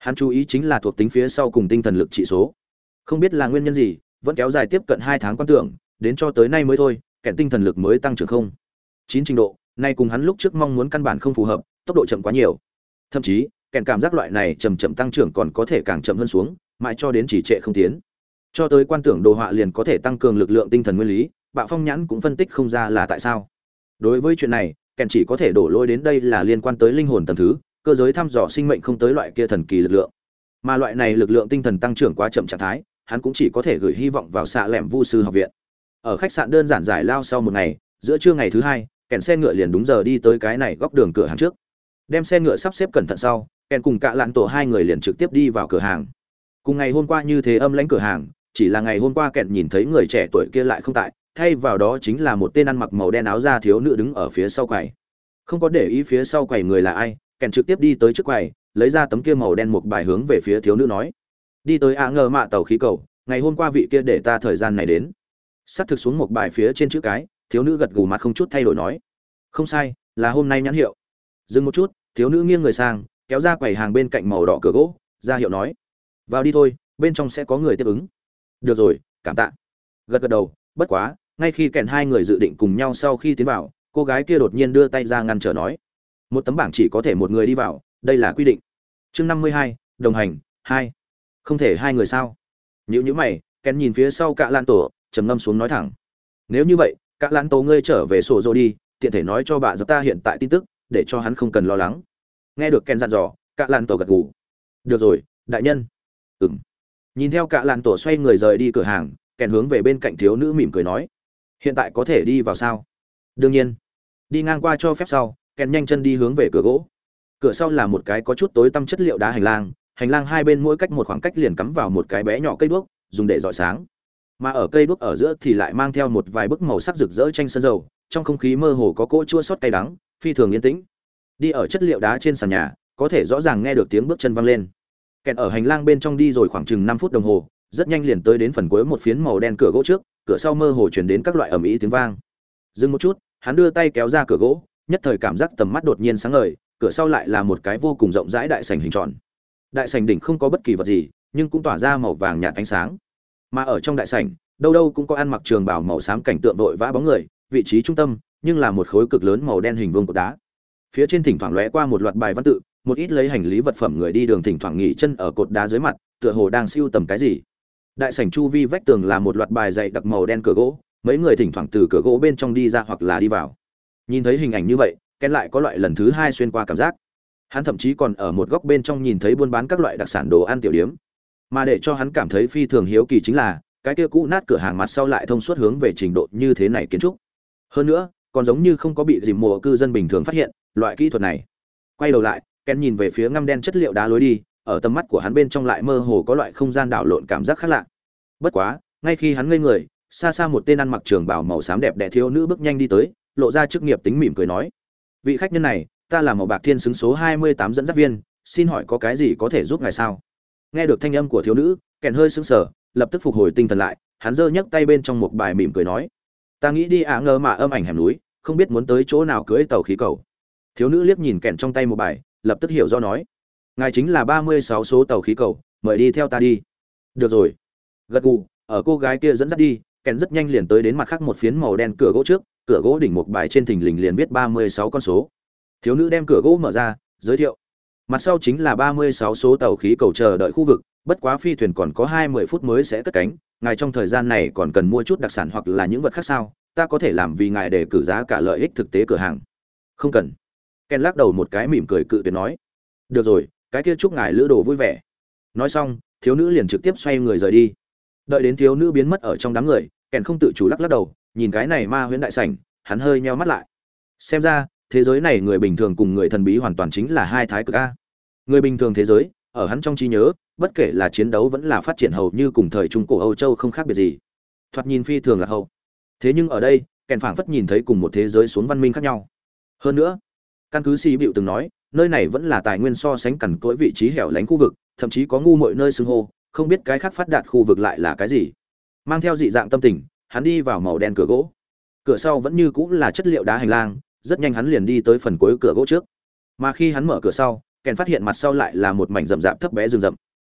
hắn chú ý chính là thuộc tính phía sau cùng tinh thần lực trị số. Không biết là nguyên nhân gì, vẫn kéo dài tiếp cận hai tháng quan tưởng, đến cho tới nay mới thôi kẻn tinh thần lực mới tăng trưởng không. Chín trình độ, nay cùng hắn lúc trước mong muốn căn bản không phù hợp, tốc độ chậm quá nhiều. Thậm chí, kèn cảm giác loại này chậm chậm tăng trưởng còn có thể càng chậm hơn xuống, mãi cho đến chỉ trệ không tiến. Cho tới quan tưởng đồ họa liền có thể tăng cường lực lượng tinh thần nguyên lý, bạo phong nhãn cũng phân tích không ra là tại sao. Đối với chuyện này, kèn chỉ có thể đổ lỗi đến đây là liên quan tới linh hồn tầm thứ cơ giới thăm dò sinh mệnh không tới loại kia thần kỳ lực lượng. Mà loại này lực lượng tinh thần tăng trưởng quá chậm trạng thái, hắn cũng chỉ có thể gửi hy vọng vào xạ lẻm vu sư học viện. Ở khách sạn đơn giản giải lao sau một ngày, giữa trưa ngày thứ hai, kèn xe ngựa liền đúng giờ đi tới cái này góc đường cửa hàng trước. Đem xe ngựa sắp xếp cẩn thận sau, kèn cùng cạ lạn tổ hai người liền trực tiếp đi vào cửa hàng. Cùng ngày hôm qua như thế âm lãnh cửa hàng, chỉ là ngày hôm qua kèn nhìn thấy người trẻ tuổi kia lại không tại, thay vào đó chính là một tên ăn mặc màu đen áo da thiếu nữ đứng ở phía sau quầy. Không có để ý phía sau quầy người là ai kèn trực tiếp đi tới trước quầy, lấy ra tấm kia màu đen một bài hướng về phía thiếu nữ nói. Đi tới ạ ngờ mạ tàu khí cầu, ngày hôm qua vị kia để ta thời gian này đến. Sắp thực xuống một bài phía trên chữ cái, thiếu nữ gật gù mặt không chút thay đổi nói. Không sai, là hôm nay nhãn hiệu. Dừng một chút, thiếu nữ nghiêng người sang, kéo ra quầy hàng bên cạnh màu đỏ cửa gỗ, ra hiệu nói. Vào đi thôi, bên trong sẽ có người tiếp ứng. Được rồi, cảm tạ. Gật gật đầu, bất quá, ngay khi kèn hai người dự định cùng nhau sau khi tiến vào, cô gái kia đột nhiên đưa tay ra ngăn trở nói một tấm bảng chỉ có thể một người đi vào, đây là quy định. Chương năm mươi hai, đồng hành, hai. Không thể hai người sao? Nhữ nhữ mày kèn nhìn phía sau cạ lan tổ, trầm ngâm xuống nói thẳng. Nếu như vậy cạ lan tổ ngươi trở về sổ rồi đi, tiện thể nói cho bà giật ta hiện tại tin tức, để cho hắn không cần lo lắng. Nghe được kèn dặn dò cạ lan tổ gật gù. Được rồi, đại nhân. Ừng nhìn theo cạ lan tổ xoay người rời đi cửa hàng kèn hướng về bên cạnh thiếu nữ mỉm cười nói. Hiện tại có thể đi vào sao? Đương nhiên. Đi ngang qua cho phép sau kèn nhanh chân đi hướng về cửa gỗ. Cửa sau là một cái có chút tối tăm chất liệu đá hành lang hành lang hai bên mỗi cách một khoảng cách liền cắm vào một cái bé nhỏ cây đuốc, dùng để dọi sáng. Mà ở cây đuốc ở giữa thì lại mang theo một vài bức màu sắc rực rỡ tranh sơn dầu, trong không khí mơ hồ có cỗ chua sót cay đắng, phi thường yên tĩnh. Đi ở chất liệu đá trên sàn nhà, có thể rõ ràng nghe được tiếng bước chân văng lên. Kẹt ở hành lang bên trong đi rồi khoảng chừng năm phút đồng hồ, rất nhanh liền tới đến phần cuối một phiến màu đen cửa gỗ trước, cửa sau mơ hồ chuyển đến các loại ẩm ý tiếng vang. Dừng một chút, hắn đưa tay kéo ra cửa gỗ nhất thời cảm giác tầm mắt đột nhiên sáng ngời, cửa sau lại là một cái vô cùng rộng rãi đại sảnh hình tròn. Đại sảnh đỉnh không có bất kỳ vật gì, nhưng cũng tỏa ra màu vàng nhạt ánh sáng. Mà ở trong đại sảnh, đâu đâu cũng có ăn mặc trường bào màu xám cảnh tượng vội vã bóng người, vị trí trung tâm, nhưng là một khối cực lớn màu đen hình vuông cột đá. Phía trên thỉnh thoảng lóe qua một loạt bài văn tự, một ít lấy hành lý vật phẩm người đi đường thỉnh thoảng nghỉ chân ở cột đá dưới mặt, tựa hồ đang siêu tầm cái gì. Đại sảnh chu vi vách tường là một loạt bài dày đặc màu đen cửa gỗ, mấy người thỉnh thoảng từ cửa gỗ bên trong đi ra hoặc là đi vào nhìn thấy hình ảnh như vậy, ken lại có loại lần thứ hai xuyên qua cảm giác. Hắn thậm chí còn ở một góc bên trong nhìn thấy buôn bán các loại đặc sản đồ ăn tiểu điếm. Mà để cho hắn cảm thấy phi thường hiếu kỳ chính là, cái kia cũ nát cửa hàng mặt sau lại thông suốt hướng về trình độ như thế này kiến trúc. Hơn nữa, còn giống như không có bị dìm mùa cư dân bình thường phát hiện, loại kỹ thuật này. Quay đầu lại, ken nhìn về phía ngăm đen chất liệu đá lối đi, ở tầm mắt của hắn bên trong lại mơ hồ có loại không gian đảo lộn cảm giác khác lạ. Bất quá, ngay khi hắn ngây người, xa xa một tên ăn mặc trường bảo màu xám đẹp đẽ thiếu nữ bước nhanh đi tới lộ ra chức nghiệp tính mỉm cười nói, vị khách nhân này, ta là màu bạc thiên xứng số hai mươi tám dẫn dắt viên, xin hỏi có cái gì có thể giúp ngài sao? Nghe được thanh âm của thiếu nữ, kèn hơi sững sờ, lập tức phục hồi tinh thần lại, hắn giơ nhấc tay bên trong một bài mỉm cười nói, ta nghĩ đi ạ, ngờ mà âm ảnh hẻm núi, không biết muốn tới chỗ nào cưỡi tàu khí cầu. Thiếu nữ liếc nhìn kèn trong tay một bài, lập tức hiểu do nói, ngài chính là ba mươi sáu số tàu khí cầu, mời đi theo ta đi. Được rồi. Gật gù, ở cô gái kia dẫn dắt đi, kèn rất nhanh liền tới đến mặt khác một phiến màu đen cửa gỗ trước cửa gỗ đỉnh một bài trên thình lình liền viết ba mươi sáu con số. Thiếu nữ đem cửa gỗ mở ra, giới thiệu. Mặt sau chính là ba mươi sáu số tàu khí cầu chờ đợi khu vực, bất quá phi thuyền còn có hai mươi phút mới sẽ cất cánh, ngài trong thời gian này còn cần mua chút đặc sản hoặc là những vật khác sao, ta có thể làm vì ngài để cử giá cả lợi ích thực tế cửa hàng. Không cần. Ken lắc đầu một cái mỉm cười cự tuyệt nói. Được rồi, cái kia chúc ngài lữ đồ vui vẻ. Nói xong, thiếu nữ liền trực tiếp xoay người rời đi. Đợi đến thiếu nữ biến mất ở trong đám người kèn không tự chủ lắc lắc đầu nhìn cái này ma huyễn đại sảnh, hắn hơi nheo mắt lại. Xem ra, thế giới này người bình thường cùng người thần bí hoàn toàn chính là hai thái cực a. Người bình thường thế giới, ở hắn trong trí nhớ, bất kể là chiến đấu vẫn là phát triển hầu như cùng thời trung cổ âu châu không khác biệt gì. Thoạt nhìn phi thường là hầu. Thế nhưng ở đây, kèn phảng phất nhìn thấy cùng một thế giới xuống văn minh khác nhau. Hơn nữa, căn cứ sĩ bịu từng nói, nơi này vẫn là tài nguyên so sánh cằn cỗi vị trí hẻo lánh khu vực, thậm chí có ngu muội nơi xưng hô, không biết cái khác phát đạt khu vực lại là cái gì. Mang theo dị dạng tâm tình hắn đi vào màu đen cửa gỗ. Cửa sau vẫn như cũng là chất liệu đá hành lang, rất nhanh hắn liền đi tới phần cuối cửa gỗ trước. Mà khi hắn mở cửa sau, kèn phát hiện mặt sau lại là một mảnh rậm rạp thấp bé rừng rậm.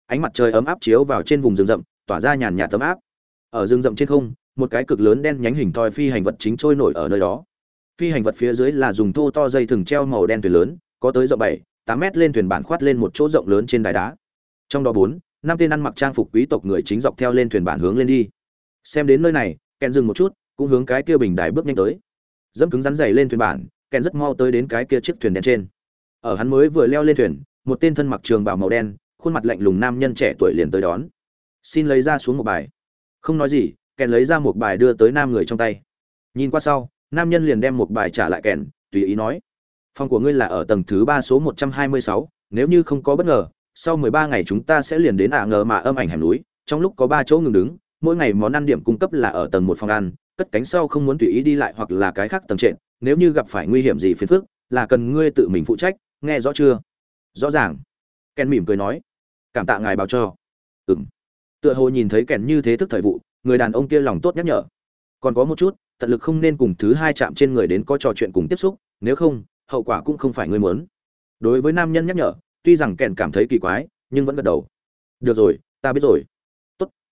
Ánh mặt trời ấm áp chiếu vào trên vùng rừng rậm, tỏa ra nhàn nhạt tấm áp. Ở rừng rậm trên không, một cái cực lớn đen nhánh hình thoi phi hành vật chính trôi nổi ở nơi đó. Phi hành vật phía dưới là dùng thô to dây thừng treo màu đen thuyền lớn, có tới rộng bảy, tám mét lên thuyền bản khoát lên một chỗ rộng lớn trên đài đá. Trong đó bốn, năm tên ăn mặc trang phục quý tộc người chính dọc theo lên thuyền bản hướng lên đi xem đến nơi này kèn dừng một chút, cũng hướng cái kia bình đài bước nhanh tới. Dẫm cứng rắn dày lên thuyền bản kèn rất mau tới đến cái kia chiếc thuyền đen trên. Ở hắn mới vừa leo lên thuyền, một tên thân mặc trường bào màu đen, khuôn mặt lạnh lùng nam nhân trẻ tuổi liền tới đón. Xin lấy ra xuống một bài. Không nói gì kèn lấy ra một bài đưa tới nam người trong tay. Nhìn qua sau, nam nhân liền đem một bài trả lại kèn tùy ý nói, phòng của ngươi là ở tầng thứ ba số một trăm hai mươi sáu, nếu như không có bất ngờ, sau mười ba ngày chúng ta sẽ liền đến ả ngờ mà âm ảnh hẻm núi, trong lúc có ba chỗ ngừng đứng mỗi ngày món ăn điểm cung cấp là ở tầng một phòng ăn, cất cánh sau không muốn tùy ý đi lại hoặc là cái khác tầng trệt, nếu như gặp phải nguy hiểm gì phiền phức, là cần ngươi tự mình phụ trách, nghe rõ chưa? Rõ ràng. Kèn mỉm cười nói. Cảm tạ ngài báo cho. Ừng tựa hồ nhìn thấy kèn như thế thức thời vụ, người đàn ông kia lòng tốt nhắc nhở. Còn có một chút, tận lực không nên cùng thứ hai chạm trên người đến có trò chuyện cùng tiếp xúc, nếu không, hậu quả cũng không phải ngươi muốn. Đối với nam nhân nhắc nhở, tuy rằng kèn cảm thấy kỳ quái, nhưng vẫn gật đầu. Được rồi, ta biết rồi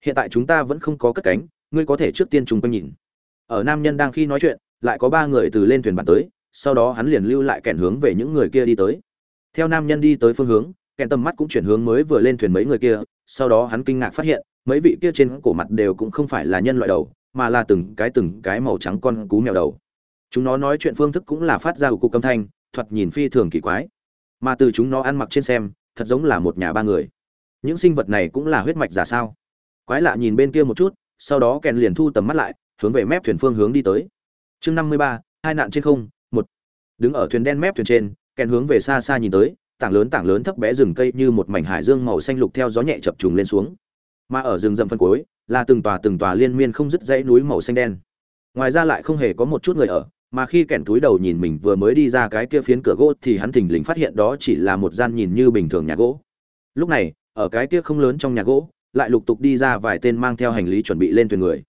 hiện tại chúng ta vẫn không có cất cánh, ngươi có thể trước tiên chung quanh nhìn. Ở nam nhân đang khi nói chuyện, lại có ba người từ lên thuyền bản tới, sau đó hắn liền lưu lại kèn hướng về những người kia đi tới. Theo nam nhân đi tới phương hướng, kèn tầm mắt cũng chuyển hướng mới vừa lên thuyền mấy người kia, sau đó hắn kinh ngạc phát hiện, mấy vị kia trên cổ mặt đều cũng không phải là nhân loại đầu, mà là từng cái từng cái màu trắng con cú mèo đầu. Chúng nó nói chuyện phương thức cũng là phát ra của cục âm thanh, thoạt nhìn phi thường kỳ quái. Mà từ chúng nó ăn mặc trên xem, thật giống là một nhà ba người. Những sinh vật này cũng là huyết mạch giả sao? Quái lạ nhìn bên kia một chút, sau đó kèn liền thu tầm mắt lại, hướng về mép thuyền phương hướng đi tới. Chương năm mươi ba, hai nạn trên không, một. Đứng ở thuyền đen mép thuyền trên, kèn hướng về xa xa nhìn tới, tảng lớn tảng lớn thấp bé rừng cây như một mảnh hải dương màu xanh lục theo gió nhẹ chập trùng lên xuống. Mà ở rừng rậm phân cuối, là từng tòa từng tòa liên miên không dứt dãy núi màu xanh đen. Ngoài ra lại không hề có một chút người ở, mà khi kèn túi đầu nhìn mình vừa mới đi ra cái kia phiến cửa gỗ thì hắn thình lình phát hiện đó chỉ là một gian nhìn như bình thường nhà gỗ. Lúc này, ở cái kia không lớn trong nhà gỗ lại lục tục đi ra vài tên mang theo hành lý chuẩn bị lên thuyền người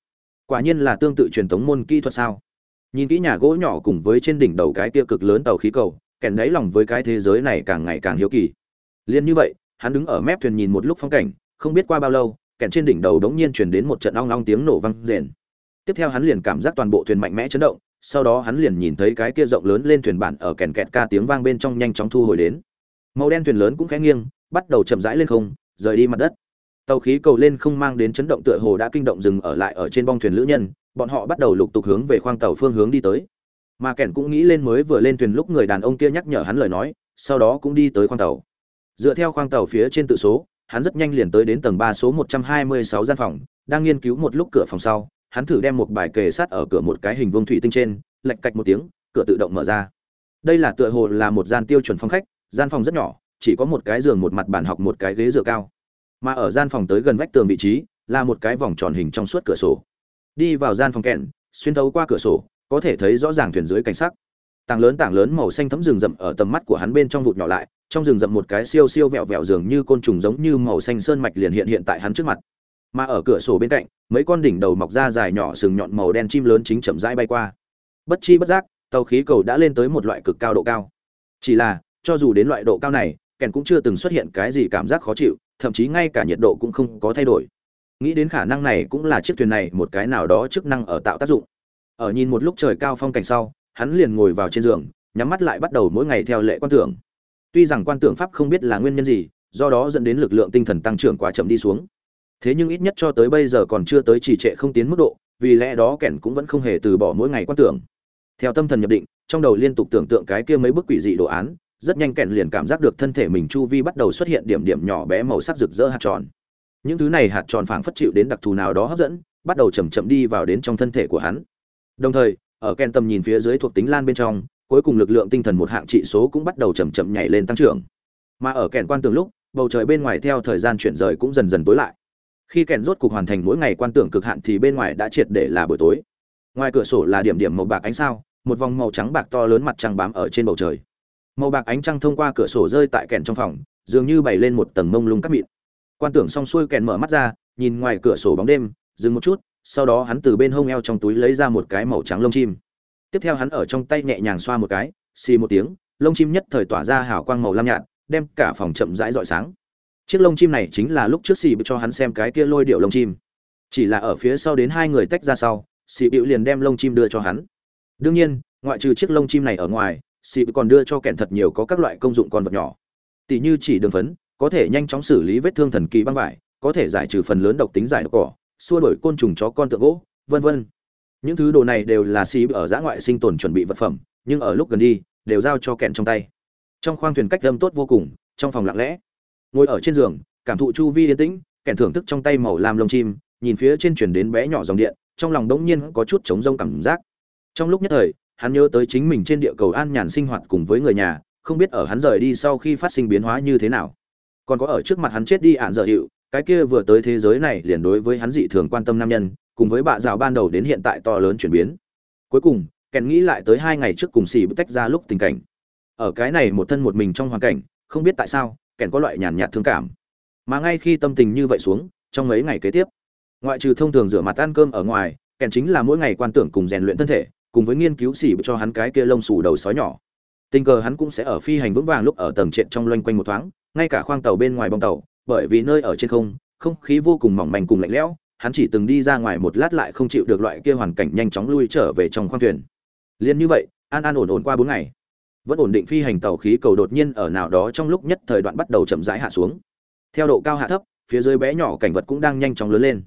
quả nhiên là tương tự truyền thống môn kỹ thuật sao nhìn kỹ nhà gỗ nhỏ cùng với trên đỉnh đầu cái kia cực lớn tàu khí cầu kèn đáy lòng với cái thế giới này càng ngày càng hiếu kỳ liên như vậy hắn đứng ở mép thuyền nhìn một lúc phong cảnh không biết qua bao lâu kèn trên đỉnh đầu đống nhiên truyền đến một trận ong ong tiếng nổ vang rền. Tiếp theo hắn liền cảm giác toàn bộ thuyền mạnh mẽ chấn động, sau đó hắn liền nhìn thấy cái kia rộng lớn lên thuyền bản ở kèn kẹt ca tiếng vang bên trong nhanh chóng thu hồi đến. Màu đen thuyền lớn cũng khẽ nghiêng, bắt đầu chậm rãi lên không, rời đi mặt đất. Tàu khí cầu lên không mang đến chấn động tựa hồ đã kinh động dừng ở lại ở trên bong thuyền lữ nhân, bọn họ bắt đầu lục tục hướng về khoang tàu phương hướng đi tới. Mà kẻn cũng nghĩ lên mới vừa lên thuyền lúc người đàn ông kia nhắc nhở hắn lời nói, sau đó cũng đi tới khoang tàu. Dựa theo khoang tàu phía trên tự số, hắn rất nhanh liền tới đến tầng ba số một trăm hai mươi sáu gian phòng, đang nghiên cứu một lúc cửa phòng sau, hắn thử đem một bài kề sát ở cửa một cái hình vuông thủy tinh trên, lạch cạch một tiếng, cửa tự động mở ra. Đây là tựa hồ là một gian tiêu chuẩn phòng khách, gian phòng rất nhỏ, chỉ có một cái giường một mặt bàn học một cái ghế dựa cao. Mà ở gian phòng tới gần vách tường vị trí, là một cái vòng tròn hình trong suốt cửa sổ. Đi vào gian phòng kẹn, xuyên thấu qua cửa sổ, có thể thấy rõ ràng thuyền dưới cảnh sắc. Tảng lớn tảng lớn màu xanh thấm rừng rậm ở tầm mắt của hắn bên trong vụt nhỏ lại, trong rừng rậm một cái siêu siêu vẹo vẹo dường như côn trùng giống như màu xanh sơn mạch liền hiện hiện tại hắn trước mặt mà ở cửa sổ bên cạnh mấy con đỉnh đầu mọc ra dài nhỏ sừng nhọn màu đen chim lớn chính chậm rãi bay qua bất chi bất giác tàu khí cầu đã lên tới một loại cực cao độ cao chỉ là cho dù đến loại độ cao này kèn cũng chưa từng xuất hiện cái gì cảm giác khó chịu thậm chí ngay cả nhiệt độ cũng không có thay đổi nghĩ đến khả năng này cũng là chiếc thuyền này một cái nào đó chức năng ở tạo tác dụng ở nhìn một lúc trời cao phong cảnh sau hắn liền ngồi vào trên giường nhắm mắt lại bắt đầu mỗi ngày theo lệ quan tưởng Tuy rằng quan tưởng pháp không biết là nguyên nhân gì, do đó dẫn đến lực lượng tinh thần tăng trưởng quá chậm đi xuống. Thế nhưng ít nhất cho tới bây giờ còn chưa tới trì trệ không tiến mức độ, vì lẽ đó kẻn cũng vẫn không hề từ bỏ mỗi ngày quan tưởng. Theo tâm thần nhập định, trong đầu liên tục tưởng tượng cái kia mấy bức quỷ dị đồ án, rất nhanh kèn liền cảm giác được thân thể mình chu vi bắt đầu xuất hiện điểm điểm nhỏ bé màu sắc rực rỡ hạt tròn. Những thứ này hạt tròn phảng phất chịu đến đặc thù nào đó hấp dẫn, bắt đầu chậm chậm đi vào đến trong thân thể của hắn. Đồng thời, ở kèn tầm nhìn phía dưới thuộc tính lan bên trong, cuối cùng lực lượng tinh thần một hạng trị số cũng bắt đầu chậm chậm nhảy lên tăng trưởng. Mà ở kèn quan tưởng lúc, bầu trời bên ngoài theo thời gian chuyển rời cũng dần dần tối lại. Khi kèn rốt cục hoàn thành mỗi ngày quan tưởng cực hạn thì bên ngoài đã triệt để là buổi tối. Ngoài cửa sổ là điểm điểm màu bạc ánh sao, một vòng màu trắng bạc to lớn mặt trăng bám ở trên bầu trời. Màu bạc ánh trăng thông qua cửa sổ rơi tại kèn trong phòng, dường như bày lên một tầng mông lung cắt mịn. Quan tưởng xong xuôi kèn mở mắt ra, nhìn ngoài cửa sổ bóng đêm, dừng một chút, sau đó hắn từ bên hông eo trong túi lấy ra một cái màu trắng lông chim. Tiếp theo hắn ở trong tay nhẹ nhàng xoa một cái xì một tiếng lông chim nhất thời tỏa ra hào quang màu lam nhạt đem cả phòng chậm rãi rọi sáng. Chiếc lông chim này chính là lúc trước xì bịu cho hắn xem cái kia lôi điệu lông chim. Chỉ là ở phía sau đến hai người tách ra sau xì bịu liền đem lông chim đưa cho hắn. Đương nhiên ngoại trừ chiếc lông chim này ở ngoài xịp còn đưa cho kẹn thật nhiều có các loại công dụng con vật nhỏ. Tỷ như chỉ đường phấn, có thể nhanh chóng xử lý vết thương thần kỳ băng vải, có thể giải trừ phần lớn độc tính giải độc cỏ, xua đổi côn trùng chó con tượng gỗ, vân vân. Những thứ đồ này đều là xịp ở giã ngoại sinh tồn chuẩn bị vật phẩm, nhưng ở lúc gần đi, đều giao cho kẹn trong tay. Trong khoang thuyền cách âm tốt vô cùng, trong phòng lặng lẽ. Ngồi ở trên giường, cảm thụ chu vi yên tĩnh kèn thưởng thức trong tay màu làm lông chim, nhìn phía trên chuyển đến bé nhỏ dòng điện, trong lòng đống nhiên có chút trống rông cảm giác. Trong lúc nhất thời hắn nhớ tới chính mình trên địa cầu an nhàn sinh hoạt cùng với người nhà, không biết ở hắn rời đi sau khi phát sinh biến hóa như thế nào. Còn có ở trước mặt hắn chết đi ạn dở hiệu, cái kia vừa tới thế giới này liền đối với hắn dị thường quan tâm nam nhân, cùng với bạ rào ban đầu đến hiện tại to lớn chuyển biến. Cuối cùng, kèn nghĩ lại tới hai ngày trước cùng xì bức tách ra lúc tình cảnh. Ở cái này một thân một mình trong hoàn cảnh, không biết tại sao, kèn có loại nhàn nhạt thương cảm. Mà ngay khi tâm tình như vậy xuống, trong mấy ngày kế tiếp, ngoại trừ thông thường rửa mặt ăn cơm ở ngoài, kèn chính là mỗi ngày quan tưởng cùng rèn luyện thân thể cùng với nghiên cứu xỉ cho hắn cái kia lông xù đầu sói nhỏ. Tình cờ hắn cũng sẽ ở phi hành vững vàng lúc ở tầng trệt trong loanh quanh một thoáng, ngay cả khoang tàu bên ngoài bong tàu, bởi vì nơi ở trên không không khí vô cùng mỏng manh cùng lạnh lẽo, hắn chỉ từng đi ra ngoài một lát lại không chịu được loại kia hoàn cảnh nhanh chóng lui trở về trong khoang thuyền. Liền như vậy, an an ổn ổn qua bốn ngày. Vẫn ổn định phi hành tàu khí cầu đột nhiên ở nào đó trong lúc nhất thời đoạn bắt đầu chậm rãi hạ xuống. Theo độ cao hạ thấp, phía dưới bé nhỏ cảnh vật cũng đang nhanh chóng lớn lên.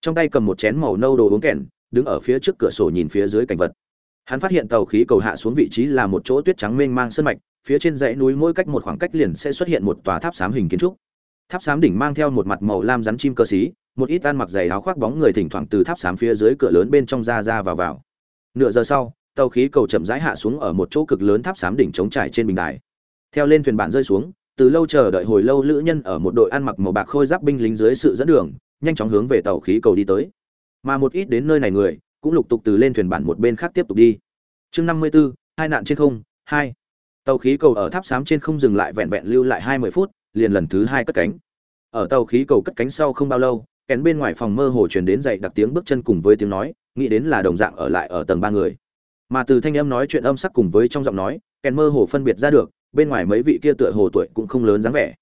Trong tay cầm một chén màu nâu đồ uống kèn đứng ở phía trước cửa sổ nhìn phía dưới cảnh vật. Hắn phát hiện tàu khí cầu hạ xuống vị trí là một chỗ tuyết trắng mênh mang sân mạch, phía trên dãy núi mỗi cách một khoảng cách liền sẽ xuất hiện một tòa tháp xám hình kiến trúc. Tháp xám đỉnh mang theo một mặt màu lam rắn chim cơ xí, một ít ăn mặc giày áo khoác bóng người thỉnh thoảng từ tháp xám phía dưới cửa lớn bên trong ra ra vào vào. Nửa giờ sau, tàu khí cầu chậm rãi hạ xuống ở một chỗ cực lớn tháp xám đỉnh chống trải trên bình đài. Theo lên thuyền bản rơi xuống, từ lâu chờ đợi hồi lâu lữ nhân ở một đội ăn mặc màu bạc khôi giáp binh lính dưới sự dẫn đường, nhanh chóng hướng về tàu khí cầu đi tới mà một ít đến nơi này người cũng lục tục từ lên thuyền bản một bên khác tiếp tục đi. Chương năm mươi 54, hai nạn trên không hai. Tàu khí cầu ở tháp xám trên không dừng lại vẹn vẹn lưu lại hai mươi phút liền lần thứ hai cất cánh. Ở tàu khí cầu cất cánh sau không bao lâu kén bên ngoài phòng mơ hồ truyền đến dậy đặc tiếng bước chân cùng với tiếng nói nghĩ đến là đồng dạng ở lại ở tầng ba người. Mà từ thanh âm nói chuyện âm sắc cùng với trong giọng nói kèn mơ hồ phân biệt ra được bên ngoài mấy vị kia tựa hồ tuổi cũng không lớn dáng vẻ.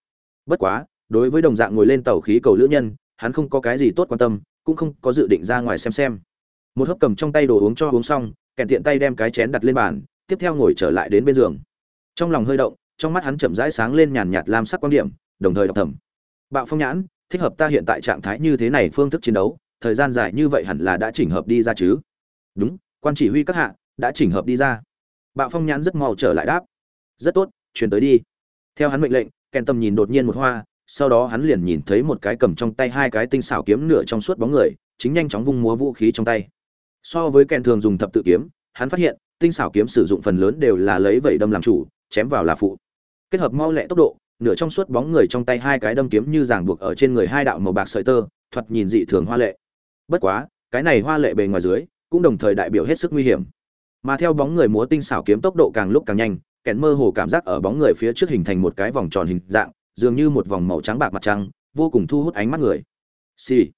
Bất quá đối với đồng dạng ngồi lên tàu khí cầu lữ nhân hắn không có cái gì tốt quan tâm cũng không có dự định ra ngoài xem xem. Một hớp cầm trong tay đồ uống cho uống xong, kèn tiện tay đem cái chén đặt lên bàn, tiếp theo ngồi trở lại đến bên giường. Trong lòng hơi động, trong mắt hắn chậm rãi sáng lên nhàn nhạt lam sắc quan điểm, đồng thời đọc thầm. Bạo phong nhãn, thích hợp ta hiện tại trạng thái như thế này phương thức chiến đấu, thời gian dài như vậy hẳn là đã chỉnh hợp đi ra chứ? Đúng, quan chỉ huy các hạ, đã chỉnh hợp đi ra. Bạo phong nhãn rất mau trở lại đáp. Rất tốt, chuyển tới đi. Theo hắn mệnh lệnh, kèn tầm nhìn đột nhiên một hoa sau đó hắn liền nhìn thấy một cái cầm trong tay hai cái tinh xảo kiếm nửa trong suốt bóng người, chính nhanh chóng vung múa vũ khí trong tay. So với kèn thường dùng thập tự kiếm, hắn phát hiện, tinh xảo kiếm sử dụng phần lớn đều là lấy vẩy đâm làm chủ, chém vào là phụ. Kết hợp mau lẹ tốc độ, nửa trong suốt bóng người trong tay hai cái đâm kiếm như ràng buộc ở trên người hai đạo màu bạc sợi tơ, thoạt nhìn dị thường hoa lệ. Bất quá, cái này hoa lệ bề ngoài dưới, cũng đồng thời đại biểu hết sức nguy hiểm. Mà theo bóng người múa tinh xảo kiếm tốc độ càng lúc càng nhanh, kèn mơ hồ cảm giác ở bóng người phía trước hình thành một cái vòng tròn hình dạng dường như một vòng màu trắng bạc mặt trăng, vô cùng thu hút ánh mắt người. Xì、sì.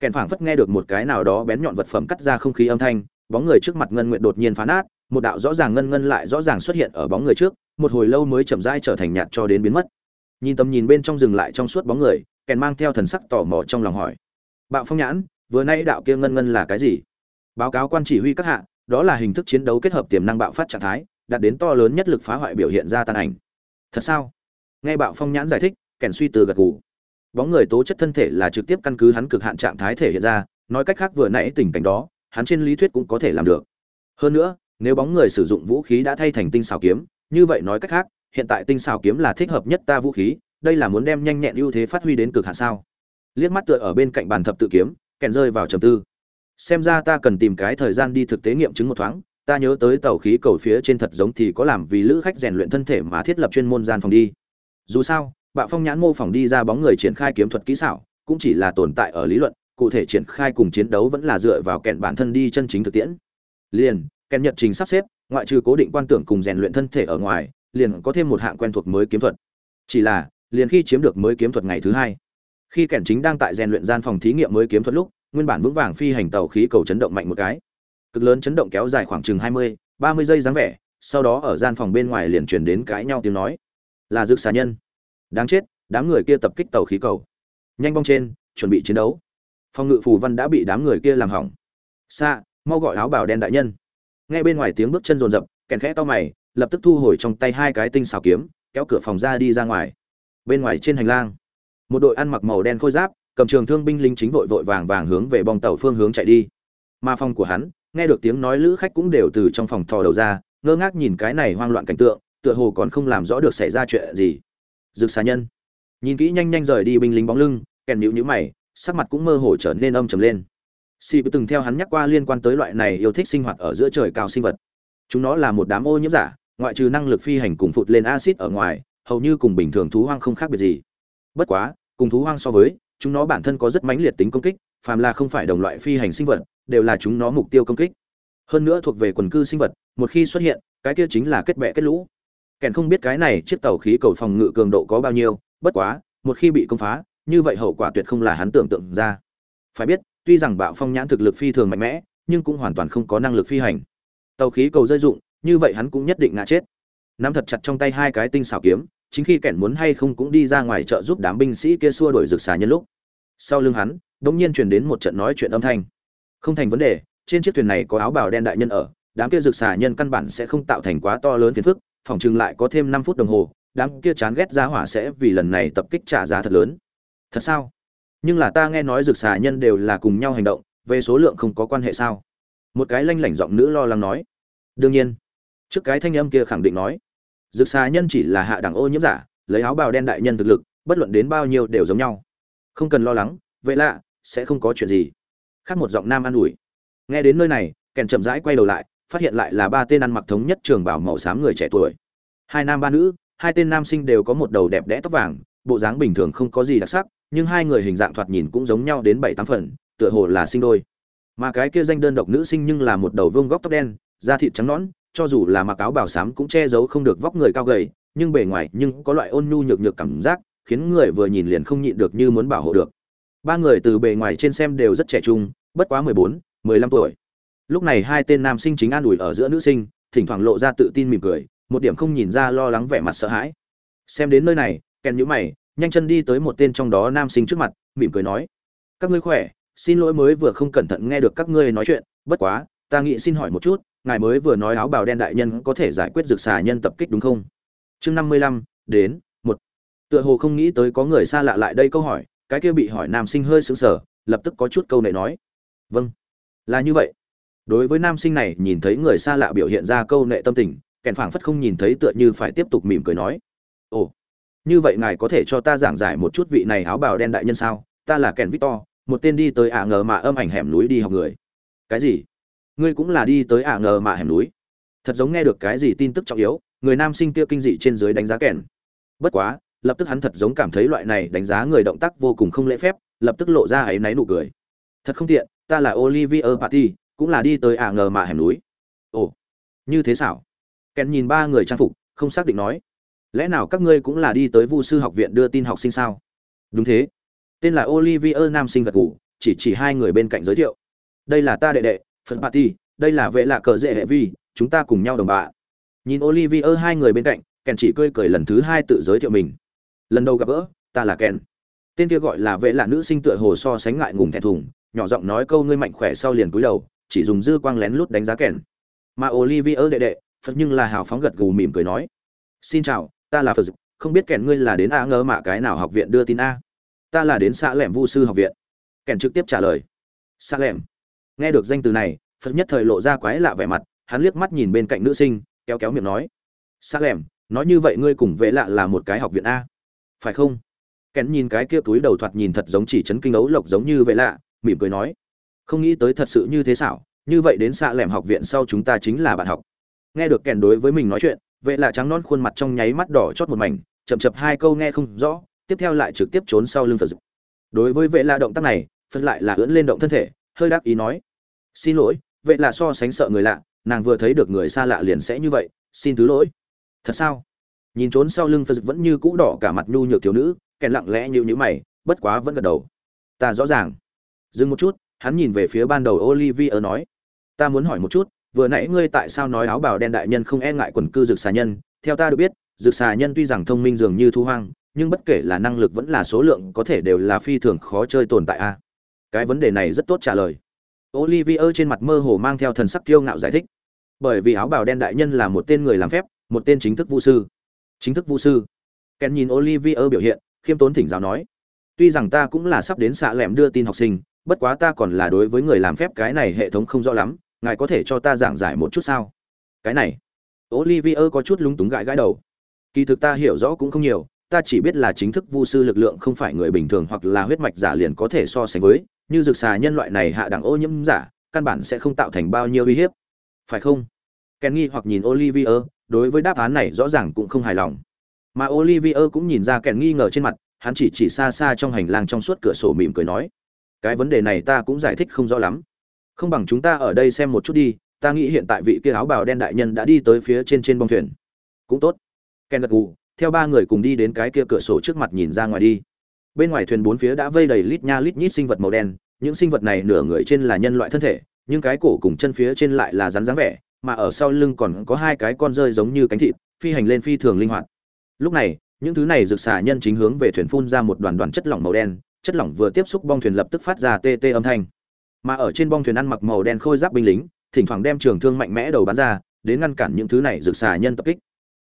kèn phảng phất nghe được một cái nào đó bén nhọn vật phẩm cắt ra không khí âm thanh, bóng người trước mặt ngân nguyện đột nhiên phá nát, một đạo rõ ràng ngân ngân lại rõ ràng xuất hiện ở bóng người trước, một hồi lâu mới chậm rãi trở thành nhạt cho đến biến mất. Nhìn tầm nhìn bên trong dừng lại trong suốt bóng người, kèn mang theo thần sắc tò mò trong lòng hỏi. Bạo phong nhãn, vừa nay đạo kia ngân ngân là cái gì? Báo cáo quan chỉ huy các hạ, đó là hình thức chiến đấu kết hợp tiềm năng bạo phát trạng thái, đạt đến to lớn nhất lực phá hoại biểu hiện ra tàn ảnh. Thật sao? Nghe bạo phong nhãn giải thích, kèn suy từ gật gù. Bóng người tố chất thân thể là trực tiếp căn cứ hắn cực hạn trạng thái thể hiện ra, nói cách khác vừa nãy tình cảnh đó, hắn trên lý thuyết cũng có thể làm được. Hơn nữa, nếu bóng người sử dụng vũ khí đã thay thành tinh xảo kiếm, như vậy nói cách khác, hiện tại tinh xảo kiếm là thích hợp nhất ta vũ khí, đây là muốn đem nhanh nhẹn ưu thế phát huy đến cực hạn sao? Liếc mắt tựa ở bên cạnh bàn thập tự kiếm, kèn rơi vào trầm tư. Xem ra ta cần tìm cái thời gian đi thực tế nghiệm chứng một thoáng, ta nhớ tới tàu khí cầu phía trên thật giống thì có làm vì lữ khách rèn luyện thân thể mà thiết lập chuyên môn gian phòng đi dù sao, bạo phong nhãn mô phỏng đi ra bóng người triển khai kiếm thuật kỹ xảo, cũng chỉ là tồn tại ở lý luận, cụ thể triển khai cùng chiến đấu vẫn là dựa vào kẹn bản thân đi chân chính thực tiễn. Liền kèn nhật trình sắp xếp, ngoại trừ cố định quan tưởng cùng rèn luyện thân thể ở ngoài, liền có thêm một hạng quen thuộc mới kiếm thuật. Chỉ là, liền khi chiếm được mới kiếm thuật ngày thứ hai, khi kèn chính đang tại rèn luyện gian phòng thí nghiệm mới kiếm thuật lúc, nguyên bản vững vàng phi hành tàu khí cầu chấn động mạnh một cái. Cực lớn chấn động kéo dài khoảng chừng hai mươi, ba mươi giây dáng vẻ, sau đó ở gian phòng bên ngoài liền truyền đến cãi nhau tiếng nói là dược xà nhân. Đáng chết, đám người kia tập kích tàu khí cầu. Nhanh bong trên, chuẩn bị chiến đấu. Phòng ngự phù văn đã bị đám người kia làm hỏng. Xa mau gọi áo bào đen đại nhân. Nghe bên ngoài tiếng bước chân rồn rập kèn khẽ to mày, lập tức thu hồi trong tay hai cái tinh xào kiếm, kéo cửa phòng ra đi ra ngoài. Bên ngoài trên hành lang, một đội ăn mặc màu đen khôi giáp, cầm trường thương binh lính chính vội vội vàng vàng hướng về bong tàu phương hướng chạy đi. Mà phòng của hắn, nghe được tiếng nói lữ khách cũng đều từ trong phòng thò đầu ra, ngơ ngác nhìn cái này hoang loạn cảnh tượng tựa hồ còn không làm rõ được xảy ra chuyện gì. Dực xà nhân. Nhìn kỹ nhanh nhanh rời đi binh lính bóng lưng, kèn nhíu nhíu mày, sắc mặt cũng mơ hồ trở nên âm trầm lên. Si từng theo hắn nhắc qua liên quan tới loại này yêu thích sinh hoạt ở giữa trời cao sinh vật. Chúng nó là một đám ô nhiễm giả, ngoại trừ năng lực phi hành cùng phụt lên axit ở ngoài, hầu như cùng bình thường thú hoang không khác biệt gì. Bất quá, cùng thú hoang so với, chúng nó bản thân có rất mãnh liệt tính công kích, phàm là không phải đồng loại phi hành sinh vật, đều là chúng nó mục tiêu công kích. Hơn nữa thuộc về quần cư sinh vật, một khi xuất hiện, cái kia chính là kết bệ kết lũ kèn không biết cái này chiếc tàu khí cầu phòng ngự cường độ có bao nhiêu, bất quá, một khi bị công phá, như vậy hậu quả tuyệt không là hắn tưởng tượng ra. Phải biết, tuy rằng bạo phong nhãn thực lực phi thường mạnh mẽ, nhưng cũng hoàn toàn không có năng lực phi hành. Tàu khí cầu rơi dụng, như vậy hắn cũng nhất định ngã chết. Nắm thật chặt trong tay hai cái tinh xảo kiếm, chính khi kẻn muốn hay không cũng đi ra ngoài chợ giúp đám binh sĩ kia xua đuổi rực xà nhân lúc. Sau lưng hắn đống nhiên truyền đến một trận nói chuyện âm thanh. Không thành vấn đề, trên chiếc thuyền này có áo bào đen đại nhân ở, đám kia rực xà nhân căn bản sẽ không tạo thành quá to lớn phiền phức phòng chừng lại có thêm năm phút đồng hồ, đám kia chán ghét ra hỏa sẽ vì lần này tập kích trả giá thật lớn. Thật sao? Nhưng là ta nghe nói rực xà nhân đều là cùng nhau hành động, về số lượng không có quan hệ sao? Một cái lanh lảnh giọng nữ lo lắng nói. Đương nhiên. Trước cái thanh âm kia khẳng định nói. Rực xà nhân chỉ là hạ đẳng ô nhiễm giả, lấy áo bào đen đại nhân thực lực, bất luận đến bao nhiêu đều giống nhau. Không cần lo lắng vậy lạ, sẽ không có chuyện gì. Khác một giọng nam an ủi. Nghe đến nơi này, kèn chậm rãi quay đầu lại phát hiện lại là ba tên ăn mặc thống nhất trường bảo màu xám người trẻ tuổi. Hai nam ba nữ, hai tên nam sinh đều có một đầu đẹp đẽ tóc vàng, bộ dáng bình thường không có gì đặc sắc, nhưng hai người hình dạng thoạt nhìn cũng giống nhau đến bảy tám phần, tựa hồ là sinh đôi. Mà cái kia danh đơn độc nữ sinh nhưng là một đầu vương góc tóc đen, da thịt trắng nõn, cho dù là mặc áo bảo xám cũng che giấu không được vóc người cao gầy, nhưng bề ngoài nhưng có loại ôn nhu nhược nhược cảm giác, khiến người vừa nhìn liền không nhịn được như muốn bảo hộ được. Ba người từ bề ngoài trên xem đều rất trẻ trung, bất quá mười bốn, mười lăm tuổi lúc này hai tên nam sinh chính an ủi ở giữa nữ sinh, thỉnh thoảng lộ ra tự tin mỉm cười, một điểm không nhìn ra lo lắng vẻ mặt sợ hãi. Xem đến nơi này, kèn nhữ mày, nhanh chân đi tới một tên trong đó nam sinh trước mặt, mỉm cười nói, các ngươi khỏe, xin lỗi mới vừa không cẩn thận nghe được các ngươi nói chuyện, bất quá, ta nghĩ xin hỏi một chút, ngài mới vừa nói áo bào đen đại nhân có thể giải quyết dược xà nhân tập kích đúng không? Chương năm mươi lăm, đến, một. Tựa hồ không nghĩ tới có người xa lạ lại đây câu hỏi, cái kia bị hỏi nam sinh hơi sững sờ, lập tức có chút câu này nói vâng là như vậy đối với nam sinh này, nhìn thấy người xa lạ biểu hiện ra câu nệ tâm tình, kèn phảng phất không nhìn thấy tựa như phải tiếp tục mỉm cười nói, ồ, như vậy ngài có thể cho ta giảng giải một chút vị này áo bào đen đại nhân sao? Ta là kèn victor, một tên đi tới ả ngờ mà âm ảnh hẻm núi đi học người. Cái gì? Ngươi cũng là đi tới ả ngờ mà hẻm núi? Thật giống nghe được cái gì tin tức trọng yếu, người nam sinh kia kinh dị trên dưới đánh giá kèn. Bất quá, lập tức hắn thật giống cảm thấy loại này đánh giá người động tác vô cùng không lễ phép, lập tức lộ ra áy náy nụ cười. Thật không tiện, ta là olivier party cũng là đi tới ả ngờ mà hẻm núi. Ồ, như thế xảo. Kèn nhìn ba người trang phục, không xác định nói, lẽ nào các ngươi cũng là đi tới vu sư học viện đưa tin học sinh sao? Đúng thế. Tên là olivier nam sinh gật ngủ chỉ chỉ hai người bên cạnh giới thiệu, đây là ta đệ đệ, phật party đây là vệ lạ cờ dễ hệ vi, chúng ta cùng nhau đồng bạ nhìn olivier hai người bên cạnh, kèn chỉ cười cười lần thứ hai tự giới thiệu mình. Lần đầu gặp gỡ, ta là kèn. Tên kia gọi là vệ lạ nữ sinh tựa hồ so sánh ngại ngùng thẹn thùng, nhỏ giọng nói câu ngươi mạnh khỏe sau liền cúi đầu chỉ dùng dư quang lén lút đánh giá kèn. Mà olivier đệ đệ, phật nhưng là hào phóng gật gù mỉm cười nói, xin chào, ta là phật không biết kèn ngươi là đến a ngơ mạ cái nào học viện đưa tin a? Ta là đến xã lẻm vu sư học viện. Kèn trực tiếp trả lời xã lẻm nghe được danh từ này, phật nhất thời lộ ra quái lạ vẻ mặt, hắn liếc mắt nhìn bên cạnh nữ sinh, kéo kéo miệng nói xã lẻm nói như vậy ngươi cùng vệ lạ là một cái học viện a? Phải không? Kèn nhìn cái kia túi đầu thoạt nhìn thật giống chỉ chấn kinh ấu lộc giống như vệ lạ, mỉm cười nói không nghĩ tới thật sự như thế xảo, như vậy đến xạ lẻm học viện sau chúng ta chính là bạn học. Nghe được kèn đối với mình nói chuyện, vệ là trắng non khuôn mặt trong nháy mắt đỏ chót một mảnh, chậm chập hai câu nghe không rõ, tiếp theo lại trực tiếp trốn sau lưng phật đối với vệ là động tác này, phật lại là ưỡn lên động thân thể, hơi đáp ý nói, xin lỗi, vệ là so sánh sợ người lạ, nàng vừa thấy được người xa lạ liền sẽ như vậy, xin thứ lỗi. Thật sao? Nhìn trốn sau lưng phật vẫn như cũ đỏ cả mặt nhu nhược thiếu nữ, kèn lặng lẽ như nhữ mày, bất quá vẫn gật đầu. Ta rõ ràng. Dừng một chút hắn nhìn về phía ban đầu olivier nói, ta muốn hỏi một chút, vừa nãy ngươi tại sao nói áo bào đen đại nhân không e ngại quần cư dược xà nhân? Theo ta được biết, dược xà nhân tuy rằng thông minh dường như thu hoang, nhưng bất kể là năng lực vẫn là số lượng có thể đều là phi thường khó chơi tồn tại a. Cái vấn đề này rất tốt trả lời. Olivier trên mặt mơ hồ mang theo thần sắc kiêu ngạo giải thích, bởi vì áo bào đen đại nhân là một tên người làm phép, một tên chính thức vũ sư. Chính thức vũ sư. Ken nhìn olivier biểu hiện, khiêm tốn thỉnh giáo nói, tuy rằng ta cũng là sắp đến xạ lẻm đưa tin học sinh bất quá ta còn là đối với người làm phép cái này hệ thống không rõ lắm, ngài có thể cho ta giảng giải một chút sao? Cái này. Olivier có chút lúng túng gãi gãi đầu. Kỳ thực ta hiểu rõ cũng không nhiều, ta chỉ biết là chính thức vu sư lực lượng không phải người bình thường hoặc là huyết mạch giả liền có thể so sánh với, như dược xà nhân loại này hạ đẳng ô nhiễm giả, căn bản sẽ không tạo thành bao nhiêu uy hiếp. Phải không? Kèn nghi hoặc nhìn olivier, đối với đáp án này rõ ràng cũng không hài lòng. Mà olivier cũng nhìn ra kèn nghi ngờ trên mặt, hắn chỉ chỉ xa xa trong hành lang trong suốt cửa sổ mỉm cười nói cái vấn đề này ta cũng giải thích không rõ lắm. Không bằng chúng ta ở đây xem một chút đi, ta nghĩ hiện tại vị kia áo bào đen đại nhân đã đi tới phía trên trên bông thuyền. Cũng tốt. Ken gật gù, theo ba người cùng đi đến cái kia cửa sổ trước mặt nhìn ra ngoài đi. Bên ngoài thuyền bốn phía đã vây đầy lít nha lít nhít sinh vật màu đen, những sinh vật này nửa người trên là nhân loại thân thể, nhưng cái cổ cùng chân phía trên lại là rắn dáng vẻ, mà ở sau lưng còn có hai cái con rơi giống như cánh thịt, phi hành lên phi thường linh hoạt. Lúc này, những thứ này rực xả nhân chính hướng về thuyền phun ra một đoàn đoàn chất lỏng màu đen chất lỏng vừa tiếp xúc bong thuyền lập tức phát ra tê tê âm thanh. Mà ở trên bong thuyền ăn mặc màu đen khôi giáp binh lính, thỉnh thoảng đem trường thương mạnh mẽ đầu bắn ra, đến ngăn cản những thứ này rực xà nhân tập kích.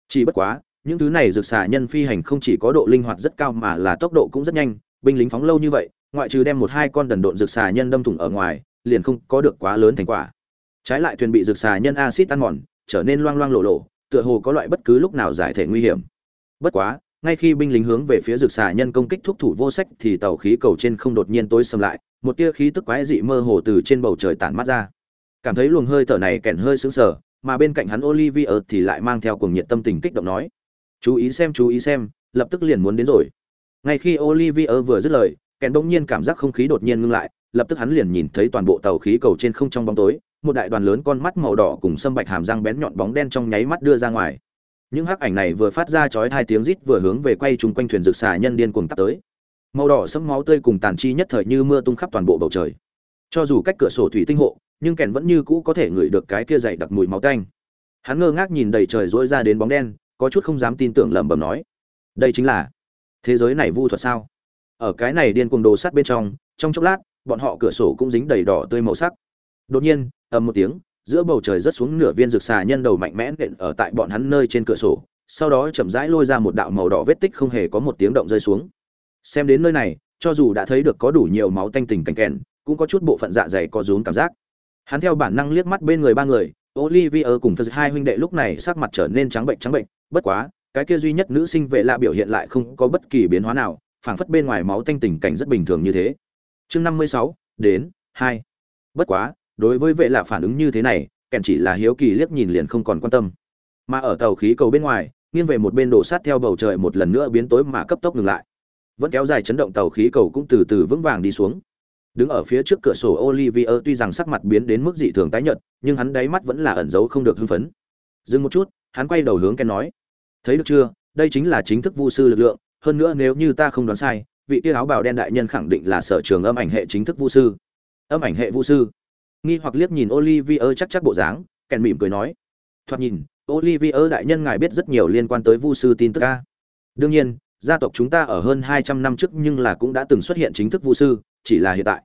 Chỉ bất quá, những thứ này rực xà nhân phi hành không chỉ có độ linh hoạt rất cao mà là tốc độ cũng rất nhanh, binh lính phóng lâu như vậy, ngoại trừ đem một hai con đần độn rực xà nhân đâm thủng ở ngoài, liền không có được quá lớn thành quả. Trái lại thuyền bị rực xà nhân acid ăn mòn, trở nên loang loang lộ lộ, tựa hồ có loại bất cứ lúc nào giải thể nguy hiểm. Bất quá ngay khi binh lính hướng về phía rực xà nhân công kích thúc thủ vô sách thì tàu khí cầu trên không đột nhiên tối xâm lại, một tia khí tức quái dị mơ hồ từ trên bầu trời tản mắt ra. Cảm thấy luồng hơi thở này kèn hơi sững sờ, mà bên cạnh hắn Olivier thì lại mang theo cuồng nhiệt tâm tình kích động nói, chú ý xem, chú ý xem, lập tức liền muốn đến rồi. Ngay khi Olivier vừa dứt lời, kèn bỗng nhiên cảm giác không khí đột nhiên ngưng lại, lập tức hắn liền nhìn thấy toàn bộ tàu khí cầu trên không trong bóng tối, một đại đoàn lớn con mắt màu đỏ cùng sâm bạch hàm răng bén nhọn bóng đen trong nháy mắt đưa ra ngoài những hắc ảnh này vừa phát ra chói hai tiếng rít vừa hướng về quay chung quanh thuyền rực xà nhân điên cuồng tắt tới. Màu đỏ sẫm máu tươi cùng tàn chi nhất thời như mưa tung khắp toàn bộ bầu trời. Cho dù cách cửa sổ thủy tinh hộ, nhưng kèn vẫn như cũ có thể ngửi được cái kia dày đặc mùi máu tanh. Hắn ngơ ngác nhìn đầy trời rỗi ra đến bóng đen, có chút không dám tin tưởng lẩm bẩm nói, đây chính là thế giới này vu thuật sao? Ở cái này điên cuồng đồ sắt bên trong trong chốc lát, bọn họ cửa sổ cũng dính đầy đỏ tươi màu sắc. Đột nhiên, ầm một tiếng giữa bầu trời rớt xuống nửa viên rực xà nhân đầu mạnh mẽ nện ở tại bọn hắn nơi trên cửa sổ, sau đó chậm rãi lôi ra một đạo màu đỏ vết tích không hề có một tiếng động rơi xuống. Xem đến nơi này, cho dù đã thấy được có đủ nhiều máu tanh tình cảnh kèn, cũng có chút bộ phận dạ dày có rún cảm giác. Hắn theo bản năng liếc mắt bên người ba người, olivier cùng phật hai huynh đệ lúc này sắc mặt trở nên trắng bệnh trắng bệnh, bất quá, cái kia duy nhất nữ sinh vệ lạ biểu hiện lại không có bất kỳ biến hóa nào, phảng phất bên ngoài máu tanh tình cảnh rất bình thường như thế. Chương năm mươi sáu, đến, hai. Bất quá đối với vệ lạ phản ứng như thế này, kèn chỉ là hiếu kỳ liếc nhìn liền không còn quan tâm. Mà ở tàu khí cầu bên ngoài, nghiêng về một bên đổ sát theo bầu trời một lần nữa biến tối mà cấp tốc ngừng lại. Vẫn kéo dài chấn động tàu khí cầu cũng từ từ vững vàng đi xuống. Đứng ở phía trước cửa sổ olivier tuy rằng sắc mặt biến đến mức dị thường tái nhợt, nhưng hắn đáy mắt vẫn là ẩn giấu không được hưng phấn. Dừng một chút, hắn quay đầu hướng ken nói, thấy được chưa? Đây chính là chính thức vu sư lực lượng, hơn nữa nếu như ta không đoán sai, vị kia áo bào đen đại nhân khẳng định là sở trường âm ảnh hệ chính thức vu sư. Âm ảnh hệ vu sư? Nghi hoặc liếc nhìn olivier chắc chắc bộ dáng, kèn mỉm cười nói, thoạt nhìn, olivier đại nhân ngài biết rất nhiều liên quan tới vu sư tin tức a. đương nhiên, gia tộc chúng ta ở hơn hai trăm năm trước nhưng là cũng đã từng xuất hiện chính thức vu sư, chỉ là hiện tại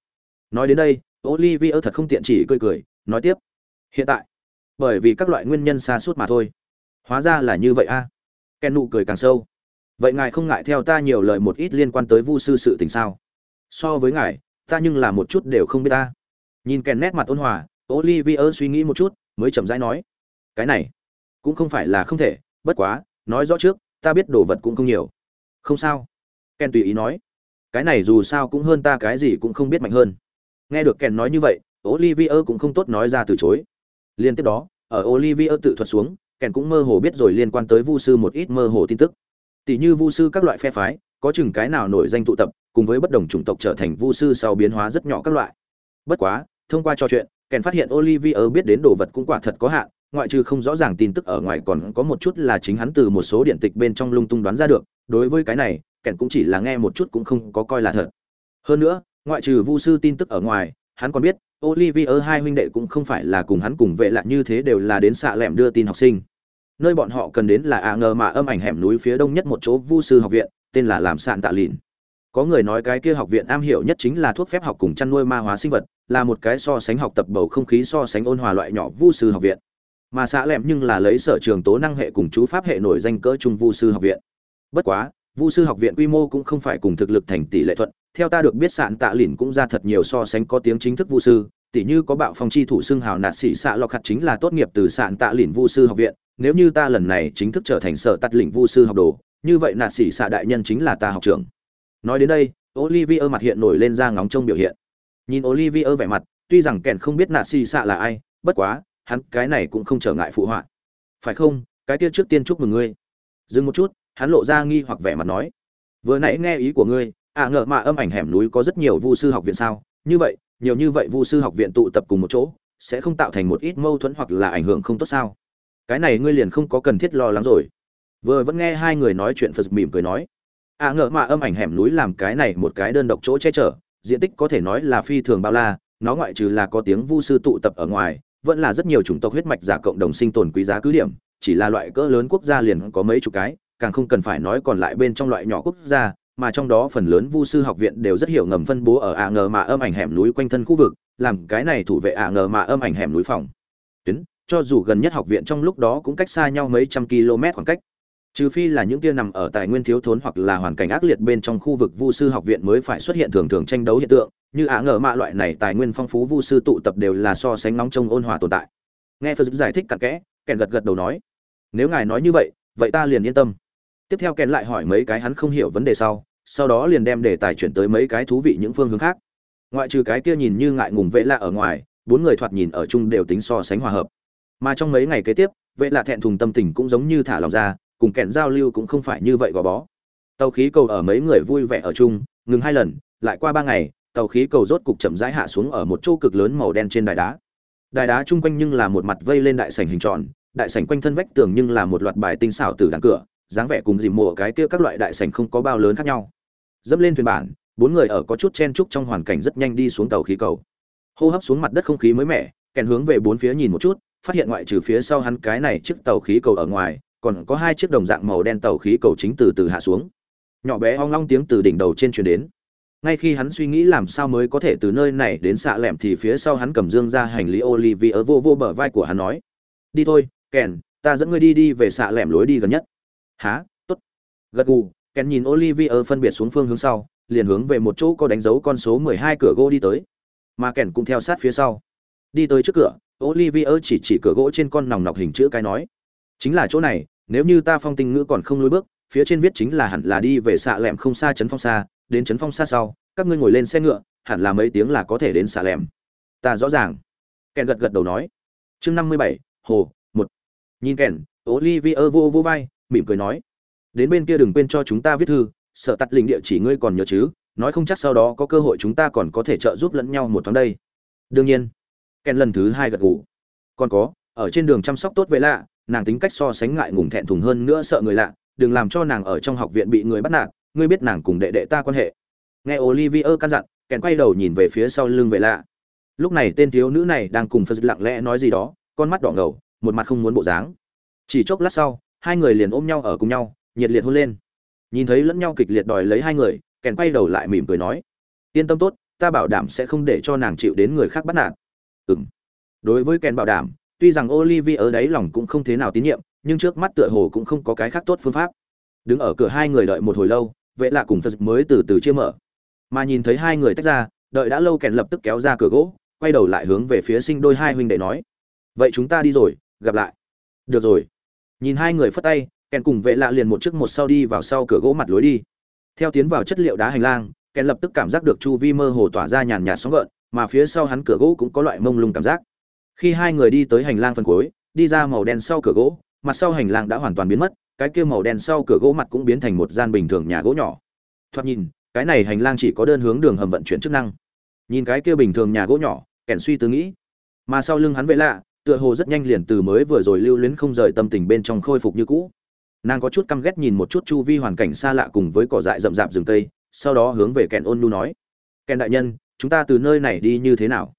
nói đến đây, olivier thật không tiện chỉ cười cười, nói tiếp, hiện tại, bởi vì các loại nguyên nhân xa suốt mà thôi hóa ra là như vậy a à. ken nụ cười càng sâu, vậy ngài không ngại theo ta nhiều lời một ít liên quan tới vu sư sự tình sao so với ngài, ta nhưng là một chút đều không biết ta nhìn kèn nét mặt ôn hòa, olivier suy nghĩ một chút, mới chậm rãi nói, cái này cũng không phải là không thể, bất quá, nói rõ trước, ta biết đồ vật cũng không nhiều. Không sao. Kèn tùy ý nói, cái này dù sao cũng hơn ta cái gì cũng không biết mạnh hơn. Nghe được kèn nói như vậy, olivier cũng không tốt nói ra từ chối. Liên tiếp đó, ở olivier tự thuật xuống kèn cũng mơ hồ biết rồi liên quan tới vu sư một ít mơ hồ tin tức. Tỷ như vu sư các loại phe phái, có chừng cái nào nổi danh tụ tập, cùng với bất đồng chủng tộc trở thành vu sư sau biến hóa rất nhỏ các loại. Bất quá thông qua trò chuyện, kèn phát hiện olivier biết đến đồ vật cũng quả thật có hạn, ngoại trừ không rõ ràng tin tức ở ngoài còn có một chút là chính hắn từ một số điện tịch bên trong lung tung đoán ra được. Đối với cái này, kèn cũng chỉ là nghe một chút cũng không có coi là thật. Hơn nữa, ngoại trừ vu sư tin tức ở ngoài, hắn còn biết olivier hai huynh đệ cũng không phải là cùng hắn cùng vệ lại như thế đều là đến xạ lẻm đưa tin học sinh. Nơi bọn họ cần đến là ạ ngờ mà âm ảnh hẻm núi phía đông nhất một chỗ vu sư học viện, tên là làm sạn tạ lìn có người nói cái kia học viện am hiểu nhất chính là thuốc phép học cùng chăn nuôi ma hóa sinh vật, là một cái so sánh học tập bầu không khí so sánh ôn hòa loại nhỏ vu sư học viện. Mà xã lẹm nhưng là lấy sở trường tố năng hệ cùng chú pháp hệ nổi danh cỡ trung vu sư học viện. Bất quá, vu sư học viện quy mô cũng không phải cùng thực lực thành tỷ lệ thuận, theo ta được biết sạn tạ lỉn cũng ra thật nhiều so sánh có tiếng chính thức vu sư tỷ như có bạo phong chi thủ xưng hào nạt sĩ xạ lọc hạt chính là tốt nghiệp từ sạn tạ lỉn vu sư học viện, nếu như ta lần này chính thức trở thành sở tắt lĩnh vu sư học đồ, như vậy nạt sĩ xạ đại nhân chính là ta học trưởng nói đến đây, olivier mặt hiện nổi lên ra ngóng trông biểu hiện. Nhìn olivier vẻ mặt, tuy rằng kèn không biết nạ xì xạ là ai, bất quá, hắn cái này cũng không trở ngại phụ họa. Phải không? Cái kia trước tiên chúc mừng ngươi. Dừng một chút, hắn lộ ra nghi hoặc vẻ mặt nói. Vừa nãy nghe ý của ngươi à ngờ mà âm ảnh hẻm núi có rất nhiều vu sư học viện sao? Như vậy, nhiều như vậy vu sư học viện tụ tập cùng một chỗ, sẽ không tạo thành một ít mâu thuẫn hoặc là ảnh hưởng không tốt sao? Cái này ngươi liền không có cần thiết lo lắng rồi. Vừa vẫn nghe hai người nói chuyện phật mỉm cười nói à ngờ mà âm ảnh hẻm núi làm cái này một cái đơn độc chỗ che chở, diện tích có thể nói là phi thường bao la, nó ngoại trừ là có tiếng vu sư tụ tập ở ngoài, vẫn là rất nhiều chủng tộc huyết mạch giả cộng đồng sinh tồn quý giá cứ điểm, chỉ là loại cỡ lớn quốc gia liền có mấy chục cái, càng không cần phải nói còn lại bên trong loại nhỏ quốc gia, mà trong đó phần lớn vu sư học viện đều rất hiểu ngầm phân bố ở ạ ngờ mà âm ảnh hẻm núi quanh thân khu vực, làm cái này thủ vệ ạ ngờ mà âm ảnh hẻm núi phòng. Tuyến, cho dù gần nhất học viện trong lúc đó cũng cách xa nhau mấy trăm km khoảng cách trừ phi là những kia nằm ở tài nguyên thiếu thốn hoặc là hoàn cảnh ác liệt bên trong khu vực vu sư học viện mới phải xuất hiện thường thường tranh đấu hiện tượng, như ạ ngờ mạ loại này tài nguyên phong phú vu sư tụ tập đều là so sánh nóng trong ôn hòa tồn tại. Nghe phật giải thích cặn kẽ, kèn gật gật đầu nói, nếu ngài nói như vậy vậy ta liền yên tâm. Tiếp theo kèn lại hỏi mấy cái hắn không hiểu vấn đề sau sau đó liền đem đề tài chuyển tới mấy cái thú vị những phương hướng khác. Ngoại trừ cái kia nhìn như ngại ngùng vệ lạ ở ngoài, bốn người thoạt nhìn ở chung đều tính so sánh hòa hợp. Mà trong mấy ngày kế tiếp, vệ lạ thẹn thùng tâm tình cũng giống như thả lòng ra cùng kèn giao lưu cũng không phải như vậy gò bó. Tàu khí cầu ở mấy người vui vẻ ở chung, ngừng hai lần, lại qua ba ngày, tàu khí cầu rốt cục chậm rãi hạ xuống ở một chỗ cực lớn màu đen trên đài đá. Đài đá chung quanh nhưng là một mặt vây lên đại sảnh hình tròn, đại sảnh quanh thân vách tường nhưng là một loạt bài tinh xảo từ đằng cửa, dáng vẻ cùng dìm mùa cái kia các loại đại sảnh không có bao lớn khác nhau. Dẫm lên thuyền bản, bốn người ở có chút chen chúc trong hoàn cảnh rất nhanh đi xuống tàu khí cầu. Hô hấp xuống mặt đất không khí mới mẻ, kèn hướng về bốn phía nhìn một chút, phát hiện ngoại trừ phía sau hắn cái này chiếc tàu khí cầu ở ngoài còn có hai chiếc đồng dạng màu đen tàu khí cầu chính từ từ hạ xuống. Nhỏ bé ong long tiếng từ đỉnh đầu trên truyền đến. Ngay khi hắn suy nghĩ làm sao mới có thể từ nơi này đến xạ lẻm thì phía sau hắn cầm dương ra hành lý Olivia vô vô bờ vai của hắn nói đi thôi Ken, ta dẫn ngươi đi đi về xạ lẻm lối đi gần nhất. Hả, tốt. Gật gù Ken nhìn Olivia phân biệt xuống phương hướng sau liền hướng về một chỗ có đánh dấu con số 12 cửa gỗ đi tới. Mà Ken cũng theo sát phía sau. Đi tới trước cửa Olivia chỉ chỉ cửa gỗ trên con nòng nọc hình chữ cái nói chính là chỗ này nếu như ta phong tinh ngữ còn không lối bước, phía trên viết chính là hẳn là đi về xạ lẻm không xa trấn phong xa, đến trấn phong xa sau, các ngươi ngồi lên xe ngựa, hẳn là mấy tiếng là có thể đến xạ lẻm. Ta rõ ràng. Kèn gật gật đầu nói. Chương năm mươi bảy, hồ, một. Nhìn kèn olivier vô vô vai, mỉm cười nói. Đến bên kia đừng quên cho chúng ta viết thư, sợ tắt lình địa chỉ ngươi còn nhớ chứ, nói không chắc sau đó có cơ hội chúng ta còn có thể trợ giúp lẫn nhau một tháng đây. Đương nhiên. Kèn lần thứ hai gật gù. Còn có, ở trên đường chăm sóc tốt vậy lạ nàng tính cách so sánh ngại ngùng thẹn thùng hơn nữa sợ người lạ, đừng làm cho nàng ở trong học viện bị người bắt nạt, ngươi biết nàng cùng đệ đệ ta quan hệ. Nghe olivier căn dặn, kèn quay đầu nhìn về phía sau lưng vệ lạ lúc này tên thiếu nữ này đang cùng phật lặng lẽ nói gì đó, con mắt đỏ ngầu, một mặt không muốn bộ dáng. Chỉ chốc lát sau, hai người liền ôm nhau ở cùng nhau, nhiệt liệt hôn lên. Nhìn thấy lẫn nhau kịch liệt đòi lấy hai người, kèn quay đầu lại mỉm cười nói, yên tâm tốt, ta bảo đảm sẽ không để cho nàng chịu đến người khác bắt nạt. Ừng đối với kèn bảo đảm tuy rằng Olivier ở đấy lòng cũng không thế nào tín nhiệm, nhưng trước mắt tựa hồ cũng không có cái khác tốt phương pháp. Đứng ở cửa hai người đợi một hồi lâu, vệ lạ cùng Phật mới từ từ chia mở. Mà nhìn thấy hai người tách ra, đợi đã lâu kèn lập tức kéo ra cửa gỗ, quay đầu lại hướng về phía sinh đôi hai huynh đệ nói: "Vậy chúng ta đi rồi, gặp lại." "Được rồi." Nhìn hai người phất tay, kèn cùng vệ lạ liền một trước một sau đi vào sau cửa gỗ mặt lối đi. Theo tiến vào chất liệu đá hành lang, kèn lập tức cảm giác được chu vi mơ hồ tỏa ra nhàn nhạt sóng gợn, mà phía sau hắn cửa gỗ cũng có loại mông lung cảm giác khi hai người đi tới hành lang phần cuối, đi ra màu đen sau cửa gỗ, mặt sau hành lang đã hoàn toàn biến mất, cái kia màu đen sau cửa gỗ mặt cũng biến thành một gian bình thường nhà gỗ nhỏ. Thoạt nhìn, cái này hành lang chỉ có đơn hướng đường hầm vận chuyển chức năng. Nhìn cái kia bình thường nhà gỗ nhỏ, kẻn suy tư nghĩ. Mà sau lưng hắn vệ lạ, tựa hồ rất nhanh liền từ mới vừa rồi lưu luyến không rời tâm tình bên trong khôi phục như cũ. Nàng có chút căm ghét nhìn một chút chu vi hoàn cảnh xa lạ cùng với cỏ dại rậm rạp rừng tây, sau đó hướng về kèn ôn nu nói. Kèn đại nhân, chúng ta từ nơi này đi như thế nào?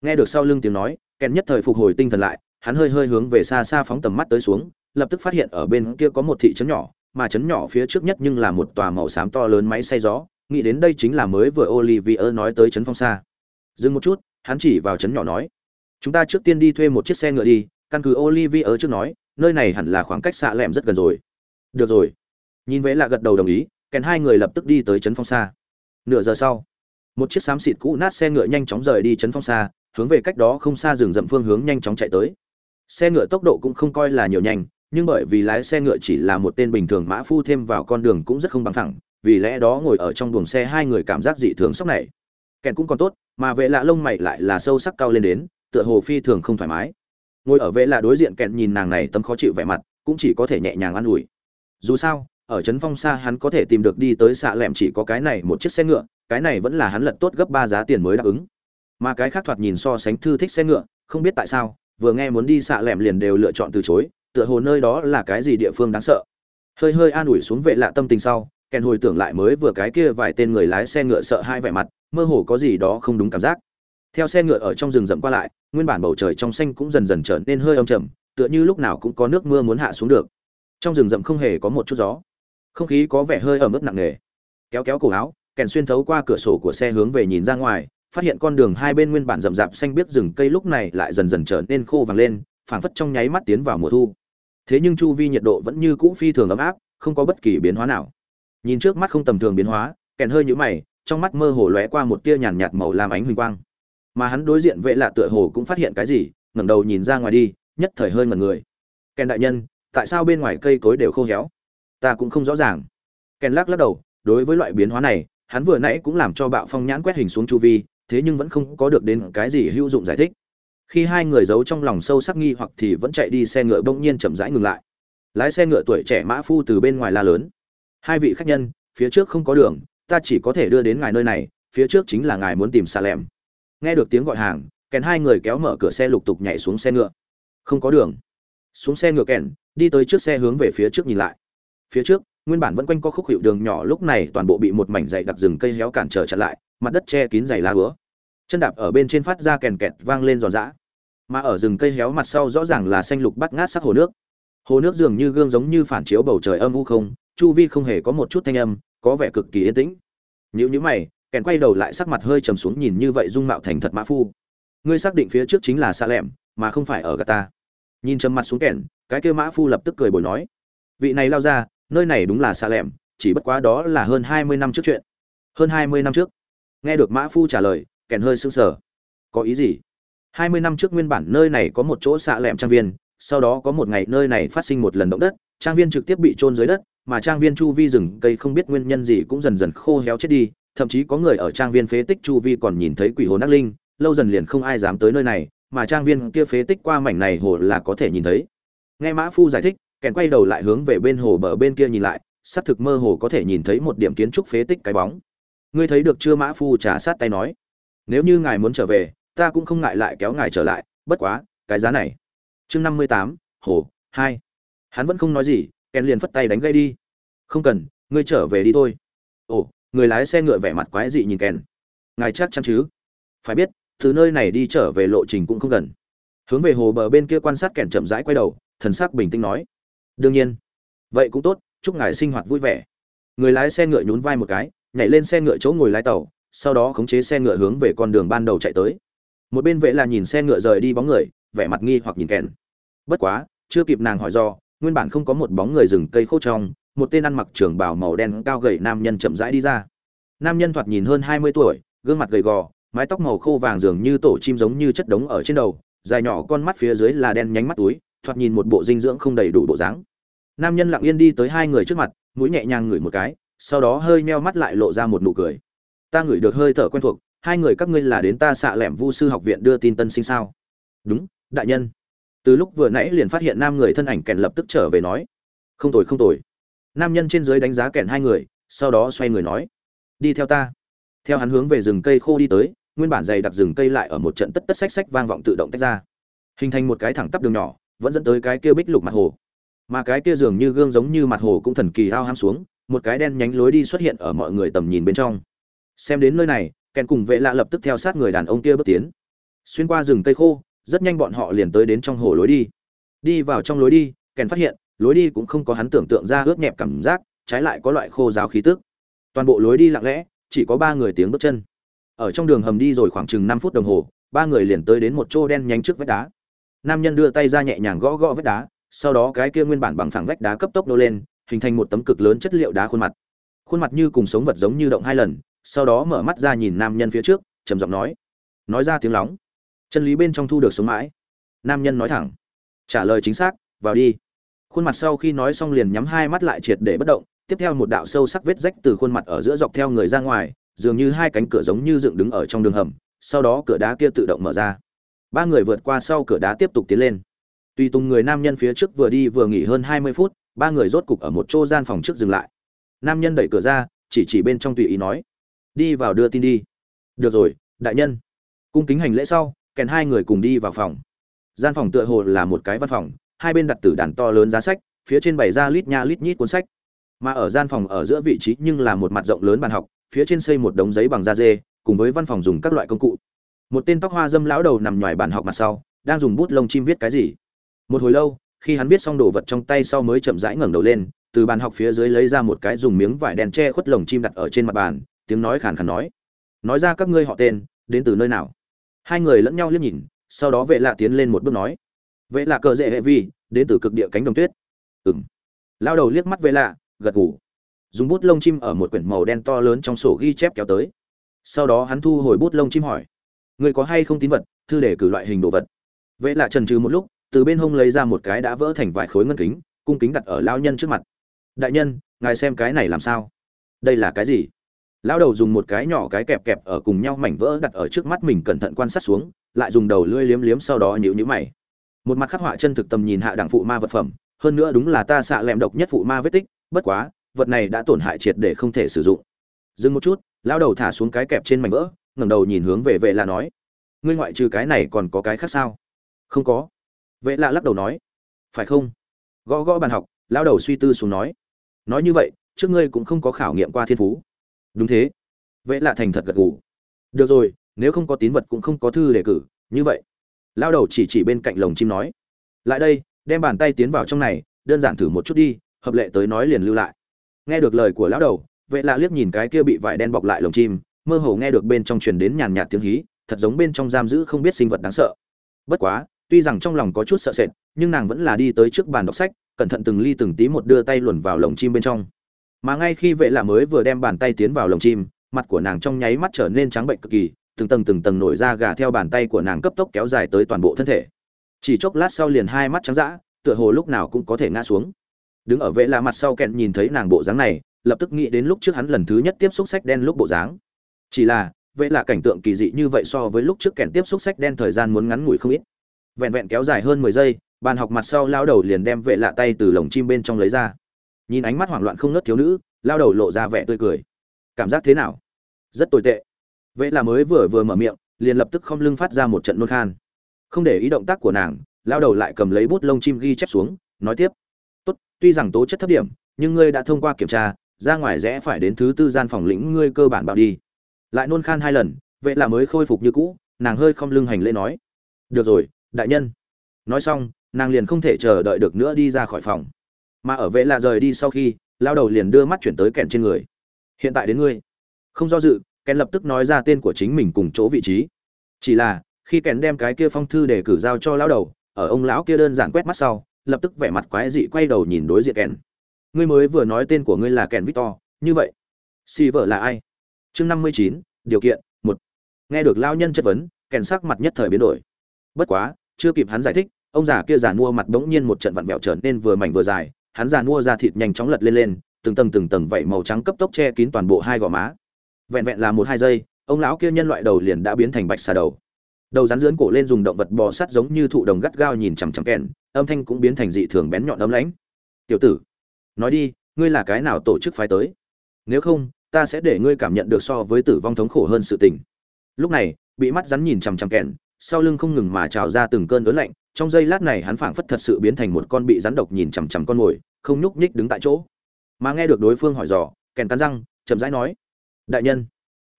Nghe được sau lưng tiếng nói kèn nhất thời phục hồi tinh thần lại, hắn hơi hơi hướng về xa xa phóng tầm mắt tới xuống, lập tức phát hiện ở bên kia có một thị trấn nhỏ, mà trấn nhỏ phía trước nhất nhưng là một tòa màu xám to lớn máy xay gió, nghĩ đến đây chính là mới vừa olivier nói tới trấn phong xa. Dừng một chút, hắn chỉ vào trấn nhỏ nói, chúng ta trước tiên đi thuê một chiếc xe ngựa đi, căn cứ olivier trước nói, nơi này hẳn là khoảng cách xạ lẹm rất gần rồi. Được rồi. Nhìn vẽ là gật đầu đồng ý, kèn hai người lập tức đi tới trấn phong xa. Nửa giờ sau, một chiếc xám xịt cũ nát xe ngựa nhanh chóng rời đi trấn phong xa hướng về cách đó không xa rừng rậm phương hướng nhanh chóng chạy tới. Xe ngựa tốc độ cũng không coi là nhiều nhanh, nhưng bởi vì lái xe ngựa chỉ là một tên bình thường mã phu thêm vào con đường cũng rất không bằng thẳng, vì lẽ đó ngồi ở trong buồng xe hai người cảm giác dị thường sốc này. Kèn cũng còn tốt, mà vệ lạ lông mày lại là sâu sắc cao lên đến, tựa hồ phi thường không thoải mái. Ngồi ở vệ lạ đối diện kèn nhìn nàng này tấm khó chịu vẻ mặt, cũng chỉ có thể nhẹ nhàng an ủi. Dù sao, ở trấn phong xa hắn có thể tìm được đi tới xạ lẹm chỉ có cái này một chiếc xe ngựa, cái này vẫn là hắn lật tốt gấp ba giá tiền mới đáp ứng mà cái khác thoạt nhìn so sánh thư thích xe ngựa, không biết tại sao, vừa nghe muốn đi xạ lẻm liền đều lựa chọn từ chối, tựa hồ nơi đó là cái gì địa phương đáng sợ. Hơi hơi an ủi xuống vệ lạ tâm tình sau, kèn hồi tưởng lại mới vừa cái kia vài tên người lái xe ngựa sợ hai vẻ mặt, mơ hồ có gì đó không đúng cảm giác. Theo xe ngựa ở trong rừng rậm qua lại, nguyên bản bầu trời trong xanh cũng dần dần trở nên hơi âm trầm, tựa như lúc nào cũng có nước mưa muốn hạ xuống được. Trong rừng rậm không hề có một chút gió. Không khí có vẻ hơi ẩm ướt nặng nề. Kéo kéo cổ áo, kèn xuyên thấu qua cửa sổ của xe hướng về nhìn ra ngoài phát hiện con đường hai bên nguyên bản rậm rạp xanh biếc rừng cây lúc này lại dần dần trở nên khô vàng lên, phảng phất trong nháy mắt tiến vào mùa thu. Thế nhưng chu vi nhiệt độ vẫn như cũ phi thường ấm áp, không có bất kỳ biến hóa nào. Nhìn trước mắt không tầm thường biến hóa, kèn hơi nhũ mày, trong mắt mơ hồ lóe qua một tia nhàn nhạt màu làm ánh huỳnh quang. Mà hắn đối diện vệ lạ tựa hồ cũng phát hiện cái gì, ngẩng đầu nhìn ra ngoài đi, nhất thời hơi ngẩn người. Kèn đại nhân, tại sao bên ngoài cây cối đều khô héo? Ta cũng không rõ ràng. Kèn lắc lắc đầu, đối với loại biến hóa này, hắn vừa nãy cũng làm cho bạo phong nhãn quét hình xuống chu vi thế nhưng vẫn không có được đến cái gì hữu dụng giải thích. Khi hai người giấu trong lòng sâu sắc nghi hoặc thì vẫn chạy đi xe ngựa bỗng nhiên chậm rãi ngừng lại. Lái xe ngựa tuổi trẻ mã phu từ bên ngoài la lớn. Hai vị khách nhân, phía trước không có đường, ta chỉ có thể đưa đến ngài nơi này, phía trước chính là ngài muốn tìm xa lẻm. Nghe được tiếng gọi hàng, kèn hai người kéo mở cửa xe lục tục nhảy xuống xe ngựa. Không có đường. Xuống xe ngựa kèn, đi tới trước xe hướng về phía trước nhìn lại. Phía trước, nguyên bản vẫn quanh co khúc hiệu đường nhỏ lúc này toàn bộ bị một mảnh dày đặc rừng cây héo cản trở chặn lại mặt đất che kín dày lá hứa chân đạp ở bên trên phát ra kèn kẹt vang lên giòn giã. Mà ở rừng cây héo mặt sau rõ ràng là xanh lục bắt ngát sắc hồ nước. Hồ nước dường như gương giống như phản chiếu bầu trời âm u không, chu vi không hề có một chút thanh âm, có vẻ cực kỳ yên tĩnh. Nhữ nhữ mày, kèn quay đầu lại sắc mặt hơi trầm xuống nhìn như vậy dung mạo thành thật mã phu. Ngươi xác định phía trước chính là xa lẻm mà không phải ở gà ta. Nhìn trầm mặt xuống kèn, cái kêu mã phu lập tức cười bồi nói. Vị này lao ra, nơi này đúng là xa lẻm chỉ bất quá đó là hơn hai mươi năm trước chuyện. Hơn hai mươi năm trước nghe được mã phu trả lời, kèn hơi sững sờ. Có ý gì? Hai mươi năm trước nguyên bản nơi này có một chỗ xạ lẹm trang viên, sau đó có một ngày nơi này phát sinh một lần động đất, trang viên trực tiếp bị trôn dưới đất, mà trang viên chu vi rừng cây không biết nguyên nhân gì cũng dần dần khô héo chết đi, thậm chí có người ở trang viên phế tích chu vi còn nhìn thấy quỷ hồn ác linh, lâu dần liền không ai dám tới nơi này, mà trang viên kia phế tích qua mảnh này hồ là có thể nhìn thấy. Nghe mã phu giải thích, kèn quay đầu lại hướng về bên hồ bờ bên kia nhìn lại, xác thực mơ hồ có thể nhìn thấy một điểm kiến trúc phế tích cái bóng ngươi thấy được chưa mã phu trả sát tay nói. Nếu như ngài muốn trở về, ta cũng không ngại lại kéo ngài trở lại, bất quá, cái giá này. Chương năm mươi tám, hồ, hai. Hắn vẫn không nói gì kèn liền phất tay đánh gây đi. Không cần, ngươi trở về đi thôi. Ồ, người lái xe ngựa vẻ mặt quái dị nhìn kèn ngài chắc chắn chứ? Phải biết, từ nơi này đi trở về lộ trình cũng không gần. Hướng về hồ bờ bên kia quan sát kèn chậm rãi quay đầu, thần sắc bình tĩnh nói. Đương nhiên. Vậy cũng tốt, chúc ngài sinh hoạt vui vẻ. Người lái xe ngựa nhún vai một cái nhảy lên xe ngựa chỗ ngồi lái tàu, sau đó khống chế xe ngựa hướng về con đường ban đầu chạy tới. Một bên vệ là nhìn xe ngựa rời đi bóng người, vẻ mặt nghi hoặc nhìn kèn bất quá, chưa kịp nàng hỏi do, nguyên bản không có một bóng người rừng cây khô trong, một tên ăn mặc trường bào màu đen cao gầy nam nhân chậm rãi đi ra. Nam nhân thoạt nhìn hơn hai mươi tuổi, gương mặt gầy gò, mái tóc màu khô vàng dường như tổ chim giống như chất đống ở trên đầu, dài nhỏ con mắt phía dưới là đen nhánh mắt túi, thoạt nhìn một bộ dinh dưỡng không đầy đủ bộ dáng. Nam nhân lặng yên đi tới hai người trước mặt, mũi nhẹ nhàng ngửi một cái sau đó hơi meo mắt lại lộ ra một nụ cười. Ta ngửi được hơi thở quen thuộc, hai người các ngươi là đến ta xạ lẻm vu sư học viện đưa tin tân sinh sao? Đúng, đại nhân. Từ lúc vừa nãy liền phát hiện nam người thân ảnh kèn lập tức trở về nói. Không tồi không tồi. Nam nhân trên dưới đánh giá kèn hai người, sau đó xoay người nói. Đi theo ta. Theo hắn hướng về rừng cây khô đi tới, nguyên bản dày đặc rừng cây lại ở một trận tất tất xách xách vang vọng tự động tách ra. Hình thành một cái thẳng tắp đường nhỏ, vẫn dẫn tới cái kia bích lục mặt hồ. Mà cái kia dường như gương giống như mặt hồ cũng thần kỳ hao ham xuống một cái đen nhánh lối đi xuất hiện ở mọi người tầm nhìn bên trong. Xem đến nơi này kèn cùng vệ lạ lập tức theo sát người đàn ông kia bước tiến. Xuyên qua rừng cây khô, rất nhanh bọn họ liền tới đến trong hồ lối đi. Đi vào trong lối đi kèn phát hiện, lối đi cũng không có hắn tưởng tượng ra ướt nhẹp cảm giác, trái lại có loại khô giáo khí tức. Toàn bộ lối đi lặng lẽ, chỉ có ba người tiếng bước chân. Ở trong đường hầm đi rồi khoảng chừng năm phút đồng hồ, ba người liền tới đến một chỗ đen nhánh trước vách đá. Nam nhân đưa tay ra nhẹ nhàng gõ gõ vách đá, sau đó cái kia nguyên bản bằng phẳng vách đá cấp tốc nô lên hình thành một tấm cực lớn chất liệu đá khuôn mặt. Khuôn mặt như cùng sống vật giống như động hai lần, sau đó mở mắt ra nhìn nam nhân phía trước, trầm giọng nói. Nói ra tiếng lóng. Chân lý bên trong thu được sống mãi. Nam nhân nói thẳng. Trả lời chính xác, vào đi. Khuôn mặt sau khi nói xong liền nhắm hai mắt lại triệt để bất động, tiếp theo một đạo sâu sắc vết rách từ khuôn mặt ở giữa dọc theo người ra ngoài, dường như hai cánh cửa giống như dựng đứng ở trong đường hầm, sau đó cửa đá kia tự động mở ra. Ba người vượt qua sau cửa đá tiếp tục tiến lên. Tùy tùng người nam nhân phía trước vừa đi vừa nghỉ hơn hai mươi phút ba người rốt cục ở một chỗ gian phòng trước dừng lại. Nam nhân đẩy cửa ra, chỉ chỉ bên trong tùy ý nói, đi vào đưa tin đi. Được rồi, đại nhân. Cung kính hành lễ sau, kèn hai người cùng đi vào phòng. Gian phòng tựa hồ là một cái văn phòng, hai bên đặt tử đàn to lớn giá sách, phía trên bày ra lít nha lít nhít cuốn sách. Mà ở gian phòng ở giữa vị trí nhưng là một mặt rộng lớn bàn học, phía trên xây một đống giấy bằng da dê, cùng với văn phòng dùng các loại công cụ. Một tên tóc hoa dâm lão đầu nằm ngoài bàn học mặt sau, đang dùng bút lông chim viết cái gì. Một hồi lâu khi hắn viết xong đồ vật trong tay sau mới chậm rãi ngẩng đầu lên, từ bàn học phía dưới lấy ra một cái dùng miếng vải đen che khuất lồng chim đặt ở trên mặt bàn, tiếng nói khàn khàn nói nói ra các ngươi họ tên, đến từ nơi nào? Hai người lẫn nhau liếc nhìn, sau đó vệ lạ tiến lên một bước nói, vệ lạ cờ dễ hệ vi, đến từ cực địa cánh đồng tuyết. Ừng lao đầu liếc mắt vệ lạ, gật gù, dùng bút lông chim ở một quyển màu đen to lớn trong sổ ghi chép kéo tới. Sau đó hắn thu hồi bút lông chim hỏi người có hay không tín vật, thư để cử loại hình đồ vật? Vệ lạ trần trừ một lúc từ bên hông lấy ra một cái đã vỡ thành vài khối ngân kính, cung kính đặt ở lao nhân trước mặt. Đại nhân, ngài xem cái này làm sao? Đây là cái gì? Lão đầu dùng một cái nhỏ cái kẹp kẹp ở cùng nhau mảnh vỡ đặt ở trước mắt mình cẩn thận quan sát xuống, lại dùng đầu lưỡi liếm liếm sau đó nhíu nhíu mày. Một mặt khắc họa chân thực tầm nhìn hạ đẳng phụ ma vật phẩm, hơn nữa đúng là ta xạ lẹm độc nhất phụ ma vết tích, bất quá, vật này đã tổn hại triệt để không thể sử dụng. Dừng một chút, lão đầu thả xuống cái kẹp trên mảnh vỡ, ngẩng đầu nhìn hướng về vệ là nói, ngươi ngoại trừ cái này còn có cái khác sao? Không có vệ lạ lắc đầu nói, phải không? Gõ gõ bàn học, lão đầu suy tư xuống nói nói như vậy, trước ngươi cũng không có khảo nghiệm qua thiên phú. Đúng thế. Vệ lạ thành thật gật gù, được rồi, nếu không có tín vật cũng không có thư đề cử, như vậy. Lao đầu chỉ chỉ bên cạnh lồng chim nói, lại đây, đem bàn tay tiến vào trong này, đơn giản thử một chút đi, hợp lệ tới nói liền lưu lại. Nghe được lời của lão đầu, vệ lạ liếc nhìn cái kia bị vải đen bọc lại lồng chim, mơ hồ nghe được bên trong truyền đến nhàn nhạt tiếng hí, thật giống bên trong giam giữ không biết sinh vật đáng sợ. Bất quá tuy rằng trong lòng có chút sợ sệt, nhưng nàng vẫn là đi tới trước bàn đọc sách, cẩn thận từng ly từng tí một đưa tay luồn vào lồng chim bên trong. Mà ngay khi vệ lạ mới vừa đem bàn tay tiến vào lồng chim, mặt của nàng trong nháy mắt trở nên trắng bệnh cực kỳ, từng tầng từng tầng nổi ra gà theo bàn tay của nàng cấp tốc kéo dài tới toàn bộ thân thể. Chỉ chốc lát sau liền hai mắt trắng dã, tựa hồ lúc nào cũng có thể ngã xuống. Đứng ở vệ lạ mặt sau kẹn nhìn thấy nàng bộ dáng này, lập tức nghĩ đến lúc trước hắn lần thứ nhất tiếp xúc sách đen lúc bộ dáng. Chỉ là, vệ lạ cảnh tượng kỳ dị như vậy so với lúc trước kẹn tiếp xúc sách đen thời gian muốn ngắn ngủi không ít vẹn vẹn kéo dài hơn mười giây, bàn học mặt sau lao đầu liền đem vệ lạ tay từ lồng chim bên trong lấy ra. Nhìn ánh mắt hoảng loạn không nớt thiếu nữ, lao đầu lộ ra vẻ tươi cười. Cảm giác thế nào? Rất tồi tệ. Vậy là mới vừa vừa mở miệng, liền lập tức không lưng phát ra một trận nôn khan. Không để ý động tác của nàng, lao đầu lại cầm lấy bút lông chim ghi chép xuống, nói tiếp. Tốt, tuy rằng tố chất thấp điểm, nhưng ngươi đã thông qua kiểm tra, ra ngoài rẽ phải đến thứ tư gian phòng lĩnh ngươi cơ bản bảo đi. Lại nôn khan hai lần vậy là mới khôi phục như cũ, nàng hơi không lưng hành lễ nói. Được rồi đại nhân. Nói xong, nàng liền không thể chờ đợi được nữa đi ra khỏi phòng. Mà ở vệ lạ rời đi sau khi, lao đầu liền đưa mắt chuyển tới kèn trên người. Hiện tại đến ngươi. Không do dự kèn lập tức nói ra tên của chính mình cùng chỗ vị trí. Chỉ là, khi kèn đem cái kia phong thư để cử giao cho lao đầu, ở ông lão kia đơn giản quét mắt sau, lập tức vẻ mặt quái dị quay đầu nhìn đối diện kèn ngươi mới vừa nói tên của ngươi là kèn victor, như vậy. Si vợ là ai? Chương năm mươi chín, điều kiện, một. Nghe được lao nhân chất vấn kèn sắc mặt nhất thời biến đổi. Bất quá chưa kịp hắn giải thích, ông già kia giàn mua mặt bỗng nhiên một trận vặn vẹo trở nên vừa mảnh vừa dài, hắn già mua ra thịt nhanh chóng lật lên lên, từng tầng từng tầng vảy màu trắng cấp tốc che kín toàn bộ hai gò má. Vẹn vẹn là một hai giây, ông lão kia nhân loại đầu liền đã biến thành bạch xà đầu. Đầu rắn dưỡn cổ lên dùng động vật bò sắt giống như thụ đồng gắt gao nhìn chằm chằm kèn âm thanh cũng biến thành dị thường bén nhọn ấm lãnh. Tiểu tử, nói đi, ngươi là cái nào tổ chức phái tới? Nếu không, ta sẽ để ngươi cảm nhận được so với tử vong thống khổ hơn sự tình. Lúc này, bị mắt rắn nhìn chằm chằm kèn sau lưng không ngừng mà trào ra từng cơn ớn lạnh, trong giây lát này hắn phảng phất thật sự biến thành một con bị rắn độc nhìn chằm chằm con mồi, không nhúc nhích đứng tại chỗ. Mà nghe được đối phương hỏi dò, kèn cắn răng, chậm rãi nói, đại nhân,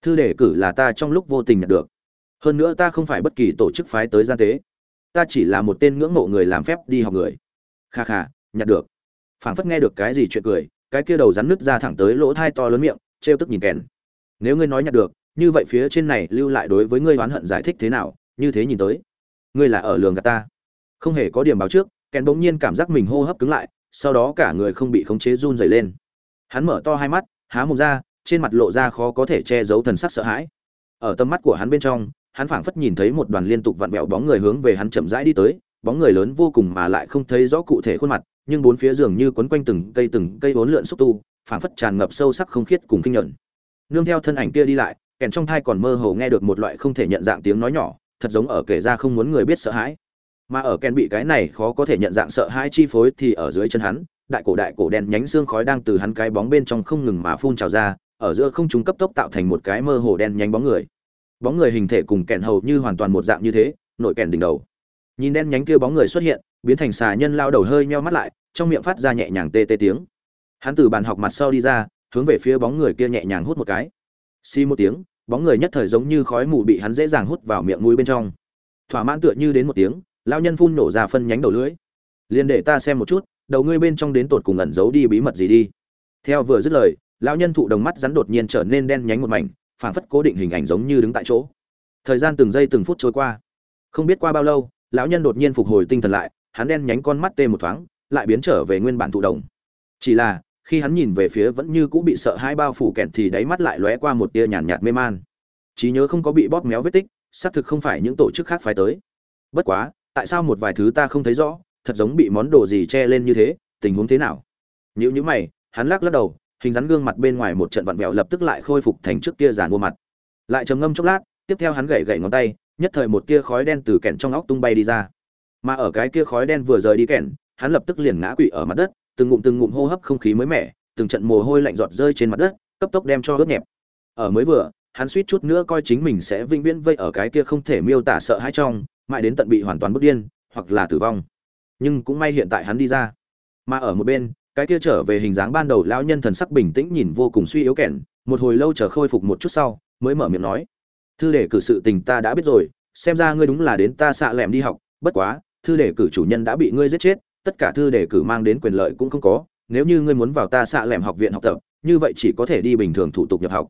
thư đề cử là ta trong lúc vô tình nhận được. Hơn nữa ta không phải bất kỳ tổ chức phái tới gian tế. Ta chỉ là một tên ngưỡng mộ người làm phép đi học người. Kha kha nhặt được. Phảng phất nghe được cái gì chuyện cười, cái kia đầu rắn nứt ra thẳng tới lỗ thai to lớn miệng, trêu tức nhìn kèn. Nếu ngươi nói nhặt được, như vậy phía trên này lưu lại đối với ngươi oán hận giải thích thế nào? Như thế nhìn tới. Ngươi là ở lường gạt ta. Không hề có điểm báo trước kèn bỗng nhiên cảm giác mình hô hấp cứng lại, sau đó cả người không bị khống chế run rẩy lên. Hắn mở to hai mắt, há mồm ra, trên mặt lộ ra khó có thể che giấu thần sắc sợ hãi. Ở tầm mắt của hắn bên trong, hắn phảng phất nhìn thấy một đoàn liên tục vặn vẹo bóng người hướng về hắn chậm rãi đi tới, bóng người lớn vô cùng mà lại không thấy rõ cụ thể khuôn mặt, nhưng bốn phía dường như quấn quanh từng cây từng cây bốn lượn xúc tu, phảng phất tràn ngập sâu sắc không khiết cùng kinh nhận nương theo thân ảnh kia đi lại kèn trong thai còn mơ hồ nghe được một loại không thể nhận dạng tiếng nói nhỏ thật giống ở kể ra không muốn người biết sợ hãi. Mà ở ken bị cái này khó có thể nhận dạng sợ hãi chi phối thì ở dưới chân hắn, đại cổ đại cổ đen nhánh xương khói đang từ hắn cái bóng bên trong không ngừng mà phun trào ra, ở giữa không trung cấp tốc tạo thành một cái mơ hồ đen nhánh bóng người. Bóng người hình thể cùng kèn hầu như hoàn toàn một dạng như thế, nội kèn đỉnh đầu. Nhìn đen nhánh kia bóng người xuất hiện, biến thành xà nhân lao đầu hơi nheo mắt lại, trong miệng phát ra nhẹ nhàng tê tê tiếng. Hắn từ bàn học mặt sau đi ra, hướng về phía bóng người kia nhẹ nhàng hút một cái. Xi một tiếng bóng người nhất thời giống như khói mù bị hắn dễ dàng hút vào miệng mũi bên trong. Thỏa mãn tựa như đến một tiếng lao nhân phun nổ ra phân nhánh đầu lưỡi. Liền để ta xem một chút, đầu ngươi bên trong đến tột cùng ẩn giấu đi bí mật gì đi. Theo vừa dứt lời, lão nhân thụ đồng mắt rắn đột nhiên trở nên đen nhánh một mảnh, phảng phất cố định hình ảnh giống như đứng tại chỗ. Thời gian từng giây từng phút trôi qua. Không biết qua bao lâu, lão nhân đột nhiên phục hồi tinh thần lại, hắn đen nhánh con mắt tê một thoáng, lại biến trở về nguyên bản thụ đồng. Chỉ là khi hắn nhìn về phía vẫn như cũ bị sợ hai bao phủ kẹt thì đáy mắt lại lóe qua một tia nhàn nhạt, nhạt mê man. Trí nhớ không có bị bóp méo vết tích xác thực không phải những tổ chức khác phái tới. Bất quá tại sao một vài thứ ta không thấy rõ thật giống bị món đồ gì che lên như thế tình huống thế nào? Nhữ nhữ mày hắn lắc lắc đầu hình rắn gương mặt bên ngoài một trận vặn vẹo lập tức lại khôi phục thành trước kia giàn mua mặt. Lại trầm ngâm chốc lát tiếp theo hắn gậy gậy ngón tay nhất thời một tia khói đen từ kẹn trong óc tung bay đi ra. Mà ở cái kia khói đen vừa rời đi kẹn hắn lập tức liền ngã quỵ ở mặt đất từng ngụm từng ngụm hô hấp không khí mới mẻ, từng trận mồ hôi lạnh giọt rơi trên mặt đất, cấp tốc đem cho ướt nhẹp. Ở mới vừa, hắn suýt chút nữa coi chính mình sẽ vĩnh viễn vây ở cái kia không thể miêu tả sợ hãi trong, mãi đến tận bị hoàn toàn bức điên, hoặc là tử vong. Nhưng cũng may hiện tại hắn đi ra. Mà ở một bên, cái kia trở về hình dáng ban đầu lão nhân thần sắc bình tĩnh nhìn vô cùng suy yếu kẻn một hồi lâu chờ khôi phục một chút sau, mới mở miệng nói. Thư để cử sự tình ta đã biết rồi, xem ra ngươi đúng là đến ta xạ lẻm đi học, bất quá, thư để cử chủ nhân đã bị ngươi giết chết tất cả thư đề cử mang đến quyền lợi cũng không có, nếu như ngươi muốn vào ta xạ lẻm học viện học tập, như vậy chỉ có thể đi bình thường thủ tục nhập học.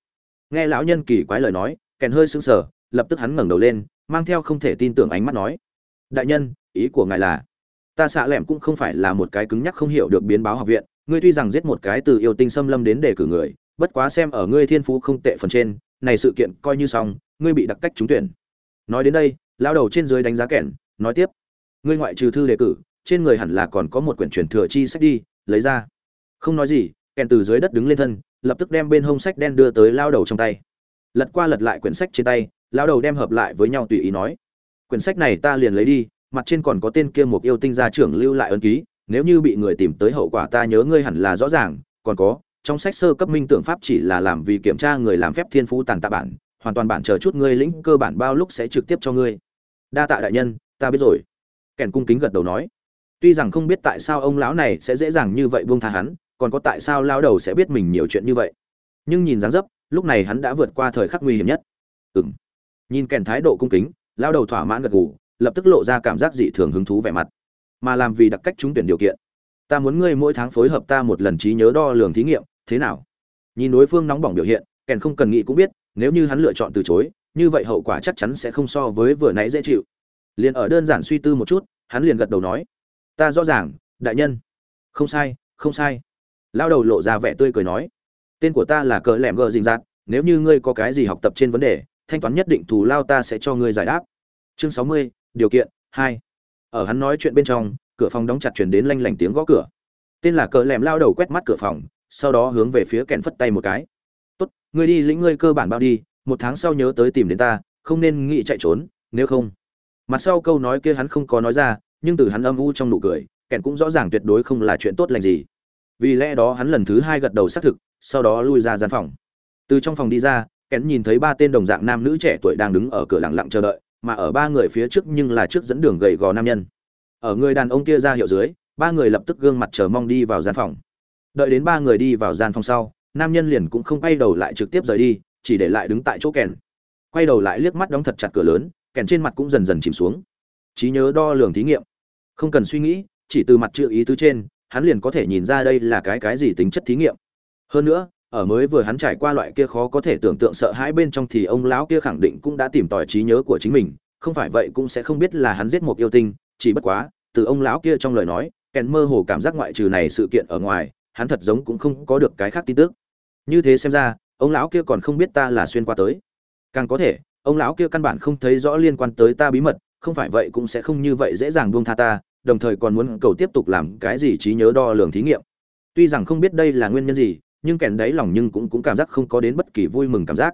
Nghe lão nhân kỳ quái lời nói, kèn hơi sững sờ, lập tức hắn ngẩng đầu lên, mang theo không thể tin tưởng ánh mắt nói, đại nhân, ý của ngài là, ta xạ lẻm cũng không phải là một cái cứng nhắc không hiểu được biến báo học viện, ngươi tuy rằng giết một cái từ yêu tinh xâm lâm đến đề cử người, bất quá xem ở ngươi thiên phú không tệ phần trên, này sự kiện coi như xong, ngươi bị đặc cách trúng tuyển. Nói đến đây lao đầu trên dưới đánh giá kẻn nói tiếp, ngươi ngoại trừ thư đề cử trên người hẳn là còn có một quyển truyền thừa chi sách đi, lấy ra. Không nói gì, kèn từ dưới đất đứng lên thân, lập tức đem bên hông sách đen đưa tới lao đầu trong tay. Lật qua lật lại quyển sách trên tay, lao đầu đem hợp lại với nhau tùy ý nói, quyển sách này ta liền lấy đi, mặt trên còn có tên kia một yêu tinh gia trưởng lưu lại ấn ký, nếu như bị người tìm tới hậu quả ta nhớ ngươi hẳn là rõ ràng, còn có, trong sách sơ cấp minh tưởng pháp chỉ là làm vì kiểm tra người làm phép thiên phú tàn tạ bản, hoàn toàn bản chờ chút ngươi lĩnh cơ bản bao lúc sẽ trực tiếp cho ngươi. Đa tạ đại nhân, ta biết rồi. Kèn cung kính gật đầu nói tuy rằng không biết tại sao ông lão này sẽ dễ dàng như vậy buông tha hắn, còn có tại sao lao đầu sẽ biết mình nhiều chuyện như vậy. Nhưng nhìn dáng dấp, lúc này hắn đã vượt qua thời khắc nguy hiểm nhất. Ừng nhìn kèn thái độ cung kính lao đầu thỏa mãn gật gù, lập tức lộ ra cảm giác dị thường hứng thú vẻ mặt. Mà làm vì đặc cách trúng tuyển điều kiện. Ta muốn ngươi mỗi tháng phối hợp ta một lần trí nhớ đo lường thí nghiệm, thế nào? Nhìn đối phương nóng bỏng biểu hiện, kèn không cần nghĩ cũng biết, nếu như hắn lựa chọn từ chối, như vậy hậu quả chắc chắn sẽ không so với vừa nãy dễ chịu. Liền ở đơn giản suy tư một chút, hắn liền gật đầu nói ta rõ ràng, đại nhân. Không sai không sai. Lao đầu lộ ra vẻ tươi cười nói. Tên của ta là cờ lẻm gờ dình dạt, nếu như ngươi có cái gì học tập trên vấn đề, thanh toán nhất định thù lao ta sẽ cho ngươi giải đáp. Chương sáu mươi, điều kiện, hai. Ở hắn nói chuyện bên trong, cửa phòng đóng chặt chuyển đến lanh lảnh tiếng gõ cửa. Tên là cờ lẻm lao đầu quét mắt cửa phòng, sau đó hướng về phía kèn phất tay một cái. Tốt, ngươi đi lĩnh ngươi cơ bản bao đi, một tháng sau nhớ tới tìm đến ta, không nên nghĩ chạy trốn, nếu không. Mặt sau câu nói kia hắn không có nói ra nhưng từ hắn âm u trong nụ cười kèn cũng rõ ràng tuyệt đối không là chuyện tốt lành gì. Vì lẽ đó hắn lần thứ hai gật đầu xác thực, sau đó lui ra gian phòng. Từ trong phòng đi ra kèn nhìn thấy ba tên đồng dạng nam nữ trẻ tuổi đang đứng ở cửa lặng lặng chờ đợi, mà ở ba người phía trước nhưng là trước dẫn đường gầy gò nam nhân. Ở người đàn ông kia ra hiệu dưới, ba người lập tức gương mặt chờ mong đi vào gian phòng. Đợi đến ba người đi vào gian phòng sau, nam nhân liền cũng không quay đầu lại trực tiếp rời đi, chỉ để lại đứng tại chỗ kèn quay đầu lại liếc mắt đóng thật chặt cửa lớn kèn trên mặt cũng dần dần chìm xuống. Trí nhớ đo lường thí nghiệm không cần suy nghĩ, chỉ từ mặt chữ ý tứ trên, hắn liền có thể nhìn ra đây là cái cái gì tính chất thí nghiệm. Hơn nữa, ở mới vừa hắn trải qua loại kia khó có thể tưởng tượng sợ hãi bên trong thì ông lão kia khẳng định cũng đã tìm tòi trí nhớ của chính mình, không phải vậy cũng sẽ không biết là hắn giết một yêu tinh, chỉ bất quá, từ ông lão kia trong lời nói kèn mơ hồ cảm giác ngoại trừ này sự kiện ở ngoài, hắn thật giống cũng không có được cái khác tin tức. Như thế xem ra, ông lão kia còn không biết ta là xuyên qua tới. Càng có thể, ông lão kia căn bản không thấy rõ liên quan tới ta bí mật không phải vậy cũng sẽ không như vậy dễ dàng buông tha ta, đồng thời còn muốn cầu tiếp tục làm cái gì trí nhớ đo lường thí nghiệm. Tuy rằng không biết đây là nguyên nhân gì, nhưng kèn đáy lòng nhưng cũng cũng cảm giác không có đến bất kỳ vui mừng cảm giác.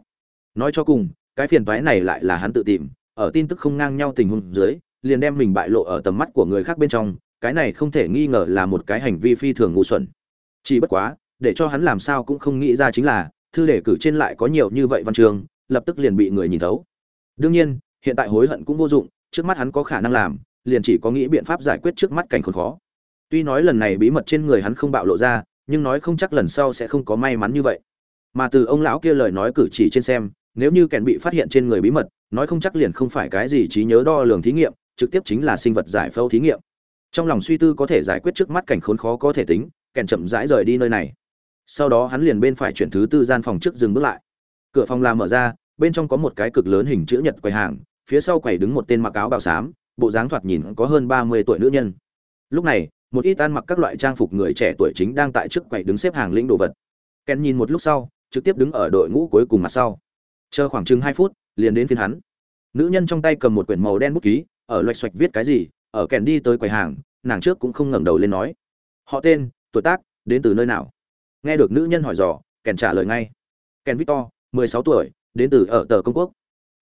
Nói cho cùng, cái phiền toái này lại là hắn tự tìm, ở tin tức không ngang nhau tình huống dưới, liền đem mình bại lộ ở tầm mắt của người khác bên trong, cái này không thể nghi ngờ là một cái hành vi phi thường ngu xuẩn. Chỉ bất quá, để cho hắn làm sao cũng không nghĩ ra chính là, thư đề cử trên lại có nhiều như vậy văn trường lập tức liền bị người nhìn thấu. Đương nhiên, hiện tại hối hận cũng vô dụng trước mắt hắn có khả năng làm, liền chỉ có nghĩ biện pháp giải quyết trước mắt cảnh khốn khó. Tuy nói lần này bí mật trên người hắn không bạo lộ ra, nhưng nói không chắc lần sau sẽ không có may mắn như vậy. Mà từ ông lão kia lời nói cử chỉ trên xem, nếu như kèn bị phát hiện trên người bí mật, nói không chắc liền không phải cái gì trí nhớ đo lường thí nghiệm, trực tiếp chính là sinh vật giải phẫu thí nghiệm. Trong lòng suy tư có thể giải quyết trước mắt cảnh khốn khó có thể tính kèn chậm rãi rời đi nơi này. Sau đó hắn liền bên phải chuyển thứ tư gian phòng trước dừng bước lại. Cửa phòng làm mở ra, bên trong có một cái cực lớn hình chữ nhật quầy hàng phía sau quầy đứng một tên mặc áo bào xám, bộ dáng thoạt nhìn có hơn ba mươi tuổi nữ nhân. Lúc này, một ít ăn mặc các loại trang phục người trẻ tuổi chính đang tại trước quầy đứng xếp hàng lĩnh đồ vật. Ken nhìn một lúc sau, trực tiếp đứng ở đội ngũ cuối cùng mặt sau. Chờ khoảng chừng hai phút, liền đến phiên hắn. Nữ nhân trong tay cầm một quyển màu đen bút ký, ở loạch xoạch viết cái gì, ở kèn đi tới quầy hàng, nàng trước cũng không ngẩng đầu lên nói. Họ tên, tuổi tác, đến từ nơi nào? Nghe được nữ nhân hỏi dò, kèn trả lời ngay. Kèn victor, mười sáu tuổi, đến từ ở tờ công quốc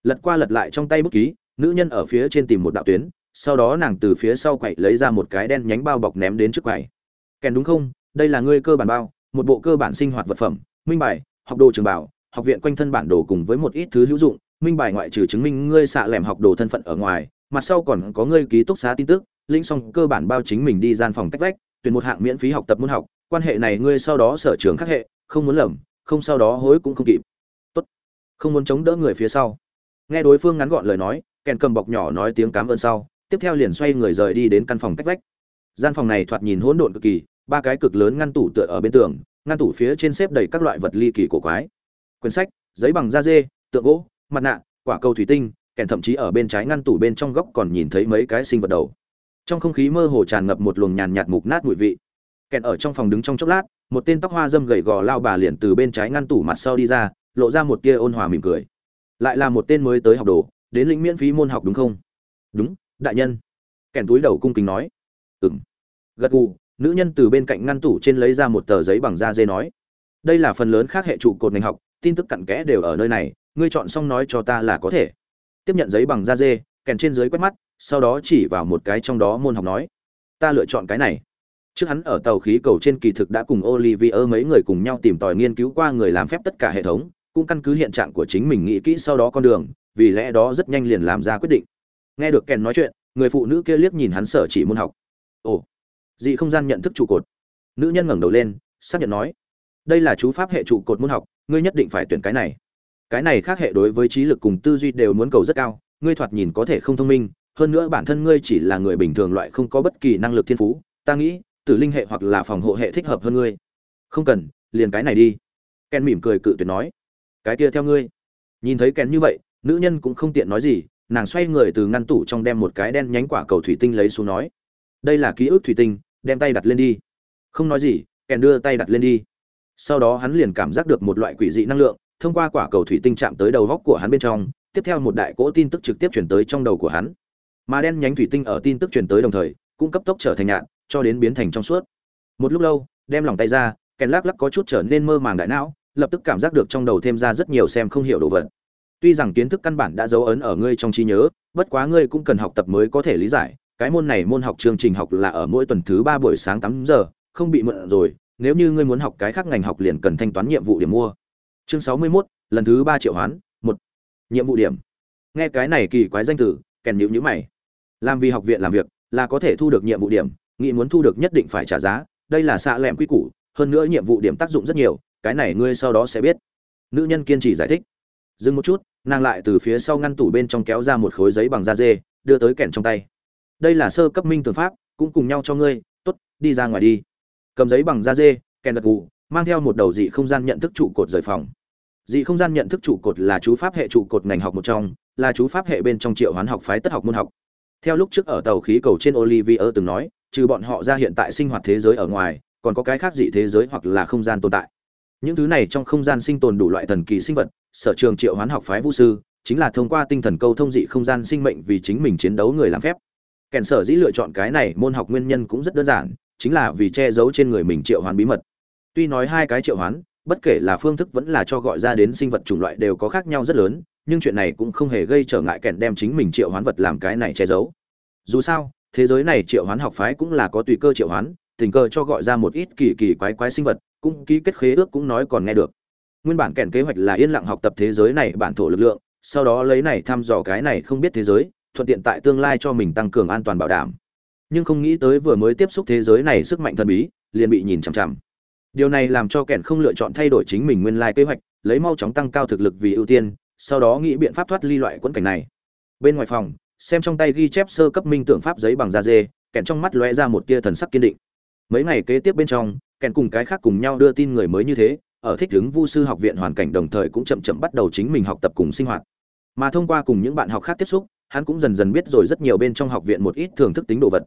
lật qua lật lại trong tay bút ký, nữ nhân ở phía trên tìm một đạo tuyến, sau đó nàng từ phía sau quậy lấy ra một cái đen nhánh bao bọc ném đến trước quầy. Kèn đúng không? Đây là ngươi cơ bản bao, một bộ cơ bản sinh hoạt vật phẩm, minh bài, học đồ trường bảo, học viện quanh thân bản đồ cùng với một ít thứ hữu dụng, minh bài ngoại trừ chứng minh ngươi xạ lẻm học đồ thân phận ở ngoài, mặt sau còn có ngươi ký túc xá tin tức linh xong cơ bản bao chính mình đi gian phòng cách vách, tuyển một hạng miễn phí học tập môn học, quan hệ này ngươi sau đó sở trường khắc hệ, không muốn lầm, không sau đó hối cũng không kịp. Tốt. Không muốn chống đỡ người phía sau nghe đối phương ngắn gọn lời nói, kèn cầm bọc nhỏ nói tiếng cám ơn sau, tiếp theo liền xoay người rời đi đến căn phòng cách vách. Gian phòng này thoạt nhìn hỗn độn cực kỳ, ba cái cực lớn ngăn tủ tựa ở bên tường, ngăn tủ phía trên xếp đầy các loại vật ly kỳ cổ quái. Quyển sách, giấy bằng da dê, tượng gỗ, mặt nạ, quả cầu thủy tinh, kèn thậm chí ở bên trái ngăn tủ bên trong góc còn nhìn thấy mấy cái sinh vật đầu. Trong không khí mơ hồ tràn ngập một luồng nhàn nhạt mục nát mùi vị. Kèn ở trong phòng đứng trong chốc lát, một tên tóc hoa dâm gầy gò lao bà liền từ bên trái ngăn tủ mặt sau đi ra, lộ ra một tia ôn hòa mỉm cười lại là một tên mới tới học đồ, đến lĩnh miễn phí môn học đúng không? Đúng, đại nhân. Kèn túi đầu cung kính nói. Ừng gật gù, nữ nhân từ bên cạnh ngăn tủ trên lấy ra một tờ giấy bằng da dê nói. Đây là phần lớn khác hệ trụ cột ngành học, tin tức cặn kẽ đều ở nơi này, ngươi chọn xong nói cho ta là có thể. Tiếp nhận giấy bằng da dê kèn trên dưới quét mắt, sau đó chỉ vào một cái trong đó môn học nói. Ta lựa chọn cái này. Trước hắn ở tàu khí cầu trên kỳ thực đã cùng olivier mấy người cùng nhau tìm tòi nghiên cứu qua người làm phép tất cả hệ thống cũng căn cứ hiện trạng của chính mình nghĩ kỹ sau đó con đường, vì lẽ đó rất nhanh liền làm ra quyết định. Nghe được kèn nói chuyện, người phụ nữ kia liếc nhìn hắn sở chỉ môn học. Ồ, dị không gian nhận thức trụ cột. Nữ nhân ngẩng đầu lên, xác nhận nói, đây là chú pháp hệ trụ cột môn học, ngươi nhất định phải tuyển cái này. Cái này khác hệ đối với trí lực cùng tư duy đều muốn cầu rất cao, ngươi thoạt nhìn có thể không thông minh, hơn nữa bản thân ngươi chỉ là người bình thường loại không có bất kỳ năng lực thiên phú, ta nghĩ, tử linh hệ hoặc là phòng hộ hệ thích hợp hơn ngươi. Không cần, liền cái này đi. Ken mỉm cười cự tuyệt nói cái kia theo ngươi. Nhìn thấy ken như vậy, nữ nhân cũng không tiện nói gì, nàng xoay người từ ngăn tủ trong đem một cái đen nhánh quả cầu thủy tinh lấy xuống nói, đây là ký ức thủy tinh, đem tay đặt lên đi. Không nói gì kèn đưa tay đặt lên đi. Sau đó hắn liền cảm giác được một loại quỷ dị năng lượng, thông qua quả cầu thủy tinh chạm tới đầu góc của hắn bên trong, tiếp theo một đại cỗ tin tức trực tiếp chuyển tới trong đầu của hắn. Mà đen nhánh thủy tinh ở tin tức chuyển tới đồng thời, cũng cấp tốc trở thành nhạn, cho đến biến thành trong suốt. Một lúc lâu, đem lòng tay ra kèn lắc lắc có chút trở nên mơ màng đại não lập tức cảm giác được trong đầu thêm ra rất nhiều xem không hiểu đồ vật. Tuy rằng kiến thức căn bản đã dấu ấn ở ngươi trong trí nhớ bất quá ngươi cũng cần học tập mới có thể lý giải cái môn này môn học chương trình học là ở mỗi tuần thứ ba buổi sáng tám giờ không bị mượn rồi nếu như ngươi muốn học cái khác ngành học liền cần thanh toán nhiệm vụ điểm mua. Chương sáu mươi 61, lần thứ ba triệu hoán một. Nhiệm vụ điểm. Nghe cái này kỳ quái danh từ kèn nhữ nhữ mày. Làm vì học viện làm việc là có thể thu được nhiệm vụ điểm nghĩ muốn thu được nhất định phải trả giá đây là xạ lẹm quy củ hơn nữa nhiệm vụ điểm tác dụng rất nhiều cái này ngươi sau đó sẽ biết. Nữ nhân kiên trì giải thích. Dừng một chút, nàng lại từ phía sau ngăn tủ bên trong kéo ra một khối giấy bằng da dê, đưa tới kẻn trong tay. Đây là sơ cấp minh tường pháp, cũng cùng nhau cho ngươi, tốt, đi ra ngoài đi. Cầm giấy bằng da dê kèn gật gù, mang theo một đầu dị không gian nhận thức trụ cột rời phòng. Dị không gian nhận thức trụ cột là chú pháp hệ trụ cột ngành học một trong, là chú pháp hệ bên trong triệu hoán học phái tất học môn học. Theo lúc trước ở tàu khí cầu trên olivier từng nói, trừ bọn họ ra hiện tại sinh hoạt thế giới ở ngoài, còn có cái khác dị thế giới hoặc là không gian tồn tại những thứ này trong không gian sinh tồn đủ loại thần kỳ sinh vật, sở trường triệu hoán học phái vũ sư, chính là thông qua tinh thần câu thông dị không gian sinh mệnh vì chính mình chiến đấu người làm phép. Kèn sở dĩ lựa chọn cái này môn học nguyên nhân cũng rất đơn giản, chính là vì che giấu trên người mình triệu hoán bí mật. Tuy nói hai cái triệu hoán, bất kể là phương thức vẫn là cho gọi ra đến sinh vật chủng loại đều có khác nhau rất lớn, nhưng chuyện này cũng không hề gây trở ngại kèn đem chính mình triệu hoán vật làm cái này che giấu. Dù sao, thế giới này triệu hoán học phái cũng là có tùy cơ triệu hoán, tình cờ cho gọi ra một ít kỳ kỳ quái quái sinh vật cũng ký kết khế ước cũng nói còn nghe được. Nguyên bản kèn kế hoạch là yên lặng học tập thế giới này bản thổ lực lượng, sau đó lấy này thăm dò cái này không biết thế giới, thuận tiện tại tương lai cho mình tăng cường an toàn bảo đảm. Nhưng không nghĩ tới vừa mới tiếp xúc thế giới này sức mạnh thần bí, liền bị nhìn chằm chằm. Điều này làm cho kèn không lựa chọn thay đổi chính mình nguyên lai kế hoạch, lấy mau chóng tăng cao thực lực vì ưu tiên, sau đó nghĩ biện pháp thoát ly loại quẫn cảnh này. Bên ngoài phòng, xem trong tay ghi chép sơ cấp minh tượng pháp giấy bằng da dê, kèn trong mắt lóe ra một tia thần sắc kiên định. Mấy ngày kế tiếp bên trong kèn cùng cái khác cùng nhau đưa tin người mới như thế, ở thích ứng vu sư học viện hoàn cảnh đồng thời cũng chậm chậm bắt đầu chính mình học tập cùng sinh hoạt. Mà thông qua cùng những bạn học khác tiếp xúc, hắn cũng dần dần biết rồi rất nhiều bên trong học viện một ít thưởng thức tính đồ vật.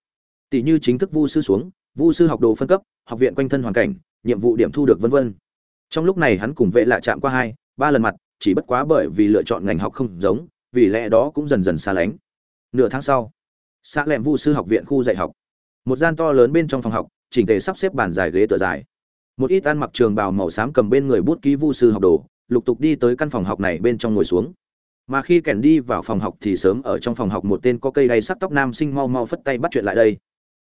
Tỷ như chính thức vu sư xuống, vu sư học đồ phân cấp, học viện quanh thân hoàn cảnh, nhiệm vụ điểm thu được vân vân. Trong lúc này hắn cùng vệ lạ chạm qua hai, ba lần mặt, chỉ bất quá bởi vì lựa chọn ngành học không giống, vì lẽ đó cũng dần dần xa lánh. Nửa tháng sau xã lẹm vu sư học viện khu dạy học. Một gian to lớn bên trong phòng học chỉnh tề sắp xếp bàn dài ghế tựa dài. Một ít ăn mặc trường bào màu xám cầm bên người bút ký vu sư học đồ, lục tục đi tới căn phòng học này bên trong ngồi xuống. Mà khi kèn đi vào phòng học thì sớm ở trong phòng học một tên có cây đay sắc tóc nam sinh mau mau phất tay bắt chuyện lại đây.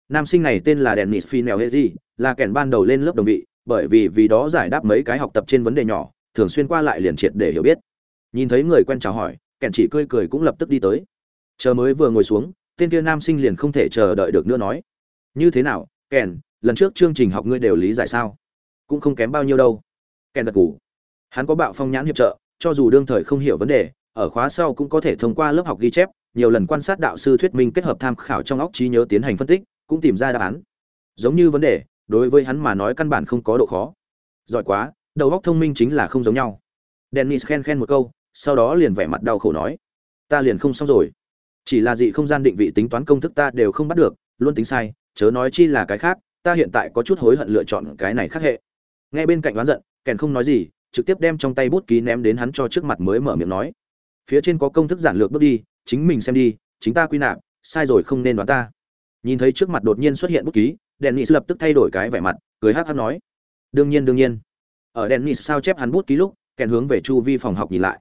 Nam sinh này tên là dennis finel hezi là kèn ban đầu lên lớp đồng vị, bởi vì vì đó giải đáp mấy cái học tập trên vấn đề nhỏ, thường xuyên qua lại liền triệt để hiểu biết. Nhìn thấy người quen chào hỏi kèn chỉ cười cười cũng lập tức đi tới. Chờ mới vừa ngồi xuống, tên kia nam sinh liền không thể chờ đợi được nữa nói, như thế nào kèn lần trước chương trình học ngươi đều lý giải sao? Cũng không kém bao nhiêu đâu. Kèn đặc ngủ hắn có bạo phong nhãn hiệp trợ, cho dù đương thời không hiểu vấn đề, ở khóa sau cũng có thể thông qua lớp học ghi chép, nhiều lần quan sát đạo sư thuyết minh kết hợp tham khảo trong óc trí nhớ tiến hành phân tích, cũng tìm ra đáp án. Giống như vấn đề, đối với hắn mà nói căn bản không có độ khó. Giỏi quá, đầu óc thông minh chính là không giống nhau. Dennis khen khen một câu, sau đó liền vẻ mặt đau khổ nói, ta liền không xong rồi. Chỉ là dị không gian định vị tính toán công thức ta đều không bắt được, luôn tính sai, chớ nói chi là cái khác ta hiện tại có chút hối hận lựa chọn cái này khác hệ. Nghe bên cạnh đoán giận, kèn không nói gì, trực tiếp đem trong tay bút ký ném đến hắn cho trước mặt mới mở miệng nói. Phía trên có công thức giản lược bước đi, chính mình xem đi, chính ta quy nạp, sai rồi không nên đoán ta. Nhìn thấy trước mặt đột nhiên xuất hiện bút ký, dennis lập tức thay đổi cái vẻ mặt, cười hát hát nói. Đương nhiên đương nhiên. Ở dennis sao chép hắn bút ký lúc, kèn hướng về chu vi phòng học nhìn lại.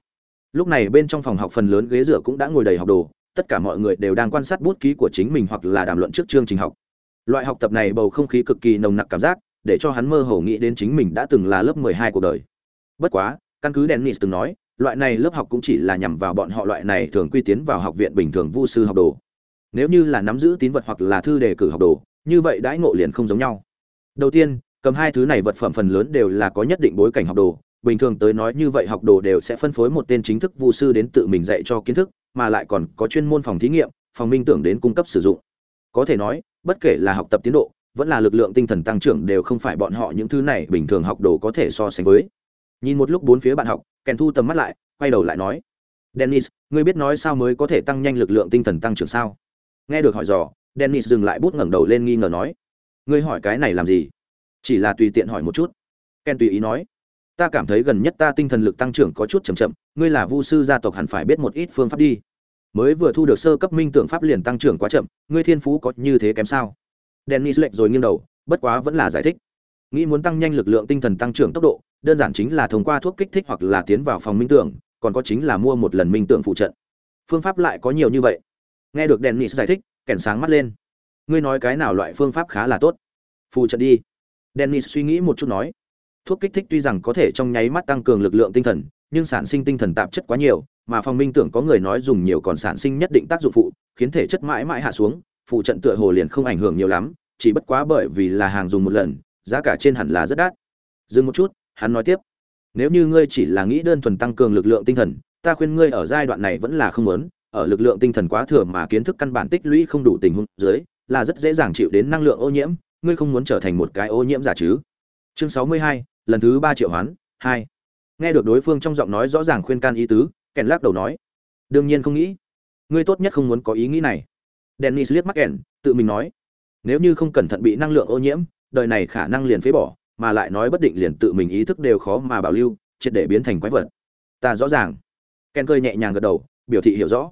Lúc này bên trong phòng học phần lớn ghế dựa cũng đã ngồi đầy học đồ, tất cả mọi người đều đang quan sát bút ký của chính mình hoặc là đàm luận trước chương trình học loại học tập này bầu không khí cực kỳ nồng nặc cảm giác, để cho hắn mơ hồ nghĩ đến chính mình đã từng là lớp 12 cuộc đời. Bất quá, căn cứ dennis từng nói, loại này lớp học cũng chỉ là nhằm vào bọn họ loại này thường quy tiến vào học viện bình thường vu sư học đồ. Nếu như là nắm giữ tín vật hoặc là thư đề cử học đồ, như vậy đãi ngộ liền không giống nhau. Đầu tiên, cầm hai thứ này vật phẩm phần lớn đều là có nhất định bối cảnh học đồ, bình thường tới nói như vậy học đồ đều sẽ phân phối một tên chính thức vu sư đến tự mình dạy cho kiến thức, mà lại còn có chuyên môn phòng thí nghiệm, phòng minh tưởng đến cung cấp sử dụng có thể nói, bất kể là học tập tiến độ, vẫn là lực lượng tinh thần tăng trưởng đều không phải bọn họ những thứ này bình thường học đồ có thể so sánh với. Nhìn một lúc bốn phía bạn học, kèn thu tầm mắt lại, quay đầu lại nói, dennis, ngươi biết nói sao mới có thể tăng nhanh lực lượng tinh thần tăng trưởng sao? Nghe được hỏi dò, dennis dừng lại bút ngẩng đầu lên nghi ngờ nói, ngươi hỏi cái này làm gì? Chỉ là tùy tiện hỏi một chút. Ken tùy ý nói, ta cảm thấy gần nhất ta tinh thần lực tăng trưởng có chút chậm chậm, ngươi là vu sư gia tộc hẳn phải biết một ít phương pháp đi mới vừa thu được sơ cấp minh tưởng pháp liền tăng trưởng quá chậm, ngươi thiên phú có như thế kém sao? Dennis lệch rồi nghiêng đầu, bất quá vẫn là giải thích. Nghĩ muốn tăng nhanh lực lượng tinh thần tăng trưởng tốc độ, đơn giản chính là thông qua thuốc kích thích hoặc là tiến vào phòng minh tưởng, còn có chính là mua một lần minh tưởng phụ trận. Phương pháp lại có nhiều như vậy. Nghe được dennis giải thích, kèn sáng mắt lên. Ngươi nói cái nào loại phương pháp khá là tốt? Phụ trận đi. Dennis suy nghĩ một chút nói. Thuốc kích thích tuy rằng có thể trong nháy mắt tăng cường lực lượng tinh thần, nhưng sản sinh tinh thần tạp chất quá nhiều mà phong minh tưởng có người nói dùng nhiều còn sản sinh nhất định tác dụng phụ, khiến thể chất mãi mãi hạ xuống, phụ trận tựa hồ liền không ảnh hưởng nhiều lắm, chỉ bất quá bởi vì là hàng dùng một lần, giá cả trên hẳn là rất đắt. Dừng một chút, hắn nói tiếp, nếu như ngươi chỉ là nghĩ đơn thuần tăng cường lực lượng tinh thần, ta khuyên ngươi ở giai đoạn này vẫn là không lớn ở lực lượng tinh thần quá thừa mà kiến thức căn bản tích lũy không đủ tình huống dưới, là rất dễ dàng chịu đến năng lượng ô nhiễm, ngươi không muốn trở thành một cái ô nhiễm giả chứ? Chương sáu mươi hai, lần thứ ba triệu hoán, hai. Nghe được đối phương trong giọng nói rõ ràng khuyên can ý tứ kèn lắc đầu nói, đương nhiên không nghĩ. Ngươi tốt nhất không muốn có ý nghĩ này. Dennis liếc mắt kèn, tự mình nói, nếu như không cẩn thận bị năng lượng ô nhiễm, đời này khả năng liền phế bỏ, mà lại nói bất định liền tự mình ý thức đều khó mà bảo lưu, triệt để biến thành quái vật. Ta rõ ràng. Ken cười nhẹ nhàng gật đầu, biểu thị hiểu rõ.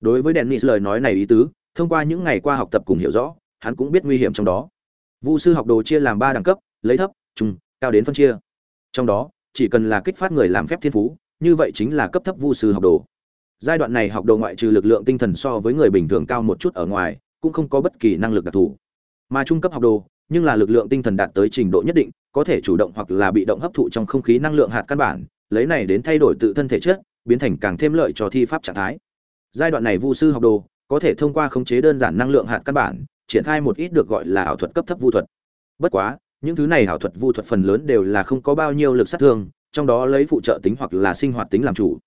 Đối với dennis lời nói này ý tứ, thông qua những ngày qua học tập cùng hiểu rõ, hắn cũng biết nguy hiểm trong đó. Vu sư học đồ chia làm ba đẳng cấp, lấy thấp, trung, cao đến phân chia. Trong đó, chỉ cần là kích phát người làm phép thiên phú như vậy chính là cấp thấp vu sư học đồ. Giai đoạn này học đồ ngoại trừ lực lượng tinh thần so với người bình thường cao một chút ở ngoài, cũng không có bất kỳ năng lực đặc thù. Mà trung cấp học đồ, nhưng là lực lượng tinh thần đạt tới trình độ nhất định, có thể chủ động hoặc là bị động hấp thụ trong không khí năng lượng hạt căn bản, lấy này đến thay đổi tự thân thể chất, biến thành càng thêm lợi cho thi pháp trạng thái. Giai đoạn này vu sư học đồ, có thể thông qua khống chế đơn giản năng lượng hạt căn bản, triển khai một ít được gọi là ảo thuật cấp thấp vu thuật. Bất quá, những thứ này ảo thuật vu thuật phần lớn đều là không có bao nhiêu lực sát thương trong đó lấy phụ trợ tính hoặc là sinh hoạt tính làm chủ.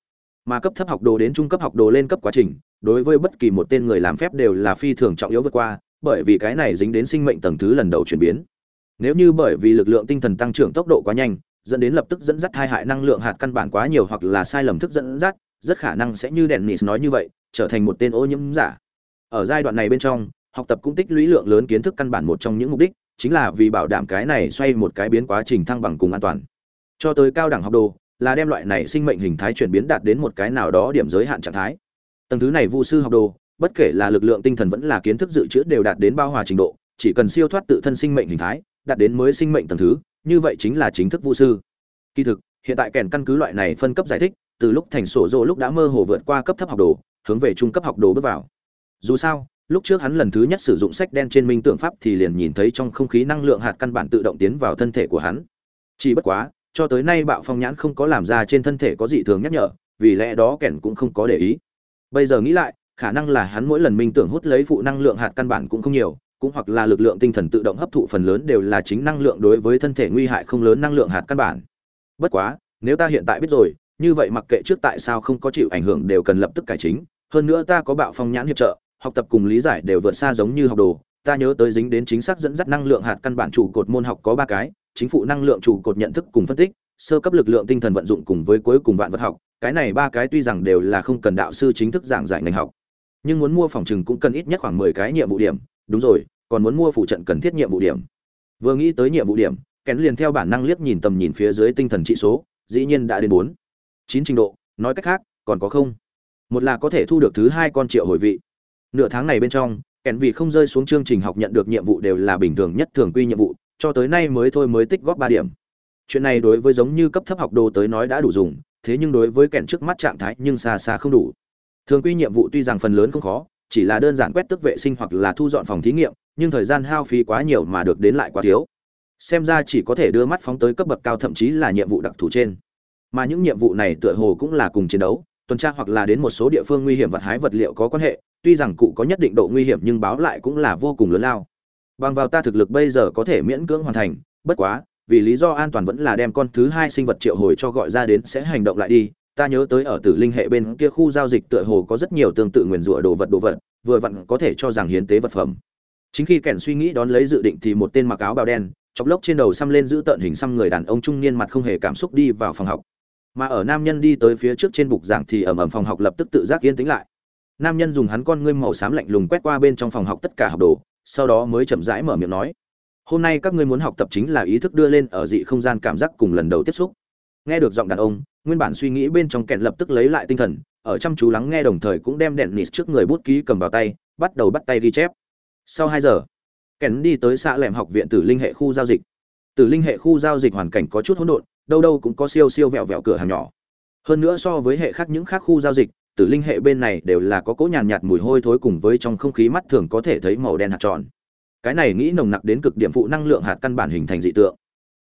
Mà cấp thấp học đồ đến trung cấp học đồ lên cấp quá trình, đối với bất kỳ một tên người làm phép đều là phi thường trọng yếu vượt qua, bởi vì cái này dính đến sinh mệnh tầng thứ lần đầu chuyển biến. Nếu như bởi vì lực lượng tinh thần tăng trưởng tốc độ quá nhanh, dẫn đến lập tức dẫn dắt hai hại năng lượng hạt căn bản quá nhiều hoặc là sai lầm thức dẫn dắt, rất khả năng sẽ như đèn nịt nói như vậy, trở thành một tên ô nhiễm giả. Ở giai đoạn này bên trong, học tập cũng tích lũy lượng lớn kiến thức căn bản một trong những mục đích, chính là vì bảo đảm cái này xoay một cái biến quá trình thăng bằng cùng an toàn cho tới cao đẳng học đồ, là đem loại này sinh mệnh hình thái chuyển biến đạt đến một cái nào đó điểm giới hạn trạng thái. Tầng thứ này vu sư học đồ, bất kể là lực lượng tinh thần vẫn là kiến thức dự trữ đều đạt đến bao hòa trình độ, chỉ cần siêu thoát tự thân sinh mệnh hình thái, đạt đến mới sinh mệnh tầng thứ, như vậy chính là chính thức vu sư. Kỳ thực, hiện tại kèn căn cứ loại này phân cấp giải thích, từ lúc thành sổ dô lúc đã mơ hồ vượt qua cấp thấp học đồ, hướng về trung cấp học đồ bước vào. Dù sao, lúc trước hắn lần thứ nhất sử dụng sách đen trên minh tượng pháp thì liền nhìn thấy trong không khí năng lượng hạt căn bản tự động tiến vào thân thể của hắn. Chỉ bất quá cho tới nay bạo phong nhãn không có làm ra trên thân thể có dị thường nhắc nhở, vì lẽ đó kẻn cũng không có để ý. Bây giờ nghĩ lại, khả năng là hắn mỗi lần minh tưởng hút lấy phụ năng lượng hạt căn bản cũng không nhiều, cũng hoặc là lực lượng tinh thần tự động hấp thụ phần lớn đều là chính năng lượng đối với thân thể nguy hại không lớn năng lượng hạt căn bản. Bất quá, nếu ta hiện tại biết rồi, như vậy mặc kệ trước tại sao không có chịu ảnh hưởng đều cần lập tức cải chính, hơn nữa ta có bạo phong nhãn hiệp trợ, học tập cùng lý giải đều vượt xa giống như học đồ, ta nhớ tới dính đến chính xác dẫn dắt năng lượng hạt căn bản trụ cột môn học có ba cái chính phủ năng lượng trụ cột nhận thức cùng phân tích, sơ cấp lực lượng tinh thần vận dụng cùng với cuối cùng vạn vật học, cái này ba cái tuy rằng đều là không cần đạo sư chính thức giảng giải ngành học, nhưng muốn mua phòng trừng cũng cần ít nhất khoảng mười cái nhiệm vụ điểm, đúng rồi, còn muốn mua phụ trận cần thiết nhiệm vụ điểm. Vừa nghĩ tới nhiệm vụ điểm, kén liền theo bản năng liếc nhìn tầm nhìn phía dưới tinh thần trị số, dĩ nhiên đã đến bốn, chín trình độ, nói cách khác, còn có không. Một là có thể thu được thứ hai con triệu hồi vị. Nửa tháng này bên trong, kén vì không rơi xuống chương trình học nhận được nhiệm vụ đều là bình thường nhất thường quy nhiệm vụ cho tới nay mới thôi mới tích góp ba điểm. Chuyện này đối với giống như cấp thấp học đồ tới nói đã đủ dùng, thế nhưng đối với kèn trước mắt trạng thái nhưng xa xa không đủ. Thường quy nhiệm vụ tuy rằng phần lớn không khó, chỉ là đơn giản quét tức vệ sinh hoặc là thu dọn phòng thí nghiệm, nhưng thời gian hao phí quá nhiều mà được đến lại quá thiếu. Xem ra chỉ có thể đưa mắt phóng tới cấp bậc cao thậm chí là nhiệm vụ đặc thù trên. Mà những nhiệm vụ này tựa hồ cũng là cùng chiến đấu, tuần tra hoặc là đến một số địa phương nguy hiểm vật hái vật liệu có quan hệ, tuy rằng cụ có nhất định độ nguy hiểm nhưng báo lại cũng là vô cùng lớn lao bằng vào ta thực lực bây giờ có thể miễn cưỡng hoàn thành, bất quá, vì lý do an toàn vẫn là đem con thứ hai sinh vật triệu hồi cho gọi ra đến sẽ hành động lại đi. Ta nhớ tới ở tử linh hệ bên kia khu giao dịch tựa hồ có rất nhiều tương tự nguyền rủa đồ vật đồ vật, vừa vặn có thể cho rằng hiến tế vật phẩm. Chính khi kẻn suy nghĩ đón lấy dự định thì một tên mặc áo bào đen, chọc lốc trên đầu xăm lên giữ tợn hình xăm người đàn ông trung niên mặt không hề cảm xúc đi vào phòng học. Mà ở nam nhân đi tới phía trước trên bục giảng thì ẩm ẩm phòng học lập tức tự giác yên tĩnh lại. Nam nhân dùng hắn con ngươi màu xám lạnh lùng quét qua bên trong phòng học tất cả học đồ sau đó mới chậm rãi mở miệng nói, hôm nay các ngươi muốn học tập chính là ý thức đưa lên ở dị không gian cảm giác cùng lần đầu tiếp xúc. Nghe được giọng đàn ông, nguyên bản suy nghĩ bên trong kẹn lập tức lấy lại tinh thần, ở chăm chú lắng nghe đồng thời cũng đem đèn nịt trước người bút ký cầm vào tay, bắt đầu bắt tay ghi chép. Sau hai giờ, kẹn đi tới xã lẻm học viện tử linh hệ khu giao dịch. Tử linh hệ khu giao dịch hoàn cảnh có chút hỗn độn, đâu đâu cũng có siêu siêu vẹo vẹo cửa hàng nhỏ. Hơn nữa so với hệ khác những khác khu giao dịch tử linh hệ bên này đều là có cỗ nhàn nhạt mùi hôi thối cùng với trong không khí mắt thường có thể thấy màu đen hạt tròn. Cái này nghĩ nồng nặc đến cực điểm phụ năng lượng hạt căn bản hình thành dị tượng.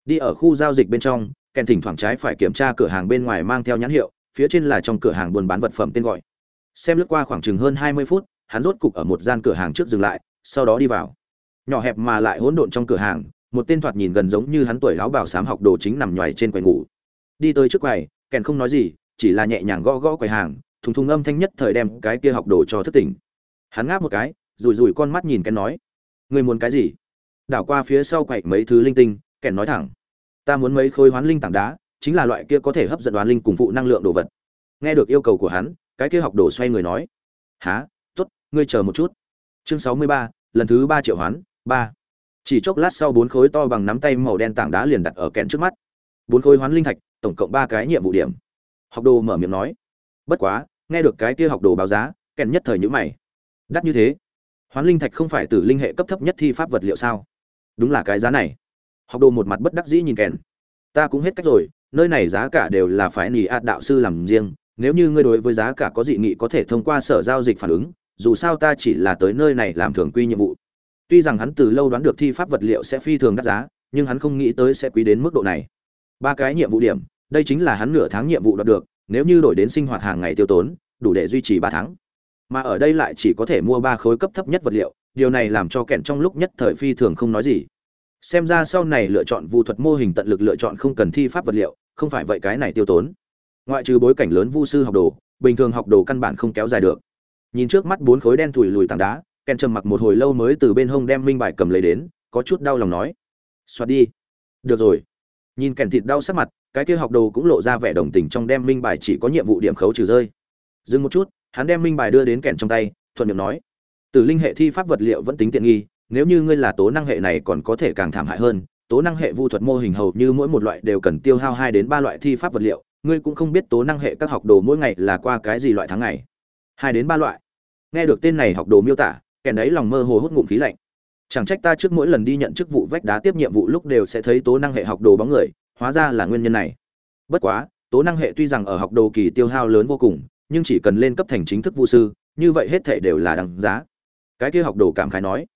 Đi ở khu giao dịch bên trong, kèn thỉnh thoảng trái phải kiểm tra cửa hàng bên ngoài mang theo nhãn hiệu, phía trên là trong cửa hàng buôn bán vật phẩm tên gọi. Xem lướt qua khoảng chừng hơn hai mươi phút, hắn rốt cục ở một gian cửa hàng trước dừng lại, sau đó đi vào. Nhỏ hẹp mà lại hỗn độn trong cửa hàng, một tên thoạt nhìn gần giống như hắn tuổi lão bảo sám học đồ chính nằm nhoài trên quầy ngủ. Đi tới trước quầy, kèn không nói gì, chỉ là nhẹ nhàng gõ gõ quầy hàng thùng thùng âm thanh nhất thời đem cái kia học đồ cho thức tỉnh. Hắn ngáp một cái rùi rùi con mắt nhìn cái nói người muốn cái gì? Đảo qua phía sau quậy mấy thứ linh tinh kèn nói thẳng, ta muốn mấy khối hoán linh tảng đá, chính là loại kia có thể hấp dẫn đoán linh cùng phụ năng lượng đồ vật. Nghe được yêu cầu của hắn, cái kia học đồ xoay người nói há t ố t ngươi chờ một chút. Chương sáu mươi ba, lần thứ ba triệu hoán, ba. Chỉ chốc lát sau bốn khối to bằng nắm tay màu đen tảng đá liền đặt ở kẹn trước mắt. Bốn khối hoán linh thạch, tổng cộng ba cái nhiệm vụ điểm. Học đồ mở miệng nói, bất quá nghe được cái kia học đồ báo giá, kèn nhất thời nhữ mày. Đắt như thế? Hoán linh thạch không phải từ linh hệ cấp thấp nhất thi pháp vật liệu sao? Đúng là cái giá này. Học đồ một mặt bất đắc dĩ nhìn kèn. Ta cũng hết cách rồi, nơi này giá cả đều là phải nỉ ạt đạo sư làm riêng, nếu như ngươi đối với giá cả có dị nghị có thể thông qua sở giao dịch phản ứng, dù sao ta chỉ là tới nơi này làm thường quy nhiệm vụ. Tuy rằng hắn từ lâu đoán được thi pháp vật liệu sẽ phi thường đắt giá, nhưng hắn không nghĩ tới sẽ quý đến mức độ này. Ba cái nhiệm vụ điểm, đây chính là hắn nửa tháng nhiệm vụ đoạt được nếu như đổi đến sinh hoạt hàng ngày tiêu tốn, đủ để duy trì ba tháng. Mà ở đây lại chỉ có thể mua ba khối cấp thấp nhất vật liệu, điều này làm cho kẹn trong lúc nhất thời phi thường không nói gì. Xem ra sau này lựa chọn vu thuật mô hình tận lực lựa chọn không cần thi pháp vật liệu, không phải vậy cái này tiêu tốn. Ngoại trừ bối cảnh lớn vu sư học đồ, bình thường học đồ căn bản không kéo dài được. Nhìn trước mắt bốn khối đen thùi lùi tảng đá kèn trầm mặc một hồi lâu mới từ bên hông đem minh bài cầm lấy đến, có chút đau lòng nói. Xoạt đi. Được rồi. Nhìn kèn thịt đau sắc mặt cái kia học đồ cũng lộ ra vẻ đồng tình trong đem minh bài chỉ có nhiệm vụ điểm khấu trừ rơi. Dừng một chút, hắn đem minh bài đưa đến kèn trong tay, thuận miệng nói từ linh hệ thi pháp vật liệu vẫn tính tiện nghi, nếu như ngươi là tố năng hệ này còn có thể càng thảm hại hơn. Tố năng hệ vu thuật mô hình hầu như mỗi một loại đều cần tiêu hao hai đến ba loại thi pháp vật liệu, ngươi cũng không biết tố năng hệ các học đồ mỗi ngày là qua cái gì loại tháng ngày. Hai đến ba loại. Nghe được tên này học đồ miêu tả, kèn đấy lòng mơ hồ hút ngụm khí lạnh. Chẳng trách ta trước mỗi lần đi nhận chức vụ vách đá tiếp nhiệm vụ lúc đều sẽ thấy tố năng hệ học đồ bóng người hóa ra là nguyên nhân này. Bất quá, tố năng hệ tuy rằng ở học đồ kỳ tiêu hao lớn vô cùng, nhưng chỉ cần lên cấp thành chính thức vu sư, như vậy hết thể đều là đáng giá. Cái kia học đồ cảm khái nói,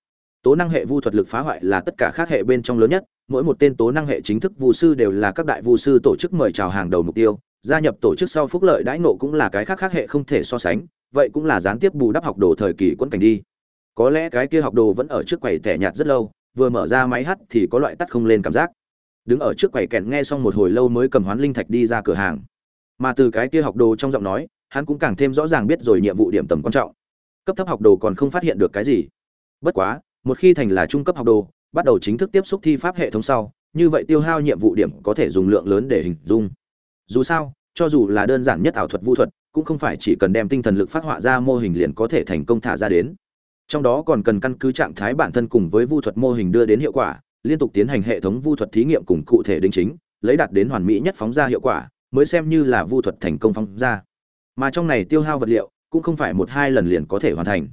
tố năng hệ vu thuật lực phá hoại là tất cả các hệ bên trong lớn nhất, mỗi một tên tố năng hệ chính thức vu sư đều là các đại vu sư tổ chức mời chào hàng đầu mục tiêu, gia nhập tổ chức sau phúc lợi đãi nộ cũng là cái khác khác hệ không thể so sánh, vậy cũng là gián tiếp bù đắp học đồ thời kỳ quân cảnh đi. Có lẽ cái kia học đồ vẫn ở trước quầy tẻ nhạt rất lâu, vừa mở ra máy hát thì có loại tắt không lên cảm giác đứng ở trước quầy kèn nghe xong một hồi lâu mới cầm hoán linh thạch đi ra cửa hàng. Mà từ cái kia học đồ trong giọng nói, hắn cũng càng thêm rõ ràng biết rồi nhiệm vụ điểm tầm quan trọng. Cấp thấp học đồ còn không phát hiện được cái gì. Bất quá, một khi thành là trung cấp học đồ, bắt đầu chính thức tiếp xúc thi pháp hệ thống sau, như vậy tiêu hao nhiệm vụ điểm có thể dùng lượng lớn để hình dung. Dù sao, cho dù là đơn giản nhất ảo thuật vũ thuật, cũng không phải chỉ cần đem tinh thần lực phát họa ra mô hình liền có thể thành công thả ra đến. Trong đó còn cần căn cứ trạng thái bản thân cùng với vu thuật mô hình đưa đến hiệu quả liên tục tiến hành hệ thống vu thuật thí nghiệm cùng cụ thể đính chính, lấy đạt đến hoàn mỹ nhất phóng ra hiệu quả, mới xem như là vu thuật thành công phóng ra. Mà trong này tiêu hao vật liệu, cũng không phải một hai lần liền có thể hoàn thành.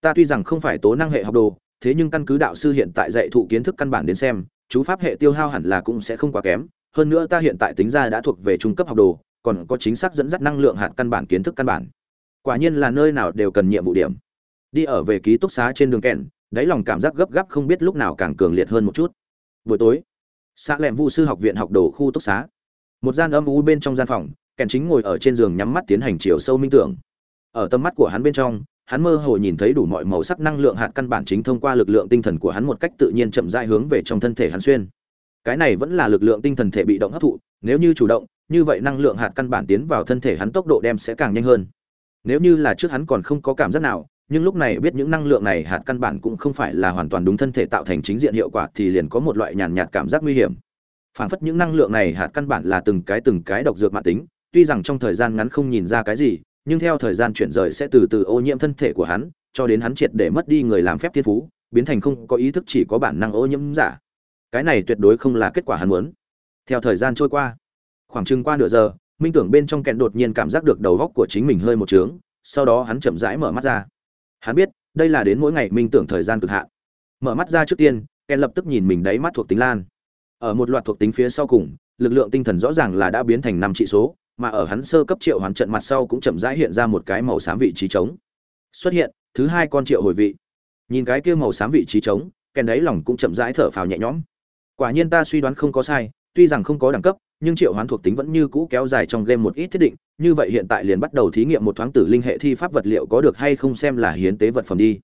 Ta tuy rằng không phải tố năng hệ học đồ, thế nhưng căn cứ đạo sư hiện tại dạy thụ kiến thức căn bản đến xem, chú pháp hệ tiêu hao hẳn là cũng sẽ không quá kém. Hơn nữa ta hiện tại tính ra đã thuộc về trung cấp học đồ, còn có chính xác dẫn dắt năng lượng hạt căn bản kiến thức căn bản. Quả nhiên là nơi nào đều cần nhiệm vụ điểm. Đi ở về ký túc xá trên đường kẹn đáy lòng cảm giác gấp gáp không biết lúc nào càng cường liệt hơn một chút. Buổi tối xã lẹm vu sư học viện học đồ khu túc xá. Một gian âm u bên trong gian phòng, kèn chính ngồi ở trên giường nhắm mắt tiến hành chiều sâu minh tưởng. Ở tầm mắt của hắn bên trong, hắn mơ hồ nhìn thấy đủ mọi màu sắc năng lượng hạt căn bản chính thông qua lực lượng tinh thần của hắn một cách tự nhiên chậm rãi hướng về trong thân thể hắn xuyên. Cái này vẫn là lực lượng tinh thần thể bị động hấp thụ, nếu như chủ động, như vậy năng lượng hạt căn bản tiến vào thân thể hắn tốc độ đem sẽ càng nhanh hơn. Nếu như là trước hắn còn không có cảm giác nào nhưng lúc này biết những năng lượng này hạt căn bản cũng không phải là hoàn toàn đúng thân thể tạo thành chính diện hiệu quả thì liền có một loại nhàn nhạt cảm giác nguy hiểm. Phản phất những năng lượng này hạt căn bản là từng cái từng cái độc dược mạng tính, tuy rằng trong thời gian ngắn không nhìn ra cái gì, nhưng theo thời gian chuyển rời sẽ từ từ ô nhiễm thân thể của hắn, cho đến hắn triệt để mất đi người làm phép thiên phú, biến thành không có ý thức chỉ có bản năng ô nhiễm giả. Cái này tuyệt đối không là kết quả hắn muốn. Theo thời gian trôi qua, khoảng chừng qua nửa giờ, minh tưởng bên trong kẹn đột nhiên cảm giác được đầu góc của chính mình hơi một trướng, sau đó hắn chậm rãi mở mắt ra hắn biết, đây là đến mỗi ngày minh tưởng thời gian cực hạn. Mở mắt ra trước tiên, Ken lập tức nhìn mình đáy mắt thuộc tính lan. Ở một loạt thuộc tính phía sau cùng, lực lượng tinh thần rõ ràng là đã biến thành năm trị số, mà ở hắn sơ cấp triệu hoàn trận mặt sau cũng chậm rãi hiện ra một cái màu xám vị trí trống. Xuất hiện, thứ hai con triệu hồi vị. Nhìn cái kia màu xám vị trí trống, Ken đấy lòng cũng chậm rãi thở phào nhẹ nhõm. Quả nhiên ta suy đoán không có sai, tuy rằng không có đẳng cấp, nhưng triệu hoán thuộc tính vẫn như cũ kéo dài trong game một ít thiết định như vậy hiện tại liền bắt đầu thí nghiệm một thoáng tử linh hệ thi pháp vật liệu có được hay không xem là hiến tế vật phẩm đi.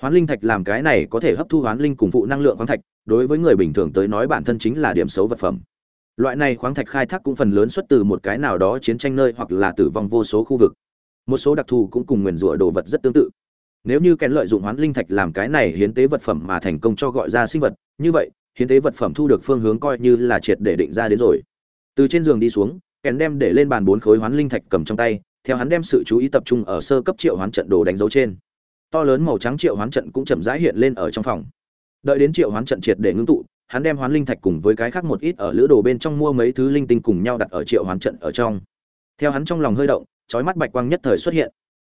Hoán linh thạch làm cái này có thể hấp thu hoán linh cùng phụ năng lượng khoáng thạch, đối với người bình thường tới nói bản thân chính là điểm xấu vật phẩm. Loại này khoáng thạch khai thác cũng phần lớn xuất từ một cái nào đó chiến tranh nơi hoặc là tử vong vô số khu vực. Một số đặc thù cũng cùng nguyền rủa đồ vật rất tương tự. Nếu như kèn lợi dụng hoán linh thạch làm cái này hiến tế vật phẩm mà thành công cho gọi ra sinh vật, như vậy, hiến tế vật phẩm thu được phương hướng coi như là triệt để định ra đến rồi. Từ trên giường đi xuống kèn đem để lên bàn bốn khối hoán linh thạch cầm trong tay, theo hắn đem sự chú ý tập trung ở sơ cấp triệu hoán trận đồ đánh dấu trên. To lớn màu trắng triệu hoán trận cũng chậm rãi hiện lên ở trong phòng. Đợi đến triệu hoán trận triệt để ngưng tụ, hắn đem hoán linh thạch cùng với cái khác một ít ở lữ đồ bên trong mua mấy thứ linh tinh cùng nhau đặt ở triệu hoán trận ở trong. Theo hắn trong lòng hơi động, chói mắt bạch quang nhất thời xuất hiện.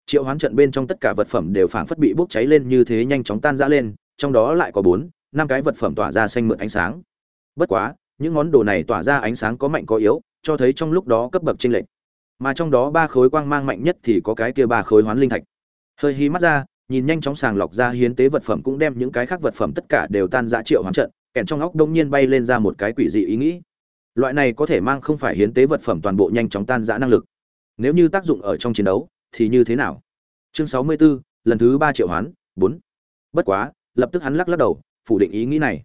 Triệu hoán trận bên trong tất cả vật phẩm đều phảng phất bị bốc cháy lên như thế nhanh chóng tan rã lên, trong đó lại có bốn, năm cái vật phẩm tỏa ra xanh mượt ánh sáng. Bất quá, những món đồ này tỏa ra ánh sáng có mạnh có yếu cho thấy trong lúc đó cấp bậc chênh lệch. Mà trong đó ba khối quang mang mạnh nhất thì có cái kia ba khối hoán linh thạch. Hơi hí mắt ra nhìn nhanh chóng sàng lọc ra hiến tế vật phẩm cũng đem những cái khác vật phẩm tất cả đều tan ra triệu hoán trận kèn trong óc đông nhiên bay lên ra một cái quỷ dị ý nghĩ. Loại này có thể mang không phải hiến tế vật phẩm toàn bộ nhanh chóng tan rã năng lực. Nếu như tác dụng ở trong chiến đấu thì như thế nào? Chương sáu mươi 64, lần thứ ba triệu hoán bốn. Bất quá lập tức hắn lắc lắc đầu phủ định ý nghĩ này.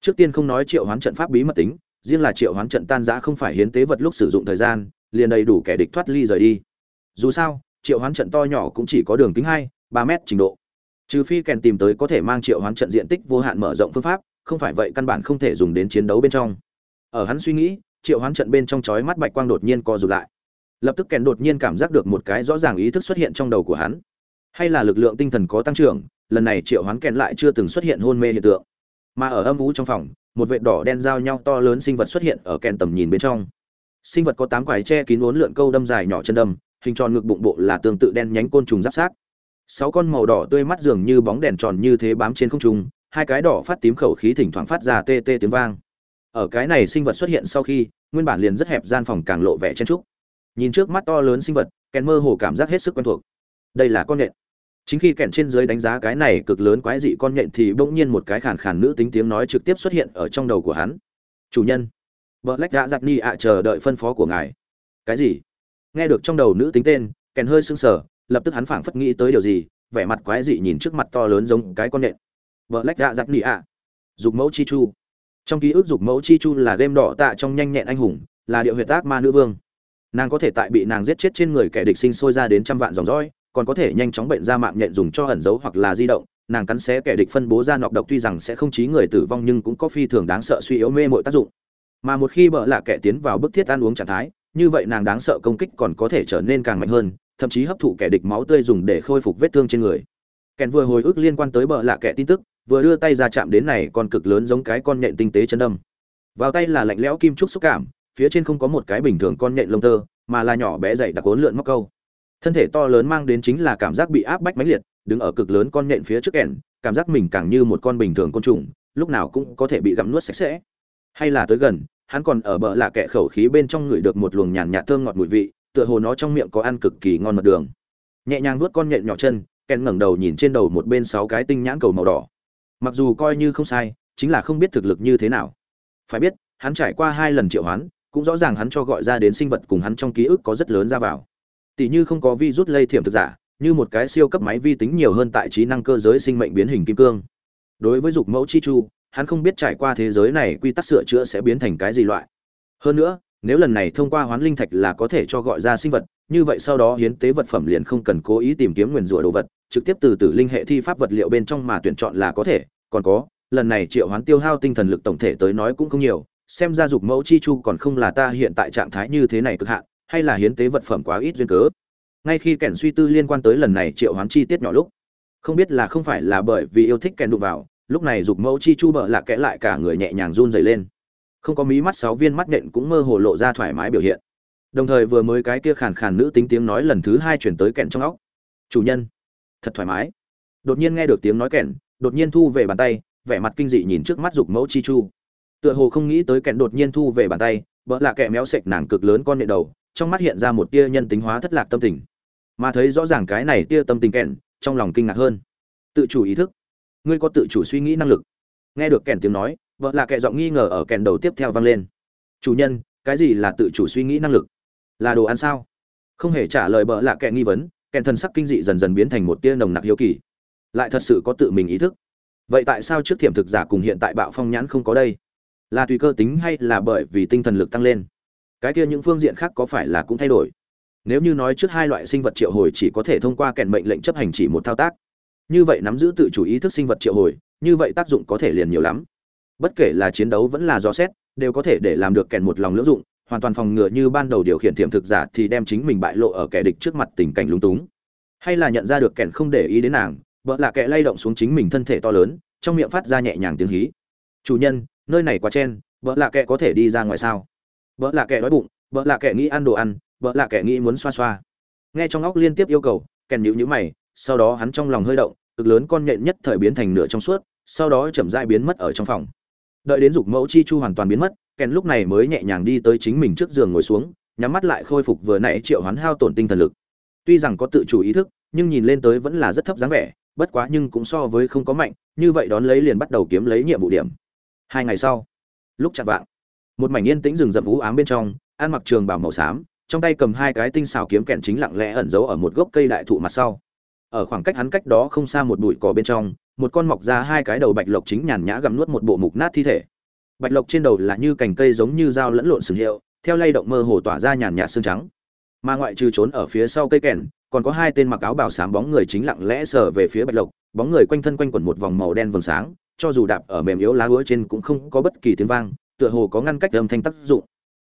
Trước tiên không nói triệu hoán trận pháp bí mật tính riêng là triệu hoán trận tan rã không phải hiến tế vật lúc sử dụng thời gian, liền đầy đủ kẻ địch thoát ly rời đi. Dù sao, triệu hoán trận to nhỏ cũng chỉ có đường kính hai, ba mét trình độ. Trừ phi kèn tìm tới có thể mang triệu hoán trận diện tích vô hạn mở rộng phương pháp, không phải vậy căn bản không thể dùng đến chiến đấu bên trong. Ở hắn suy nghĩ, triệu hoán trận bên trong chói mắt bạch quang đột nhiên co rụt lại. Lập tức kèn đột nhiên cảm giác được một cái rõ ràng ý thức xuất hiện trong đầu của hắn. Hay là lực lượng tinh thần có tăng trưởng, lần này triệu hoán kèn lại chưa từng xuất hiện hôn mê hiện tượng. Mà ở âm ú trong phòng một vệt đỏ đen giao nhau to lớn sinh vật xuất hiện ở kèn tầm nhìn bên trong. Sinh vật có tám quải che kín uốn lượn câu đâm dài nhỏ chân đâm, hình tròn ngực bụng bộ là tương tự đen nhánh côn trùng giáp sát. Sáu con màu đỏ tươi mắt dường như bóng đèn tròn như thế bám trên không trung, hai cái đỏ phát tím khẩu khí thỉnh thoảng phát ra tê tê tiếng vang. Ở cái này sinh vật xuất hiện sau khi, nguyên bản liền rất hẹp gian phòng càng lộ vẻ chen trúc nhìn trước mắt to lớn sinh vật kèn mơ hồ cảm giác hết sức quen thuộc. Đây là con nện chính khi kèn trên dưới đánh giá cái này cực lớn quái dị con nhện thì bỗng nhiên một cái khàn khàn nữ tính tiếng nói trực tiếp xuất hiện ở trong đầu của hắn. Chủ nhân. Vợ lách đã giặc ni ạ, chờ đợi phân phó của ngài. Cái gì? Nghe được trong đầu nữ tính tên kèn hơi sưng sờ, lập tức hắn phảng phất nghĩ tới điều gì, vẻ mặt quái dị nhìn trước mặt to lớn giống cái con nhện. Vợ lách đã giặc ni ạ. Dục mẫu chi chu. Trong ký ức dục mẫu chi chu là game đỏ tạ trong nhanh nhẹn anh hùng, là điệu huyệt ác ma nữ vương. Nàng có thể tại bị nàng giết chết trên người kẻ địch sinh sôi ra đến trăm vạn dòng dõi còn có thể nhanh chóng bệnh ra mạng nhện dùng cho ẩn giấu hoặc là di động. Nàng cắn xé kẻ địch phân bố ra nọc độc tuy rằng sẽ không chí người tử vong nhưng cũng có phi thường đáng sợ suy yếu mê mội tác dụng. Mà một khi bợ lạ kẻ tiến vào bức thiết ăn uống trạng thái, như vậy nàng đáng sợ công kích còn có thể trở nên càng mạnh hơn, thậm chí hấp thụ kẻ địch máu tươi dùng để khôi phục vết thương trên người. Kèn vừa hồi ức liên quan tới bợ lạ kẻ tin tức, vừa đưa tay ra chạm đến này còn cực lớn giống cái con nhện tinh tế chân đâm. Vào tay là lạnh lẽo kim trúc xúc cảm, phía trên không có một cái bình thường con nhện lông tơ, mà là nhỏ bé dày đặc cuốn lượn móc câu thân thể to lớn mang đến chính là cảm giác bị áp bách mãnh liệt, đứng ở cực lớn con nhện phía trước kèn, cảm giác mình càng như một con bình thường côn trùng, lúc nào cũng có thể bị gặm nuốt sạch sẽ. Hay là tới gần, hắn còn ở bờ lạ kẹ khẩu khí bên trong người được một luồng nhàn nhạt thơm ngọt mùi vị, tựa hồ nó trong miệng có ăn cực kỳ ngon mật đường. Nhẹ nhàng vuốt con nhện nhỏ chân ken ngẩng đầu nhìn trên đầu một bên sáu cái tinh nhãn cầu màu đỏ. Mặc dù coi như không sai, chính là không biết thực lực như thế nào. Phải biết, hắn trải qua hai lần triệu hoán, cũng rõ ràng hắn cho gọi ra đến sinh vật cùng hắn trong ký ức có rất lớn ra vào tỷ như không có vi rút lây thiểm thực giả, như một cái siêu cấp máy vi tính nhiều hơn tại trí năng cơ giới sinh mệnh biến hình kim cương. Đối với dục mẫu chi chu, hắn không biết trải qua thế giới này quy tắc sửa chữa sẽ biến thành cái gì loại. Hơn nữa, nếu lần này thông qua hoán linh thạch là có thể cho gọi ra sinh vật, như vậy sau đó hiến tế vật phẩm liền không cần cố ý tìm kiếm nguyền rủa đồ vật, trực tiếp từ từ linh hệ thi pháp vật liệu bên trong mà tuyển chọn là có thể, còn có, lần này triệu hoán tiêu hao tinh thần lực tổng thể tới nói cũng không nhiều, xem ra dục mẫu chi chu còn không là ta hiện tại trạng thái như thế này cực hạn hay là hiến tế vật phẩm quá ít duyên cớ. Ngay khi kẻn suy tư liên quan tới lần này triệu hoán chi tiết nhỏ lúc, không biết là không phải là bởi vì yêu thích kèn đụng vào, lúc này dục mẫu chi chu bợ lạ kẽ lại cả người nhẹ nhàng run dày lên. Không có mí mắt, sáu viên mắt nện cũng mơ hồ lộ ra thoải mái biểu hiện. Đồng thời vừa mới cái kia khàn khàn nữ tính tiếng nói lần thứ hai chuyển tới kẹn trong óc. Chủ nhân. Thật thoải mái. Đột nhiên nghe được tiếng nói kẹn đột nhiên thu về bàn tay, vẻ mặt kinh dị nhìn trước mắt dục mẫu chi chu. Tựa hồ không nghĩ tới kẹn đột nhiên thu về bàn tay vợ lạ kẽ méo sệch nàng cực lớn con nện đầu trong mắt hiện ra một tia nhân tính hóa thất lạc tâm tình. Mà thấy rõ ràng cái này tia tâm tình kẹn, trong lòng kinh ngạc hơn. Tự chủ ý thức. Ngươi có tự chủ suy nghĩ năng lực. Nghe được kèn tiếng nói, vợ là kẻ giọng nghi ngờ ở kèn đầu tiếp theo vang lên. Chủ nhân, cái gì là tự chủ suy nghĩ năng lực? Là đồ ăn sao? Không hề trả lời bợ lạ kẻ nghi vấn kèn thần sắc kinh dị dần dần biến thành một tia nồng nặc hiếu kỳ. Lại thật sự có tự mình ý thức. Vậy tại sao trước thiểm thực giả cùng hiện tại bạo phong nhãn không có đây? Là tùy cơ tính hay là bởi vì tinh thần lực tăng lên? Cái kia những phương diện khác có phải là cũng thay đổi? Nếu như nói trước hai loại sinh vật triệu hồi chỉ có thể thông qua kèn mệnh lệnh chấp hành chỉ một thao tác, như vậy nắm giữ tự chủ ý thức sinh vật triệu hồi, như vậy tác dụng có thể liền nhiều lắm. Bất kể là chiến đấu vẫn là do xét, đều có thể để làm được kèn một lòng lưỡng dụng, hoàn toàn phòng ngừa như ban đầu điều khiển tiềm thực giả thì đem chính mình bại lộ ở kẻ địch trước mặt tình cảnh lúng túng. Hay là nhận ra được kèn không để ý đến nàng vợ là kẻ lay động xuống chính mình thân thể to lớn, trong miệng phát ra nhẹ nhàng tiếng hí. Chủ nhân, nơi này quá chen vợ là kẻ có thể đi ra ngoài sao? Vợ là kẻ đói bụng vợ là kẻ nghĩ ăn đồ ăn vợ là kẻ nghĩ muốn xoa xoa. Nghe trong óc liên tiếp yêu cầu, kèn nhịu nhữ mày, sau đó hắn trong lòng hơi động, cực lớn con nhện nhất thời biến thành nửa trong suốt, sau đó chậm rãi biến mất ở trong phòng. Đợi đến dục mẫu chi chu hoàn toàn biến mất, kèn lúc này mới nhẹ nhàng đi tới chính mình trước giường ngồi xuống, nhắm mắt lại khôi phục vừa nãy triệu hắn hao tổn tinh thần lực. Tuy rằng có tự chủ ý thức, nhưng nhìn lên tới vẫn là rất thấp dáng vẻ, bất quá nhưng cũng so với không có mạnh, như vậy đón lấy liền bắt đầu kiếm lấy nhiệm vụ điểm. Hai ngày sau, lúc chặt vạng một mảnh yên tĩnh rừng rậm vũ ám bên trong, ăn mặc trường bảo màu xám, trong tay cầm hai cái tinh xảo kiếm kẹn chính lặng lẽ ẩn giấu ở một gốc cây đại thụ mặt sau. Ở khoảng cách hắn cách đó không xa một bụi cỏ bên trong, một con mọc ra hai cái đầu bạch lộc chính nhàn nhã gặm nuốt một bộ mục nát thi thể. Bạch lộc trên đầu là như cành cây giống như dao lẫn lộn sừng hiệu, theo lay động mơ hồ tỏa ra nhàn nhạt xương trắng. Mà ngoại trừ trốn ở phía sau cây kèn, còn có hai tên mặc áo bào xám bóng người chính lặng lẽ sờ về phía bạch lộc, bóng người quanh thân quanh quẩn một vòng màu đen vầng sáng, cho dù đạp ở mềm yếu lá úa trên cũng không có bất kỳ tiếng vang tựa hồ có ngăn cách âm thanh tác dụng.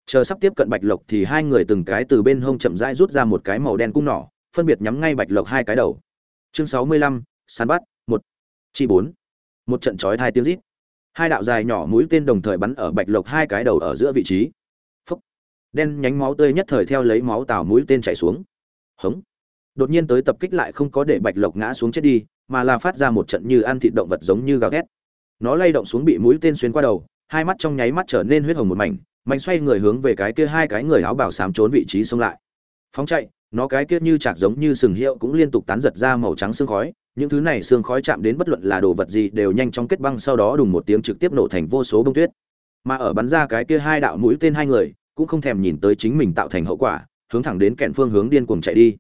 Chờ sắp tiếp cận bạch lộc thì hai người từng cái từ bên hông chậm rãi rút ra một cái màu đen cung nỏ, phân biệt nhắm ngay bạch lộc hai cái đầu. Chương sáu mươi lăm, săn bắt, một. Chi bốn. Một trận chói hai tiếng rít. Hai đạo dài nhỏ mũi tên đồng thời bắn ở bạch lộc hai cái đầu ở giữa vị trí. Phúc. Đen nhánh máu tươi nhất thời theo lấy máu tào mũi tên chảy xuống. Hống. Đột nhiên tới tập kích lại không có để bạch lộc ngã xuống chết đi, mà là phát ra một trận như ăn thịt động vật giống như gào ghét nó lay động xuống bị mũi tên xuyên qua đầu hai mắt trong nháy mắt trở nên huyết hồng một mảnh, mạnh xoay người hướng về cái kia hai cái người áo bảo xám trốn vị trí xông lại. Phóng chạy, nó cái kia như chạc giống như sừng hiệu cũng liên tục tán giật ra màu trắng xương khói, những thứ này xương khói chạm đến bất luận là đồ vật gì đều nhanh chóng kết băng sau đó đùng một tiếng trực tiếp nổ thành vô số bông tuyết. Mà ở bắn ra cái kia hai đạo mũi tên hai người, cũng không thèm nhìn tới chính mình tạo thành hậu quả, hướng thẳng đến kẹn phương hướng điên cuồng chạy đi.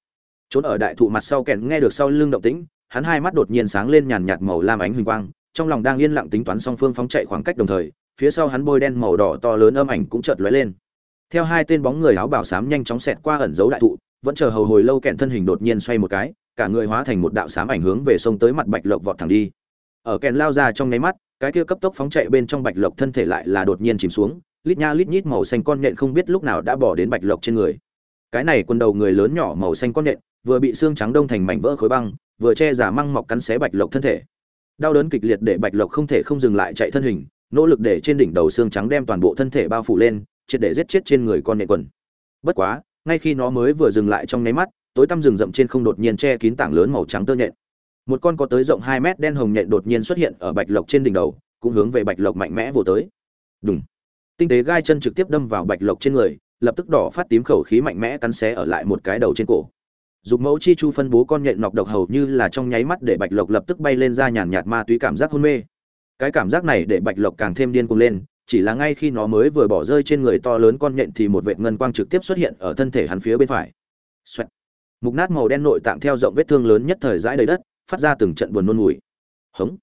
Trốn ở đại thụ mặt sau kẹn nghe được sau lưng động tĩnh, hắn hai mắt đột nhiên sáng lên nhàn nhạt màu lam ánh huỳnh quang trong lòng đang yên lặng tính toán song phương phóng chạy khoảng cách đồng thời, phía sau hắn bôi đen màu đỏ to lớn âm ảnh cũng chợt lóe lên. Theo hai tên bóng người áo bảo xám nhanh chóng xẹt qua ẩn dấu đại thụ, vẫn chờ hầu hồi lâu kẹn thân hình đột nhiên xoay một cái, cả người hóa thành một đạo xám ảnh hướng về sông tới mặt bạch lộc vọt thẳng đi. Ở kẹn lao ra trong nháy mắt, cái kia cấp tốc phóng chạy bên trong bạch lộc thân thể lại là đột nhiên chìm xuống, lít nha lít nhít màu xanh con nện không biết lúc nào đã bỏ đến bạch lộc trên người. Cái này quần đầu người lớn nhỏ màu xanh con nện vừa bị xương trắng đông thành mảnh vỡ khối băng, vừa che giả măng mọc cắn xé bạch lộc thân thể đau đớn kịch liệt để bạch lộc không thể không dừng lại chạy thân hình, nỗ lực để trên đỉnh đầu xương trắng đem toàn bộ thân thể bao phủ lên, triệt để giết chết trên người con nhện quần. Bất quá, ngay khi nó mới vừa dừng lại trong nháy mắt, tối tăm rừng rậm trên không đột nhiên che kín tảng lớn màu trắng tơ nhện. Một con có tới rộng hai mét đen hồng nhện đột nhiên xuất hiện ở bạch lộc trên đỉnh đầu, cũng hướng về bạch lộc mạnh mẽ vồ tới. Đúng tinh tế gai chân trực tiếp đâm vào bạch lộc trên người, lập tức đỏ phát tím khẩu khí mạnh mẽ cắn xé ở lại một cái đầu trên cổ dục mẫu chi chu phân bố con nhện nọc độc hầu như là trong nháy mắt để bạch lộc lập tức bay lên ra nhàn nhạt ma túy cảm giác hôn mê. Cái cảm giác này để bạch lộc càng thêm điên cuồng lên, chỉ là ngay khi nó mới vừa bỏ rơi trên người to lớn con nhện thì một vệt ngân quang trực tiếp xuất hiện ở thân thể hắn phía bên phải. Xoẹt. mục nát màu đen nội tạng theo rộng vết thương lớn nhất thời dãi đầy đất, phát ra từng trận buồn nôn mùi. Hống.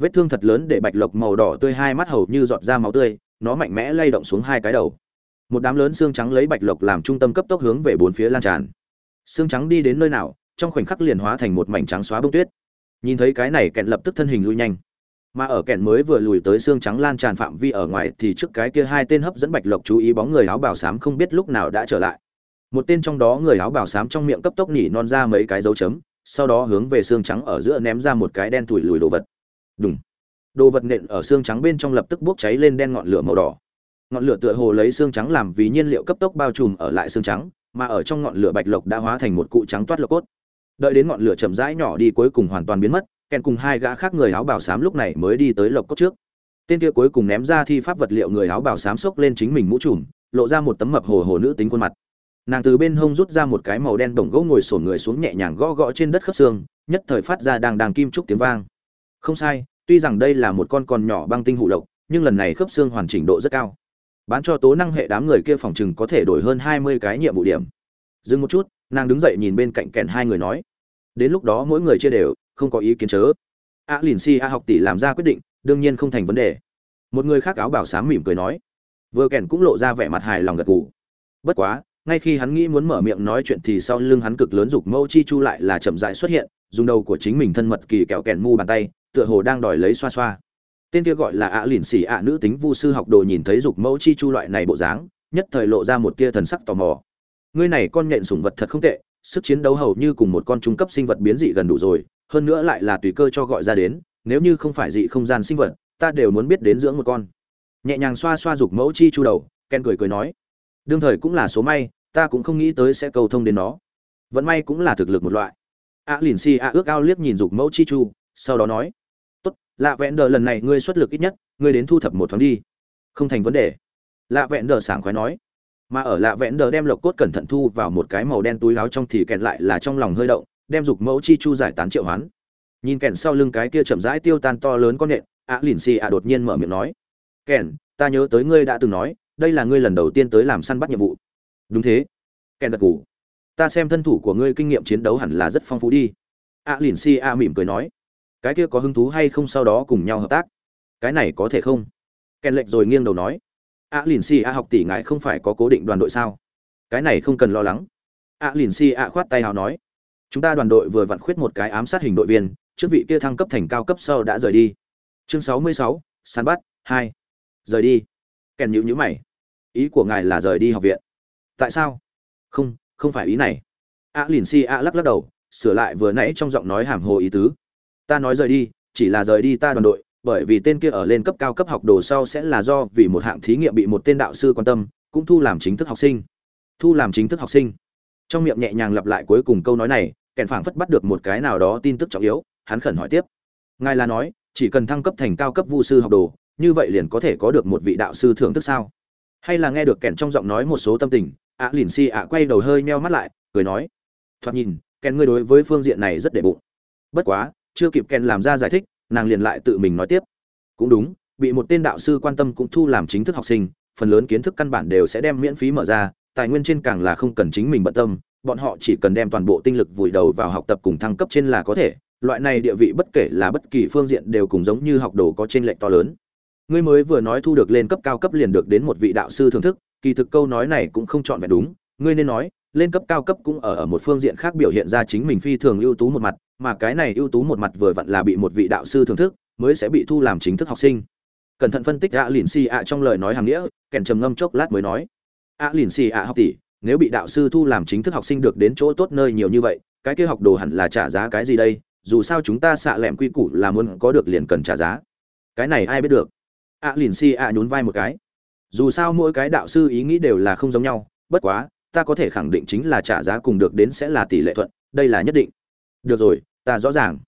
Vết thương thật lớn để bạch lộc màu đỏ tươi hai mắt hầu như giọt ra máu tươi, nó mạnh mẽ lay động xuống hai cái đầu. Một đám lớn xương trắng lấy bạch lộc làm trung tâm cấp tốc hướng về bốn phía lan tràn xương trắng đi đến nơi nào, trong khoảnh khắc liền hóa thành một mảnh trắng xóa bông tuyết. Nhìn thấy cái này, kẹn lập tức thân hình lui nhanh. Mà ở kẹn mới vừa lùi tới xương trắng lan tràn phạm vi ở ngoài thì trước cái kia hai tên hấp dẫn bạch lộc chú ý bóng người áo bảo xám không biết lúc nào đã trở lại. Một tên trong đó người áo bảo xám trong miệng cấp tốc nỉ non ra mấy cái dấu chấm, sau đó hướng về xương trắng ở giữa ném ra một cái đen thủi lùi đồ vật. Đúng đồ vật nện ở xương trắng bên trong lập tức bốc cháy lên đen ngọn lửa màu đỏ. Ngọn lửa tựa hồ lấy xương trắng làm vì nhiên liệu cấp tốc bao trùm ở lại xương trắng mà ở trong ngọn lửa bạch lộc đã hóa thành một cụ trắng toát lộc cốt. Đợi đến ngọn lửa chậm rãi nhỏ đi cuối cùng hoàn toàn biến mất, kèn cùng hai gã khác người áo bảo xám lúc này mới đi tới lộc cốt trước. Tên kia cuối cùng ném ra thi pháp vật liệu người áo bảo xám xốc lên chính mình mũ trùm, lộ ra một tấm mập hồ hồ nữ tính khuôn mặt. Nàng từ bên hông rút ra một cái màu đen bổng gỗ ngồi sổn người xuống nhẹ nhàng gõ gõ trên đất khớp xương, nhất thời phát ra đàng đàng kim trúc tiếng vang. Không sai, tuy rằng đây là một con còn nhỏ băng tinh hụ lộc, nhưng lần này khớp xương hoàn chỉnh độ rất cao bán cho tố năng hệ đám người kia phòng chừng có thể đổi hơn hai mươi cái nhiệm vụ điểm. Dừng một chút, nàng đứng dậy nhìn bên cạnh kèn hai người nói. Đến lúc đó mỗi người chia đều, không có ý kiến chớ. A lìn si a học tỷ làm ra quyết định, đương nhiên không thành vấn đề. Một người khác áo bảo sám mỉm cười nói. Vừa kèn cũng lộ ra vẻ mặt hài lòng gật gù. Bất quá, ngay khi hắn nghĩ muốn mở miệng nói chuyện thì sau lưng hắn cực lớn dục mẫu chi chu lại là chậm rãi xuất hiện, dùng đầu của chính mình thân mật kỳ kẹo kèn mu bàn tay, tựa hồ đang đòi lấy xoa xoa tên kia gọi là ạ lìn xỉ ạ nữ tính vu sư học đồ nhìn thấy dục mẫu chi chu loại này bộ dáng, nhất thời lộ ra một tia thần sắc tò mò. Ngươi này con nhện sủng vật thật không tệ, sức chiến đấu hầu như cùng một con trung cấp sinh vật biến dị gần đủ rồi, hơn nữa lại là tùy cơ cho gọi ra đến, nếu như không phải dị không gian sinh vật, ta đều muốn biết đến dưỡng một con. Nhẹ nhàng xoa xoa dục mẫu chi chu đầu, ken cười cười nói, đương thời cũng là số may, ta cũng không nghĩ tới sẽ cầu thông đến nó. Vẫn may cũng là thực lực một loại. ạ lìn xì ạ ước ao liếc nhìn dục mẫu chi chu, sau đó nói lạ vẹn đờ lần này ngươi xuất lực ít nhất, ngươi đến thu thập một thoáng đi. Không thành vấn đề. Lạ vẹn đờ sảng khoái nói. Mà ở lạ vẹn đờ đem lộc cốt cẩn thận thu vào một cái màu đen túi láo trong thì kẹn lại là trong lòng hơi động, đem dục mẫu chi chu giải tán triệu hoán. Nhìn kẹn sau lưng cái kia chậm rãi tiêu tan to lớn con nện, ạ lìn xì ạ đột nhiên mở miệng nói. Kẹn, ta nhớ tới ngươi đã từng nói, đây là ngươi lần đầu tiên tới làm săn bắt nhiệm vụ. Đúng thế. Kẹn gật gù. Ta xem thân thủ của ngươi kinh nghiệm chiến đấu hẳn là rất phong phú đi. Ạ lìn xì ạ mỉm cười nói cái kia có hứng thú hay không sau đó cùng nhau hợp tác? Cái này có thể không? Kèn lệnh rồi nghiêng đầu nói. A lìn si a học tỷ ngại không phải có cố định đoàn đội sao? Cái này không cần lo lắng. A lìn si a khoát tay hào nói. Chúng ta đoàn đội vừa vặn khuyết một cái ám sát hình đội viên, trước vị kia thăng cấp thành cao cấp sau đã rời đi. Chương sáu mươi sáu, săn bắt, hai. Rời đi. Kèn nhữ nhữ mày. Ý của ngài là rời đi học viện. Tại sao? Không không phải ý này. A lìn si a lắc lắc đầu, sửa lại vừa nãy trong giọng nói hàm hồ ý tứ ta nói rời đi, chỉ là rời đi ta đoàn đội, bởi vì tên kia ở lên cấp cao cấp học đồ sau sẽ là do vì một hạng thí nghiệm bị một tên đạo sư quan tâm, cũng thu làm chính thức học sinh. Thu làm chính thức học sinh. Trong miệng nhẹ nhàng lặp lại cuối cùng câu nói này, kèn phảng phất bắt được một cái nào đó tin tức trọng yếu, hắn khẩn hỏi tiếp. Ngài là nói, chỉ cần thăng cấp thành cao cấp vu sư học đồ, như vậy liền có thể có được một vị đạo sư thưởng thức sao? Hay là nghe được kèn trong giọng nói một số tâm tình, ạ lìn si ạ quay đầu hơi meo mắt lại, cười nói. Thoạt nhìn, kèn ngươi đối với phương diện này rất để bụng. Bất quá chưa kịp kèn làm ra giải thích, nàng liền lại tự mình nói tiếp. Cũng đúng, bị một tên đạo sư quan tâm cũng thu làm chính thức học sinh, phần lớn kiến thức căn bản đều sẽ đem miễn phí mở ra, tài nguyên trên càng là không cần chính mình bận tâm, bọn họ chỉ cần đem toàn bộ tinh lực vùi đầu vào học tập cùng thăng cấp trên là có thể, loại này địa vị bất kể là bất kỳ phương diện đều cùng giống như học đồ có trên lệnh to lớn. Ngươi mới vừa nói thu được lên cấp cao cấp liền được đến một vị đạo sư thưởng thức, kỳ thực câu nói này cũng không chọn vẹn đúng, ngươi nên nói, lên cấp cao cấp cũng ở ở một phương diện khác biểu hiện ra chính mình phi thường ưu tú một mặt mà cái này ưu tú một mặt vừa vặn là bị một vị đạo sư thưởng thức, mới sẽ bị thu làm chính thức học sinh. Cẩn thận phân tích ạ lìn xì ạ trong lời nói hàng nghĩa, kèn trầm ngâm chốc lát mới nói ạ lìn xì ạ học tỷ, nếu bị đạo sư thu làm chính thức học sinh được đến chỗ tốt nơi nhiều như vậy, cái kia học đồ hẳn là trả giá cái gì đây? Dù sao chúng ta xạ lẹm quy củ là muốn có được liền cần trả giá. Cái này ai biết được? Ạ lìn xì ạ nhún vai một cái. Dù sao mỗi cái đạo sư ý nghĩ đều là không giống nhau, bất quá, ta có thể khẳng định chính là trả giá cùng được đến sẽ là tỷ lệ thuận, đây là nhất định. Được rồi ta rõ ràng.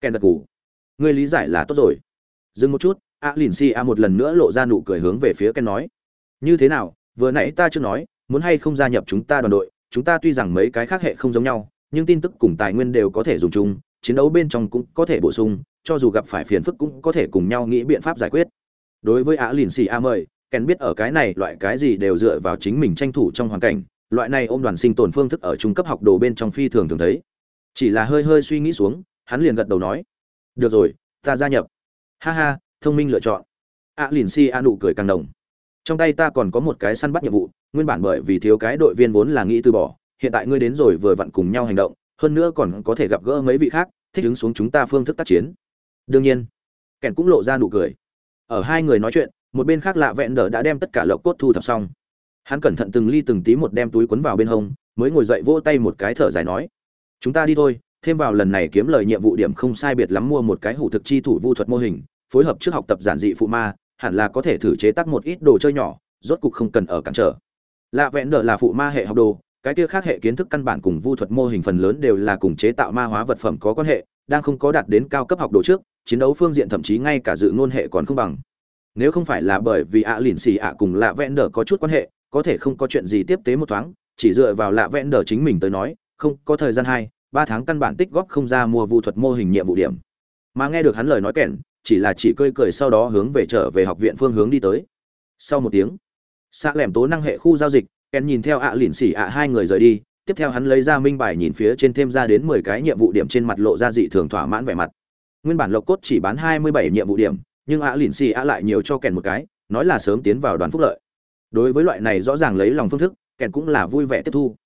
Kèn gật cù ngươi lý giải là tốt rồi. Dừng một chút, a lìn si a một lần nữa lộ ra nụ cười hướng về phía ken nói. Như thế nào, vừa nãy ta chưa nói, muốn hay không gia nhập chúng ta đoàn đội, chúng ta tuy rằng mấy cái khác hệ không giống nhau, nhưng tin tức cùng tài nguyên đều có thể dùng chung, chiến đấu bên trong cũng có thể bổ sung, cho dù gặp phải phiền phức cũng có thể cùng nhau nghĩ biện pháp giải quyết. Đối với a lìn xì a mời, kèn biết ở cái này loại cái gì đều dựa vào chính mình tranh thủ trong hoàn cảnh, loại này ôm đoàn sinh tồn phương thức ở trung cấp học đồ bên trong phi thường thường thấy chỉ là hơi hơi suy nghĩ xuống, hắn liền gật đầu nói, được rồi, ta gia nhập. Ha ha, thông minh lựa chọn. A lìn si a nụ cười càng đồng. Trong tay ta còn có một cái săn bắt nhiệm vụ, nguyên bản bởi vì thiếu cái đội viên vốn là nghĩ từ bỏ, hiện tại ngươi đến rồi vừa vặn cùng nhau hành động, hơn nữa còn có thể gặp gỡ mấy vị khác, thích ứng xuống chúng ta phương thức tác chiến. Đương nhiên, kèn cũng lộ ra nụ cười. Ở hai người nói chuyện, một bên khác lạ vẹn đờ đã đem tất cả lộc cốt thu thập xong. Hắn cẩn thận từng ly từng tí một đem túi quấn vào bên hông, mới ngồi dậy vỗ tay một cái thở dài nói chúng ta đi thôi, thêm vào lần này kiếm lời nhiệm vụ điểm không sai biệt lắm mua một cái hủ thực chi thủ vu thuật mô hình, phối hợp trước học tập giản dị phụ ma, hẳn là có thể thử chế tác một ít đồ chơi nhỏ, rốt cục không cần ở cản trở. Lạ vẹn đờ là phụ ma hệ học đồ, cái kia khác hệ kiến thức căn bản cùng vu thuật mô hình phần lớn đều là cùng chế tạo ma hóa vật phẩm có quan hệ, đang không có đạt đến cao cấp học đồ trước, chiến đấu phương diện thậm chí ngay cả dự ngôn hệ còn không bằng. Nếu không phải là bởi vì ạ lìn xì ạ cùng lạ vẽn đờ có chút quan hệ, có thể không có chuyện gì tiếp tế một thoáng, chỉ dựa vào lạ vẽn đờ chính mình tới nói không có thời gian hai, ba tháng căn bản tích góp không ra mua vụ thuật mô hình nhiệm vụ điểm. Mà nghe được hắn lời nói kẻn chỉ là chỉ cười cười sau đó hướng về trở về học viện phương hướng đi tới. Sau một tiếng xạ lẻm tố năng hệ khu giao dịch, kèn nhìn theo ạ lỉn xỉ ạ hai người rời đi, tiếp theo hắn lấy ra minh bài nhìn phía trên thêm ra đến mười cái nhiệm vụ điểm trên mặt lộ ra dị thường thỏa mãn vẻ mặt. Nguyên bản lộc cốt chỉ bán hai mươi bảy nhiệm vụ điểm, nhưng ạ lỉn xì ạ lại nhiều cho kèn một cái, nói là sớm tiến vào đoàn phúc lợi. Đối với loại này rõ ràng lấy lòng phương thức, kèn cũng là vui vẻ tiếp thu.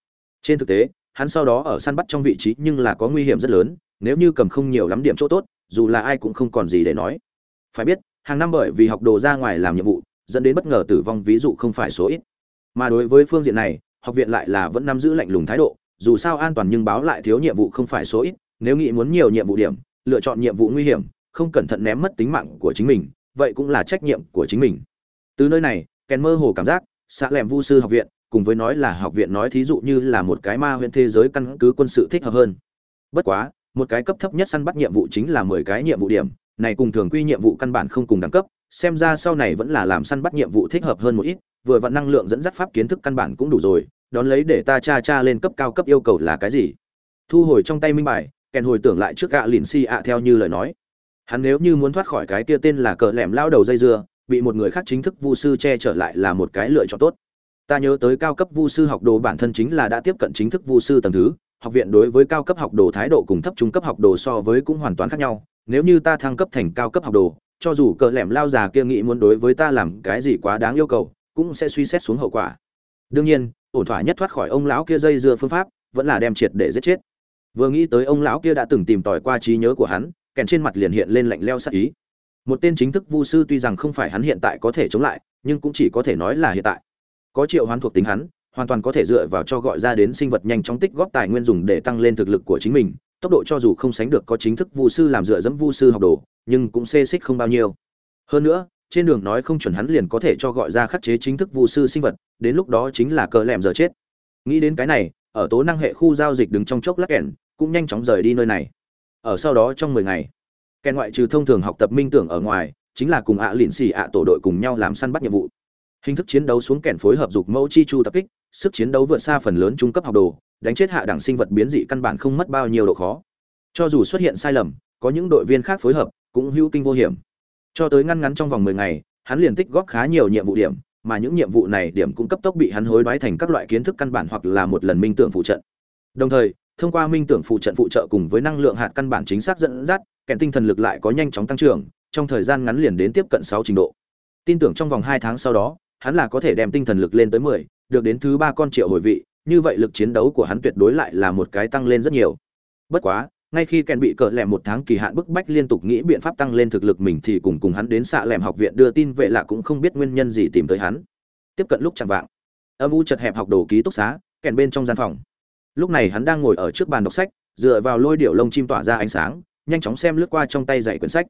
Trên thực tế hắn sau đó ở săn bắt trong vị trí nhưng là có nguy hiểm rất lớn, nếu như cầm không nhiều lắm điểm chỗ tốt, dù là ai cũng không còn gì để nói. Phải biết, hàng năm bởi vì học đồ ra ngoài làm nhiệm vụ, dẫn đến bất ngờ tử vong ví dụ không phải số ít. Mà đối với phương diện này, học viện lại là vẫn nắm giữ lạnh lùng thái độ, dù sao an toàn nhưng báo lại thiếu nhiệm vụ không phải số ít, nếu nghĩ muốn nhiều nhiệm vụ điểm, lựa chọn nhiệm vụ nguy hiểm, không cẩn thận ném mất tính mạng của chính mình, vậy cũng là trách nhiệm của chính mình. Từ nơi này kèn mơ hồ cảm giác xã lẻm vu sư học viện cùng với nói là học viện nói thí dụ như là một cái ma huyện thế giới căn cứ quân sự thích hợp hơn. Bất quá, một cái cấp thấp nhất săn bắt nhiệm vụ chính là mười cái nhiệm vụ điểm, này cùng thường quy nhiệm vụ căn bản không cùng đẳng cấp, xem ra sau này vẫn là làm săn bắt nhiệm vụ thích hợp hơn một ít, vừa vặn năng lượng dẫn dắt pháp kiến thức căn bản cũng đủ rồi, đón lấy để ta cha cha lên cấp cao cấp yêu cầu là cái gì? Thu hồi trong tay minh bài, kèn hồi tưởng lại trước gạ lìn si ạ theo như lời nói. Hắn nếu như muốn thoát khỏi cái kia tên là cờ lẻm lao đầu dây dưa, bị một người khác chính thức vu sư che trở lại là một cái lựa chọn tốt ta nhớ tới cao cấp vu sư học đồ bản thân chính là đã tiếp cận chính thức vu sư tầng thứ, học viện đối với cao cấp học đồ thái độ cùng thấp trung cấp học đồ so với cũng hoàn toàn khác nhau. Nếu như ta thăng cấp thành cao cấp học đồ, cho dù cờ lẻm lao già kia nghĩ muốn đối với ta làm cái gì quá đáng yêu cầu, cũng sẽ suy xét xuống hậu quả. Đương nhiên, ổn thỏa nhất thoát khỏi ông lão kia dây dưa phương pháp, vẫn là đem triệt để giết chết. Vừa nghĩ tới ông lão kia đã từng tìm tòi qua trí nhớ của hắn, kèn trên mặt liền hiện lên lạnh leo sắc ý. Một tên chính thức vu sư tuy rằng không phải hắn hiện tại có thể chống lại, nhưng cũng chỉ có thể nói là hiện tại có triệu hoán thuộc tính hắn, hoàn toàn có thể dựa vào cho gọi ra đến sinh vật nhanh chóng tích góp tài nguyên dùng để tăng lên thực lực của chính mình, tốc độ cho dù không sánh được có chính thức vu sư làm dựa dẫm vu sư học đồ, nhưng cũng xê xích không bao nhiêu. Hơn nữa, trên đường nói không chuẩn hắn liền có thể cho gọi ra khắc chế chính thức vu sư sinh vật, đến lúc đó chính là cờ lẻm giờ chết. Nghĩ đến cái này, ở tố năng hệ khu giao dịch đứng trong chốc lắc kẻn cũng nhanh chóng rời đi nơi này. Ở sau đó trong mười ngày kèn ngoại trừ thông thường học tập minh tưởng ở ngoài, chính là cùng ạ lịn xì ạ tổ đội cùng nhau làm săn bắt nhiệm vụ hình thức chiến đấu xuống kèn phối hợp dục mẫu chi chu tập kích, sức chiến đấu vượt xa phần lớn trung cấp học đồ, đánh chết hạ đẳng sinh vật biến dị căn bản không mất bao nhiêu độ khó. Cho dù xuất hiện sai lầm, có những đội viên khác phối hợp, cũng hữu kinh vô hiểm. Cho tới ngăn ngắn trong vòng mười ngày, hắn liền tích góp khá nhiều nhiệm vụ điểm, mà những nhiệm vụ này điểm cũng cấp tốc bị hắn hối đoái thành các loại kiến thức căn bản hoặc là một lần minh tưởng phụ trận. Đồng thời, thông qua minh tưởng phụ trận phụ trợ cùng với năng lượng hạt căn bản chính xác dẫn dắt, kèn tinh thần lực lại có nhanh chóng tăng trưởng, trong thời gian ngắn liền đến tiếp cận sáu trình độ. Tin tưởng trong vòng hai tháng sau đó hắn là có thể đem tinh thần lực lên tới mười, được đến thứ ba con triệu hồi vị, như vậy lực chiến đấu của hắn tuyệt đối lại là một cái tăng lên rất nhiều. Bất quá, ngay khi kèn bị cờ lẻm một tháng kỳ hạn bức bách liên tục nghĩ biện pháp tăng lên thực lực mình thì cùng cùng hắn đến xạ lẻm học viện đưa tin vệ lạ cũng không biết nguyên nhân gì tìm tới hắn. Tiếp cận lúc chẳng vạng, âm u chật hẹp học đồ ký túc xá kèn bên trong gian phòng. Lúc này hắn đang ngồi ở trước bàn đọc sách, dựa vào lôi điệu lông chim tỏa ra ánh sáng, nhanh chóng xem lướt qua trong tay dạy quyển sách.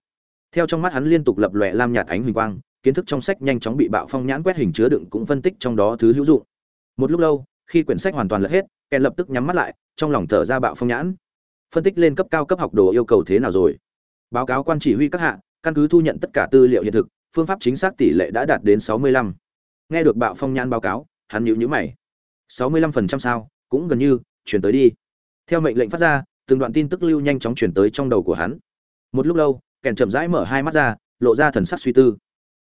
Theo trong mắt hắn liên tục lập lòe lam nhạt ánh huỳnh quang kiến thức trong sách nhanh chóng bị bạo phong nhãn quét hình chứa đựng cũng phân tích trong đó thứ hữu dụng. Một lúc lâu, khi quyển sách hoàn toàn lật hết kèn lập tức nhắm mắt lại, trong lòng thở ra bạo phong nhãn. Phân tích lên cấp cao cấp học đồ yêu cầu thế nào rồi? Báo cáo quan chỉ huy các hạ, căn cứ thu nhận tất cả tư liệu hiện thực, phương pháp chính xác tỷ lệ đã đạt đến sáu mươi lăm. Nghe được bạo phong nhãn báo cáo, hắn nhíu nhíu mày. sáu mươi lăm phần trăm sao? Cũng gần như, chuyển tới đi. Theo mệnh lệnh phát ra, từng đoạn tin tức lưu nhanh chóng chuyển tới trong đầu của hắn. Một lúc lâu kèn chậm rãi mở hai mắt ra, lộ ra thần sắc suy tư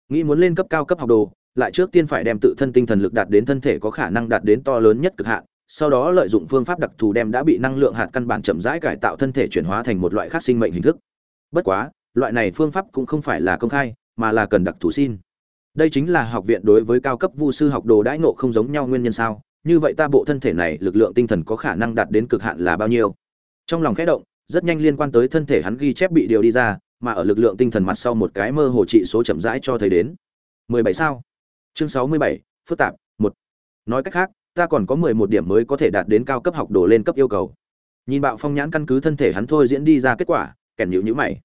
nghĩ muốn lên cấp cao cấp học đồ, lại trước tiên phải đem tự thân tinh thần lực đạt đến thân thể có khả năng đạt đến to lớn nhất cực hạn, sau đó lợi dụng phương pháp đặc thù đem đã bị năng lượng hạt căn bản chậm rãi cải tạo thân thể chuyển hóa thành một loại khác sinh mệnh hình thức. Bất quá, loại này phương pháp cũng không phải là công khai, mà là cần đặc thù xin. Đây chính là học viện đối với cao cấp vu sư học đồ đãi ngộ không giống nhau nguyên nhân sao? Như vậy ta bộ thân thể này, lực lượng tinh thần có khả năng đạt đến cực hạn là bao nhiêu? Trong lòng khẽ động, rất nhanh liên quan tới thân thể hắn ghi chép bị điều đi ra mà ở lực lượng tinh thần mặt sau một cái mơ hồ trị số chậm rãi cho thấy đến. 17 sao? Chương 67, phức tạp một. Nói cách khác ta còn có 11 điểm mới có thể đạt đến cao cấp học đồ lên cấp yêu cầu. Nhìn bạo phong nhãn căn cứ thân thể hắn thôi diễn đi ra kết quả kèn nhíu nhíu mày.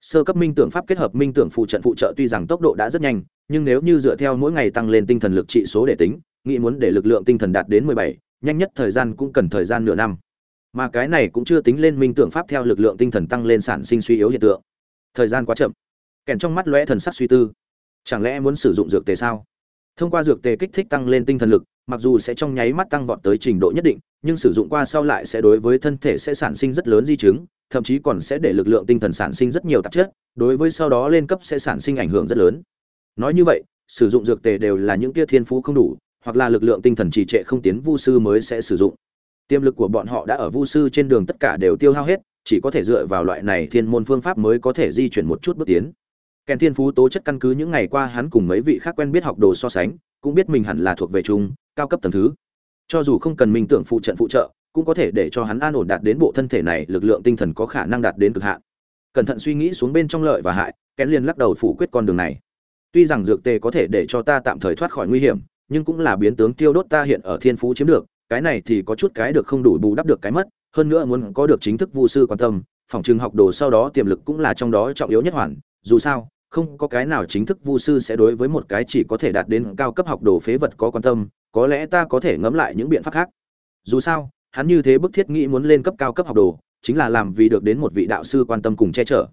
Sơ cấp minh tưởng pháp kết hợp minh tưởng phụ trận phụ trợ tuy rằng tốc độ đã rất nhanh nhưng nếu như dựa theo mỗi ngày tăng lên tinh thần lực trị số để tính nghĩ muốn để lực lượng tinh thần đạt đến 17, nhanh nhất thời gian cũng cần thời gian nửa năm. Mà cái này cũng chưa tính lên minh tưởng pháp theo lực lượng tinh thần tăng lên sản sinh suy yếu hiện tượng thời gian quá chậm. Kèn trong mắt lóe thần sắc suy tư. Chẳng lẽ muốn sử dụng dược tề sao? Thông qua dược tề kích thích tăng lên tinh thần lực, mặc dù sẽ trong nháy mắt tăng vọt tới trình độ nhất định, nhưng sử dụng qua sau lại sẽ đối với thân thể sẽ sản sinh rất lớn di chứng, thậm chí còn sẽ để lực lượng tinh thần sản sinh rất nhiều tạp chất, đối với sau đó lên cấp sẽ sản sinh ảnh hưởng rất lớn. Nói như vậy, sử dụng dược tề đều là những tia thiên phú không đủ, hoặc là lực lượng tinh thần trì trệ không tiến vu sư mới sẽ sử dụng. Tiềm lực của bọn họ đã ở vu sư trên đường tất cả đều tiêu hao hết chỉ có thể dựa vào loại này thiên môn phương pháp mới có thể di chuyển một chút bước tiến. Kèn thiên phú tố chất căn cứ những ngày qua hắn cùng mấy vị khác quen biết học đồ so sánh, cũng biết mình hẳn là thuộc về chung cao cấp tầng thứ. Cho dù không cần minh tưởng phụ trận phụ trợ, cũng có thể để cho hắn an ổn đạt đến bộ thân thể này, lực lượng tinh thần có khả năng đạt đến cực hạn. Cẩn thận suy nghĩ xuống bên trong lợi và hại, kén liền lắc đầu phủ quyết con đường này. Tuy rằng dược tề có thể để cho ta tạm thời thoát khỏi nguy hiểm, nhưng cũng là biến tướng tiêu đốt ta hiện ở thiên phú chiếm được, cái này thì có chút cái được không đủ bù đắp được cái mất hơn nữa muốn có được chính thức vu sư quan tâm, phòng trường học đồ sau đó tiềm lực cũng là trong đó trọng yếu nhất hoàn. Dù sao, không có cái nào chính thức vu sư sẽ đối với một cái chỉ có thể đạt đến cao cấp học đồ phế vật có quan tâm, có lẽ ta có thể ngẫm lại những biện pháp khác. Dù sao, hắn như thế bức thiết nghĩ muốn lên cấp cao cấp học đồ, chính là làm vì được đến một vị đạo sư quan tâm cùng che chở.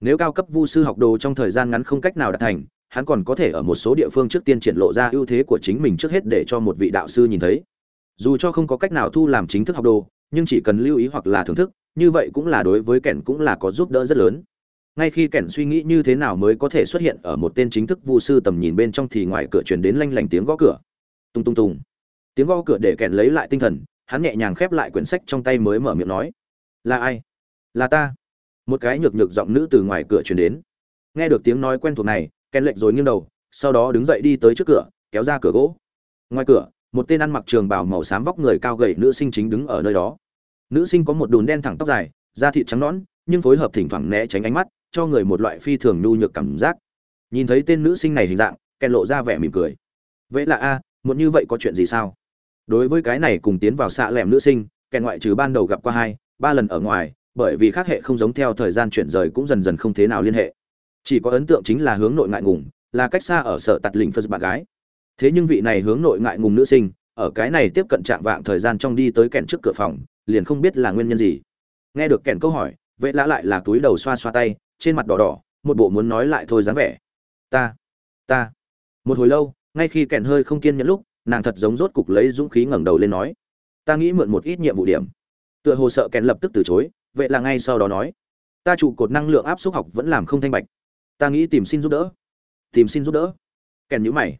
Nếu cao cấp vu sư học đồ trong thời gian ngắn không cách nào đạt thành, hắn còn có thể ở một số địa phương trước tiên triển lộ ra ưu thế của chính mình trước hết để cho một vị đạo sư nhìn thấy. Dù cho không có cách nào thu làm chính thức học đồ nhưng chỉ cần lưu ý hoặc là thưởng thức, như vậy cũng là đối với kẻn cũng là có giúp đỡ rất lớn. Ngay khi kẻn suy nghĩ như thế nào mới có thể xuất hiện ở một tên chính thức vu sư tầm nhìn bên trong thì ngoài cửa truyền đến lanh lảnh tiếng gõ cửa. Tung tung tung. Tiếng gõ cửa để kẻn lấy lại tinh thần, hắn nhẹ nhàng khép lại quyển sách trong tay mới mở miệng nói, là ai? Là ta. Một cái nhược nhược giọng nữ từ ngoài cửa truyền đến. Nghe được tiếng nói quen thuộc này, kèn lệnh rồi nghiêng đầu, sau đó đứng dậy đi tới trước cửa, kéo ra cửa gỗ. Ngoài cửa, một tên ăn mặc trường bào màu xám vóc người cao gầy nữ sinh chính đứng ở nơi đó nữ sinh có một đùn đen thẳng tóc dài, da thịt trắng nõn, nhưng phối hợp thỉnh thoảng né tránh ánh mắt, cho người một loại phi thường nhu nhược cảm giác. Nhìn thấy tên nữ sinh này hình dạng kèn lộ ra vẻ mỉm cười. Vậy là a muốn như vậy có chuyện gì sao? Đối với cái này cùng tiến vào xạ lẻm nữ sinh kèn ngoại trừ ban đầu gặp qua hai, ba lần ở ngoài, bởi vì khác hệ không giống theo thời gian chuyển rời cũng dần dần không thế nào liên hệ. Chỉ có ấn tượng chính là hướng nội ngại ngùng, là cách xa ở sở tạt lình phật bạn gái. Thế nhưng vị này hướng nội ngại ngùng nữ sinh, ở cái này tiếp cận trạng vạng thời gian trong đi tới kèn trước cửa phòng liền không biết là nguyên nhân gì. Nghe được kèn câu hỏi, vệ lã lại là túi đầu xoa xoa tay, trên mặt đỏ đỏ, một bộ muốn nói lại thôi dáng vẻ. Ta ta. Một hồi lâu, ngay khi kèn hơi không kiên nhẫn lúc, nàng thật giống rốt cục lấy dũng khí ngẩng đầu lên nói, ta nghĩ mượn một ít nhiệm vụ điểm. Tựa hồ sợ kèn lập tức từ chối vậy là ngay sau đó nói, ta trụ cột năng lượng áp suất học vẫn làm không thanh bạch. Ta nghĩ tìm xin giúp đỡ. Tìm xin giúp đỡ? Kèn nhữ mày.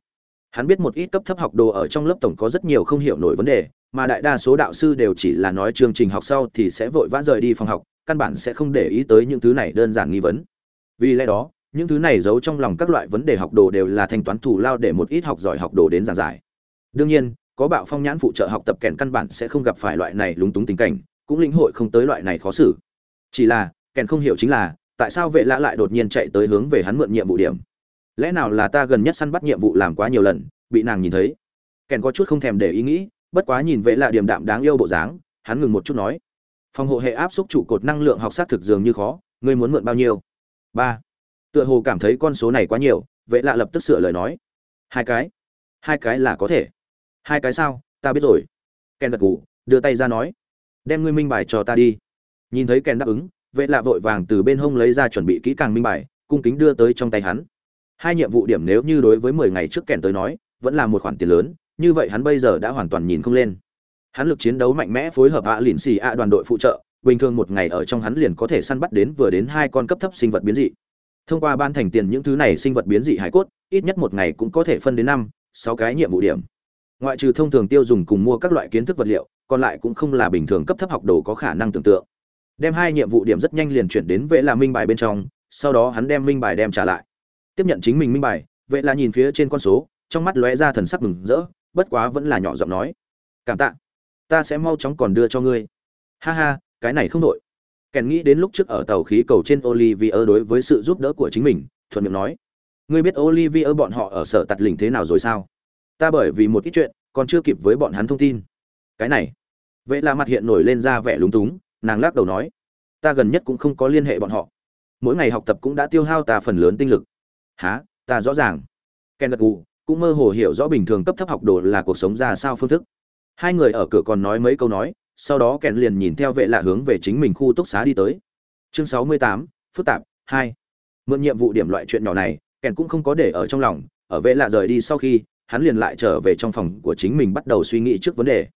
Hắn biết một ít cấp thấp học đồ ở trong lớp tổng có rất nhiều không hiểu nổi vấn đề mà đại đa số đạo sư đều chỉ là nói chương trình học sau thì sẽ vội vã rời đi phòng học, căn bản sẽ không để ý tới những thứ này đơn giản nghi vấn. Vì lẽ đó, những thứ này giấu trong lòng các loại vấn đề học đồ đều là thanh toán thủ lao để một ít học giỏi học đồ đến giảng giải. Đương nhiên, có bạo phong nhãn phụ trợ học tập kèn căn bản sẽ không gặp phải loại này lúng túng tình cảnh, cũng lĩnh hội không tới loại này khó xử. Chỉ là, kèn không hiểu chính là, tại sao vệ lã lại đột nhiên chạy tới hướng về hắn mượn nhiệm vụ điểm? Lẽ nào là ta gần nhất săn bắt nhiệm vụ làm quá nhiều lần, bị nàng nhìn thấy? Kèn có chút không thèm để ý nghĩ bất quá nhìn vệ là điểm đạm đáng yêu bộ dáng, hắn ngừng một chút nói, phòng hộ hệ áp xúc trụ cột năng lượng học sát thực dường như khó, ngươi muốn mượn bao nhiêu? Ba. Tựa hồ cảm thấy con số này quá nhiều, vệ lạ lập tức sửa lời nói, hai cái. Hai cái là có thể. Hai cái sao? Ta biết rồi. Kèn gật gù, đưa tay ra nói, đem ngươi minh bài cho ta đi. Nhìn thấy kèn đáp ứng, vệ lạ vội vàng từ bên hông lấy ra chuẩn bị kỹ càng minh bài, cung kính đưa tới trong tay hắn. Hai nhiệm vụ điểm nếu như đối với mười ngày trước kèn tới nói, vẫn là một khoản tiền lớn như vậy hắn bây giờ đã hoàn toàn nhìn không lên. Hắn lực chiến đấu mạnh mẽ phối hợp ạ lìn xì ạ đoàn đội phụ trợ, bình thường một ngày ở trong hắn liền có thể săn bắt đến vừa đến hai con cấp thấp sinh vật biến dị. Thông qua ban thành tiền những thứ này sinh vật biến dị hải cốt, ít nhất một ngày cũng có thể phân đến năm, sáu cái nhiệm vụ điểm. Ngoại trừ thông thường tiêu dùng cùng mua các loại kiến thức vật liệu, còn lại cũng không là bình thường cấp thấp học đồ có khả năng tưởng tượng. Đem hai nhiệm vụ điểm rất nhanh liền chuyển đến vệ là minh bài bên trong, sau đó hắn đem minh bài đem trả lại. Tiếp nhận chính mình minh bài, vệ là nhìn phía trên con số, trong mắt lóe ra thần sắc mừng rỡ bất quá vẫn là nhỏ giọng nói. Cảm tạ. Ta sẽ mau chóng còn đưa cho ngươi. Ha ha, cái này không đội kèn nghĩ đến lúc trước ở tàu khí cầu trên olivier đối với sự giúp đỡ của chính mình, thuận miệng nói. Ngươi biết olivier bọn họ ở sở tạt lình thế nào rồi sao? Ta bởi vì một ít chuyện, còn chưa kịp với bọn hắn thông tin. Cái này. Vậy là mặt hiện nổi lên ra vẻ lúng túng, nàng lắc đầu nói. Ta gần nhất cũng không có liên hệ bọn họ. Mỗi ngày học tập cũng đã tiêu hao ta phần lớn tinh lực. Há ta rõ ràng. Ken gật gù cũng mơ hồ hiểu rõ bình thường cấp thấp học đồ là cuộc sống ra sao phương thức. Hai người ở cửa còn nói mấy câu nói, sau đó kèn liền nhìn theo vệ lạ hướng về chính mình khu túc xá đi tới. Chương sáu mươi tám, phức tạp, hai. Mượn nhiệm vụ điểm loại chuyện nhỏ này kèn cũng không có để ở trong lòng, ở vệ lạ rời đi sau khi, hắn liền lại trở về trong phòng của chính mình bắt đầu suy nghĩ trước vấn đề.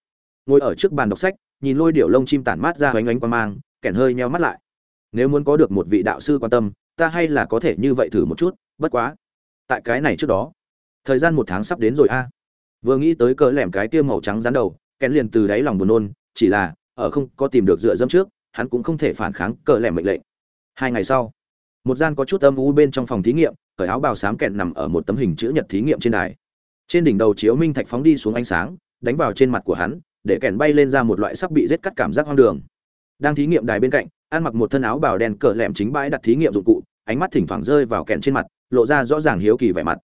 Ngồi ở trước bàn đọc sách, nhìn lôi điệu lông chim tản mát ra hoánh ánh qua mang kèn hơi nheo mắt lại. Nếu muốn có được một vị đạo sư quan tâm, ta hay là có thể như vậy thử một chút, bất quá. Tại cái này trước đó thời gian một tháng sắp đến rồi a. Vừa nghĩ tới cỡ lẻm cái kia màu trắng rán đầu kèn liền từ đáy lòng buồn nôn, chỉ là, ở không có tìm được dựa dẫm trước, hắn cũng không thể phản kháng cỡ lẻm mệnh lệnh. Hai ngày sau, một gian có chút âm u bên trong phòng thí nghiệm, cởi áo bào xám kẹn nằm ở một tấm hình chữ nhật thí nghiệm trên đài. Trên đỉnh đầu chiếu minh thạch phóng đi xuống ánh sáng, đánh vào trên mặt của hắn, để kẹn bay lên ra một loại sắp bị giết cắt cảm giác hoang đường. Đang thí nghiệm đài bên cạnh, ăn mặc một thân áo bào đen cỡ lẻm chính bãi đặt thí nghiệm dụng cụ, ánh mắt thỉnh thoảng rơi vào kẹn trên mặt, lộ ra rõ ràng hiếu kỳ vẻ mặt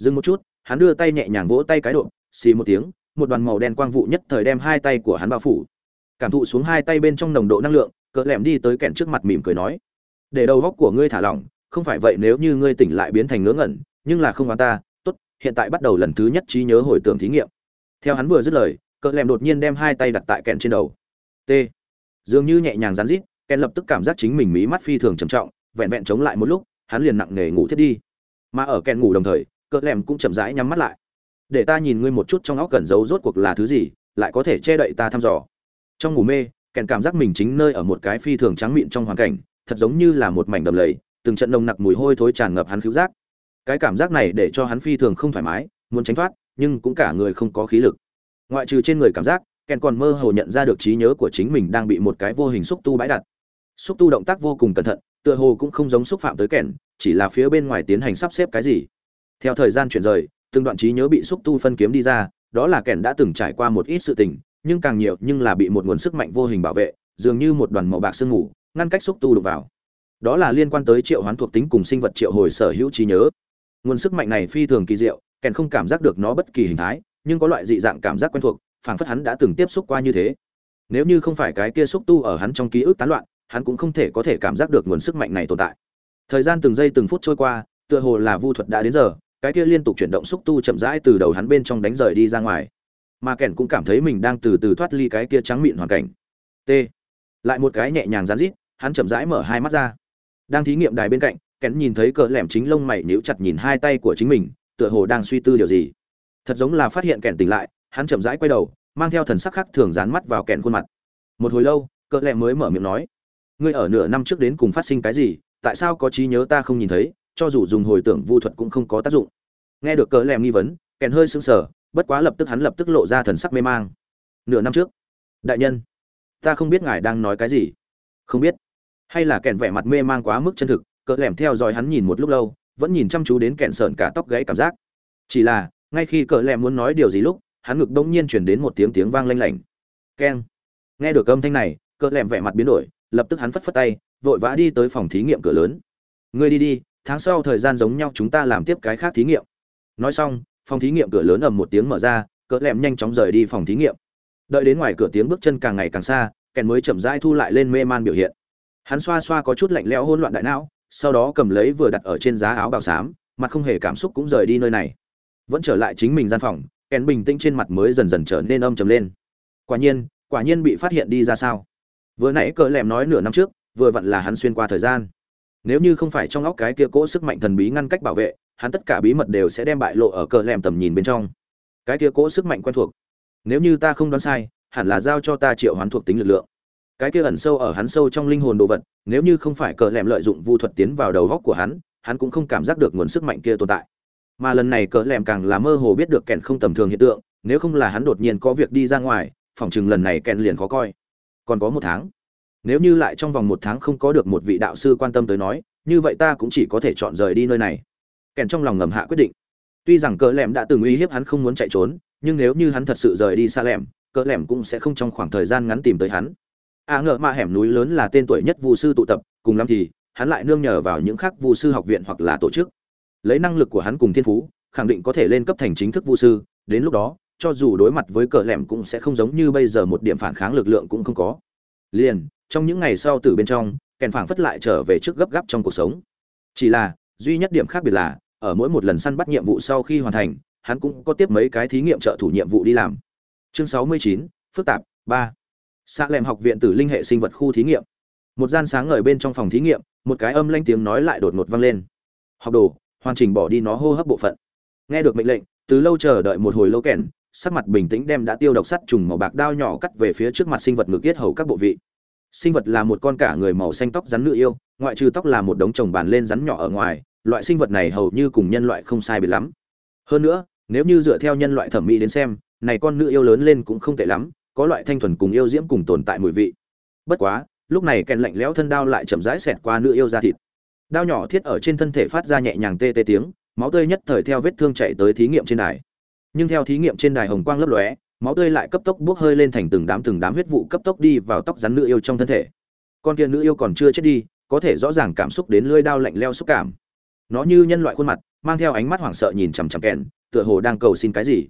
dừng một chút, hắn đưa tay nhẹ nhàng vỗ tay cái độ, xì một tiếng, một đoàn màu đen quang vụ nhất thời đem hai tay của hắn bao phủ. Cảm thụ xuống hai tay bên trong nồng độ năng lượng, cỡ lẻm đi tới kẹn trước mặt mỉm cười nói, để đầu góc của ngươi thả lỏng, không phải vậy nếu như ngươi tỉnh lại biến thành ngớ ngẩn, nhưng là không oán ta, tốt, hiện tại bắt đầu lần thứ nhất trí nhớ hồi tưởng thí nghiệm. Theo hắn vừa dứt lời, cỡ lẻm đột nhiên đem hai tay đặt tại kẹn trên đầu. T. Dường như nhẹ nhàng rán rít, kẹn lập tức cảm giác chính mình mí mắt phi thường trầm trọng, vẹn vẹn chống lại một lúc, hắn liền nặng nề ngủ thiết đi. Mà ở kẹn ngủ đồng thời cỡ lẻm cũng chậm rãi nhắm mắt lại. Để ta nhìn ngươi một chút trong óc cẩn giấu rốt cuộc là thứ gì, lại có thể che đậy ta thăm dò. Trong ngủ mê, kèn cảm giác mình chính nơi ở một cái phi thường trắng mịn trong hoàn cảnh, thật giống như là một mảnh đầm lầy, từng trận nồng nặc mùi hôi thối tràn ngập hắn cứu giác. Cái cảm giác này để cho hắn phi thường không thoải mái, muốn tránh thoát, nhưng cũng cả người không có khí lực. Ngoại trừ trên người cảm giác, kèn còn mơ hồ nhận ra được trí nhớ của chính mình đang bị một cái vô hình xúc tu bãi đặt. Xúc tu động tác vô cùng cẩn thận, tựa hồ cũng không giống xúc phạm tới kèn, chỉ là phía bên ngoài tiến hành sắp xếp cái gì theo thời gian chuyển rời, từng đoạn trí nhớ bị xúc tu phân kiếm đi ra, đó là Kẻn đã từng trải qua một ít sự tình, nhưng càng nhiều nhưng là bị một nguồn sức mạnh vô hình bảo vệ, dường như một đoàn màu bạc sương mù, ngăn cách xúc tu đục vào. Đó là liên quan tới triệu hoán thuộc tính cùng sinh vật triệu hồi sở hữu trí nhớ. Nguồn sức mạnh này phi thường kỳ diệu kèn không cảm giác được nó bất kỳ hình thái, nhưng có loại dị dạng cảm giác quen thuộc, phảng phất hắn đã từng tiếp xúc qua như thế. Nếu như không phải cái kia xúc tu ở hắn trong ký ức tán loạn, hắn cũng không thể có thể cảm giác được nguồn sức mạnh này tồn tại. Thời gian từng giây từng phút trôi qua, tựa hồ là vu thuật đã đến giờ cái kia liên tục chuyển động xúc tu chậm rãi từ đầu hắn bên trong đánh rời đi ra ngoài. Mà kèn cũng cảm thấy mình đang từ từ thoát ly cái kia trắng mịn hoàn cảnh. T. Lại một cái nhẹ nhàng rán rít, hắn chậm rãi mở hai mắt ra. Đang thí nghiệm đài bên cạnh, kèn nhìn thấy cỡ lẻm chính lông mày níu chặt nhìn hai tay của chính mình, tựa hồ đang suy tư điều gì. Thật giống là phát hiện kèn tỉnh lại, hắn chậm rãi quay đầu, mang theo thần sắc khác thường dán mắt vào kèn khuôn mặt. Một hồi lâu cỡ lẻm mới mở miệng nói, ngươi ở nửa năm trước đến cùng phát sinh cái gì? Tại sao có trí nhớ ta không nhìn thấy? Cho dù dùng hồi tưởng vu thuật cũng không có tác dụng. Nghe được cỡ lẻm nghi vấn, kèn hơi sững sờ, bất quá lập tức hắn lập tức lộ ra thần sắc mê mang. Nửa năm trước, đại nhân, ta không biết ngài đang nói cái gì. Không biết. Hay là kèn vẻ mặt mê mang quá mức chân thực cỡ lẻm theo dõi hắn nhìn một lúc lâu, vẫn nhìn chăm chú đến kèn sờn cả tóc gãy cảm giác. Chỉ là, ngay khi cỡ lẻm muốn nói điều gì lúc, hắn ngực đông nhiên chuyển đến một tiếng tiếng vang lanh lảnh. Keng. Nghe được âm thanh này cỡ lẻm vẻ mặt biến đổi, lập tức hắn phất phất tay, vội vã đi tới phòng thí nghiệm cửa lớn. Ngươi đi đi tháng sau thời gian giống nhau chúng ta làm tiếp cái khác thí nghiệm. Nói xong, phòng thí nghiệm cửa lớn ầm một tiếng mở ra, cỡ lẹm nhanh chóng rời đi phòng thí nghiệm. Đợi đến ngoài cửa tiếng bước chân càng ngày càng xa, kèn mới chậm rãi thu lại lên mê man biểu hiện. Hắn xoa xoa có chút lạnh lẽo hỗn loạn đại não, sau đó cầm lấy vừa đặt ở trên giá áo bào xám, mặt không hề cảm xúc cũng rời đi nơi này. Vẫn trở lại chính mình gian phòng, kèn bình tĩnh trên mặt mới dần dần trở nên âm trầm lên. Quả nhiên quả nhiên bị phát hiện đi ra sao? Vừa nãy cỡ lẹm nói nửa năm trước, vừa vặn là hắn xuyên qua thời gian nếu như không phải trong óc cái kia cỗ sức mạnh thần bí ngăn cách bảo vệ, hắn tất cả bí mật đều sẽ đem bại lộ ở cờ lèm tầm nhìn bên trong. Cái kia cỗ sức mạnh quen thuộc. Nếu như ta không đoán sai, hẳn là giao cho ta triệu hoán thuộc tính lực lượng. Cái kia ẩn sâu ở hắn sâu trong linh hồn đồ vật, nếu như không phải cờ lèm lợi dụng vu thuật tiến vào đầu góc của hắn hắn cũng không cảm giác được nguồn sức mạnh kia tồn tại. Mà lần này cờ lèm càng là mơ hồ biết được kèn không tầm thường hiện tượng, nếu không là hắn đột nhiên có việc đi ra ngoài phỏng chừng lần này kèn liền khó coi. Còn có một tháng nếu như lại trong vòng một tháng không có được một vị đạo sư quan tâm tới nói, như vậy ta cũng chỉ có thể chọn rời đi nơi này. Kèn trong lòng ngầm hạ quyết định. Tuy rằng cỡ lẻm đã từng uy hiếp hắn không muốn chạy trốn, nhưng nếu như hắn thật sự rời đi xa lẻm cỡ lẻm cũng sẽ không trong khoảng thời gian ngắn tìm tới hắn. À, A ngợ mà hẻm núi lớn là tên tuổi nhất vu sư tụ tập, cùng lắm thì, hắn lại nương nhờ vào những khác vu sư học viện hoặc là tổ chức. Lấy năng lực của hắn cùng thiên phú, khẳng định có thể lên cấp thành chính thức vu sư, đến lúc đó, cho dù đối mặt với cỡ lẻm cũng sẽ không giống như bây giờ một điểm phản kháng lực lượng cũng không có. Liền trong những ngày sau từ bên trong, kèn phảng phất lại trở về trước gấp gáp trong cuộc sống. Chỉ là, duy nhất điểm khác biệt là, ở mỗi một lần săn bắt nhiệm vụ sau khi hoàn thành, hắn cũng có tiếp mấy cái thí nghiệm trợ thủ nhiệm vụ đi làm. Chương sáu mươi chín, phức tạp, ba. Xã lem học viện tử linh hệ sinh vật khu thí nghiệm. Một gian sáng ngời bên trong phòng thí nghiệm, một cái âm lanh tiếng nói lại đột ngột vang lên. Học đồ, hoàn chỉnh bỏ đi nó hô hấp bộ phận. Nghe được mệnh lệnh, từ lâu chờ đợi một hồi lâu kèn, sắc mặt bình tĩnh đem đã tiêu độc sắt trùng màu bạc đao nhỏ cắt về phía trước mặt sinh vật ngược yết hầu các bộ vị sinh vật là một con cả người màu xanh tóc rắn nữ yêu, ngoại trừ tóc là một đống trồng bàn lên rắn nhỏ ở ngoài, loại sinh vật này hầu như cùng nhân loại không sai biệt lắm. Hơn nữa, nếu như dựa theo nhân loại thẩm mỹ đến xem, này con nữ yêu lớn lên cũng không tệ lắm, có loại thanh thuần cùng yêu diễm cùng tồn tại mùi vị. Bất quá, lúc này kèn lạnh lẽo thân đao lại chậm rãi xẹt qua nữ yêu da thịt. Đao nhỏ thiết ở trên thân thể phát ra nhẹ nhàng tê tê tiếng, máu tươi nhất thời theo vết thương chạy tới thí nghiệm trên đài. Nhưng theo thí nghiệm trên đài hồng quang lấp lóe máu tươi lại cấp tốc bốc hơi lên thành từng đám từng đám huyết vụ cấp tốc đi vào tóc rắn nữ yêu trong thân thể. Con kia nữ yêu còn chưa chết đi, có thể rõ ràng cảm xúc đến lưỡi đao lạnh leo xúc cảm. Nó như nhân loại khuôn mặt, mang theo ánh mắt hoảng sợ nhìn chằm chằm kẹn, tựa hồ đang cầu xin cái gì.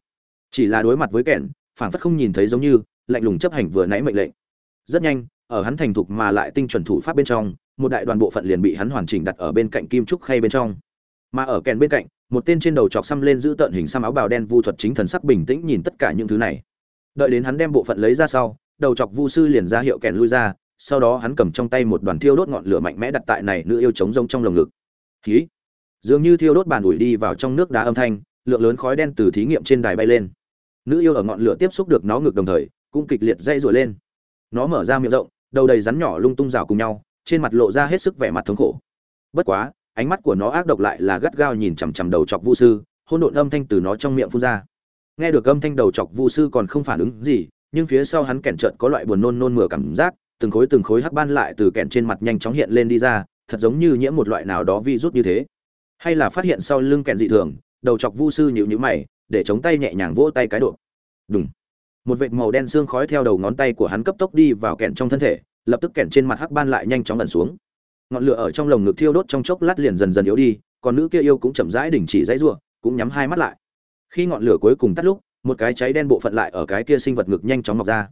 Chỉ là đối mặt với kẹn, phảng phất không nhìn thấy giống như, lạnh lùng chấp hành vừa nãy mệnh lệnh. Rất nhanh, ở hắn thành thục mà lại tinh chuẩn thủ pháp bên trong, một đại đoàn bộ phận liền bị hắn hoàn chỉnh đặt ở bên cạnh kim trúc khay bên trong. Mà ở kèn bên cạnh một tên trên đầu chọc xăm lên giữ tợn hình xăm áo bào đen vu thuật chính thần sắc bình tĩnh nhìn tất cả những thứ này. Đợi đến hắn đem bộ phận lấy ra sau, đầu chọc vu sư liền ra hiệu kèn lui ra, sau đó hắn cầm trong tay một đoàn thiêu đốt ngọn lửa mạnh mẽ đặt tại này nữ yêu trống rông trong lồng ngực. Khí dường như thiêu đốt bàn ủi đi vào trong nước đá âm thanh, lượng lớn khói đen từ thí nghiệm trên đài bay lên. Nữ yêu ở ngọn lửa tiếp xúc được nó ngực đồng thời, cũng kịch liệt dây rủa lên. Nó mở ra miệng rộng, đầu đầy rắn nhỏ lung tung rào cùng nhau, trên mặt lộ ra hết sức vẻ mặt thống khổ. Bất quá ánh mắt của nó ác độc lại là gắt gao nhìn chằm chằm đầu chọc vu sư hôn độn âm thanh từ nó trong miệng phun ra. Nghe được âm thanh đầu chọc vu sư còn không phản ứng gì, nhưng phía sau hắn kẹn trợn có loại buồn nôn nôn mửa cảm giác, từng khối từng khối hắc ban lại từ kẹn trên mặt nhanh chóng hiện lên đi ra, thật giống như nhiễm một loại nào đó virus như thế. Hay là phát hiện sau lưng kẹn dị thường, đầu chọc vu sư nhịu nhữ mày, để chống tay nhẹ nhàng vỗ tay cái độ. Đúng một vệt màu đen xương khói theo đầu ngón tay của hắn cấp tốc đi vào kẹn trong thân thể, lập tức kẹn trên mặt hắc ban lại nhanh chóng ẩn xuống ngọn lửa ở trong lồng ngực thiêu đốt trong chốc lát liền dần dần yếu đi, còn nữ kia yêu cũng chậm rãi đình chỉ dãy rủa, cũng nhắm hai mắt lại. Khi ngọn lửa cuối cùng tắt lúc, một cái cháy đen bộ phận lại ở cái kia sinh vật ngực nhanh chóng mọc ra.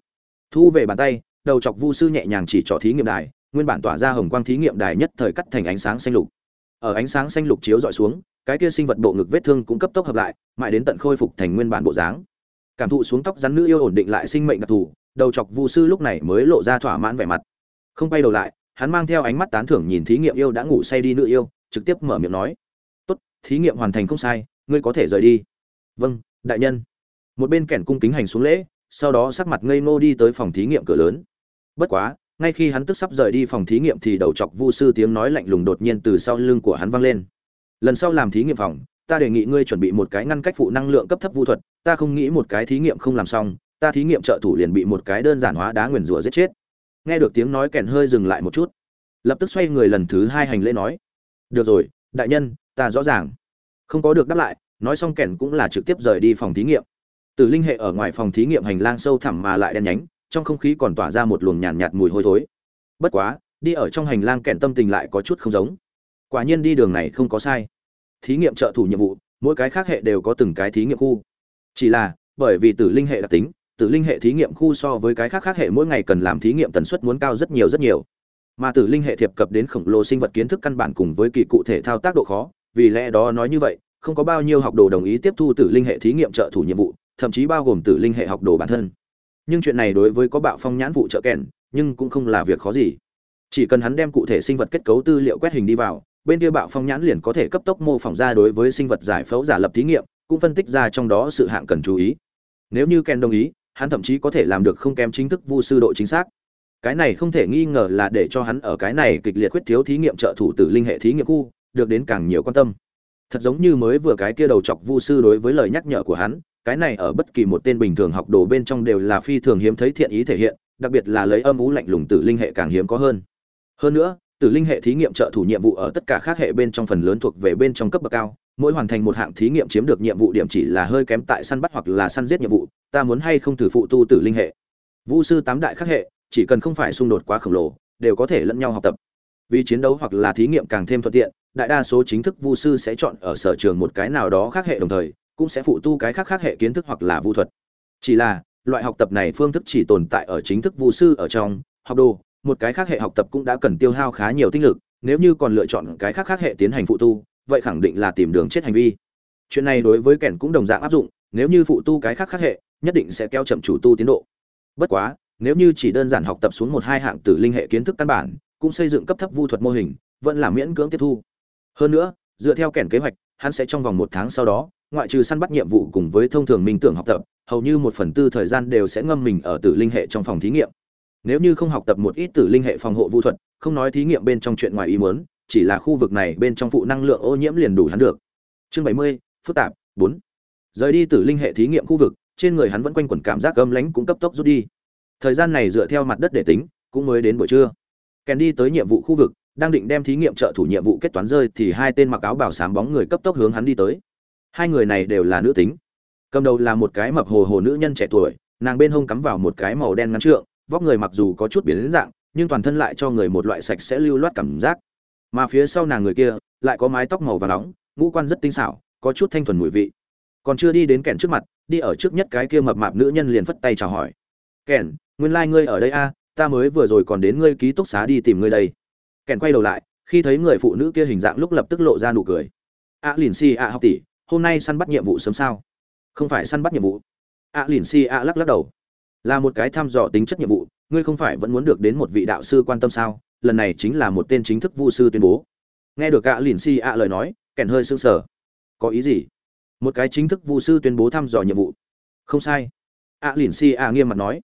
Thu về bàn tay, đầu chọc vu sư nhẹ nhàng chỉ trỏ thí nghiệm đài, nguyên bản tỏa ra hồng quang thí nghiệm đài nhất thời cắt thành ánh sáng xanh lục. Ở ánh sáng xanh lục chiếu dọi xuống, cái kia sinh vật bộ ngực vết thương cũng cấp tốc hợp lại, mãi đến tận khôi phục thành nguyên bản bộ dáng. Cảm thụ xuống tóc rắn nữ yêu ổn định lại sinh mệnh đặc thù, đầu chọc vu sư lúc này mới lộ ra thỏa mãn vẻ mặt. Không bay đầu lại hắn mang theo ánh mắt tán thưởng nhìn thí nghiệm yêu đã ngủ say đi nữ yêu, trực tiếp mở miệng nói. Tốt, thí nghiệm hoàn thành không sai, ngươi có thể rời đi. Vâng đại nhân. Một bên kẻn cung kính hành xuống lễ, sau đó sắc mặt ngây ngô đi tới phòng thí nghiệm cửa lớn. Bất quá, ngay khi hắn tức sắp rời đi phòng thí nghiệm thì đầu chọc vu sư tiếng nói lạnh lùng đột nhiên từ sau lưng của hắn vang lên. Lần sau làm thí nghiệm phòng, ta đề nghị ngươi chuẩn bị một cái ngăn cách phụ năng lượng cấp thấp vu thuật, ta không nghĩ một cái thí nghiệm không làm xong, ta thí nghiệm trợ thủ liền bị một cái đơn giản hóa đá nguyền rủa giết chết nghe được tiếng nói kèn hơi dừng lại một chút. Lập tức xoay người lần thứ hai hành lễ nói được rồi đại nhân ta rõ ràng. Không có được đáp lại nói xong kèn cũng là trực tiếp rời đi phòng thí nghiệm. Từ linh hệ ở ngoài phòng thí nghiệm hành lang sâu thẳm mà lại đen nhánh trong không khí còn tỏa ra một luồng nhàn nhạt, nhạt mùi hôi thối. Bất quá đi ở trong hành lang kèn tâm tình lại có chút không giống. Quả nhiên đi đường này không có sai. Thí nghiệm trợ thủ nhiệm vụ mỗi cái khác hệ đều có từng cái thí nghiệm khu. Chỉ là bởi vì tử linh hệ đặc tính tử linh hệ thí nghiệm khu so với cái khác khác hệ mỗi ngày cần làm thí nghiệm tần suất muốn cao rất nhiều rất nhiều. Mà tử linh hệ thiệp cập đến khổng lồ sinh vật kiến thức căn bản cùng với kỳ cụ thể thao tác độ khó, vì lẽ đó nói như vậy, không có bao nhiêu học đồ đồng ý tiếp thu tử linh hệ thí nghiệm trợ thủ nhiệm vụ, thậm chí bao gồm tử linh hệ học đồ bản thân. Nhưng chuyện này đối với có bạo phong nhãn vụ trợ kèn, nhưng cũng không là việc khó gì. Chỉ cần hắn đem cụ thể sinh vật kết cấu tư liệu quét hình đi vào, bên kia bạo phong nhãn liền có thể cấp tốc mô phỏng ra đối với sinh vật giải phẫu giả lập thí nghiệm, cũng phân tích ra trong đó sự hạng cần chú ý. Nếu như ken đồng ý hắn thậm chí có thể làm được không kém chính thức vu sư độ chính xác. Cái này không thể nghi ngờ là để cho hắn ở cái này kịch liệt quyết thiếu thí nghiệm trợ thủ tử linh hệ thí nghiệm khu, được đến càng nhiều quan tâm. Thật giống như mới vừa cái kia đầu chọc vu sư đối với lời nhắc nhở của hắn, cái này ở bất kỳ một tên bình thường học đồ bên trong đều là phi thường hiếm thấy thiện ý thể hiện, đặc biệt là lấy âm ú lạnh lùng tử linh hệ càng hiếm có hơn. Hơn nữa, tử linh hệ thí nghiệm trợ thủ nhiệm vụ ở tất cả các hệ bên trong phần lớn thuộc về bên trong cấp bậc cao mỗi hoàn thành một hạng thí nghiệm chiếm được nhiệm vụ điểm chỉ là hơi kém tại săn bắt hoặc là săn giết nhiệm vụ, ta muốn hay không thử phụ tu tử linh hệ. Vũ sư tám đại khác hệ, chỉ cần không phải xung đột quá khổng lồ, đều có thể lẫn nhau học tập. Vì chiến đấu hoặc là thí nghiệm càng thêm thuận tiện, đại đa số chính thức vu sư sẽ chọn ở sở trường một cái nào đó khác hệ đồng thời, cũng sẽ phụ tu cái khác khác hệ kiến thức hoặc là vu thuật. Chỉ là, loại học tập này phương thức chỉ tồn tại ở chính thức vu sư ở trong, học đồ, một cái khác hệ học tập cũng đã cần tiêu hao khá nhiều tinh lực, nếu như còn lựa chọn cái khác khác hệ tiến hành phụ tu vậy khẳng định là tìm đường chết hành vi. Chuyện này đối với kẻn cũng đồng dạng áp dụng, nếu như phụ tu cái khác khác hệ, nhất định sẽ kéo chậm chủ tu tiến độ. Bất quá, nếu như chỉ đơn giản học tập xuống một hai hạng tử linh hệ kiến thức căn bản, cũng xây dựng cấp thấp vu thuật mô hình, vẫn là miễn cưỡng tiếp thu. Hơn nữa, dựa theo kẻn kế hoạch, hắn sẽ trong vòng một tháng sau đó, ngoại trừ săn bắt nhiệm vụ cùng với thông thường minh tưởng học tập, hầu như một phần tư thời gian đều sẽ ngâm mình ở tử linh hệ trong phòng thí nghiệm. Nếu như không học tập một ít tử linh hệ phòng hộ vu thuật, không nói thí nghiệm bên trong chuyện ngoài ý muốn chỉ là khu vực này bên trong phụ năng lượng ô nhiễm liền đủ hắn được. Chương bảy mươi, phức tạp, bốn. Rời đi tử linh hệ thí nghiệm khu vực, trên người hắn vẫn quanh quẩn cảm giác âm lãnh cũng cấp tốc rút đi. Thời gian này dựa theo mặt đất để tính, cũng mới đến buổi trưa. Kèn đi tới nhiệm vụ khu vực, đang định đem thí nghiệm trợ thủ nhiệm vụ kết toán rơi thì hai tên mặc áo bảo sám bóng người cấp tốc hướng hắn đi tới. Hai người này đều là nữ tính. Cầm đầu là một cái mập hồ hồ nữ nhân trẻ tuổi, nàng bên hông cắm vào một cái màu đen ngắn trượng, vóc người mặc dù có chút biến dạng, nhưng toàn thân lại cho người một loại sạch sẽ lưu loát cảm giác mà phía sau nàng người kia lại có mái tóc màu và nóng, ngũ quan rất tinh xảo, có chút thanh thuần mùi vị. Còn chưa đi đến kẻn trước mặt, đi ở trước nhất cái kia mập mạp nữ nhân liền phất tay chào hỏi. Kẻn, nguyên lai、like、ngươi ở đây a, ta mới vừa rồi còn đến ngươi ký túc xá đi tìm ngươi đây. Kẻn quay đầu lại, khi thấy người phụ nữ kia hình dạng lúc lập tức lộ ra nụ cười. A lìn si a học tỷ, hôm nay săn bắt nhiệm vụ sớm sao? Không phải săn bắt nhiệm vụ. A lìn si a lắc lắc đầu. Là một cái thăm dò tính chất nhiệm vụ, ngươi không phải vẫn muốn được đến một vị đạo sư quan tâm sao? Lần này chính là một tên chính thức vu sư tuyên bố. Nghe được gã lìn si ạ lời nói kèn hơi sưng sờ. Có ý gì? Một cái chính thức vu sư tuyên bố thăm dò nhiệm vụ. Không sai. Ạ lìn si ạ nghiêm mặt nói.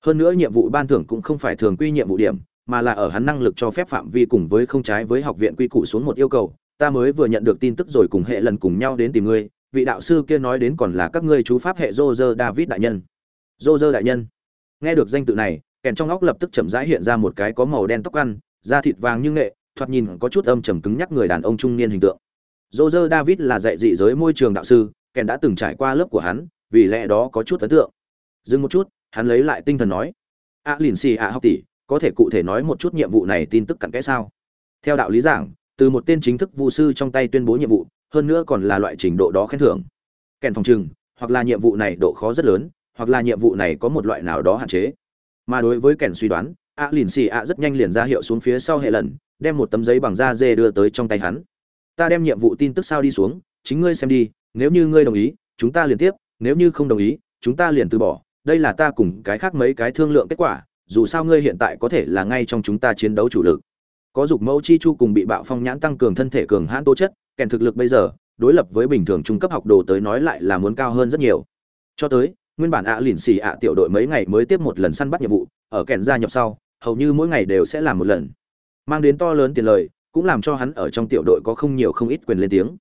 Hơn nữa nhiệm vụ ban thưởng cũng không phải thường quy nhiệm vụ điểm mà là ở hắn năng lực cho phép phạm vi cùng với không trái với học viện quy củ xuống một yêu cầu. Ta mới vừa nhận được tin tức rồi cùng hệ lần cùng nhau đến tìm ngươi vị đạo sư kia nói đến còn là các ngươi chú pháp hệ Roger David đại nhân. Roger đại nhân. Nghe được danh tự này, kèn trong óc lập tức chậm rãi hiện ra một cái có màu đen tóc ăn, da thịt vàng như nghệ, thoạt nhìn có chút âm trầm cứng nhắc người đàn ông trung niên hình tượng. Roger David là dạy dị giới môi trường đạo sư, kèn đã từng trải qua lớp của hắn, vì lẽ đó có chút ấn tượng. Dừng một chút, hắn lấy lại tinh thần nói: "A Lìn Xì ạ học tỷ, có thể cụ thể nói một chút nhiệm vụ này tin tức cặn kẽ sao?" Theo đạo lý giảng, từ một tên chính thức vu sư trong tay tuyên bố nhiệm vụ, hơn nữa còn là loại trình độ đó khen thưởng. Kèn phòng trừng, hoặc là nhiệm vụ này độ khó rất lớn, hoặc là nhiệm vụ này có một loại nào đó hạn chế. Mà đối với kèn suy đoán, ạ Lìn Xì ạ rất nhanh liền ra hiệu xuống phía sau hệ lần, đem một tấm giấy bằng da dê đưa tới trong tay hắn. Ta đem nhiệm vụ tin tức sao đi xuống chính ngươi xem đi nếu như ngươi đồng ý chúng ta liền tiếp nếu như không đồng ý chúng ta liền từ bỏ. Đây là ta cùng cái khác mấy cái thương lượng kết quả dù sao ngươi hiện tại có thể là ngay trong chúng ta chiến đấu chủ lực. Có dục mẫu chi chu cùng bị bạo phong nhãn tăng cường thân thể cường hãn tố chất kèn thực lực bây giờ đối lập với bình thường trung cấp học đồ tới nói lại là muốn cao hơn rất nhiều. Cho tới nguyên bản ạ à lỉn xì ạ tiểu đội mấy ngày mới tiếp một lần săn bắt nhiệm vụ, ở kèn gia nhập sau, hầu như mỗi ngày đều sẽ làm một lần. Mang đến to lớn tiền lời, cũng làm cho hắn ở trong tiểu đội có không nhiều không ít quyền lên tiếng.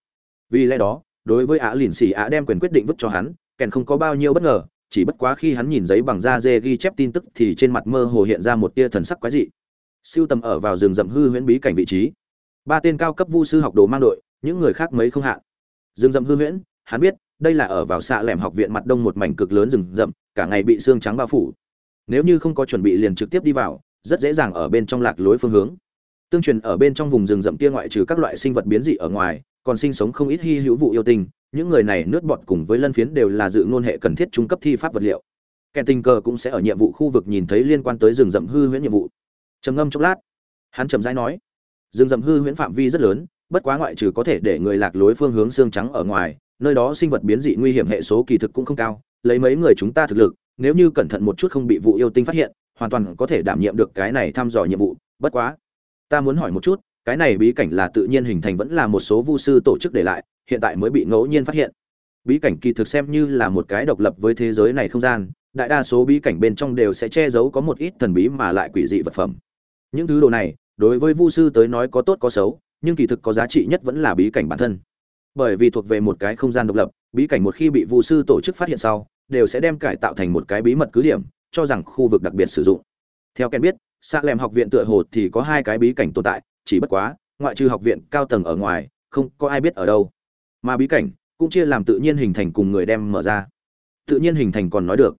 Vì lẽ đó, đối với ả lìn xì ả đem quyền quyết định vứt cho hắn, kèn không có bao nhiêu bất ngờ, chỉ bất quá khi hắn nhìn giấy bằng da dê ghi chép tin tức thì trên mặt mơ hồ hiện ra một tia thần sắc quái dị. Siêu tầm ở vào rừng rậm hư huyễn bí cảnh vị trí. Ba tên cao cấp vu sư học đồ mang đội, những người khác mấy không hạn rừng rậm hư huyễn, hắn biết đây là ở vào xạ lẻm học viện mặt đông một mảnh cực lớn rừng rậm, cả ngày bị xương trắng bao phủ. Nếu như không có chuẩn bị liền trực tiếp đi vào, rất dễ dàng ở bên trong lạc lối phương hướng. Tương truyền ở bên trong vùng rừng rậm kia ngoại trừ các loại sinh vật biến dị ở ngoài, còn sinh sống không ít hy hữu vụ yêu tinh, những người này nước bọt cùng với lân phiến đều là dự ngôn hệ cần thiết trung cấp thi pháp vật liệu. Kẻ tình cờ cũng sẽ ở nhiệm vụ khu vực nhìn thấy liên quan tới rừng rậm hư huyễn nhiệm vụ. Trầm ngâm chốc lát, hắn trầm rãi nói, rừng rậm hư huyễn phạm vi rất lớn, bất quá ngoại trừ có thể để người lạc lối phương hướng xương trắng ở ngoài nơi đó sinh vật biến dị nguy hiểm hệ số kỳ thực cũng không cao, lấy mấy người chúng ta thực lực, nếu như cẩn thận một chút không bị vụ yêu tinh phát hiện, hoàn toàn có thể đảm nhiệm được cái này thăm dò nhiệm vụ, bất quá. Ta muốn hỏi một chút, cái này bí cảnh là tự nhiên hình thành vẫn là một số vu sư tổ chức để lại, hiện tại mới bị ngẫu nhiên phát hiện. Bí cảnh kỳ thực xem như là một cái độc lập với thế giới này không gian, đại đa số bí cảnh bên trong đều sẽ che giấu có một ít thần bí mà lại quỷ dị vật phẩm. Những thứ đồ này, đối với vu sư tới nói có tốt có xấu, nhưng kỳ thực có giá trị nhất vẫn là bí cảnh bản thân bởi vì thuộc về một cái không gian độc lập bí cảnh một khi bị vu sư tổ chức phát hiện sau đều sẽ đem cải tạo thành một cái bí mật cứ điểm cho rằng khu vực đặc biệt sử dụng theo ken biết Sa lèm học viện tựa hồ thì có hai cái bí cảnh tồn tại, chỉ bất quá, ngoại trừ học viện cao tầng ở ngoài, không có ai biết ở đâu. Mà bí cảnh cũng chia làm tự nhiên hình thành cùng người đem mở ra. Tự nhiên hình thành còn nói được.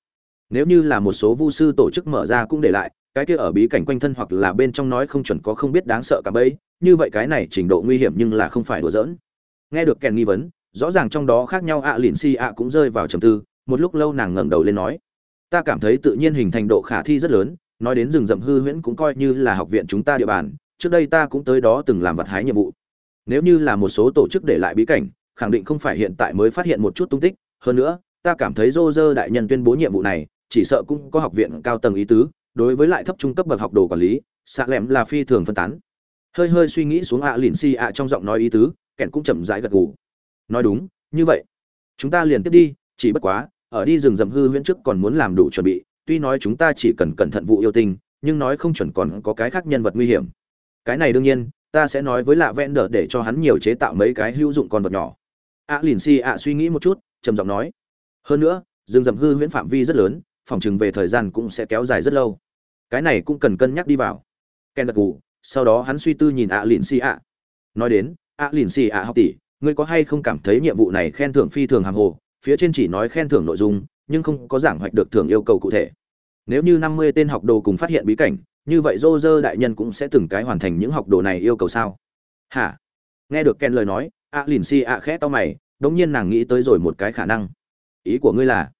Nếu như là một số vu sư tổ chức mở ra cũng để lại, cái kia ở bí cảnh quanh thân hoặc là bên trong nói không chuẩn có không biết đáng sợ cả bấy, như vậy cái này trình độ nguy hiểm nhưng là không phải đùa giỡn. Nghe được kèn nghi vấn, rõ ràng trong đó khác nhau ạ à, lìn si ạ cũng rơi vào trầm tư, một lúc lâu nàng ngẩng đầu lên nói: "Ta cảm thấy tự nhiên hình thành độ khả thi rất lớn, nói đến rừng rậm hư huyễn cũng coi như là học viện chúng ta địa bàn trước đây ta cũng tới đó từng làm vật hái nhiệm vụ. Nếu như là một số tổ chức để lại bí cảnh khẳng định không phải hiện tại mới phát hiện một chút tung tích hơn nữa ta cảm thấy dô dơ đại nhân tuyên bố nhiệm vụ này chỉ sợ cũng có học viện cao tầng ý tứ đối với lại thấp trung cấp bậc học đồ quản lý xạ lẹm là phi thường phân tán. Hơi hơi suy nghĩ xuống ạ à lìn si ạ trong giọng nói ý tứ kẻn cũng chậm rãi gật gù. Nói đúng, như vậy. Chúng ta liền tiếp đi, chỉ bất quá, ở đi rừng rậm hư huyễn trước còn muốn làm đủ chuẩn bị, tuy nói chúng ta chỉ cần cẩn thận vụ yêu tinh, nhưng nói không chuẩn còn có cái khác nhân vật nguy hiểm. Cái này đương nhiên, ta sẽ nói với lạ vẽn đờ để cho hắn nhiều chế tạo mấy cái hữu dụng con vật nhỏ. A lìn si ạ suy nghĩ một chút, trầm giọng nói. Hơn nữa, rừng rậm hư huyễn phạm vi rất lớn, phòng chừng về thời gian cũng sẽ kéo dài rất lâu. Cái này cũng cần cân nhắc đi vào. Ken gật gù, sau đó hắn suy tư nhìn a lìn si ạ. Nói đến a lìn si ạ, học tỷ, ngươi có hay không cảm thấy nhiệm vụ này khen thưởng phi thường hàng hồ, phía trên chỉ nói khen thưởng nội dung, nhưng không có giảng hoạch được thưởng yêu cầu cụ thể. Nếu như năm mươi tên học đồ cùng phát hiện bí cảnh, như vậy dô dơ đại nhân cũng sẽ từng cái hoàn thành những học đồ này yêu cầu sao? Hả? Nghe được ken lời nói, a lìn si a khẽ to mày, đống nhiên nàng nghĩ tới rồi một cái khả năng. Ý của ngươi là,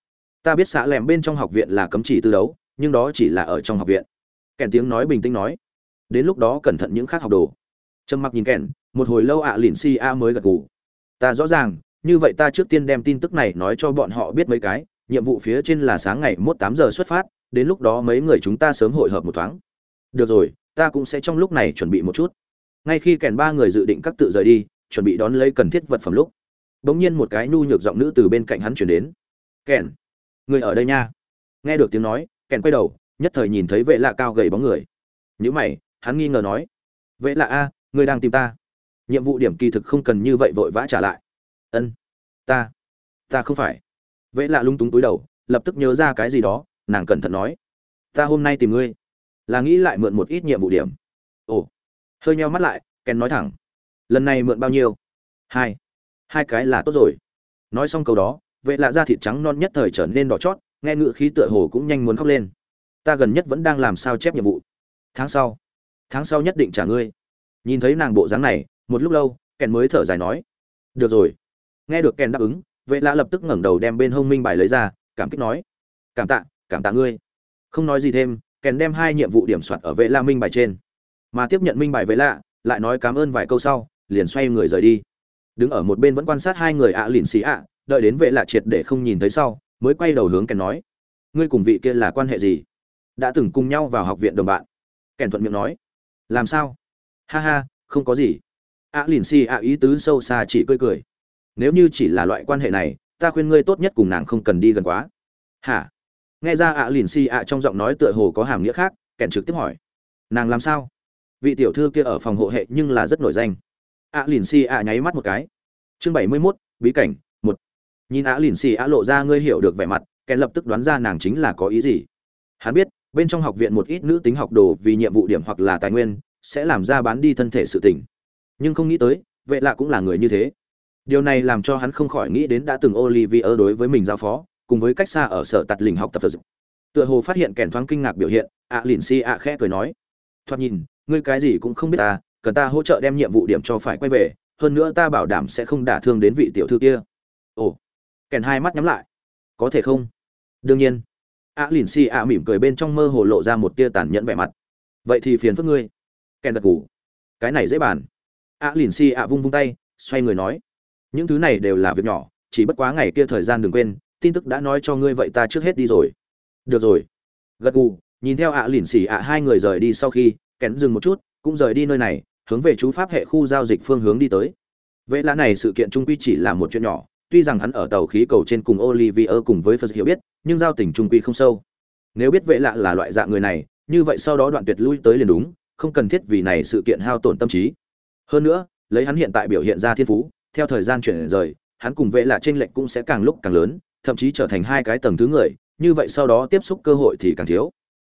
ta biết xã lẻm bên trong học viện là cấm chỉ tư đấu, nhưng đó chỉ là ở trong học viện. Kèn tiếng nói bình tĩnh nói. Đến lúc đó cẩn thận những khác học đồ. Trầm mặc nhìn kèn một hồi lâu ạ à lìn si a mới gật gù. Ta rõ ràng, như vậy ta trước tiên đem tin tức này nói cho bọn họ biết mấy cái, nhiệm vụ phía trên là sáng ngày mốt tám giờ xuất phát, đến lúc đó mấy người chúng ta sớm hội hợp một thoáng. Được rồi, ta cũng sẽ trong lúc này chuẩn bị một chút. Ngay khi kèn ba người dự định các tự rời đi, chuẩn bị đón lấy cần thiết vật phẩm lúc, bỗng nhiên một cái nhu nhược giọng nữ từ bên cạnh hắn chuyển đến. Kèn, người ở đây nha. Nghe được tiếng nói, kèn quay đầu, nhất thời nhìn thấy vệ lạ cao gầy bóng người. Nhữ mày, hắn nghi ngờ nói. Vệ lạ a, người đang tìm ta nhiệm vụ điểm kỳ thực không cần như vậy vội vã trả lại. Ân, ta ta không phải. Vệ lạ lung túng túi đầu, lập tức nhớ ra cái gì đó, nàng cẩn thận nói. Ta hôm nay tìm ngươi, là nghĩ lại mượn một ít nhiệm vụ điểm. Ồ, hơi nheo mắt lại kèn nói thẳng. Lần này mượn bao nhiêu? Hai. Hai cái là tốt rồi. Nói xong câu đó, vệ lạ da thịt trắng non nhất thời trở nên đỏ chót, nghe ngự khí tựa hồ cũng nhanh muốn khóc lên. Ta gần nhất vẫn đang làm sao chép nhiệm vụ? Tháng sau. Tháng sau nhất định trả ngươi. Nhìn thấy nàng bộ dáng này một lúc lâu, kèn mới thở dài nói, được rồi. Nghe được kèn đáp ứng, vệ lạ lập tức ngẩng đầu đem bên hông minh bài lấy ra, cảm kích nói, cảm tạ cảm tạ ngươi. Không nói gì thêm, kèn đem hai nhiệm vụ điểm soạt ở vệ la minh bài trên. Mà tiếp nhận minh bài vệ lạ, lại nói cảm ơn vài câu sau, liền xoay người rời đi. Đứng ở một bên vẫn quan sát hai người ạ lìn xì ạ, đợi đến vệ lạ triệt để không nhìn thấy sau, mới quay đầu hướng kèn nói, ngươi cùng vị kia là quan hệ gì? Đã từng cùng nhau vào học viện đồng bạn. Kèn thuận miệng nói, làm sao? Ha ha, không có gì ạ lìn xì ạ ý tứ sâu xa chỉ cười cười. Nếu như chỉ là loại quan hệ này, ta khuyên ngươi tốt nhất cùng nàng không cần đi gần quá. Hả? Nghe ra a lìn xì a trong giọng nói tựa hồ có hàm nghĩa khác, kèn trực tiếp hỏi. Nàng làm sao? Vị tiểu thư kia ở phòng hộ hệ nhưng là rất nổi danh. A lìn xì a nháy mắt một cái. Chương bảy mươi mốt, bí cảnh, một. Nhìn a lìn xì a lộ ra ngươi hiểu được vẻ mặt, kèn lập tức đoán ra nàng chính là có ý gì. Hắn biết, bên trong học viện một ít nữ tính học đồ vì nhiệm vụ điểm hoặc là tài nguyên, sẽ làm ra bán đi thân thể sự tình nhưng không nghĩ tới, vệ lạ cũng là người như thế. Điều này làm cho hắn không khỏi nghĩ đến đã từng olivier đối với mình giao phó, cùng với cách xa ở sở tạt lình học tập phật tựa hồ phát hiện kèn thoáng kinh ngạc biểu hiện, ạ lìn si ạ khẽ cười nói. Thoạt nhìn, ngươi cái gì cũng không biết ta, cần ta hỗ trợ đem nhiệm vụ điểm cho phải quay về, hơn nữa ta bảo đảm sẽ không đả thương đến vị tiểu thư kia. Ồ, kèn hai mắt nhắm lại. Có thể không? Đương nhiên. ạ lìn si ạ mỉm cười bên trong mơ hồ lộ ra một tia tàn nhẫn vẻ mặt. Vậy thì phiền phức ngươi. Kèn gật ngủ cái này dễ bàn ạ lìn si ạ vung vung tay, xoay người nói, những thứ này đều là việc nhỏ, chỉ bất quá ngày kia thời gian đừng quên, tin tức đã nói cho ngươi vậy ta trước hết đi rồi. Được rồi. Gật gù, nhìn theo ạ lìn xì ạ hai người rời đi sau khi, kén dừng một chút, cũng rời đi nơi này, hướng về chú pháp hệ khu giao dịch phương hướng đi tới. Vậy Lã này sự kiện trung quy chỉ là một chuyện nhỏ, tuy rằng hắn ở tàu khí cầu trên cùng olivier cùng với phật hiểu biết, nhưng giao tình trung quy không sâu. Nếu biết vệ lạ là loại dạng người này, như vậy sau đó đoạn tuyệt lui tới liền đúng, không cần thiết vì này sự kiện hao tổn tâm trí hơn nữa, lấy hắn hiện tại biểu hiện ra thiên phú, theo thời gian chuyển rời, hắn cùng vệ lạ trên lệnh cũng sẽ càng lúc càng lớn, thậm chí trở thành hai cái tầng thứ người, như vậy sau đó tiếp xúc cơ hội thì càng thiếu.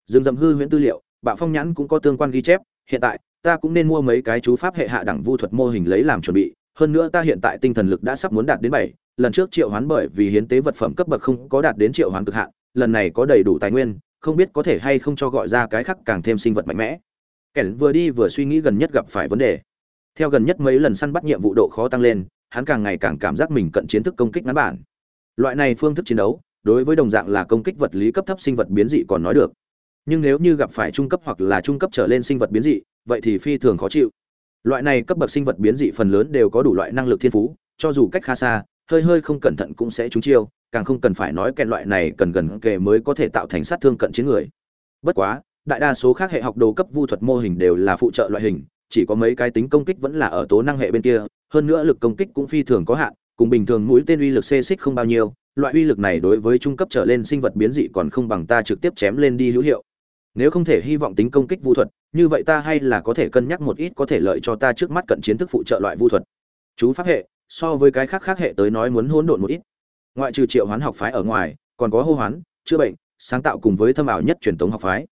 Dương dầm hư huyễn tư liệu, bạo phong nhãn cũng có tương quan ghi chép, hiện tại, ta cũng nên mua mấy cái chú pháp hệ hạ đẳng vu thuật mô hình lấy làm chuẩn bị, hơn nữa ta hiện tại tinh thần lực đã sắp muốn đạt đến bảy, lần trước triệu hoán bởi vì hiến tế vật phẩm cấp bậc không có đạt đến triệu hoán cực hạn, lần này có đầy đủ tài nguyên, không biết có thể hay không cho gọi ra cái khác càng thêm sinh vật mạnh mẽ. Kẻn vừa đi vừa suy nghĩ gần nhất gặp phải vấn đề theo gần nhất mấy lần săn bắt nhiệm vụ độ khó tăng lên, hắn càng ngày càng cảm giác mình cận chiến thức công kích ngắn bản. Loại này phương thức chiến đấu, đối với đồng dạng là công kích vật lý cấp thấp sinh vật biến dị còn nói được. Nhưng nếu như gặp phải trung cấp hoặc là trung cấp trở lên sinh vật biến dị, vậy thì phi thường khó chịu. Loại này cấp bậc sinh vật biến dị phần lớn đều có đủ loại năng lực thiên phú, cho dù cách khá xa, hơi hơi không cẩn thận cũng sẽ trúng chiêu, càng không cần phải nói kèn loại này cần gần kề mới có thể tạo thành sát thương cận chiến người. Bất quá, đại đa số khác hệ học đồ cấp vu thuật mô hình đều là phụ trợ loại hình chỉ có mấy cái tính công kích vẫn là ở tố năng hệ bên kia, hơn nữa lực công kích cũng phi thường có hạn, cùng bình thường mũi tên uy lực xê xích không bao nhiêu, loại uy lực này đối với trung cấp trở lên sinh vật biến dị còn không bằng ta trực tiếp chém lên đi hữu hiệu. Nếu không thể hy vọng tính công kích vu thuật, như vậy ta hay là có thể cân nhắc một ít có thể lợi cho ta trước mắt cận chiến thức phụ trợ loại vu thuật. Chú pháp hệ, so với cái khác khác hệ tới nói muốn hỗn độn một ít. Ngoại trừ triệu hoán học phái ở ngoài, còn có hô hoán, chữa bệnh, sáng tạo cùng với thâm ảo nhất truyền thống học phái.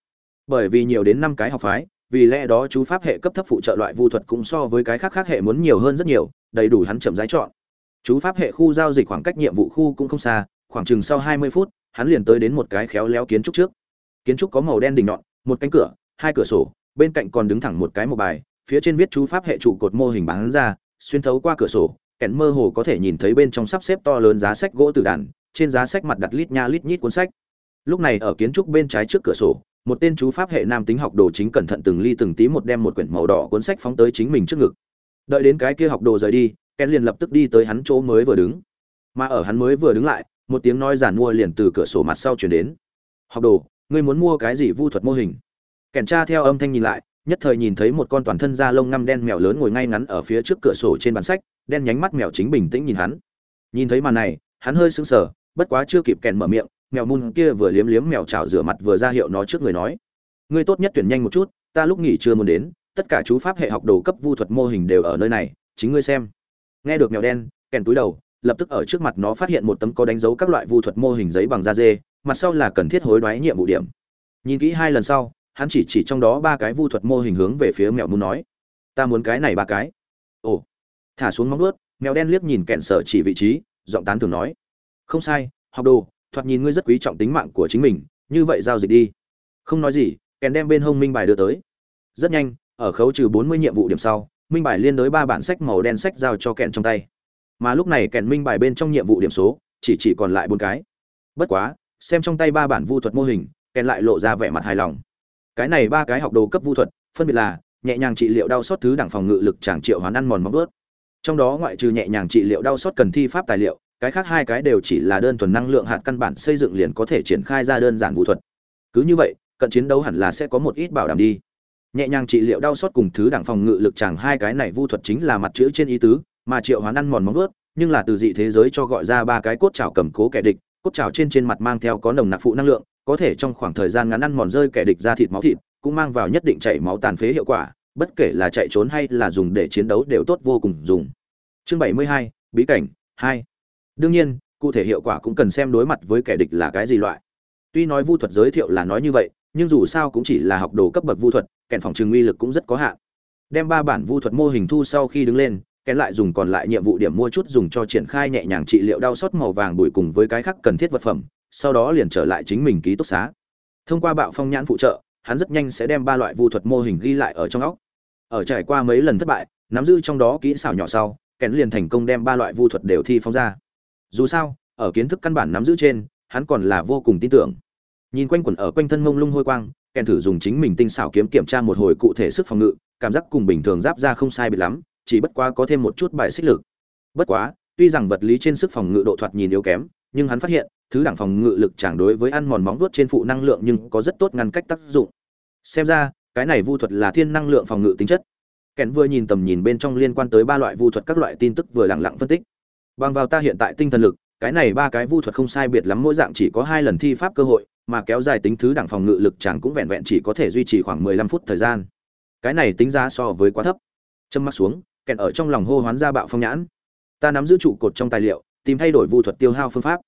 Bởi vì nhiều đến năm cái học phái vì lẽ đó chú pháp hệ cấp thấp phụ trợ loại vu thuật cũng so với cái khác khác hệ muốn nhiều hơn rất nhiều, đầy đủ hắn chậm rãi chọn. Chú pháp hệ khu giao dịch khoảng cách nhiệm vụ khu cũng không xa, khoảng chừng sau 20 phút, hắn liền tới đến một cái khéo léo kiến trúc trước. Kiến trúc có màu đen đỉnh nhọn, một cánh cửa, hai cửa sổ, bên cạnh còn đứng thẳng một cái một bài, phía trên viết chú pháp hệ trụ cột mô hình bán ra, xuyên thấu qua cửa sổ kẻn mơ hồ có thể nhìn thấy bên trong sắp xếp to lớn giá sách gỗ từ đàn, trên giá sách mặt đặt lít nha lít nhít cuốn sách. Lúc này ở kiến trúc bên trái trước cửa sổ một tên chú pháp hệ nam tính học đồ chính cẩn thận từng ly từng tí một đem một quyển màu đỏ cuốn sách phóng tới chính mình trước ngực. Đợi đến cái kia học đồ rời đi, ken liền lập tức đi tới hắn chỗ mới vừa đứng. Mà ở hắn mới vừa đứng lại, một tiếng nói giản mua liền từ cửa sổ mặt sau chuyển đến. Học đồ, ngươi muốn mua cái gì vu thuật mô hình? Kèn tra theo âm thanh nhìn lại, nhất thời nhìn thấy một con toàn thân da lông ngăm đen mèo lớn ngồi ngay ngắn ở phía trước cửa sổ trên bàn sách, đen nhánh mắt mèo chính bình tĩnh nhìn hắn. Nhìn thấy màn này, hắn hơi sững sờ, bất quá chưa kịp kèn mở miệng mèo mun kia vừa liếm liếm mèo chảo rửa mặt vừa ra hiệu nó trước người nói, ngươi tốt nhất tuyển nhanh một chút, ta lúc nghỉ chưa muốn đến, tất cả chú pháp hệ học đồ cấp vu thuật mô hình đều ở nơi này, chính ngươi xem. Nghe được mèo đen, kèn túi đầu, lập tức ở trước mặt nó phát hiện một tấm có đánh dấu các loại vu thuật mô hình giấy bằng da dê, mặt sau là cần thiết hối đoái nhiệm vụ điểm. Nhìn kỹ hai lần sau, hắn chỉ chỉ trong đó ba cái vu thuật mô hình hướng về phía mèo muốn nói, ta muốn cái này ba cái. Ồ, thả xuống móng vuốt, mèo đen liếc nhìn kẹn sở chỉ vị trí, giọng tán thường nói, không sai, học đồ thoạt nhìn ngươi rất quý trọng tính mạng của chính mình, như vậy giao dịch đi. Không nói gì, kèn đem bên hông minh bài đưa tới. Rất nhanh, ở khấu trừ bốn mươi nhiệm vụ điểm sau, minh bài liên đối ba bản sách màu đen sách giao cho kèn trong tay. Mà lúc này kèn minh bài bên trong nhiệm vụ điểm số, chỉ chỉ còn lại bốn cái. Bất quá, xem trong tay ba bản vu thuật mô hình, kèn lại lộ ra vẻ mặt hài lòng. Cái này ba cái học đồ cấp vu thuật, phân biệt là nhẹ nhàng trị liệu đau xót thứ đẳng phòng ngự lực tràng triệu hoán ăn mòn móng vớt trong đó ngoại trừ nhẹ nhàng trị liệu đau xót cần thi pháp tài liệu cái khác hai cái đều chỉ là đơn thuần năng lượng hạt căn bản xây dựng liền có thể triển khai ra đơn giản vũ thuật. Cứ như vậy, cận chiến đấu hẳn là sẽ có một ít bảo đảm đi. Nhẹ nhàng trị liệu đau xót cùng thứ đẳng phòng ngự lực chẳng hai cái này vu thuật chính là mặt chữ trên ý tứ, mà triệu hoán ăn mòn móng vớt nhưng là từ dị thế giới cho gọi ra ba cái cốt chảo cầm cố kẻ địch, cốt chảo trên trên mặt mang theo có nồng nặc phụ năng lượng, có thể trong khoảng thời gian ngắn ăn mòn rơi kẻ địch ra thịt máu thịt, cũng mang vào nhất định chảy máu tàn phế hiệu quả, bất kể là chạy trốn hay là dùng để chiến đấu đều tốt vô cùng dùng. Chương bảy mươi hai, bí cảnh, hai đương nhiên, cụ thể hiệu quả cũng cần xem đối mặt với kẻ địch là cái gì loại. Tuy nói vu thuật giới thiệu là nói như vậy, nhưng dù sao cũng chỉ là học đồ cấp bậc vu thuật, kèn phòng trừng uy lực cũng rất có hạn. Đem ba bản vu thuật mô hình thu sau khi đứng lên, kèn lại dùng còn lại nhiệm vụ điểm mua chút dùng cho triển khai nhẹ nhàng trị liệu đau xót màu vàng bụi cùng với cái khác cần thiết vật phẩm, sau đó liền trở lại chính mình ký túc xá. Thông qua bạo phong nhãn phụ trợ, hắn rất nhanh sẽ đem ba loại vu thuật mô hình ghi lại ở trong óc. Ở trải qua mấy lần thất bại, nắm giữ trong đó kỹ xảo nhỏ sau, kèn liền thành công đem ba loại vu thuật đều thi phóng ra dù sao, ở kiến thức căn bản nắm giữ trên, hắn còn là vô cùng tin tưởng. Nhìn quanh quẩn ở quanh thân mông lung hôi quang, kèn thử dùng chính mình tinh xảo kiếm kiểm tra một hồi cụ thể sức phòng ngự, cảm giác cùng bình thường giáp ra không sai biệt lắm, chỉ bất quá có thêm một chút bài xích lực. Bất quá, tuy rằng vật lý trên sức phòng ngự độ thoạt nhìn yếu kém, nhưng hắn phát hiện, thứ đẳng phòng ngự lực chẳng đối với ăn mòn móng vuốt trên phụ năng lượng nhưng có rất tốt ngăn cách tác dụng. Xem ra, cái này vu thuật là thiên năng lượng phòng ngự tính chất. Kèn vừa nhìn tầm nhìn bên trong liên quan tới ba loại vu thuật các loại tin tức vừa lặng lặng phân tích bằng vào ta hiện tại tinh thần lực, cái này ba cái vu thuật không sai biệt lắm, mỗi dạng chỉ có hai lần thi pháp cơ hội, mà kéo dài tính thứ đẳng phòng ngự lực chẳng cũng vẹn vẹn chỉ có thể duy trì khoảng mười lăm phút thời gian. Cái này tính giá so với quá thấp. Châm mắt xuống kẹn ở trong lòng hô hoán ra bạo phong nhãn. Ta nắm giữ trụ cột trong tài liệu, tìm thay đổi vu thuật tiêu hao phương pháp.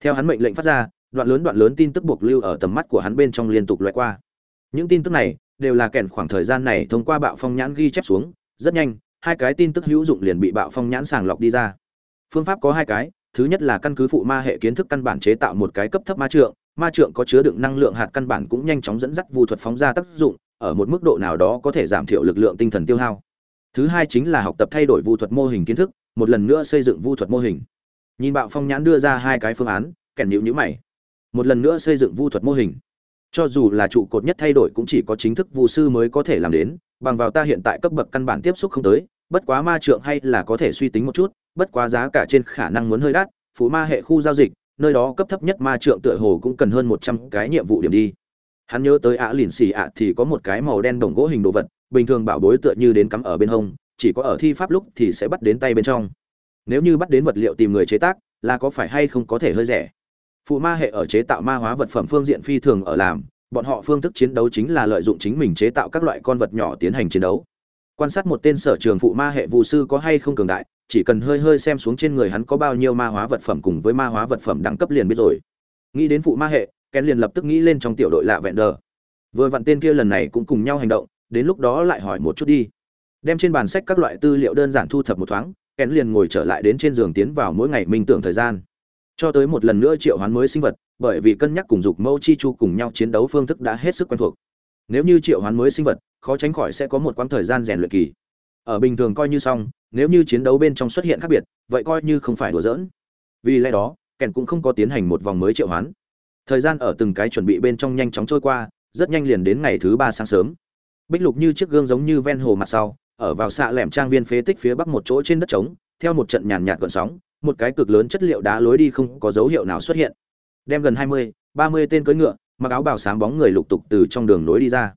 Theo hắn mệnh lệnh phát ra, đoạn lớn đoạn lớn tin tức buộc lưu ở tầm mắt của hắn bên trong liên tục loại qua. Những tin tức này đều là kèn khoảng thời gian này thông qua bạo phong nhãn ghi chép xuống, rất nhanh, hai cái tin tức hữu dụng liền bị bạo phong nhãn sàng lọc đi ra phương pháp có hai cái, thứ nhất là căn cứ phụ ma hệ kiến thức căn bản chế tạo một cái cấp thấp ma trượng ma trượng có chứa đựng năng lượng hạt căn bản cũng nhanh chóng dẫn dắt vu thuật phóng ra tác dụng, ở một mức độ nào đó có thể giảm thiểu lực lượng tinh thần tiêu hao. Thứ hai chính là học tập thay đổi vu thuật mô hình kiến thức, một lần nữa xây dựng vu thuật mô hình. Nhìn bạo phong nhãn đưa ra hai cái phương án kèn nhịu nhữ mày. Một lần nữa xây dựng vu thuật mô hình. Cho dù là trụ cột nhất thay đổi cũng chỉ có chính thức vu sư mới có thể làm đến, bằng vào ta hiện tại cấp bậc căn bản tiếp xúc không tới, bất quá ma trượng hay là có thể suy tính một chút bất quá giá cả trên khả năng muốn hơi đắt, phú ma hệ khu giao dịch, nơi đó cấp thấp nhất ma trượng tựa hồ cũng cần hơn một trăm cái nhiệm vụ điểm đi. Hắn nhớ tới ạ lìn xì ạ thì có một cái màu đen đồng gỗ hình đồ vật, bình thường bảo bối tựa như đến cắm ở bên hông, chỉ có ở thi pháp lúc thì sẽ bắt đến tay bên trong. Nếu như bắt đến vật liệu tìm người chế tác, là có phải hay không có thể hơi rẻ. Phụ ma hệ ở chế tạo ma hóa vật phẩm phương diện phi thường ở làm, bọn họ phương thức chiến đấu chính là lợi dụng chính mình chế tạo các loại con vật nhỏ tiến hành chiến đấu. Quan sát một tên sở trường phụ ma hệ vụ sư có hay không cường đại chỉ cần hơi hơi xem xuống trên người hắn có bao nhiêu ma hóa vật phẩm cùng với ma hóa vật phẩm đẳng cấp liền biết rồi. Nghĩ đến phụ ma hệ, ken liền lập tức nghĩ lên trong tiểu đội lạ vẹn đờ. Vừa vặn tên kia lần này cũng cùng nhau hành động, đến lúc đó lại hỏi một chút đi. Đem trên bàn sách các loại tư liệu đơn giản thu thập một thoáng, ken liền ngồi trở lại đến trên giường tiến vào mỗi ngày minh tưởng thời gian. Cho tới một lần nữa triệu hoán mới sinh vật, bởi vì cân nhắc cùng dục mẫu chi chu cùng nhau chiến đấu phương thức đã hết sức quen thuộc. Nếu như triệu hoán mới sinh vật, khó tránh khỏi sẽ có một quãng thời gian rèn luyện kỳ. Ở bình thường coi như xong nếu như chiến đấu bên trong xuất hiện khác biệt, vậy coi như không phải đùa giỡn. Vì lẽ đó, kèn cũng không có tiến hành một vòng mới triệu hoán. Thời gian ở từng cái chuẩn bị bên trong nhanh chóng trôi qua, rất nhanh liền đến ngày thứ ba sáng sớm. Bích lục như chiếc gương giống như ven hồ mặt sau, ở vào xạ lẻm trang viên phế tích phía bắc một chỗ trên đất trống, theo một trận nhàn nhạt gợn sóng, một cái cực lớn chất liệu đá lối đi không có dấu hiệu nào xuất hiện. Đem gần hai mươi, ba mươi tên cưỡi ngựa, mặc áo bào sáng bóng người lục tục từ trong đường nối đi ra.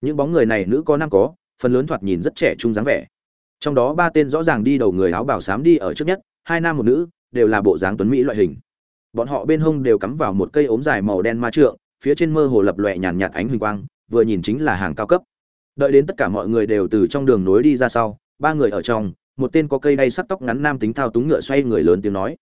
Những bóng người này nữ có nam có, phần lớn thoạt nhìn rất trẻ trung dáng vẻ trong đó ba tên rõ ràng đi đầu người áo bào xám đi ở trước nhất, hai nam một nữ, đều là bộ dáng tuấn mỹ loại hình. Bọn họ bên hông đều cắm vào một cây ốm dài màu đen ma trượng, phía trên mơ hồ lập lòe nhàn nhạt ánh huỳnh quang, vừa nhìn chính là hàng cao cấp. Đợi đến tất cả mọi người đều từ trong đường nối đi ra sau, ba người ở trong, một tên có cây đay sắc tóc ngắn nam tính thao túng ngựa xoay người lớn tiếng nói,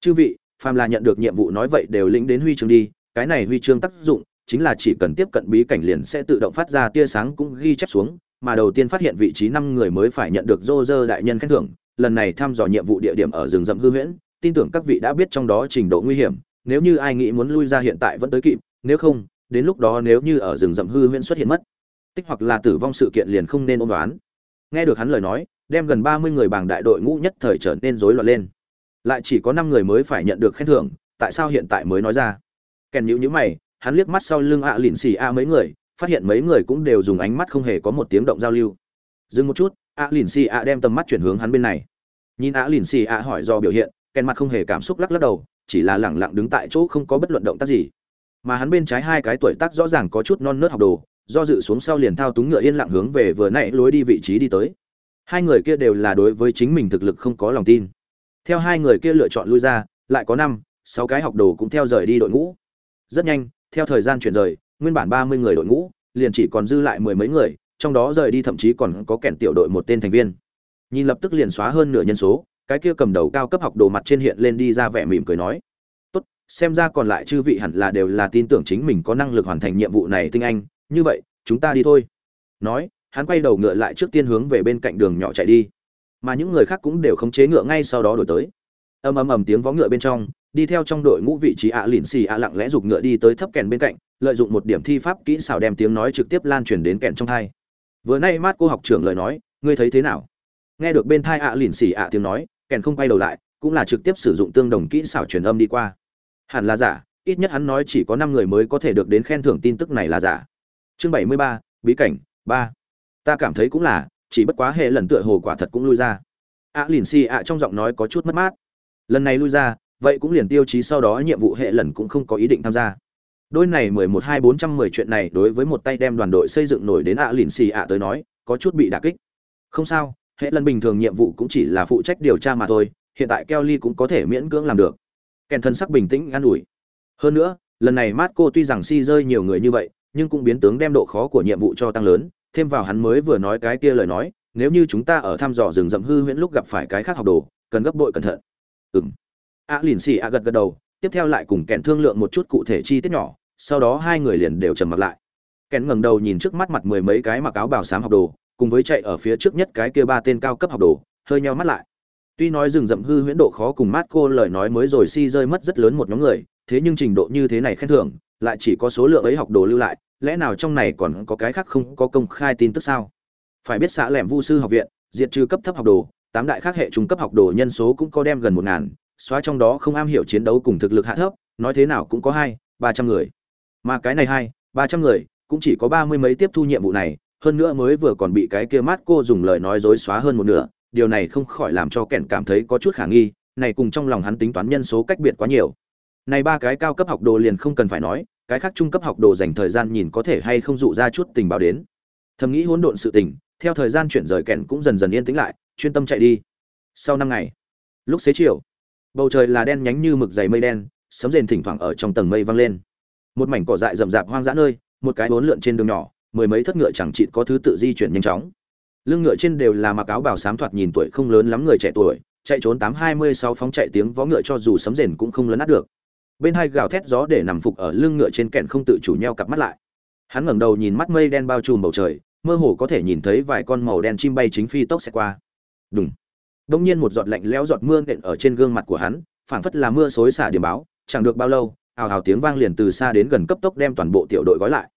chư vị, phàm là nhận được nhiệm vụ nói vậy đều lĩnh đến huy chương đi, cái này huy chương tác dụng chính là chỉ cần tiếp cận bí cảnh liền sẽ tự động phát ra tia sáng cũng ghi chép xuống mà đầu tiên phát hiện vị trí năm người mới phải nhận được dô đại nhân khen thưởng, lần này thăm dò nhiệm vụ địa điểm ở rừng rậm hư huyễn, tin tưởng các vị đã biết trong đó trình độ nguy hiểm, nếu như ai nghĩ muốn lui ra hiện tại vẫn tới kịp, nếu không, đến lúc đó nếu như ở rừng rậm hư huyễn xuất hiện mất, tích hoặc là tử vong sự kiện liền không nên ôm đoán nghe được hắn lời nói, đem gần ba mươi người bảng đại đội ngũ nhất thời trở nên rối loạn lên. Lại chỉ có năm người mới phải nhận được khen thưởng, tại sao hiện tại mới nói ra? Kèn nhữ nhữ mày, hắn liếc mắt sau lưng ạ à lịn xì a mấy người phát hiện mấy người cũng đều dùng ánh mắt không hề có một tiếng động giao lưu. Dừng một chút ạ lìn xì ạ đem tầm mắt chuyển hướng hắn bên này. Nhìn ạ lìn xì ạ hỏi do biểu hiện, kèn mặt không hề cảm xúc lắc lắc đầu, chỉ là lẳng lặng đứng tại chỗ không có bất luận động tác gì. Mà hắn bên trái hai cái tuổi tác rõ ràng có chút non nớt học đồ, do dự xuống sau liền thao túng ngựa yên lặng hướng về vừa nãy lối đi vị trí đi tới. Hai người kia đều là đối với chính mình thực lực không có lòng tin. Theo hai người kia lựa chọn lui ra, lại có năm, sáu cái học đồ cũng theo rời đi đội ngũ. Rất nhanh, theo thời gian chuyển rời nguyên bản ba mươi người đội ngũ, liền chỉ còn dư lại mười mấy người, trong đó rời đi thậm chí còn có kèn tiểu đội một tên thành viên. Nhìn lập tức liền xóa hơn nửa nhân số, cái kia cầm đầu cao cấp học đồ mặt trên hiện lên đi ra vẻ mỉm cười nói, tốt, xem ra còn lại chư vị hẳn là đều là tin tưởng chính mình có năng lực hoàn thành nhiệm vụ này tinh anh, như vậy, chúng ta đi thôi. Nói, hắn quay đầu ngựa lại trước tiên hướng về bên cạnh đường nhỏ chạy đi. Mà những người khác cũng đều khống chế ngựa ngay sau đó đổi tới. Ầm ầm ầm tiếng vó ngựa bên trong đi theo trong đội ngũ vị trí ạ lìn xì ạ lặng lẽ giục ngựa đi tới thấp kèn bên cạnh, lợi dụng một điểm thi pháp kỹ xảo đem tiếng nói trực tiếp lan truyền đến kèn trong thai. Vừa nay mát cô học trưởng lời nói, ngươi thấy thế nào? Nghe được bên thai ạ lìn xì ạ tiếng nói, kèn không quay đầu lại, cũng là trực tiếp sử dụng tương đồng kỹ xảo truyền âm đi qua. Hẳn là giả, ít nhất hắn nói chỉ có năm người mới có thể được đến khen thưởng tin tức này là giả. Chương bảy mươi ba, bí cảnh, ba. Ta cảm thấy cũng là, chỉ bất quá hệ lần tựa hồ quả thật cũng lui ra. Ạ lìn xì ạ trong giọng nói có chút mất mát. Lần này lui ra vậy cũng liền tiêu chí sau đó nhiệm vụ hệ lần cũng không có ý định tham gia. Đôi này mười một hai bốn trăm mười chuyện này đối với một tay đem đoàn đội xây dựng nổi đến ạ lìn xì ạ tới nói, có chút bị đả kích. Không sao, hệ lần bình thường nhiệm vụ cũng chỉ là phụ trách điều tra mà thôi, hiện tại kelly cũng có thể miễn cưỡng làm được. Kèn thân sắc bình tĩnh, an ủi. Hơn nữa, lần này Marco tuy rằng si rơi nhiều người như vậy, nhưng cũng biến tướng đem độ khó của nhiệm vụ cho tăng lớn. Thêm vào hắn mới vừa nói cái kia lời nói, nếu như chúng ta ở thăm dò rừng rậm hư huyễn lúc gặp phải cái khác học đồ, cần gấp bội cẩn thận. Ừm a lìn xì a gật gật đầu, tiếp theo lại cùng kèn thương lượng một chút cụ thể chi tiết nhỏ, sau đó hai người liền đều trầm mặt lại. Kèn ngẩng đầu nhìn trước mắt mặt mười mấy cái mặc áo bào xám học đồ, cùng với chạy ở phía trước nhất cái kia ba tên cao cấp học đồ, hơi nheo mắt lại. Tuy nói rừng rậm hư huyễn độ khó cùng mát cô lời nói mới rồi si rơi mất rất lớn một nhóm người, thế nhưng trình độ như thế này khen thưởng, lại chỉ có số lượng ấy học đồ lưu lại, lẽ nào trong này còn có cái khác không có công khai tin tức sao? Phải biết xã lẻm vu sư học viện, diệt trừ cấp thấp học đồ, tám đại khác hệ trung cấp học đồ nhân số cũng có đem gần một ngàn xóa trong đó không am hiểu chiến đấu cùng thực lực hạ thấp, nói thế nào cũng có hai, ba trăm người. Mà cái này hai, ba trăm người, cũng chỉ có ba mươi mấy tiếp thu nhiệm vụ này, hơn nữa mới vừa còn bị cái kia mát cô dùng lời nói dối xóa hơn một nửa, điều này không khỏi làm cho kẻn cảm thấy có chút khả nghi, này cùng trong lòng hắn tính toán nhân số cách biệt quá nhiều. Này ba cái cao cấp học đồ liền không cần phải nói, cái khác trung cấp học đồ dành thời gian nhìn có thể hay không dụ ra chút tình báo đến. Thầm nghĩ hỗn độn sự tình, theo thời gian chuyển rời kẻn cũng dần dần yên tĩnh lại, chuyên tâm chạy đi. Sau năm ngày, lúc xế chiều bầu trời là đen nhánh như mực dày mây đen, sấm rền thỉnh thoảng ở trong tầng mây vang lên. Một mảnh cỏ dại rậm rạp hoang dã nơi, một cái bốn lượn trên đường nhỏ, mười mấy thất ngựa chẳng chịt có thứ tự di chuyển nhanh chóng. Lưng ngựa trên đều là mặc áo bào xám thoạt nhìn tuổi không lớn lắm người trẻ tuổi, chạy trốn tám hai mươi sáu phóng chạy tiếng vó ngựa cho dù sấm rền cũng không lớn át được. Bên hai gào thét gió để nằm phục ở lưng ngựa trên kẹn không tự chủ nheo cặp mắt lại. Hắn ngẩng đầu nhìn mắt mây đen bao trùm bầu trời, mơ hồ có thể nhìn thấy vài con màu đen chim bay chính phi tốc xẹt qua. Đúng đông nhiên một giọt lạnh lẽo giọt mưa nện ở trên gương mặt của hắn, phảng phất là mưa xối xả điểm báo, chẳng được bao lâu, ào ào tiếng vang liền từ xa đến gần cấp tốc đem toàn bộ tiểu đội gói lại.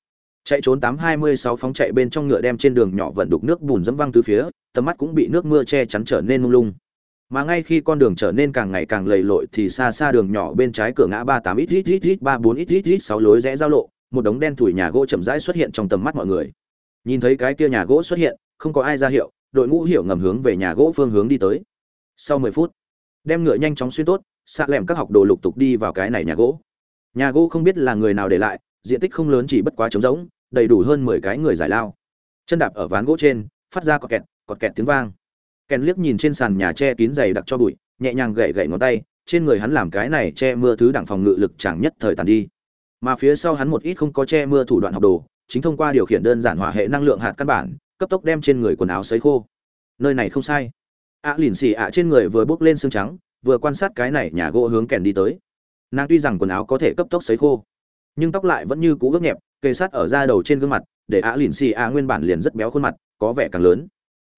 Chạy trốn tám hai mươi sáu phóng chạy bên trong ngựa đem trên đường nhỏ vận đục nước bùn dẫm văng từ phía, tầm mắt cũng bị nước mưa che chắn trở nên mông lung. Mà ngay khi con đường trở nên càng ngày càng lầy lội thì xa xa đường nhỏ bên trái cửa ngã ba tám ít ít ít ít ba bốn ít ít ít sáu lối rẽ giao lộ, một đống đen thủi nhà gỗ chậm rãi xuất hiện trong tầm mắt mọi người. Nhìn thấy cái kia nhà gỗ xuất hiện, không có ai ra hiệu đội ngũ hiểu ngầm hướng về nhà gỗ phương hướng đi tới. Sau mười phút, đem ngựa nhanh chóng xuyên tốt, xạ lẻm các học đồ lục tục đi vào cái này nhà gỗ. Nhà gỗ không biết là người nào để lại, diện tích không lớn chỉ bất quá trống rỗng, đầy đủ hơn mười cái người giải lao. Chân đạp ở ván gỗ trên, phát ra cọt kẹt cọt kẹt tiếng vang. Kèn liếc nhìn trên sàn nhà che kín dày đặc cho bụi, nhẹ nhàng gậy gậy ngón tay, trên người hắn làm cái này che mưa thứ đẳng phòng ngự lực chẳng nhất thời tàn đi. Mà phía sau hắn một ít không có che mưa thủ đoạn học đồ, chính thông qua điều khiển đơn giản hỏa hệ năng lượng hạt căn bản cấp tốc đem trên người quần áo sấy khô. Nơi này không sai. Ạ lìn xì ạ trên người vừa bước lên xương trắng, vừa quan sát cái này nhà gỗ hướng kèn đi tới. Nàng tuy rằng quần áo có thể cấp tốc sấy khô, nhưng tóc lại vẫn như cũ ướt nhẹp, kề sát ở da đầu trên gương mặt, để ạ lìn xì ạ nguyên bản liền rất béo khuôn mặt, có vẻ càng lớn.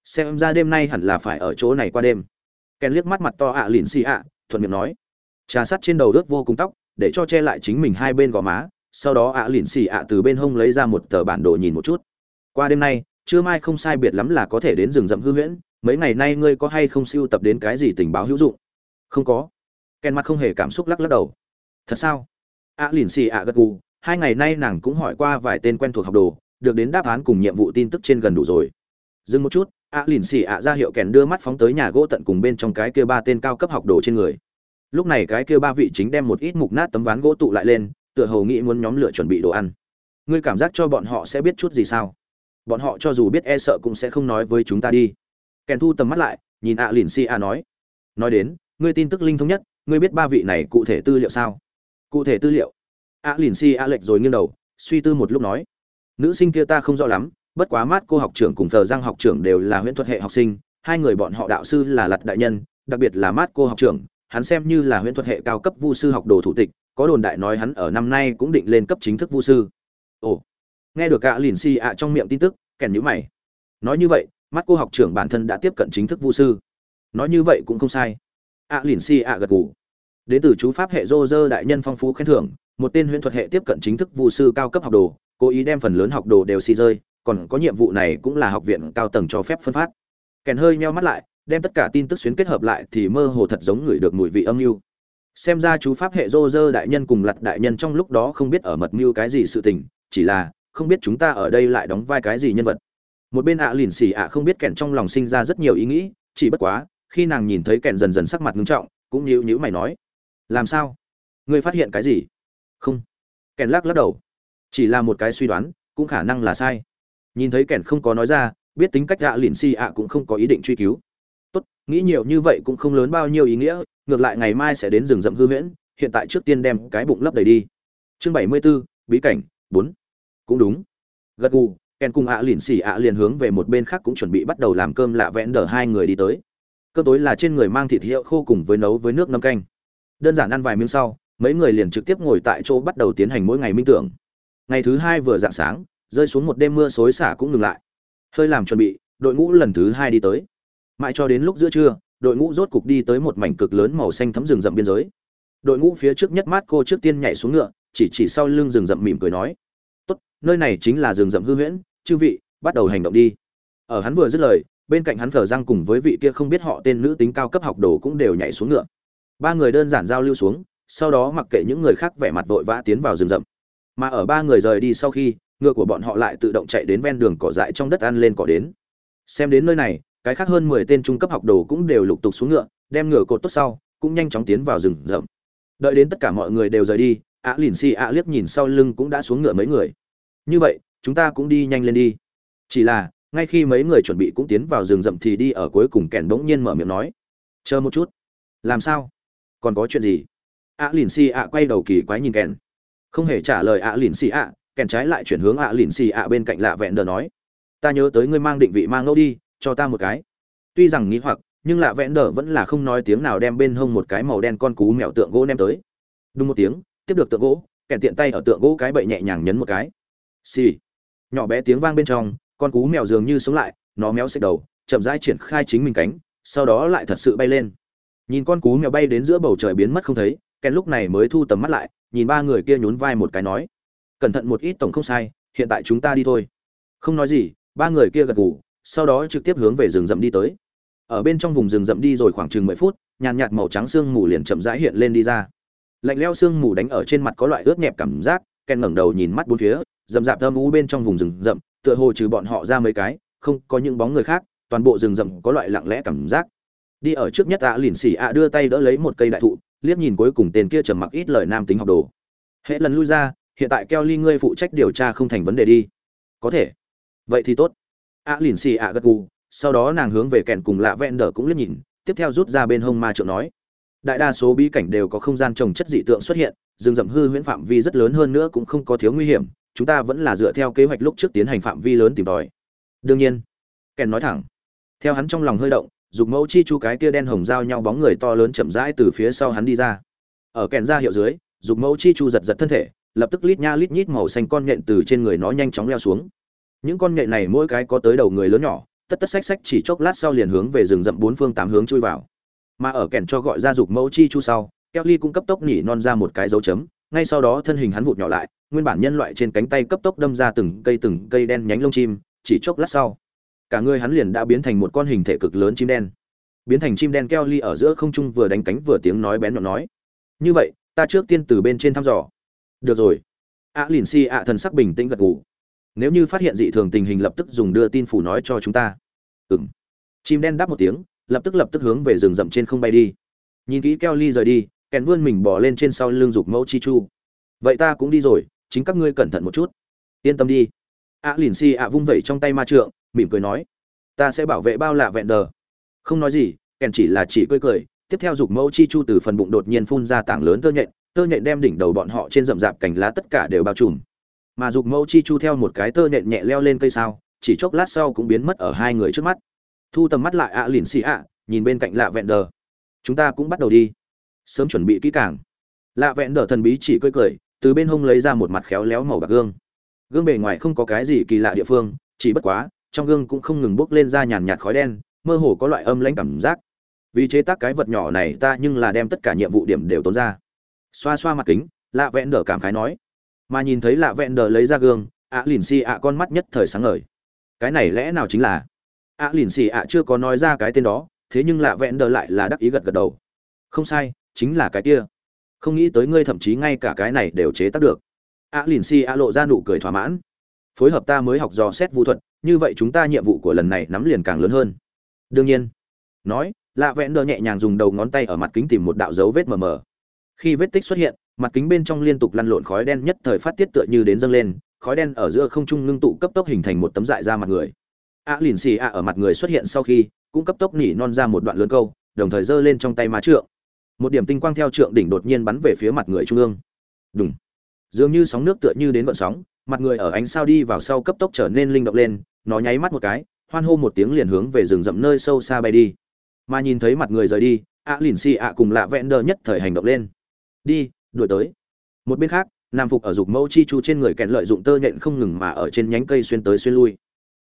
Xem ra đêm nay hẳn là phải ở chỗ này qua đêm. Kèn liếc mắt mặt to ạ lìn xì ạ, thuận miệng nói. Trà sắt trên đầu ướt vô cùng tóc, để cho che lại chính mình hai bên gò má, sau đó ạ lìn xì ạ từ bên hông lấy ra một tờ bản đồ nhìn một chút. Qua đêm nay trưa mai không sai biệt lắm là có thể đến rừng rậm hư huyễn, mấy ngày nay ngươi có hay không siêu tập đến cái gì tình báo hữu dụng? Không có. Kèn mặt không hề cảm xúc lắc lắc đầu. Thật sao? Ạ lìn xì ạ gật gù, hai ngày nay nàng cũng hỏi qua vài tên quen thuộc học đồ, được đến đáp án cùng nhiệm vụ tin tức trên gần đủ rồi. Dừng một chút ạ lìn xì ạ ra hiệu kèn đưa mắt phóng tới nhà gỗ tận cùng bên trong cái kia ba tên cao cấp học đồ trên người. Lúc này cái kia ba vị chính đem một ít mục nát tấm ván gỗ tụ lại lên, tựa hồ nghĩ muốn nhóm lửa chuẩn bị đồ ăn. Ngươi cảm giác cho bọn họ sẽ biết chút gì sao? Bọn họ cho dù biết e sợ cũng sẽ không nói với chúng ta đi. Kèn thu tầm mắt lại, nhìn ạ lìn Si A nói nói đến, ngươi tin tức linh thống nhất, ngươi biết ba vị này cụ thể tư liệu sao? Cụ thể tư liệu? Ạ lìn Si A lệch rồi nghiêng đầu, suy tư một lúc nói, nữ sinh kia ta không rõ lắm, bất quá mát cô học trưởng cùng thờ giang học trưởng đều là huyễn thuật hệ học sinh, hai người bọn họ đạo sư là lặt đại nhân, đặc biệt là mát cô học trưởng, hắn xem như là huyễn thuật hệ cao cấp vu sư học đồ thủ tịch, có đồn đại nói hắn ở năm nay cũng định lên cấp chính thức vu sư. Ồ nghe được cả lìn xì ạ trong miệng tin tức, kèn nhữ mày. Nói như vậy, mắt cô học trưởng bản thân đã tiếp cận chính thức vu sư. Nói như vậy cũng không sai. Ạ lìn xì ạ gật gù. Đến từ chú pháp hệ dô dơ đại nhân phong phú khen thưởng, một tên huyễn thuật hệ tiếp cận chính thức vu sư cao cấp học đồ, cố ý đem phần lớn học đồ đều xì rơi, còn có nhiệm vụ này cũng là học viện cao tầng cho phép phân phát. Kèn hơi meo mắt lại, đem tất cả tin tức xuyến kết hợp lại thì mơ hồ thật giống người được mùi vị âm mưu. Xem ra chú pháp hệ dô dơ đại nhân cùng lặt đại nhân trong lúc đó không biết ở mật mưu cái gì sự tình, chỉ là không biết chúng ta ở đây lại đóng vai cái gì nhân vật. Một bên ạ lìn xì ạ không biết kèn trong lòng sinh ra rất nhiều ý nghĩ chỉ bất quá khi nàng nhìn thấy kèn dần dần sắc mặt ngưng trọng cũng nhíu nhíu mày nói làm sao? Ngươi phát hiện cái gì? Không. Kèn lắc lắc đầu. Chỉ là một cái suy đoán cũng khả năng là sai. Nhìn thấy kèn không có nói ra biết tính cách ạ lìn xì ạ cũng không có ý định truy cứu. Tốt nghĩ nhiều như vậy cũng không lớn bao nhiêu ý nghĩa ngược lại ngày mai sẽ đến rừng rậm hư huyễn hiện tại trước tiên đem cái bụng lấp đầy đi. Chương bảy mươi 74, bí cảnh bốn cũng đúng. Gật gù kèn cùng ạ lìn xì ạ liền hướng về một bên khác cũng chuẩn bị bắt đầu làm cơm lạ vẽn đờ hai người đi tới. Cơm tối là trên người mang thịt hiệu khô cùng với nấu với nước nấm canh. Đơn giản ăn vài miếng sau, mấy người liền trực tiếp ngồi tại chỗ bắt đầu tiến hành mỗi ngày minh tưởng. Ngày thứ hai vừa dạng sáng, rơi xuống một đêm mưa xối xả cũng ngừng lại. Hơi làm chuẩn bị, đội ngũ lần thứ hai đi tới. Mãi cho đến lúc giữa trưa, đội ngũ rốt cục đi tới một mảnh cực lớn màu xanh thấm rừng rậm biên giới. Đội ngũ phía trước nhất mát cô trước tiên nhảy xuống ngựa, chỉ chỉ sau lưng rừng rậm mỉm cười nói nơi này chính là rừng rậm hư huyễn, chư vị, bắt đầu hành động đi. Ở hắn vừa dứt lời, bên cạnh hắn phở răng cùng với vị kia không biết họ tên nữ tính cao cấp học đồ cũng đều nhảy xuống ngựa. Ba người đơn giản giao lưu xuống, sau đó mặc kệ những người khác vẻ mặt vội vã tiến vào rừng rậm. Mà ở ba người rời đi sau khi, ngựa của bọn họ lại tự động chạy đến ven đường cỏ dại trong đất ăn lên cỏ đến. Xem đến nơi này, cái khác hơn mười tên trung cấp học đồ cũng đều lục tục xuống ngựa, đem ngựa cột tốt sau, cũng nhanh chóng tiến vào rừng rậm. Đợi đến tất cả mọi người đều rời đi ạ lìn xì ạ liếc nhìn sau lưng cũng đã xuống ngựa mấy người như vậy, chúng ta cũng đi nhanh lên đi. Chỉ là, ngay khi mấy người chuẩn bị cũng tiến vào rừng rậm thì đi ở cuối cùng kèn bỗng nhiên mở miệng nói. Chờ một chút. Làm sao? Còn có chuyện gì? Ạ lìn xì ạ quay đầu kỳ quái nhìn kèn. Không hề trả lời ạ lìn xì ạ, kèn trái lại chuyển hướng ạ lìn xì ạ bên cạnh lạ vẹn đờ nói. Ta nhớ tới ngươi mang định vị mang ngẫu đi, cho ta một cái. Tuy rằng nghĩ hoặc, nhưng lạ vẹn đờ vẫn là không nói tiếng nào đem bên hông một cái màu đen con cú mèo tượng gỗ đem tới. Đúng một tiếng, tiếp được tượng gỗ, kèn tiện tay ở tượng gỗ cái bậy nhẹ nhàng nhấn một cái xì. Nhỏ bé tiếng vang bên trong, con cú mèo dường như sống lại, nó méo xích đầu, chậm rãi triển khai chính mình cánh, sau đó lại thật sự bay lên. Nhìn con cú mèo bay đến giữa bầu trời biến mất không thấy, Ken lúc này mới thu tầm mắt lại, nhìn ba người kia nhún vai một cái nói, cẩn thận một ít tổng không sai, hiện tại chúng ta đi thôi. Không nói gì, ba người kia gật gù, sau đó trực tiếp hướng về rừng rậm đi tới. Ở bên trong vùng rừng rậm đi rồi khoảng chừng mười phút, nhàn nhạt màu trắng sương mù liền chậm rãi hiện lên đi ra. Lạnh lẽo sương mù đánh ở trên mặt có loại ướt nhẹp cảm giác, ken ngẩng đầu nhìn mắt bốn phía rậm rạp thơm u bên trong vùng rừng rậm tựa hồ trừ bọn họ ra mấy cái không có những bóng người khác toàn bộ rừng rậm có loại lặng lẽ cảm giác. Đi ở trước nhất ạ à, lìn xì ạ đưa tay đỡ lấy một cây đại thụ liếc nhìn cuối cùng tên kia trầm mặc ít lời nam tính học đồ. Hệ lần lui ra hiện tại keo ly ngươi phụ trách điều tra không thành vấn đề đi. Có thể. Vậy thì tốt. ạ à, lìn xì ạ gật gù sau đó nàng hướng về kèn cùng lạ vẹn đỡ cũng liếc nhìn tiếp theo rút ra bên hông ma trượng nói. Đại đa số bí cảnh đều có không gian trồng chất dị tượng xuất hiện rừng rậm hư huyễn phạm vi rất lớn hơn nữa cũng không có thiếu nguy hiểm chúng ta vẫn là dựa theo kế hoạch lúc trước tiến hành phạm vi lớn tìm tòi. Đương nhiên, kèn nói thẳng. Theo hắn trong lòng hơi động, dục mẫu chi chu cái kia đen hồng giao nhau bóng người to lớn chậm rãi từ phía sau hắn đi ra. Ở kèn ra hiệu dưới, dục mẫu chi chu giật giật thân thể, lập tức lít nha lít nhít màu xanh con nhện từ trên người nó nhanh chóng leo xuống. Những con nhện này mỗi cái có tới đầu người lớn nhỏ, tất tất xách xách chỉ chốc lát sau liền hướng về rừng rậm bốn phương tám hướng chui vào. Mà ở kèn cho gọi ra dục mẫu chi chu sau, kelly cũng cấp tốc nhỉ non ra một cái dấu chấm, ngay sau đó thân hình hắn vụt nhỏ lại nguyên bản nhân loại trên cánh tay cấp tốc đâm ra từng cây từng cây đen nhánh lông chim chỉ chốc lát sau cả người hắn liền đã biến thành một con hình thể cực lớn chim đen. Biến thành chim đen keo ly ở giữa không trung vừa đánh cánh vừa tiếng nói bén nhọn nói. Như vậy ta trước tiên từ bên trên thăm dò. Được rồi. A à, lìn si ạ thần sắc bình tĩnh gật gù. Nếu như phát hiện dị thường tình hình lập tức dùng đưa tin phủ nói cho chúng ta. Ừm, chim đen đáp một tiếng lập tức lập tức hướng về rừng rậm trên không bay đi. Nhìn kỹ keo ly rời đi kèn vươn mình bỏ lên trên sau lưng dục mẫu chi chu. Vậy ta cũng đi rồi chính các ngươi cẩn thận một chút. Yên tâm đi. A à, lìn xì ạ vung vẩy trong tay ma trượng mỉm cười nói ta sẽ bảo vệ bao lạ vẹn đờ. Không nói gì kèn chỉ là chỉ cười cười tiếp theo dục mẫu chi chu từ phần bụng đột nhiên phun ra tảng lớn tơ nhện tơ nhện đem đỉnh đầu bọn họ trên rậm rạp cành lá tất cả đều bao trùm. Mà dục mẫu chi chu theo một cái tơ nhện nhẹ leo lên cây sao chỉ chốc lát sau cũng biến mất ở hai người trước mắt. Thu tầm mắt lại ạ lìn xì ạ nhìn bên cạnh lạ vẹn đờ. Chúng ta cũng bắt đầu đi. Sớm chuẩn bị kỹ càng. Lạ vẹn đờ thần bí chỉ cười cười từ bên hông lấy ra một mặt khéo léo màu bạc gương. Gương bề ngoài không có cái gì kỳ lạ địa phương, chỉ bất quá, trong gương cũng không ngừng bốc lên ra nhàn nhạt khói đen, mơ hồ có loại âm lãnh cảm giác. Vì chế tác cái vật nhỏ này ta nhưng là đem tất cả nhiệm vụ điểm đều tốn ra. Xoa xoa mặt kính, lạ vẹn đờ cảm khái nói. Mà nhìn thấy lạ vẹn đờ lấy ra gương, ạ lìn xì ạ con mắt nhất thời sáng ngời. Cái này lẽ nào chính là? Ạ lìn xì ạ chưa có nói ra cái tên đó, thế nhưng lạ vẹn đờ lại là đắc ý gật gật đầu. Không sai, chính là cái kia không nghĩ tới ngươi thậm chí ngay cả cái này đều chế tác được. A lìn xì a lộ ra nụ cười thỏa mãn. Phối hợp ta mới học dò xét vũ thuật, như vậy chúng ta nhiệm vụ của lần này nắm liền càng lớn hơn. Đương nhiên, nói, lạ vẹn đờ nhẹ nhàng dùng đầu ngón tay ở mặt kính tìm một đạo dấu vết mờ mờ. Khi vết tích xuất hiện, mặt kính bên trong liên tục lăn lộn khói đen nhất thời phát tiết tựa như đến dâng lên, khói đen ở giữa không trung ngưng tụ cấp tốc hình thành một tấm dại ra mặt người. A lìn xì a ở mặt người xuất hiện sau khi, cũng cấp tốc nỉ non ra một đoạn lớn câu, đồng thời giơ lên trong tay má trượng một điểm tinh quang theo trượng đỉnh đột nhiên bắn về phía mặt người trung ương. Đúng dường như sóng nước tựa như đến vận sóng, mặt người ở ánh sao đi vào sau cấp tốc trở nên linh động lên, nó nháy mắt một cái, hoan hô một tiếng liền hướng về rừng rậm nơi sâu xa bay đi. Mà nhìn thấy mặt người rời đi ạ lìn xì ạ cùng lạ vẹn đờ nhất thời hành động lên. Đi, đuổi tới. Một bên khác, nam phục ở dục mẫu chi chu trên người kẹn lợi dụng tơ nhện không ngừng mà ở trên nhánh cây xuyên tới xuyên lui.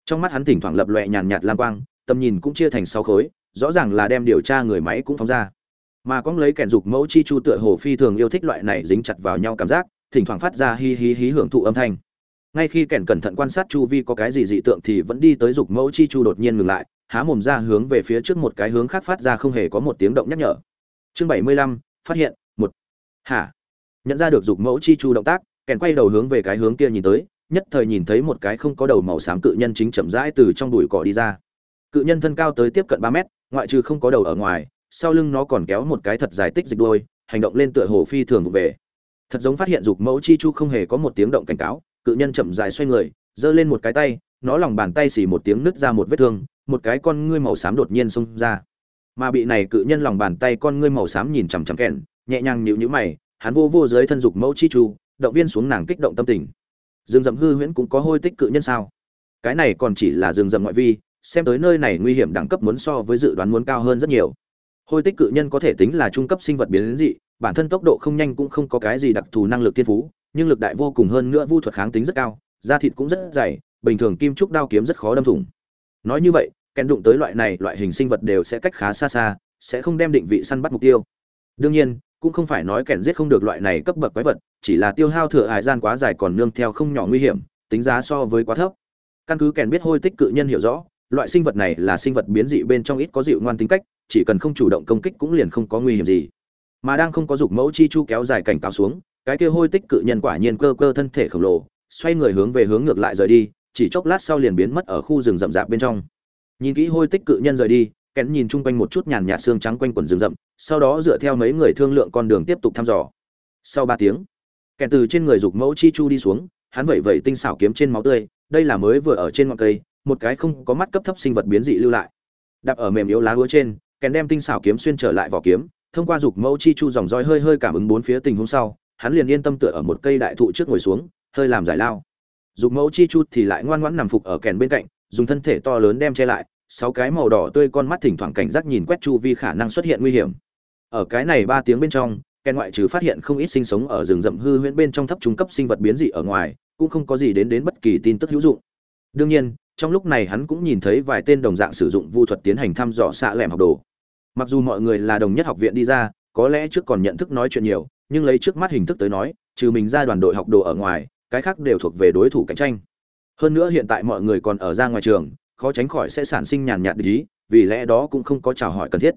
Trong mắt hắn thỉnh thoảng lập loẹ nhàn nhạt lam quang, tầm nhìn cũng chia thành sáu khối, rõ ràng là đem điều tra người máy cũng phóng ra mà con lấy kèn dục mẫu chi chu tựa hồ phi thường yêu thích loại này dính chặt vào nhau cảm giác, thỉnh thoảng phát ra hi hi hí hưởng thụ âm thanh. Ngay khi kèn cẩn thận quan sát chu vi có cái gì dị tượng thì vẫn đi tới dục mẫu chi chu đột nhiên ngừng lại, há mồm ra hướng về phía trước một cái hướng khác phát ra không hề có một tiếng động nhắc nhở. Chương bảy mươi lăm, phát hiện, một. Hả? Nhận ra được dục mẫu chi chu động tác kèn quay đầu hướng về cái hướng kia nhìn tới, nhất thời nhìn thấy một cái không có đầu màu xám cự nhân chính chậm rãi từ trong bụi cỏ đi ra. Cự nhân thân cao tới tiếp cận ba mét, ngoại trừ không có đầu ở ngoài sau lưng nó còn kéo một cái thật dài tích dịch đuôi, hành động lên tựa hồ phi thường vụ về. Thật giống phát hiện dục mẫu chi chu không hề có một tiếng động cảnh cáo, cự nhân chậm dài xoay người, giơ lên một cái tay, nó lòng bàn tay xì một tiếng nứt ra một vết thương, một cái con ngươi màu xám đột nhiên xông ra. Mà bị này cự nhân lòng bàn tay con ngươi màu xám nhìn chằm chằm kẹn, nhẹ nhàng nhíu nhíu mày, hắn vô vô dưới thân dục mẫu chi chu, động viên xuống nàng kích động tâm tình. Dương Dậm hư huyễn cũng có hôi tích cự nhân sao? Cái này còn chỉ là Dương Dậm ngoại vi, xem tới nơi này nguy hiểm đẳng cấp muốn so với dự đoán muốn cao hơn rất nhiều hôi tích cự nhân có thể tính là trung cấp sinh vật biến dị, bản thân tốc độ không nhanh cũng không có cái gì đặc thù năng lực thiên phú, nhưng lực đại vô cùng hơn nữa vu thuật kháng tính rất cao, da thịt cũng rất dày, bình thường kim trúc đao kiếm rất khó đâm thủng. Nói như vậy, kèn đụng tới loại này loại hình sinh vật đều sẽ cách khá xa xa, sẽ không đem định vị săn bắt mục tiêu. Đương nhiên, cũng không phải nói kèn giết không được loại này cấp bậc quái vật, chỉ là tiêu hao thừa hải gian quá dài còn nương theo không nhỏ nguy hiểm, tính giá so với quá thấp. Căn cứ kèn biết hôi tích cự nhân hiểu rõ, loại sinh vật này là sinh vật biến dị bên trong ít có dịu ngoan tính cách chỉ cần không chủ động công kích cũng liền không có nguy hiểm gì. Mà đang không có dục mẫu chi chu kéo dài cảnh cáo xuống, cái kia hôi tích cự nhân quả nhiên cơ cơ thân thể khổng lồ, xoay người hướng về hướng ngược lại rời đi, chỉ chốc lát sau liền biến mất ở khu rừng rậm rạp bên trong. Nhìn kỹ hôi tích cự nhân rời đi, kén nhìn chung quanh một chút nhàn nhạt xương trắng quanh quần rừng rậm, sau đó dựa theo mấy người thương lượng con đường tiếp tục thăm dò. Sau ba tiếng kèn từ trên người dục mẫu chi chu đi xuống, hắn vẩy vẩy tinh xảo kiếm trên máu tươi, đây là mới vừa ở trên ngọn cây, một cái không có mắt cấp thấp sinh vật biến dị lưu lại. Đạp ở mềm yếu lá hứa trên kèn đem tinh xảo kiếm xuyên trở lại vỏ kiếm, thông qua dục mẫu chi chu dòng roi hơi hơi cảm ứng bốn phía tình huống sau, hắn liền yên tâm tựa ở một cây đại thụ trước ngồi xuống, hơi làm giải lao. Dục mẫu chi chu thì lại ngoan ngoãn nằm phục ở kèn bên cạnh, dùng thân thể to lớn đem che lại, sáu cái màu đỏ tươi con mắt thỉnh thoảng cảnh giác nhìn quét chu vi khả năng xuất hiện nguy hiểm. Ở cái này ba tiếng bên trong, kèn ngoại trừ phát hiện không ít sinh sống ở rừng rậm hư huyễn bên trong thấp trung cấp sinh vật biến dị ở ngoài, cũng không có gì đến đến bất kỳ tin tức hữu dụng. Đương nhiên, trong lúc này hắn cũng nhìn thấy vài tên đồng dạng sử dụng vu thuật tiến hành thăm dò xạ lẻm học đồ mặc dù mọi người là đồng nhất học viện đi ra, có lẽ trước còn nhận thức nói chuyện nhiều, nhưng lấy trước mắt hình thức tới nói, trừ mình ra đoàn đội học đồ ở ngoài, cái khác đều thuộc về đối thủ cạnh tranh. Hơn nữa hiện tại mọi người còn ở ra ngoài trường, khó tránh khỏi sẽ sản sinh nhàn nhạt ý, vì lẽ đó cũng không có chào hỏi cần thiết.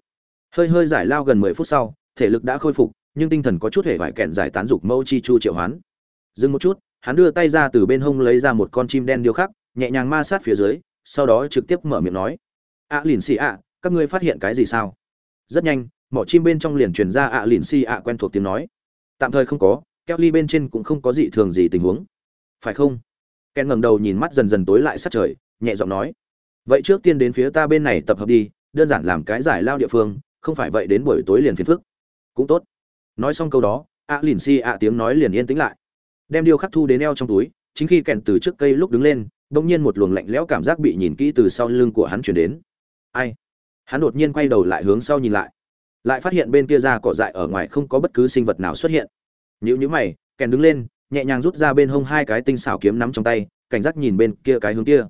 Hơi hơi giải lao gần mười phút sau, thể lực đã khôi phục, nhưng tinh thần có chút hề vải kẹn giải tán dục mẫu chi chu triệu hoán. Dừng một chút, hắn đưa tay ra từ bên hông lấy ra một con chim đen điêu khắc, nhẹ nhàng ma sát phía dưới, sau đó trực tiếp mở miệng nói. Ạ lìn xì ạ, các ngươi phát hiện cái gì sao? Rất nhanh, mỏ chim bên trong liền truyền ra ạ lìn xì ạ quen thuộc tiếng nói. Tạm thời không có, keo ly bên trên cũng không có gì thường gì tình huống. Phải không? Ken ngẩng đầu nhìn mắt dần dần tối lại sát trời, nhẹ giọng nói. Vậy trước tiên đến phía ta bên này tập hợp đi, đơn giản làm cái giải lao địa phương, không phải vậy đến buổi tối liền phiền phức. Cũng tốt. Nói xong câu đó, ạ lìn xì ạ tiếng nói liền yên tĩnh lại. Đem điêu khắc thu đến eo trong túi, chính khi kèn từ trước cây lúc đứng lên bỗng nhiên một luồng lạnh lẽo cảm giác bị nhìn kỹ từ sau lưng của hắn chuyển đến. Ai? Hắn đột nhiên quay đầu lại hướng sau nhìn lại. Lại phát hiện bên kia ra cỏ dại ở ngoài không có bất cứ sinh vật nào xuất hiện. Nhữ nhữ mày kèn đứng lên nhẹ nhàng rút ra bên hông hai cái tinh xảo kiếm nắm trong tay cảnh giác nhìn bên kia cái hướng kia.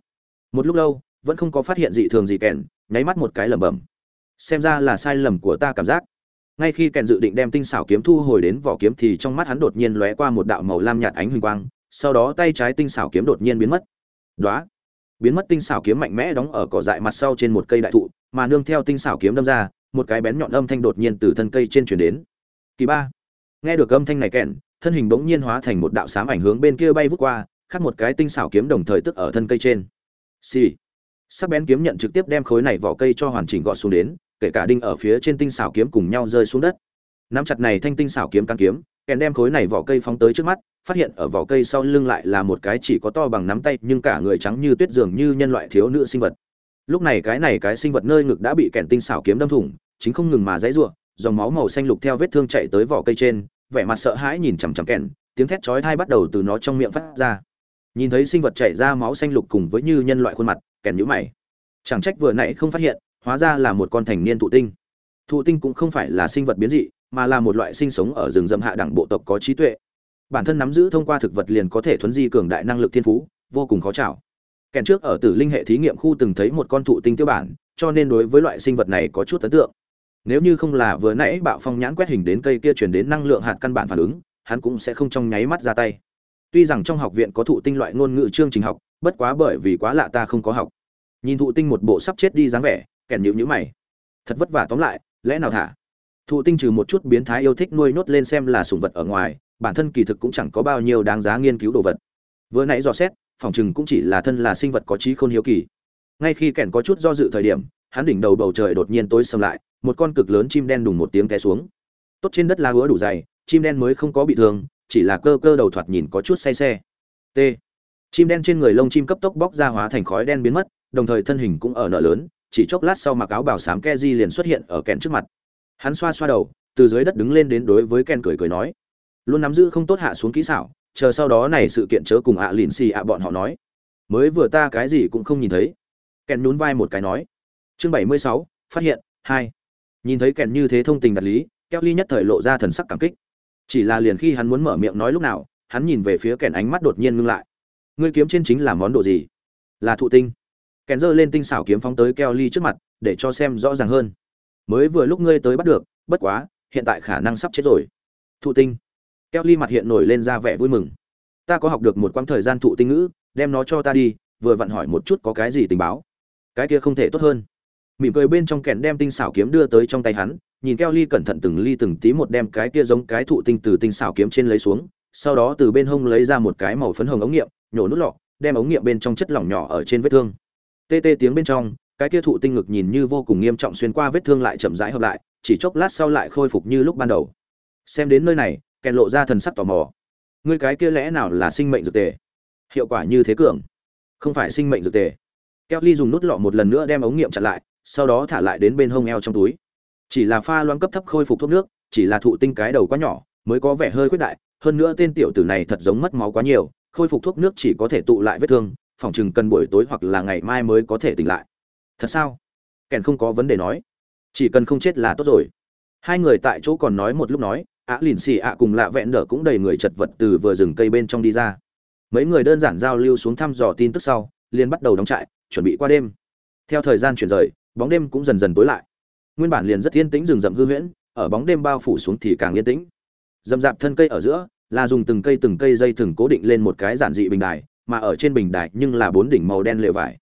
Một lúc lâu vẫn không có phát hiện dị thường gì kèn nháy mắt một cái lẩm bẩm. Xem ra là sai lầm của ta cảm giác. Ngay khi kèn dự định đem tinh xảo kiếm thu hồi đến vỏ kiếm thì trong mắt hắn đột nhiên lóe qua một đạo màu lam nhạt ánh huỳnh quang sau đó tay trái tinh xảo kiếm đột nhiên biến mất. Đóa, biến mất tinh xảo kiếm mạnh mẽ đóng ở cỏ dại mặt sau trên một cây đại thụ mà nương theo tinh xảo kiếm đâm ra một cái bén nhọn âm thanh đột nhiên từ thân cây trên truyền đến. Kỳ ba. Nghe được âm thanh này kẹn, thân hình bỗng nhiên hóa thành một đạo sám ảnh hướng bên kia bay vút qua khác một cái tinh xảo kiếm đồng thời tức ở thân cây trên. Xì、sì. sắc bén kiếm nhận trực tiếp đem khối này vỏ cây cho hoàn chỉnh gọt xuống đến kể cả đinh ở phía trên tinh xảo kiếm cùng nhau rơi xuống đất. Nắm chặt này thanh tinh xảo kiếm căng kiếm kèn đem khối này vỏ cây phóng tới trước mắt phát hiện ở vỏ cây sau lưng lại là một cái chỉ có to bằng nắm tay nhưng cả người trắng như tuyết dường như nhân loại thiếu nữ sinh vật lúc này cái này cái sinh vật nơi ngực đã bị kẹn tinh xảo kiếm đâm thủng chính không ngừng mà dãy rủa dòng máu màu xanh lục theo vết thương chạy tới vỏ cây trên vẻ mặt sợ hãi nhìn chằm chằm kẹn, tiếng thét chói tai bắt đầu từ nó trong miệng phát ra. Nhìn thấy sinh vật chảy ra máu xanh lục cùng với như nhân loại khuôn mặt kèn nhíu mày. Chẳng trách vừa nãy không phát hiện hóa ra là một con thành niên thụ tinh. Thụ tinh cũng không phải là sinh vật biến dị mà là một loại sinh sống ở rừng rậm hạ đẳng bộ tộc có trí tuệ. Bản thân nắm giữ thông qua thực vật liền có thể thuấn di cường đại năng lực thiên phú vô cùng khó chảo kèn trước ở tử linh hệ thí nghiệm khu từng thấy một con thụ tinh tiêu bản, cho nên đối với loại sinh vật này có chút ấn tượng. Nếu như không là vừa nãy bạo phong nhãn quét hình đến cây kia chuyển đến năng lượng hạt căn bản phản ứng, hắn cũng sẽ không trong nháy mắt ra tay. Tuy rằng trong học viện có thụ tinh loại ngôn ngữ chương trình học, bất quá bởi vì quá lạ ta không có học. Nhìn thụ tinh một bộ sắp chết đi dáng vẻ, kèn nhịu nhữ mày. Thật vất vả tóm lại, lẽ nào thả? Thụ tinh trừ một chút biến thái yêu thích nuôi nốt lên xem là sùng vật ở ngoài, bản thân kỳ thực cũng chẳng có bao nhiêu đáng giá nghiên cứu đồ vật. Vừa nãy dò xét phòng chừng cũng chỉ là thân là sinh vật có trí khôn hiếu kỳ. Ngay khi kèn có chút do dự thời điểm hắn đỉnh đầu bầu trời đột nhiên tối sầm lại một con cực lớn chim đen đùng một tiếng té xuống. Tốt trên đất lá hứa đủ dày chim đen mới không có bị thương chỉ là cơ cơ đầu thoạt nhìn có chút say xe. T. Chim đen trên người lông chim cấp tốc bóc ra hóa thành khói đen biến mất đồng thời thân hình cũng ở nợ lớn chỉ chốc lát sau mặc áo bảo sám Keji liền xuất hiện ở kèn trước mặt. Hắn xoa xoa đầu, từ dưới đất đứng lên đến đối với Ken cười cười nói: "Luôn nắm giữ không tốt hạ xuống kỹ xảo, chờ sau đó này sự kiện chớ cùng ạ lìn xì ạ bọn họ nói. Mới vừa ta cái gì cũng không nhìn thấy." kèn nhún vai một cái nói. Chương 76, phát hiện hai Nhìn thấy kèn như thế thông tình đạt lý, Kelly nhất thời lộ ra thần sắc cảm kích. Chỉ là liền khi hắn muốn mở miệng nói lúc nào, hắn nhìn về phía kèn ánh mắt đột nhiên ngưng lại. Ngươi kiếm trên chính là món đồ gì? Là thụ tinh kèn giơ lên tinh xảo kiếm phóng tới keo ly trước mặt để cho xem rõ ràng hơn mới vừa lúc ngươi tới bắt được bất quá hiện tại khả năng sắp chết rồi thụ tinh kelly mặt hiện nổi lên ra vẻ vui mừng. Ta có học được một quãng thời gian thụ tinh ngữ, đem nó cho ta đi, vừa vặn hỏi một chút có cái gì tình báo. Cái kia không thể tốt hơn. Mỉm cười bên trong kẹn đem tinh xảo kiếm đưa tới trong tay hắn, nhìn Kelly cẩn thận từng ly từng tí một đem cái kia giống cái thụ tinh từ tinh xảo kiếm trên lấy xuống, sau đó từ bên hông lấy ra một cái màu phấn hồng ống nghiệm, nhổ nút lọ, đem ống nghiệm bên trong chất lỏng nhỏ ở trên vết thương. Tê tê tiếng bên trong, cái kia thụ tinh ngực nhìn như vô cùng nghiêm trọng xuyên qua vết thương lại chậm rãi hợp lại, chỉ chốc lát sau lại khôi phục như lúc ban đầu. Xem đến nơi này kèn lộ ra thần sắc tò mò. Ngươi cái kia lẽ nào là sinh mệnh dược tề? Hiệu quả như thế cường. Không phải sinh mệnh dược tề. Keo ly dùng nút lọ một lần nữa đem ống nghiệm chặn lại, sau đó thả lại đến bên hông eo trong túi. Chỉ là pha loãng cấp thấp khôi phục thuốc nước, chỉ là thụ tinh cái đầu quá nhỏ, mới có vẻ hơi khuyết đại. Hơn nữa tên tiểu tử này thật giống mất máu quá nhiều, khôi phục thuốc nước chỉ có thể tụ lại vết thương, phòng chừng cần buổi tối hoặc là ngày mai mới có thể tỉnh lại. Thật sao? Kèn không có vấn đề nói. Chỉ cần không chết là tốt rồi. Hai người tại chỗ còn nói một lúc nói ạ lìn xì ạ cùng lạ vẹn đỡ cũng đầy người chật vật từ vừa rừng cây bên trong đi ra. Mấy người đơn giản giao lưu xuống thăm dò tin tức sau, liền bắt đầu đóng trại, chuẩn bị qua đêm. Theo thời gian chuyển rời, bóng đêm cũng dần dần tối lại. Nguyên bản liền rất yên tĩnh rừng rậm hư huyễn, ở bóng đêm bao phủ xuống thì càng yên tĩnh. Rậm rạp thân cây ở giữa, là dùng từng cây từng cây dây thừng cố định lên một cái giản dị bình đài, mà ở trên bình đài nhưng là bốn đỉnh màu đen lều vải.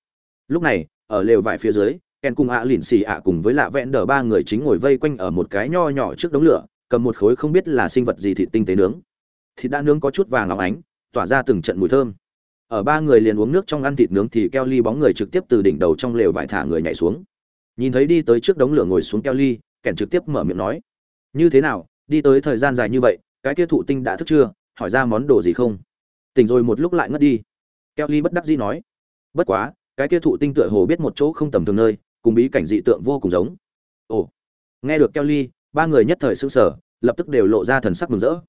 Lúc này, ở lều vải phía dưới, ken cùng ạ à lỉn xì ạ cùng với lạ vẹn đờ ba người chính ngồi vây quanh ở một cái nho nhỏ trước đống lửa cầm một khối không biết là sinh vật gì thịt tinh tế nướng. Thịt đã nướng có chút vàng óng ánh, tỏa ra từng trận mùi thơm. Ở ba người liền uống nước trong ăn thịt nướng thì keo ly bóng người trực tiếp từ đỉnh đầu trong lều vải thả người nhảy xuống. Nhìn thấy đi tới trước đống lửa ngồi xuống keo ly kèn trực tiếp mở miệng nói, như thế nào, đi tới thời gian dài như vậy, cái kia thụ tinh đã thức chưa hỏi ra món đồ gì không? Tỉnh rồi một lúc lại ngất đi. Keo ly bất đắc dĩ nói, bất quá, cái kia thụ tinh tựa hồ biết một chỗ không tầm thường nơi, cùng bí cảnh dị tượng vô cùng giống. Ồ, nghe được keo ly ba người nhất thời sững sờ lập tức đều lộ ra thần sắc mừng rỡ.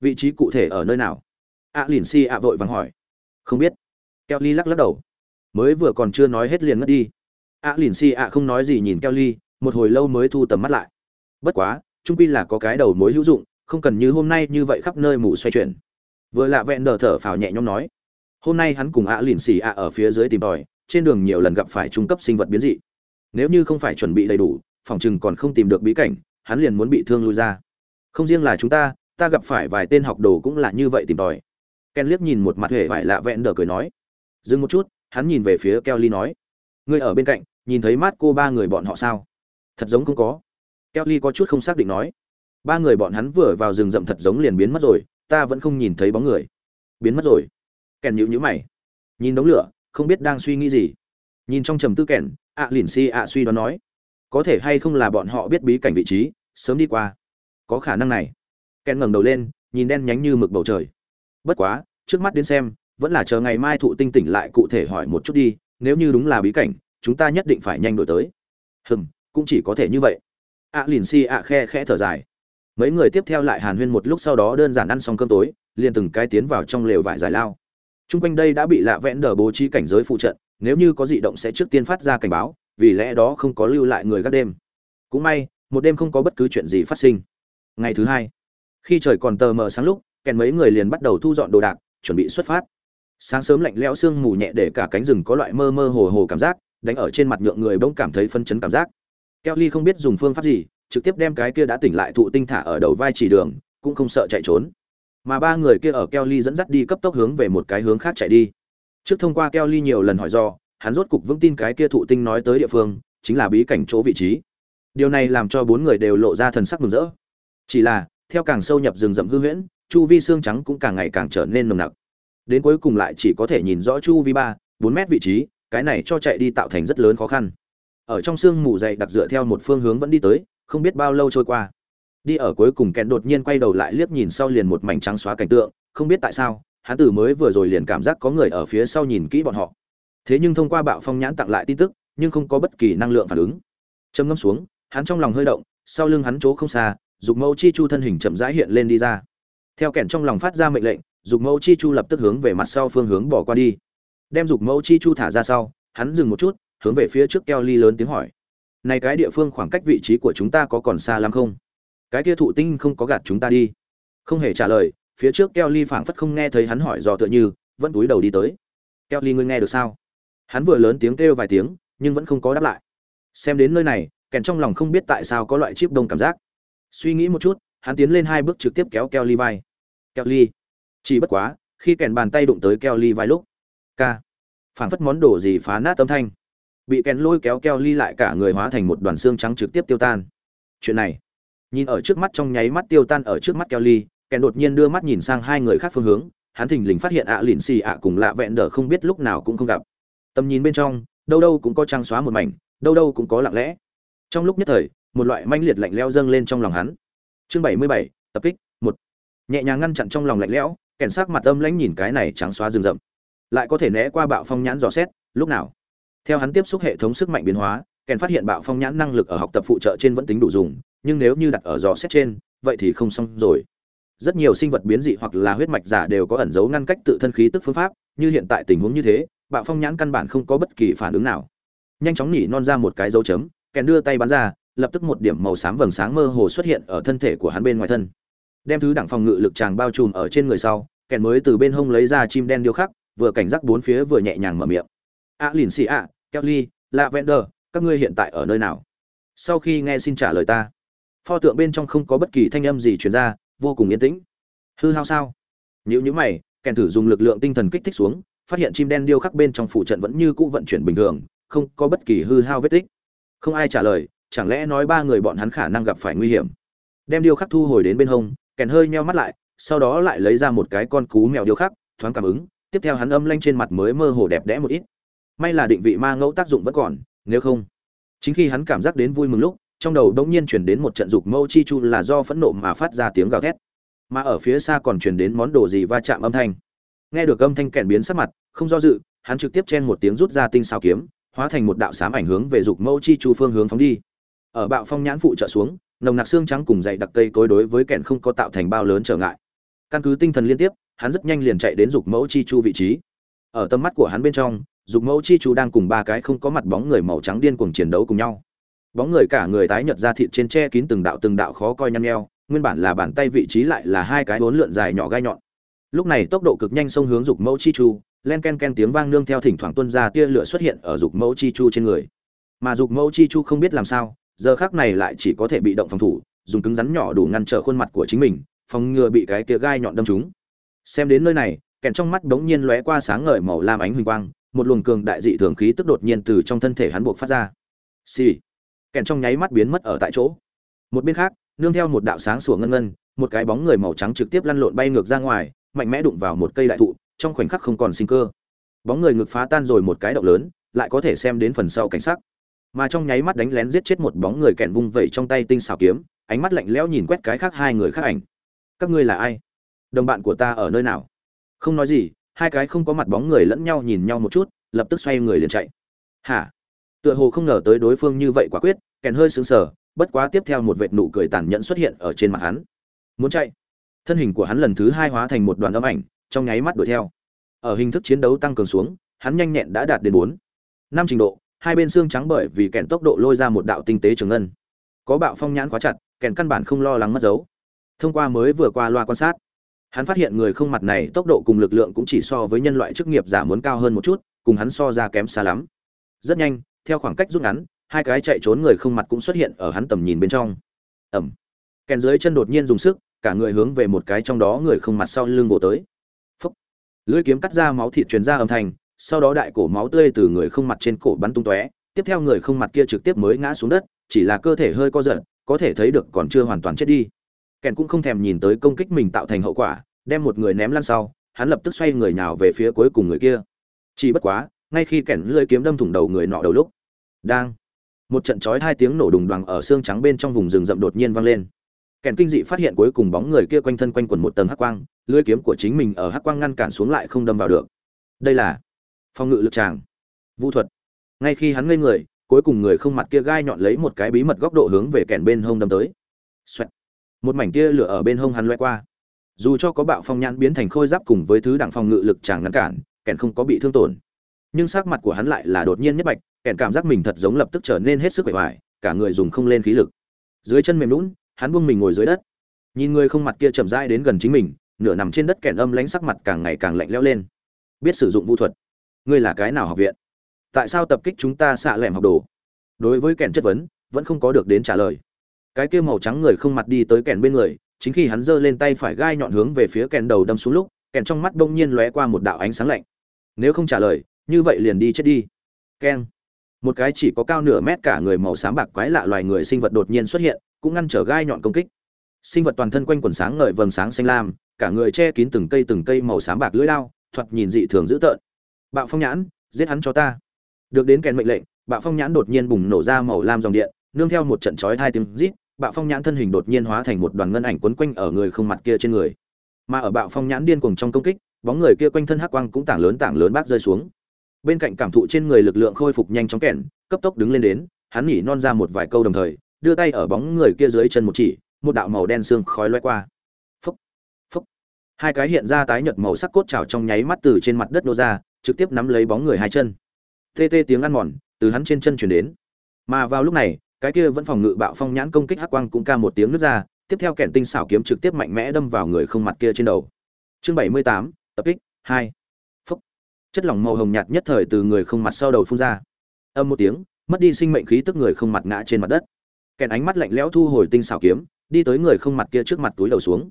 Vị trí cụ thể ở nơi nào? A à, lìn si ạ vội vàng hỏi. Không biết. Keo ly lắc lắc đầu. Mới vừa còn chưa nói hết liền ngất đi. A à, lìn si ạ không nói gì nhìn keo ly một hồi lâu mới thu tầm mắt lại. Bất quá trung pi là có cái đầu mối hữu dụng không cần như hôm nay như vậy khắp nơi mù xoay chuyển. Vừa lạ vẹn đờ thở phào nhẹ nhõm nói. Hôm nay hắn cùng ạ lìn xì ạ ở phía dưới tìm tòi trên đường nhiều lần gặp phải trung cấp sinh vật biến dị. Nếu như không phải chuẩn bị đầy đủ phòng chừng còn không tìm được bí cảnh hắn liền muốn bị thương lui ra. Không riêng là chúng ta ta gặp phải vài tên học đồ cũng là như vậy tìm tòi. Ken liếc nhìn một mặt hề vải lạ vẹn đờ cười nói. Dừng một chút, hắn nhìn về phía kelly nói. Ngươi ở bên cạnh, nhìn thấy mát cô ba người bọn họ sao? Thật giống không có. Kelly có chút không xác định nói. Ba người bọn hắn vừa vào rừng rậm thật giống liền biến mất rồi, ta vẫn không nhìn thấy bóng người. Biến mất rồi. Kèn nhíu nhữ mày. Nhìn đống lửa, không biết đang suy nghĩ gì. Nhìn trong trầm tư kèn ạ lỉn si ạ suy đoán nói có thể hay không là bọn họ biết bí cảnh vị trí sớm đi qua. Có khả năng này. Ken ngẩng đầu lên nhìn đen nhánh như mực bầu trời. Bất quá trước mắt đến xem vẫn là chờ ngày mai thụ tinh tỉnh lại cụ thể hỏi một chút đi nếu như đúng là bí cảnh chúng ta nhất định phải nhanh đổi tới. Hừm cũng chỉ có thể như vậy. Ạ lìn si ạ khe khẽ thở dài. Mấy người tiếp theo lại hàn huyên một lúc sau đó đơn giản ăn xong cơm tối liền từng cái tiến vào trong lều vải giải lao. Trung quanh đây đã bị lạ vẽn đờ bố trí cảnh giới phụ trận, nếu như có dị động sẽ trước tiên phát ra cảnh báo, vì lẽ đó không có lưu lại người gác đêm. Cũng may, một đêm không có bất cứ chuyện gì phát sinh. Ngày thứ hai, khi trời còn tờ mờ sáng lúc, kèn mấy người liền bắt đầu thu dọn đồ đạc, chuẩn bị xuất phát. Sáng sớm lạnh lẽo sương mù nhẹ để cả cánh rừng có loại mơ mơ hồ hồ cảm giác, đánh ở trên mặt nhượng người bỗng cảm thấy phân chấn cảm giác. Kelly không biết dùng phương pháp gì, trực tiếp đem cái kia đã tỉnh lại thụ tinh thả ở đầu vai chỉ đường, cũng không sợ chạy trốn mà ba người kia ở Kelly dẫn dắt đi cấp tốc hướng về một cái hướng khác chạy đi. Trước thông qua Kelly nhiều lần hỏi do, hắn rốt cục vững tin cái kia thụ tinh nói tới địa phương, chính là bí cảnh chỗ vị trí. Điều này làm cho bốn người đều lộ ra thần sắc mừng rỡ. Chỉ là, theo càng sâu nhập rừng rậm hư huyễn, chu vi xương trắng cũng càng ngày càng trở nên nồng nặc. Đến cuối cùng lại chỉ có thể nhìn rõ chu vi ba, bốn mét vị trí, cái này cho chạy đi tạo thành rất lớn khó khăn. Ở trong xương mù dày đặc dựa theo một phương hướng vẫn đi tới, không biết bao lâu trôi qua đi ở cuối cùng kèn đột nhiên quay đầu lại liếc nhìn sau liền một mảnh trắng xóa cảnh tượng không biết tại sao hắn tử mới vừa rồi liền cảm giác có người ở phía sau nhìn kỹ bọn họ thế nhưng thông qua bạo phong nhãn tặng lại tin tức, nhưng không có bất kỳ năng lượng phản ứng. Châm ngâm xuống, hắn trong lòng hơi động, sau lưng hắn chỗ không xa, dục mẫu chi chu thân hình chậm rãi hiện lên đi ra. Theo kẻn trong lòng phát ra mệnh lệnh, dục mẫu chi chu lập tức hướng về mặt sau phương hướng bỏ qua đi. Đem dục mẫu chi chu thả ra sau, hắn dừng một chút, hướng về phía trước keo ly lớn tiếng hỏi. Này cái địa phương khoảng cách vị trí của chúng ta có còn xa lắm không? Cái kia thụ tinh không có gạt chúng ta đi. Không hề trả lời, phía trước keo ly phảng phất không nghe thấy hắn hỏi dò tựa như, vẫn túi đầu đi tới. Keo ly ngươi nghe được sao? Hắn vừa lớn tiếng kêu vài tiếng nhưng vẫn không có đáp lại xem đến nơi này kèn trong lòng không biết tại sao có loại chip đông cảm giác suy nghĩ một chút hắn tiến lên hai bước trực tiếp kéo keo ly vai Kelly. Chỉ bất quá, khi kèn bàn tay đụng tới Kelly vai lúc, k phảng phất món đồ gì phá nát âm thanh. Bị kèn lôi kéo Kelly lại cả người hóa thành một đoàn xương trắng trực tiếp tiêu tan. Chuyện này, nhìn ở trước mắt trong nháy mắt tiêu tan ở trước mắt Kelly, kèn đột nhiên đưa mắt nhìn sang hai người khác phương hướng, hắn thình lình phát hiện ạ lìn xì ạ cùng lạ vẹn đờ không biết lúc nào cũng không gặp. Tầm nhìn bên trong, đâu đâu cũng có trang xóa một mảnh, đâu đâu cũng có lặng lẽ. Trong lúc nhất thời, một loại manh liệt lạnh lẽo dâng lên trong lòng hắn. Chương 77, tập kích, một Nhẹ nhàng ngăn chặn trong lòng lạnh lẽo, kèn sắc mặt âm lãnh nhìn cái này trắng xóa rừng rậm lại có thể né qua bạo phong nhãn dò xét lúc nào theo hắn tiếp xúc hệ thống sức mạnh biến hóa kèn phát hiện bạo phong nhãn năng lực ở học tập phụ trợ trên vẫn tính đủ dùng nhưng nếu như đặt ở dò xét trên vậy thì không xong rồi rất nhiều sinh vật biến dị hoặc là huyết mạch giả đều có ẩn dấu ngăn cách tự thân khí tức phương pháp như hiện tại tình huống như thế bạo phong nhãn căn bản không có bất kỳ phản ứng nào. Nhanh chóng nỉ non ra một cái dấu chấm, kèn đưa tay bắn ra, lập tức một điểm màu xám vầng sáng mơ hồ xuất hiện ở thân thể của hắn bên ngoài thân. Đem thứ đẳng phòng ngự lực tràng bao trùm ở trên người sau, kèn mới từ bên hông lấy ra chim đen điêu khắc, vừa cảnh giác bốn phía vừa nhẹ nhàng mở miệng. A lìn xì a kelly lạ vender các ngươi hiện tại ở nơi nào? Sau khi nghe xin trả lời ta, pho tượng bên trong không có bất kỳ thanh âm gì truyền ra, vô cùng yên tĩnh. Hư hao sao? Nhữ nhữ mày, kèn thử dùng lực lượng tinh thần kích thích xuống phát hiện chim đen điêu khắc bên trong phụ trận vẫn như cũ vận chuyển bình thường, không có bất kỳ hư hao vết tích. Không ai trả lời, chẳng lẽ nói ba người bọn hắn khả năng gặp phải nguy hiểm. Đem điêu khắc thu hồi đến bên hông, kèn hơi nheo mắt lại, sau đó lại lấy ra một cái con cú mèo điêu khắc, thoáng cảm ứng, tiếp theo hắn âm lanh trên mặt mới mơ hồ đẹp đẽ một ít. May là định vị ma ngẫu tác dụng vẫn còn, nếu không, chính khi hắn cảm giác đến vui mừng lúc, trong đầu đống nhiên chuyển đến một trận dục mâu chi chu là do phẫn nộ mà phát ra tiếng gào thét. Mà ở phía xa còn chuyển đến món đồ gì va chạm âm thanh nghe được âm thanh kèn biến sắc mặt, không do dự, hắn trực tiếp chen một tiếng rút ra tinh sao kiếm, hóa thành một đạo sám ảnh hướng về dục mẫu chi chu phương hướng phóng đi. Ở bạo phong nhãn phụ trợ xuống, nồng nặc xương trắng cùng dày đặc cây cối đối với kèn không có tạo thành bao lớn trở ngại. Căn cứ tinh thần liên tiếp, hắn rất nhanh liền chạy đến dục mẫu chi chu vị trí. Ở tầm mắt của hắn bên trong, dục mẫu chi chu đang cùng ba cái không có mặt bóng người màu trắng điên cuồng chiến đấu cùng nhau. Bóng người cả người tái nhợt ra thịt trên che kín từng đạo từng đạo khó coi nhăn nheo, nguyên bản là bàn tay vị trí lại là hai cái bốn lượn dài nhỏ gai nhọn lúc này tốc độ cực nhanh xông hướng dục mẫu chi chu, len ken ken tiếng vang nương theo thỉnh thoảng tuân ra tia lửa xuất hiện ở dục mẫu chi chu trên người. Mà dục mẫu chi chu không biết làm sao, giờ khác này lại chỉ có thể bị động phòng thủ, dùng cứng rắn nhỏ đủ ngăn trở khuôn mặt của chính mình, phòng ngừa bị cái tia gai nhọn đâm trúng. Xem đến nơi này, kèn trong mắt đống nhiên lóe qua sáng ngời màu lam ánh huỳnh quang, một luồng cường đại dị thường khí tức đột nhiên từ trong thân thể hắn buộc phát ra. Xì、sì. kèn trong nháy mắt biến mất ở tại chỗ. Một bên khác, nương theo một đạo sáng sủa ngân ngân, một cái bóng người màu trắng trực tiếp lăn lộn bay ngược ra ngoài mạnh mẽ đụng vào một cây đại thụ, trong khoảnh khắc không còn sinh cơ. Bóng người ngực phá tan rồi một cái động lớn, lại có thể xem đến phần sau cảnh sắc. Mà trong nháy mắt đánh lén giết chết một bóng người kẹn vung vẩy trong tay tinh xảo kiếm, ánh mắt lạnh lẽo nhìn quét cái khác hai người khác ảnh. Các ngươi là ai? Đồng bạn của ta ở nơi nào? Không nói gì, hai cái không có mặt bóng người lẫn nhau nhìn nhau một chút, lập tức xoay người liền chạy. Hả? Tựa hồ không ngờ tới đối phương như vậy quả quyết, kèn hơi sững sờ, bất quá tiếp theo một vệt nụ cười tàn nhẫn xuất hiện ở trên mặt hắn. Muốn chạy? Thân hình của hắn lần thứ hai hóa thành một đoàn âm ảnh, trong nháy mắt đuổi theo. Ở hình thức chiến đấu tăng cường xuống, hắn nhanh nhẹn đã đạt đến bốn. Năm trình độ, hai bên xương trắng bởi vì kèn tốc độ lôi ra một đạo tinh tế trường ngân. Có bạo phong nhãn quá chặt kèn căn bản không lo lắng mất dấu. Thông qua mới vừa qua loa quan sát, hắn phát hiện người không mặt này tốc độ cùng lực lượng cũng chỉ so với nhân loại chức nghiệp giả muốn cao hơn một chút, cùng hắn so ra kém xa lắm. Rất nhanh, theo khoảng cách rút ngắn, hai cái chạy trốn người không mặt cũng xuất hiện ở hắn tầm nhìn bên trong. Ẩm. Kèn dưới chân đột nhiên dùng sức cả người hướng về một cái trong đó người không mặt sau lưng bộ tới. Phúc. Lưỡi kiếm cắt ra máu thịt truyền ra âm thanh, sau đó đại cổ máu tươi từ người không mặt trên cổ bắn tung tóe, tiếp theo người không mặt kia trực tiếp mới ngã xuống đất, chỉ là cơ thể hơi co giật, có thể thấy được còn chưa hoàn toàn chết đi. Kèn cũng không thèm nhìn tới công kích mình tạo thành hậu quả, đem một người ném lăn sau, hắn lập tức xoay người nhào về phía cuối cùng người kia. Chỉ bất quá, ngay khi kèn lưỡi kiếm đâm thủng đầu người nọ đầu lúc, đang, một trận chói hai tiếng nổ đùng đoàng ở xương trắng bên trong vùng rừng rậm đột nhiên vang lên kèn kinh dị phát hiện cuối cùng bóng người kia quanh thân quanh quần một tầng hắc quang lưỡi kiếm của chính mình ở hắc quang ngăn cản xuống lại không đâm vào được. Đây là phong ngự lực tràng. Vũ thuật. Ngay khi hắn ngây người, cuối cùng người không mặt kia gai nhọn lấy một cái bí mật góc độ hướng về kèn bên hông đâm tới. Xoẹt. Một mảnh tia lửa ở bên hông hắn loay qua. Dù cho có bạo phong nhãn biến thành khôi giáp cùng với thứ đẳng phòng ngự lực tràng ngăn cản, kèn không có bị thương tổn. Nhưng sắc mặt của hắn lại là đột nhiên nhất bạch, kèn cảm giác mình thật giống lập tức trở nên hết sức bề ngoài cả người dùng không lên khí lực. Dưới chân mềm lún hắn buông mình ngồi dưới đất. Nhìn người không mặt kia chậm rãi đến gần chính mình, nửa nằm trên đất kèn âm lánh sắc mặt càng ngày càng lạnh lẽo lên. Biết sử dụng vũ thuật. Ngươi là cái nào học viện? Tại sao tập kích chúng ta xạ lẻm học đồ? Đối với kèn chất vấn, vẫn không có được đến trả lời. Cái kia màu trắng người không mặt đi tới kèn bên người, chính khi hắn giơ lên tay phải gai nhọn hướng về phía kèn đầu đâm xuống lúc, kèn trong mắt bỗng nhiên lóe qua một đạo ánh sáng lạnh. Nếu không trả lời, như vậy liền đi chết đi. Keng. Một cái chỉ có cao nửa mét cả người màu xám bạc quái lạ loài người sinh vật đột nhiên xuất hiện cũng ngăn trở gai nhọn công kích. Sinh vật toàn thân quanh quần sáng ngời vầng sáng xanh lam cả người che kín từng cây từng cây màu xám bạc lưỡi lao thoạt nhìn dị thường dữ tợn. Bạo phong nhãn giết hắn cho ta. Được đến kèn mệnh lệnh bạo phong nhãn đột nhiên bùng nổ ra màu lam dòng điện nương theo một trận chói hai tiếng rít bạo phong nhãn thân hình đột nhiên hóa thành một đoàn ngân ảnh quấn quanh ở người không mặt kia trên người. Mà ở bạo phong nhãn điên cuồng trong công kích bóng người kia quanh thân hắc quang cũng tảng lớn tảng lớn bác rơi xuống. Bên cạnh cảm thụ trên người lực lượng khôi phục nhanh chóng kẹn, cấp tốc đứng lên đến hắn nhỉ non ra một vài câu đồng thời đưa tay ở bóng người kia dưới chân một chỉ, một đạo màu đen xương khói loay qua. Phúc phúc hai cái hiện ra tái nhợt màu sắc cốt trào trong nháy mắt từ trên mặt đất nô ra, trực tiếp nắm lấy bóng người hai chân. Tê tê tiếng ăn mòn từ hắn trên chân chuyển đến. Mà vào lúc này, cái kia vẫn phòng ngự bạo phong nhãn công kích hắc quang cũng ca một tiếng nước ra, tiếp theo kẹn tinh xảo kiếm trực tiếp mạnh mẽ đâm vào người không mặt kia trên đầu. Chương bảy mươi tám, tập kích hai. Phúc chất lỏng màu hồng nhạt nhất thời từ người không mặt sau đầu phun ra. Âm một tiếng, mất đi sinh mệnh khí tức người không mặt ngã trên mặt đất kèn ánh mắt lạnh lẽo thu hồi tinh xảo kiếm, đi tới người không mặt kia trước mặt túi đầu xuống.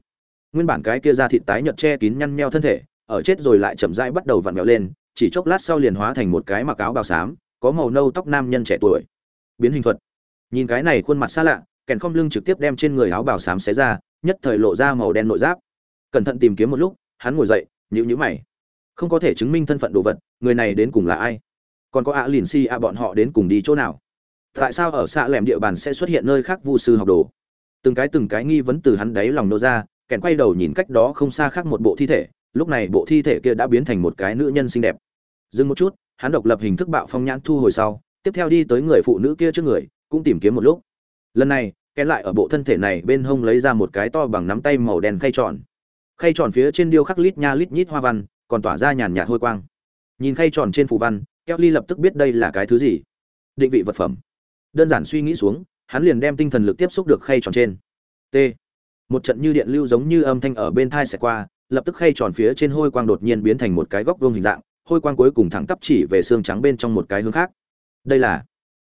Nguyên bản cái kia ra thịt tái nhợt che kín nhăn nheo thân thể, ở chết rồi lại chậm rãi bắt đầu vặn vẹo lên, chỉ chốc lát sau liền hóa thành một cái mặc áo bào xám, có màu nâu tóc nam nhân trẻ tuổi. Biến hình thuật. Nhìn cái này khuôn mặt xa lạ, kèn không lưng trực tiếp đem trên người áo bào xám xé ra, nhất thời lộ ra màu đen nội giáp. Cẩn thận tìm kiếm một lúc, hắn ngồi dậy nhữ nhữ mày. Không có thể chứng minh thân phận đồ vật, người này đến cùng là ai? Còn có ạ lìn si ạ bọn họ đến cùng đi chỗ nào? Tại sao ở xạ lẻm địa bàn sẽ xuất hiện nơi khác vu sư học đồ? Từng cái từng cái nghi vấn từ hắn đáy lòng nô ra, kèn quay đầu nhìn cách đó không xa khác một bộ thi thể, lúc này bộ thi thể kia đã biến thành một cái nữ nhân xinh đẹp. Dừng một chút, hắn độc lập hình thức bạo phong nhãn thu hồi sau, tiếp theo đi tới người phụ nữ kia trước người, cũng tìm kiếm một lúc. Lần này kèn lại ở bộ thân thể này bên hông lấy ra một cái to bằng nắm tay màu đen khay tròn. Khay tròn phía trên điêu khắc lít nha lít nhít hoa văn, còn tỏa ra nhàn nhạt hôi quang. Nhìn khay tròn trên phù văn keo ly lập tức biết đây là cái thứ gì. Định vị vật phẩm đơn giản suy nghĩ xuống, hắn liền đem tinh thần lực tiếp xúc được khay tròn trên. T. Một trận như điện lưu giống như âm thanh ở bên thai sẽ qua, lập tức khay tròn phía trên hôi quang đột nhiên biến thành một cái góc vuông hình dạng, hôi quang cuối cùng thẳng tắp chỉ về xương trắng bên trong một cái hướng khác. Đây là,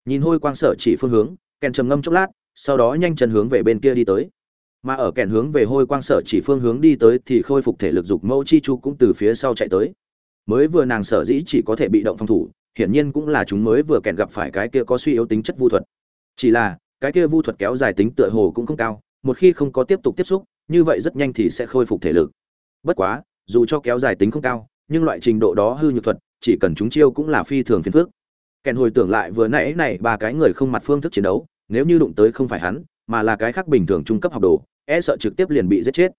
nhìn hôi quang sở chỉ phương hướng, kèn trầm ngâm chốc lát, sau đó nhanh chân hướng về bên kia đi tới. Mà ở kèn hướng về hôi quang sở chỉ phương hướng đi tới thì khôi phục thể lực dục mẫu chi chu cũng từ phía sau chạy tới. Mới vừa nàng sở dĩ chỉ có thể bị động phòng thủ hiển nhiên cũng là chúng mới vừa kẹn gặp phải cái kia có suy yếu tính chất vu thuật. Chỉ là, cái kia vu thuật kéo dài tính tựa hồ cũng không cao, một khi không có tiếp tục tiếp xúc, như vậy rất nhanh thì sẽ khôi phục thể lực. Bất quá, dù cho kéo dài tính không cao, nhưng loại trình độ đó hư nhược thuật, chỉ cần chúng chiêu cũng là phi thường phiền phức. Kèn hồi tưởng lại vừa nãy này ba cái người không mặt phương thức chiến đấu, nếu như đụng tới không phải hắn, mà là cái khác bình thường trung cấp học đồ e sợ trực tiếp liền bị giết chết.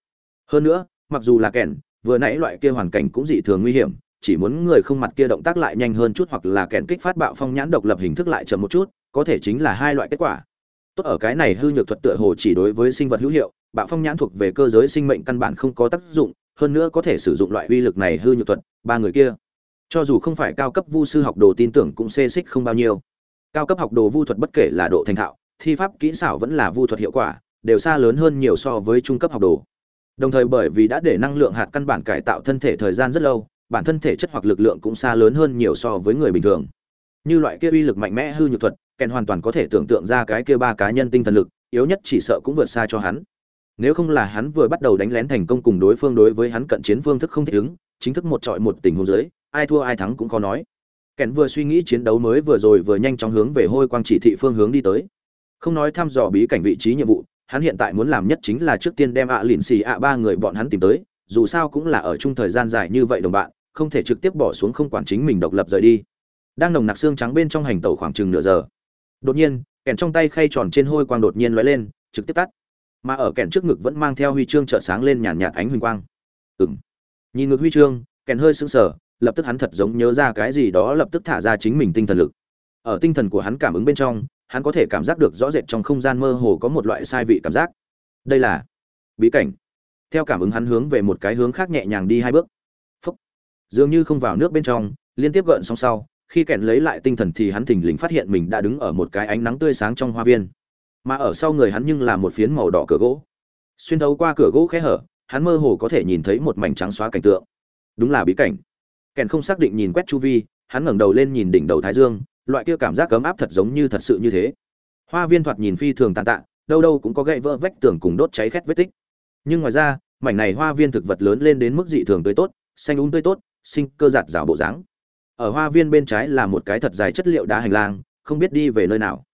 Hơn nữa, mặc dù là kèn, vừa nãy loại kia hoàn cảnh cũng dị thường nguy hiểm chỉ muốn người không mặt kia động tác lại nhanh hơn chút hoặc là kèn kích phát bạo phong nhãn độc lập hình thức lại chậm một chút, có thể chính là hai loại kết quả. Tốt ở cái này hư nhược thuật tựa hồ chỉ đối với sinh vật hữu hiệu, bạo phong nhãn thuộc về cơ giới sinh mệnh căn bản không có tác dụng, hơn nữa có thể sử dụng loại uy lực này hư nhược thuật, ba người kia. Cho dù không phải cao cấp vu sư học đồ tin tưởng cũng xê xích không bao nhiêu. Cao cấp học đồ vu thuật bất kể là độ thành thạo, thi pháp kỹ xảo vẫn là vu thuật hiệu quả, đều xa lớn hơn nhiều so với trung cấp học đồ. Đồng thời bởi vì đã để năng lượng hạt căn bản cải tạo thân thể thời gian rất lâu bản thân thể chất hoặc lực lượng cũng xa lớn hơn nhiều so với người bình thường. Như loại kia uy lực mạnh mẽ hư nhược thuật kèn hoàn toàn có thể tưởng tượng ra cái kia ba cá nhân tinh thần lực, yếu nhất chỉ sợ cũng vượt xa cho hắn. Nếu không là hắn vừa bắt đầu đánh lén thành công cùng đối phương đối với hắn cận chiến phương thức không thích ứng, chính thức một trọi một tình huống dưới, ai thua ai thắng cũng khó nói. Kèn vừa suy nghĩ chiến đấu mới vừa rồi vừa nhanh chóng hướng về hôi quang chỉ thị phương hướng đi tới. Không nói thăm dò bí cảnh vị trí nhiệm vụ, hắn hiện tại muốn làm nhất chính là trước tiên đem ạ lìn xì ạ ba người bọn hắn tìm tới, dù sao cũng là ở chung thời gian dài như vậy đồng bạn không thể trực tiếp bỏ xuống không quản chính mình độc lập rời đi. Đang nồng nặc xương trắng bên trong hành tàu khoảng chừng nửa giờ. Đột nhiên kèn trong tay khay tròn trên hôi quang đột nhiên lóe lên trực tiếp tắt. Mà ở kèn trước ngực vẫn mang theo huy chương trợ sáng lên nhàn nhạt, ánh huỳnh quang. Ừng nhìn ngực huy chương kèn hơi sững sờ lập tức hắn thật giống nhớ ra cái gì đó lập tức thả ra chính mình tinh thần lực. Ở tinh thần của hắn cảm ứng bên trong hắn có thể cảm giác được rõ rệt trong không gian mơ hồ có một loại sai vị cảm giác. Đây là bí cảnh. Theo cảm ứng hắn hướng về một cái hướng khác nhẹ nhàng đi hai bước dường như không vào nước bên trong, liên tiếp gợn xong sau, khi kẹn lấy lại tinh thần thì hắn thình lình phát hiện mình đã đứng ở một cái ánh nắng tươi sáng trong hoa viên. Mà ở sau người hắn nhưng là một phiến màu đỏ cửa gỗ. Xuyên thấu qua cửa gỗ khẽ hở, hắn mơ hồ có thể nhìn thấy một mảnh trắng xóa cảnh tượng. Đúng là bí cảnh. Kèn không xác định nhìn quét chu vi, hắn ngẩng đầu lên nhìn đỉnh đầu thái dương, loại kia cảm giác cấm áp thật giống như thật sự như thế. Hoa viên thoạt nhìn phi thường tàn tạ, đâu đâu cũng có gậy vỡ vách tường cùng đốt cháy khét vết tích. Nhưng ngoài ra, mảnh này hoa viên thực vật lớn lên đến mức dị thường tươi tốt, xanh úng tươi tốt sinh cơ giạt rào bộ dáng. Ở hoa viên bên trái là một cái thật dài chất liệu đá hành lang, không biết đi về nơi nào.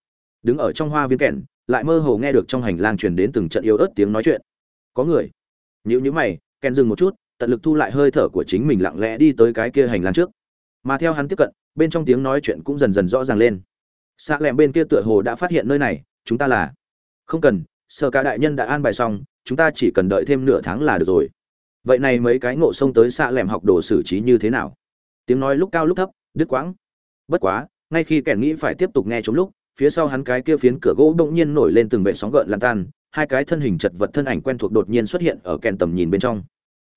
Đứng ở trong hoa viên kẹn, lại mơ hồ nghe được trong hành lang truyền đến từng trận yếu ớt tiếng nói chuyện. Có người. Nhữ nhữ mày, kẹn dừng một chút, tận lực thu lại hơi thở của chính mình lặng lẽ đi tới cái kia hành lang trước. Mà theo hắn tiếp cận, bên trong tiếng nói chuyện cũng dần dần rõ ràng lên. Xạ lẹm bên kia tựa hồ đã phát hiện nơi này, chúng ta là. Không cần, sở cả đại nhân đã an bài xong, chúng ta chỉ cần đợi thêm nửa tháng là được rồi vậy này mấy cái ngộ xông tới xạ lẻm học đồ xử trí như thế nào? Tiếng nói lúc cao lúc thấp, đứt quãng. Bất quá, ngay khi kẻ nghĩ phải tiếp tục nghe chống lúc, phía sau hắn cái kia phiến cửa gỗ bỗng nhiên nổi lên từng vệ sóng gợn lan tan, hai cái thân hình chật vật thân ảnh quen thuộc đột nhiên xuất hiện ở kèn tầm nhìn bên trong.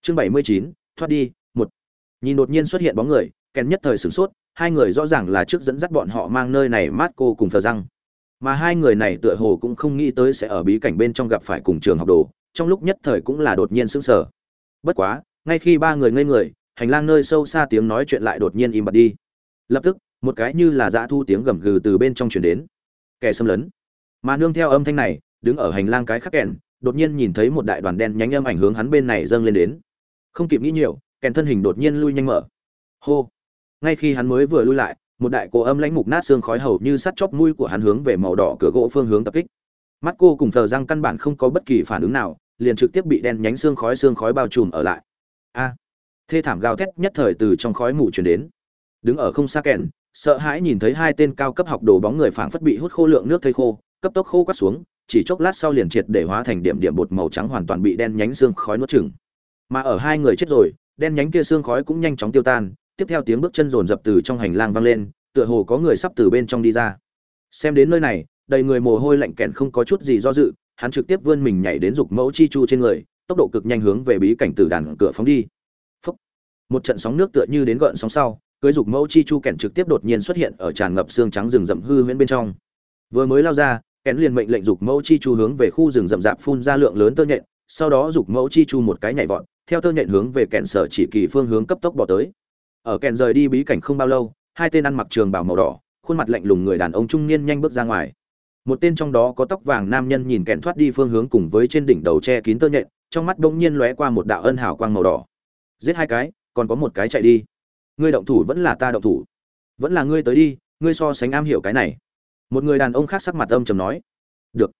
Chương bảy mươi chín, thoát đi, một. Nhìn đột nhiên xuất hiện bóng người, kèn nhất thời sửng sốt, hai người rõ ràng là trước dẫn dắt bọn họ mang nơi này mát cô cùng thờ răng. Mà hai người này tựa hồ cũng không nghĩ tới sẽ ở bí cảnh bên trong gặp phải cùng trường học đồ, trong lúc nhất thời cũng là đột nhiên sững sờ bất quá, ngay khi ba người ngây người, hành lang nơi sâu xa tiếng nói chuyện lại đột nhiên im bặt đi. Lập tức, một cái như là dã thu tiếng gầm gừ từ bên trong truyền đến. Kẻ xâm lấn. Mà nương theo âm thanh này, đứng ở hành lang cái khắc kèn, đột nhiên nhìn thấy một đại đoàn đen nhánh âm ảnh hướng hắn bên này dâng lên đến. Không kịp nghĩ nhiều, kèn thân hình đột nhiên lui nhanh mở. Hô. Ngay khi hắn mới vừa lui lại, một đại cổ âm lãnh mục nát xương khói hầu như sắt chóp mũi của hắn hướng về màu đỏ cửa gỗ phương hướng tập kích. Mắt cô cùng thờ răng căn bản không có bất kỳ phản ứng nào liền trực tiếp bị đen nhánh xương khói xương khói bao trùm ở lại. A, thê thảm gào thét nhất thời từ trong khói mù truyền đến. Đứng ở không xa kèn sợ hãi nhìn thấy hai tên cao cấp học đồ bóng người phảng phất bị hút khô lượng nước thây khô, cấp tốc khô quắt xuống, chỉ chốc lát sau liền triệt để hóa thành điểm điểm bột màu trắng hoàn toàn bị đen nhánh xương khói nuốt chửng. Mà ở hai người chết rồi, đen nhánh kia xương khói cũng nhanh chóng tiêu tan, tiếp theo tiếng bước chân rồn rập từ trong hành lang vang lên, tựa hồ có người sắp từ bên trong đi ra. Xem đến nơi này, đầy người mồ hôi lạnh kẹn không có chút gì do dự hắn trực tiếp vươn mình nhảy đến dục mẫu chi chu trên người, tốc độ cực nhanh hướng về bí cảnh tử đàn cửa phóng đi. Phúc. một trận sóng nước tựa như đến gợn sóng sau, cưới dục mẫu chi chu kẹn trực tiếp đột nhiên xuất hiện ở tràn ngập xương trắng rừng rậm hư huyễn bên trong. Vừa mới lao ra, kẹn liền mệnh lệnh dục mẫu chi chu hướng về khu rừng rậm rạp phun ra lượng lớn tơ nhện, sau đó dục mẫu chi chu một cái nhảy vọt, theo tơ nhện hướng về kẹn sở chỉ kỳ phương hướng cấp tốc bỏ tới. Ở kẹn rời đi bí cảnh không bao lâu, hai tên ăn mặc trường bảo màu đỏ, khuôn mặt lạnh lùng người đàn ông trung niên nhanh bước ra ngoài một tên trong đó có tóc vàng nam nhân nhìn kẹn thoát đi phương hướng cùng với trên đỉnh đầu che kín tơ nhện, trong mắt bỗng nhiên lóe qua một đạo ân hào quang màu đỏ. Giết hai cái, còn có một cái chạy đi. Ngươi động thủ vẫn là ta động thủ. Vẫn là ngươi tới đi, ngươi so sánh am hiểu cái này. Một người đàn ông khác sắc mặt âm trầm nói. Được.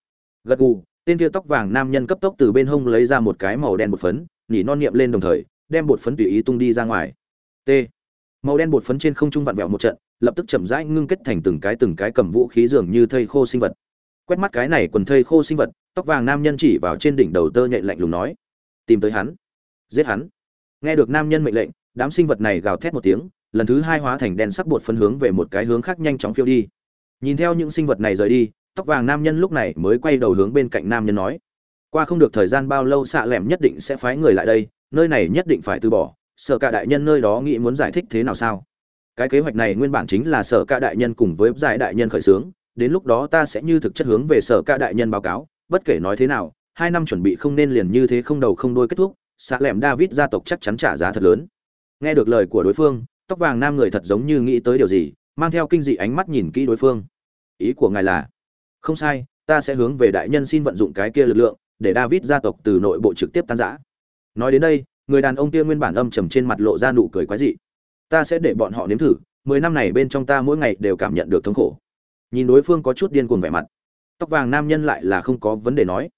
Gật gù, tên kia tóc vàng nam nhân cấp tốc từ bên hông lấy ra một cái màu đen bột phấn nhỉ non niệm lên đồng thời, đem bột phấn tùy ý tung đi ra ngoài. T màu đen bột phấn trên không trung vặn vẹo một trận, lập tức chậm rãi ngưng kết thành từng cái từng cái cầm vũ khí dường như thây khô sinh vật. Quét mắt cái này quần thây khô sinh vật, tóc vàng nam nhân chỉ vào trên đỉnh đầu tơ nhện lạnh lùng nói, tìm tới hắn, giết hắn. Nghe được nam nhân mệnh lệnh, đám sinh vật này gào thét một tiếng, lần thứ hai hóa thành đen sắc bột phân hướng về một cái hướng khác nhanh chóng phiêu đi. Nhìn theo những sinh vật này rời đi, tóc vàng nam nhân lúc này mới quay đầu hướng bên cạnh nam nhân nói, qua không được thời gian bao lâu xạ lẻm nhất định sẽ phái người lại đây, nơi này nhất định phải từ bỏ sở cả đại nhân nơi đó nghĩ muốn giải thích thế nào sao? Cái kế hoạch này nguyên bản chính là sở cả đại nhân cùng với giải đại nhân khởi xướng, đến lúc đó ta sẽ như thực chất hướng về sở cả đại nhân báo cáo, bất kể nói thế nào, hai năm chuẩn bị không nên liền như thế không đầu không đuôi kết thúc xạ lẻm david gia tộc chắc chắn trả giá thật lớn. Nghe được lời của đối phương, tóc vàng nam người thật giống như nghĩ tới điều gì, mang theo kinh dị ánh mắt nhìn kỹ đối phương. Ý của ngài là, không sai, ta sẽ hướng về đại nhân xin vận dụng cái kia lực lượng để david gia tộc từ nội bộ trực tiếp tan giã nói đến đây người đàn ông kia nguyên bản âm trầm trên mặt lộ ra nụ cười quái dị. Ta sẽ để bọn họ nếm thử, mười năm này bên trong ta mỗi ngày đều cảm nhận được thống khổ. Nhìn đối phương có chút điên cuồng vẻ mặt. Tóc vàng nam nhân lại là không có vấn đề nói.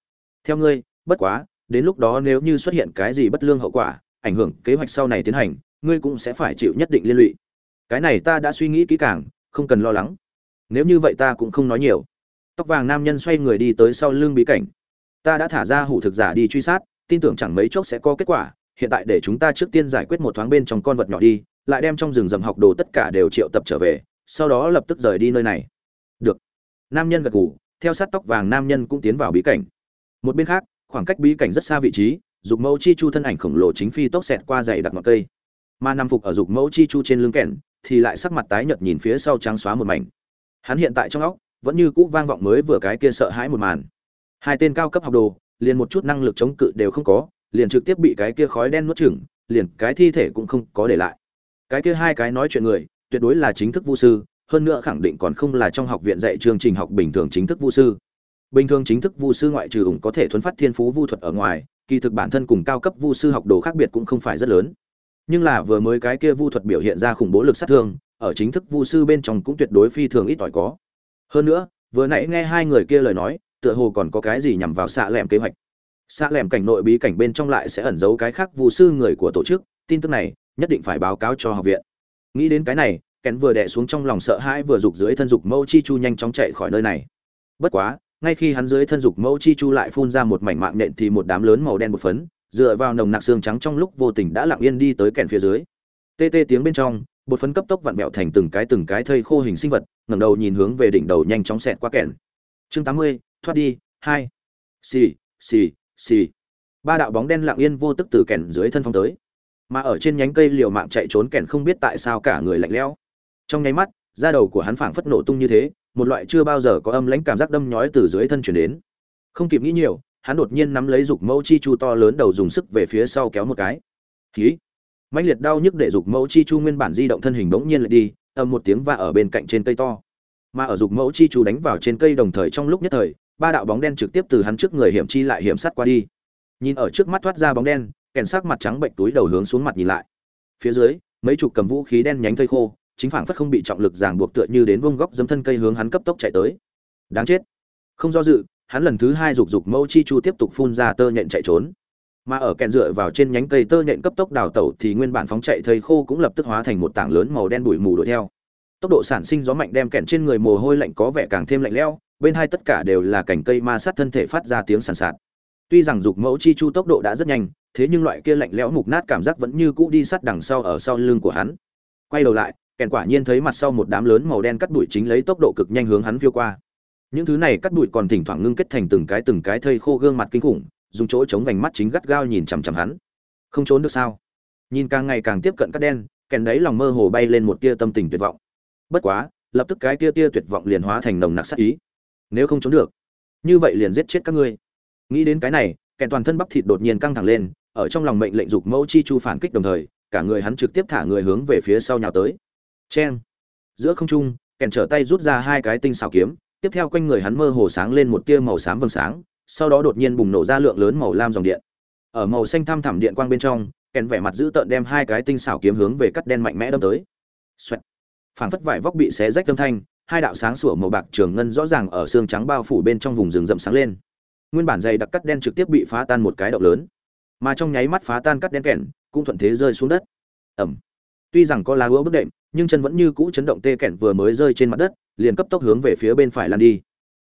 Theo ngươi, bất quá, đến lúc đó nếu như xuất hiện cái gì bất lương hậu quả, ảnh hưởng kế hoạch sau này tiến hành, ngươi cũng sẽ phải chịu nhất định liên lụy. Cái này ta đã suy nghĩ kỹ càng, không cần lo lắng. Nếu như vậy ta cũng không nói nhiều. Tóc vàng nam nhân xoay người đi tới sau lưng bí cảnh. Ta đã thả ra hủ thực giả đi truy sát, tin tưởng chẳng mấy chốc sẽ có kết quả hiện tại để chúng ta trước tiên giải quyết một thoáng bên trong con vật nhỏ đi, lại đem trong rừng rậm học đồ tất cả đều triệu tập trở về, sau đó lập tức rời đi nơi này. Được. Nam nhân gật gù, theo sát tóc vàng nam nhân cũng tiến vào bí cảnh. Một bên khác, khoảng cách bí cảnh rất xa vị trí, dục mẫu chi chu thân ảnh khổng lồ chính phi tốc xẹt qua dày đặc ngọn cây. Mà nằm phục ở dục mẫu chi chu trên lưng kèn thì lại sắc mặt tái nhợt nhìn phía sau trắng xóa một mảnh. Hắn hiện tại trong óc, vẫn như cũ vang vọng mới vừa cái kia sợ hãi một màn. Hai tên cao cấp học đồ, liền một chút năng lực chống cự đều không có liền trực tiếp bị cái kia khói đen nuốt chửng, liền cái thi thể cũng không có để lại. Cái kia hai cái nói chuyện người, tuyệt đối là chính thức vu sư, hơn nữa khẳng định còn không là trong học viện dạy chương trình học bình thường chính thức vu sư. Bình thường chính thức vu sư ngoại trừ ủng có thể thuấn phát thiên phú vu thuật ở ngoài, kỳ thực bản thân cùng cao cấp vu sư học đồ khác biệt cũng không phải rất lớn. Nhưng là vừa mới cái kia vu thuật biểu hiện ra khủng bố lực sát thương, ở chính thức vu sư bên trong cũng tuyệt đối phi thường ít ỏi có. Hơn nữa, vừa nãy nghe hai người kia lời nói, tựa hồ còn có cái gì nhằm vào xạ lẻm kế hoạch xa lẻm cảnh nội bí cảnh bên trong lại sẽ ẩn giấu cái khác vụ sư người của tổ chức, tin tức này nhất định phải báo cáo cho học viện. Nghĩ đến cái này kén vừa đè xuống trong lòng sợ hãi vừa rục dưới thân dục mẫu chi chu nhanh chóng chạy khỏi nơi này. Bất quá, ngay khi hắn dưới thân dục mẫu chi chu lại phun ra một mảnh mạng nện thì một đám lớn màu đen một phấn, dựa vào nồng nặc xương trắng trong lúc vô tình đã lặng yên đi tới kèn phía dưới. Tê tê tiếng bên trong, bột phấn cấp tốc vặn vẹo thành từng cái từng cái thây khô hình sinh vật, ngẩng đầu nhìn hướng về đỉnh đầu nhanh chóng xẹt qua kèn. Chương tám mươi, thoát đi, hai. Xì xì xì. Ba đạo bóng đen lặng yên vô tức từ kèn dưới thân phong tới. Mà ở trên nhánh cây liều mạng chạy trốn kèn không biết tại sao cả người lạnh lẽo. Trong nháy mắt, da đầu của hắn phảng phất nổ tung như thế, một loại chưa bao giờ có âm lãnh cảm giác đâm nhói từ dưới thân chuyển đến. Không kịp nghĩ nhiều, hắn đột nhiên nắm lấy dục mẫu chi chu to lớn đầu dùng sức về phía sau kéo một cái. Khí mãnh liệt đau nhức để dục mẫu chi chu nguyên bản di động thân hình bỗng nhiên lại đi, ầm một tiếng và ở bên cạnh trên cây to. Mà ở dục mẫu chi chu đánh vào trên cây đồng thời trong lúc nhất thời ba đạo bóng đen trực tiếp từ hắn trước người hiểm chi lại hiểm sát qua đi. Nhìn ở trước mắt thoát ra bóng đen, kèn sắc mặt trắng bệnh túi đầu hướng xuống mặt nhìn lại. Phía dưới, mấy chục cầm vũ khí đen nhánh thây khô, chính phảng phất không bị trọng lực ràng buộc tựa như đến vông góc dấm thân cây hướng hắn cấp tốc chạy tới. Đáng chết. Không do dự, hắn lần thứ hai rục rục mẫu chi chu tiếp tục phun ra tơ nhện chạy trốn. Mà ở kẹn dựa vào trên nhánh cây tơ nhện cấp tốc đào tẩu thì nguyên bản phóng chạy thây khô cũng lập tức hóa thành một tảng lớn màu đen bụi mù đuổi theo. Tốc độ sản sinh gió mạnh đem kẹn trên người mồ hôi lạnh có vẻ càng thêm lạnh lẽo bên hai tất cả đều là cành cây ma sát thân thể phát ra tiếng sàn sạt. Tuy rằng dục mẫu chi chu tốc độ đã rất nhanh, thế nhưng loại kia lạnh lẽo mục nát cảm giác vẫn như cũ đi sát đằng sau ở sau lưng của hắn. Quay đầu lại, kèn quả nhiên thấy mặt sau một đám lớn màu đen cắt bụi chính lấy tốc độ cực nhanh hướng hắn phiêu qua. Những thứ này cắt bụi còn thỉnh thoảng ngưng kết thành từng cái từng cái thây khô gương mặt kinh khủng, dùng chỗ chống vành mắt chính gắt gao nhìn chằm chằm hắn. Không trốn được sao? Nhìn càng ngày càng tiếp cận cắt đen, kèn đấy lòng mơ hồ bay lên một tia tâm tình tuyệt vọng. Bất quá, lập tức cái tia tia tuyệt vọng liền hóa thành nồng nặc sát ý nếu không trốn được như vậy liền giết chết các ngươi nghĩ đến cái này kẻ toàn thân bắp thịt đột nhiên căng thẳng lên ở trong lòng mệnh lệnh dục mẫu chi chu phản kích đồng thời cả người hắn trực tiếp thả người hướng về phía sau nhào tới Chen. Giữa không trung, kèn trở tay rút ra hai cái tinh xào kiếm, tiếp theo quanh người hắn mơ hồ sáng lên một tia màu xám vầng sáng, sau đó đột nhiên bùng nổ ra lượng lớn màu lam dòng điện. Ở màu xanh thăm thẳm điện quang bên trong, kèn vẻ mặt dữ tợn đem hai cái tinh xảo kiếm hướng về cắt đen mạnh mẽ đâm tới. Xoẹt. Phảng phất vải vóc bị xé rách âm thanh, hai đạo sáng sủa màu bạc trường ngân rõ ràng ở xương trắng bao phủ bên trong vùng rừng rậm sáng lên. Nguyên bản dày đặc cắt đen trực tiếp bị phá tan một cái động lớn, mà trong nháy mắt phá tan cắt đen kèn, cũng thuận thế rơi xuống đất. Ầm. Tuy rằng có lá hứa bước đệm, nhưng chân vẫn như cũ chấn động tê kẹn vừa mới rơi trên mặt đất liền cấp tốc hướng về phía bên phải lan đi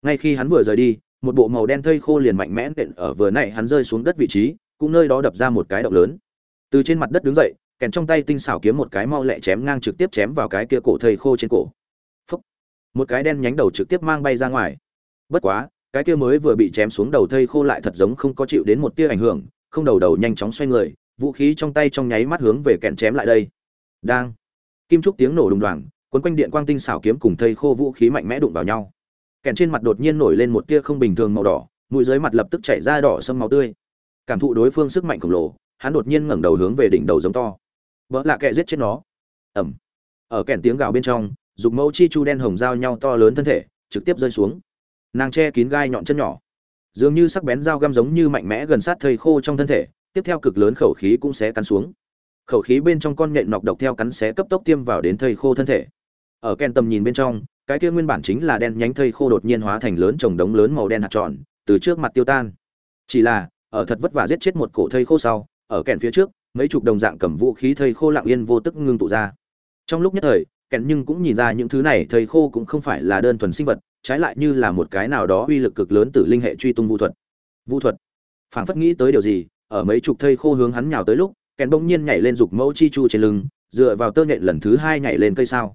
ngay khi hắn vừa rời đi một bộ màu đen thây khô liền mạnh mẽ đện ở vừa nãy hắn rơi xuống đất vị trí cũng nơi đó đập ra một cái động lớn từ trên mặt đất đứng dậy kèn trong tay tinh xảo kiếm một cái mau lẹ chém ngang trực tiếp chém vào cái kia cổ thây khô trên cổ một cái đen nhánh đầu trực tiếp mang bay ra ngoài. Bất quá, cái kia mới vừa bị chém xuống đầu thây khô lại thật giống không có chịu đến một tia ảnh hưởng, không đầu đầu nhanh chóng xoay người, vũ khí trong tay trong nháy mắt hướng về kẹn chém lại đây. Đang. Kim trúc tiếng nổ đùng đoàng quấn quanh điện quang tinh xảo kiếm cùng thây khô vũ khí mạnh mẽ đụng vào nhau. Kèn trên mặt đột nhiên nổi lên một tia không bình thường màu đỏ, mũi dưới mặt lập tức chảy ra đỏ sâm máu tươi. Cảm thụ đối phương sức mạnh khổng lồ, hắn đột nhiên ngẩng đầu hướng về đỉnh đầu giống to. Vỡ lạ kẹ giết chết nó. Ẩm ở kèn tiếng gào bên trong dục mẫu chi chu đen hồng giao nhau to lớn thân thể, trực tiếp rơi xuống. Nàng che kín gai nhọn chân nhỏ. Dường như sắc bén dao găm giống như mạnh mẽ gần sát thây khô trong thân thể, tiếp theo cực lớn khẩu khí cũng sẽ cắn xuống. Khẩu khí bên trong con nhện nọc độc theo cắn xé cấp tốc tiêm vào đến thây khô thân thể. Ở ken tầm nhìn bên trong, cái kia nguyên bản chính là đen nhánh thây khô đột nhiên hóa thành lớn trồng đống lớn màu đen hạt tròn, từ trước mặt tiêu tan. Chỉ là, ở thật vất vả giết chết một cổ thây khô sau, ở kèn phía trước, mấy chục đồng dạng cầm vũ khí thây khô lặng yên vô tức ngưng tụ ra. Trong lúc nhất thời kèn nhưng cũng nhìn ra những thứ này, thầy khô cũng không phải là đơn thuần sinh vật, trái lại như là một cái nào đó uy lực cực lớn từ linh hệ truy tung vũ thuật. Vũ thuật? Phảng phất nghĩ tới điều gì, ở mấy chục thây khô hướng hắn nhào tới lúc, kèn bỗng nhiên nhảy lên dục mẫu chi chu trên lưng, dựa vào tơ nhện lần thứ hai nhảy lên cây sao.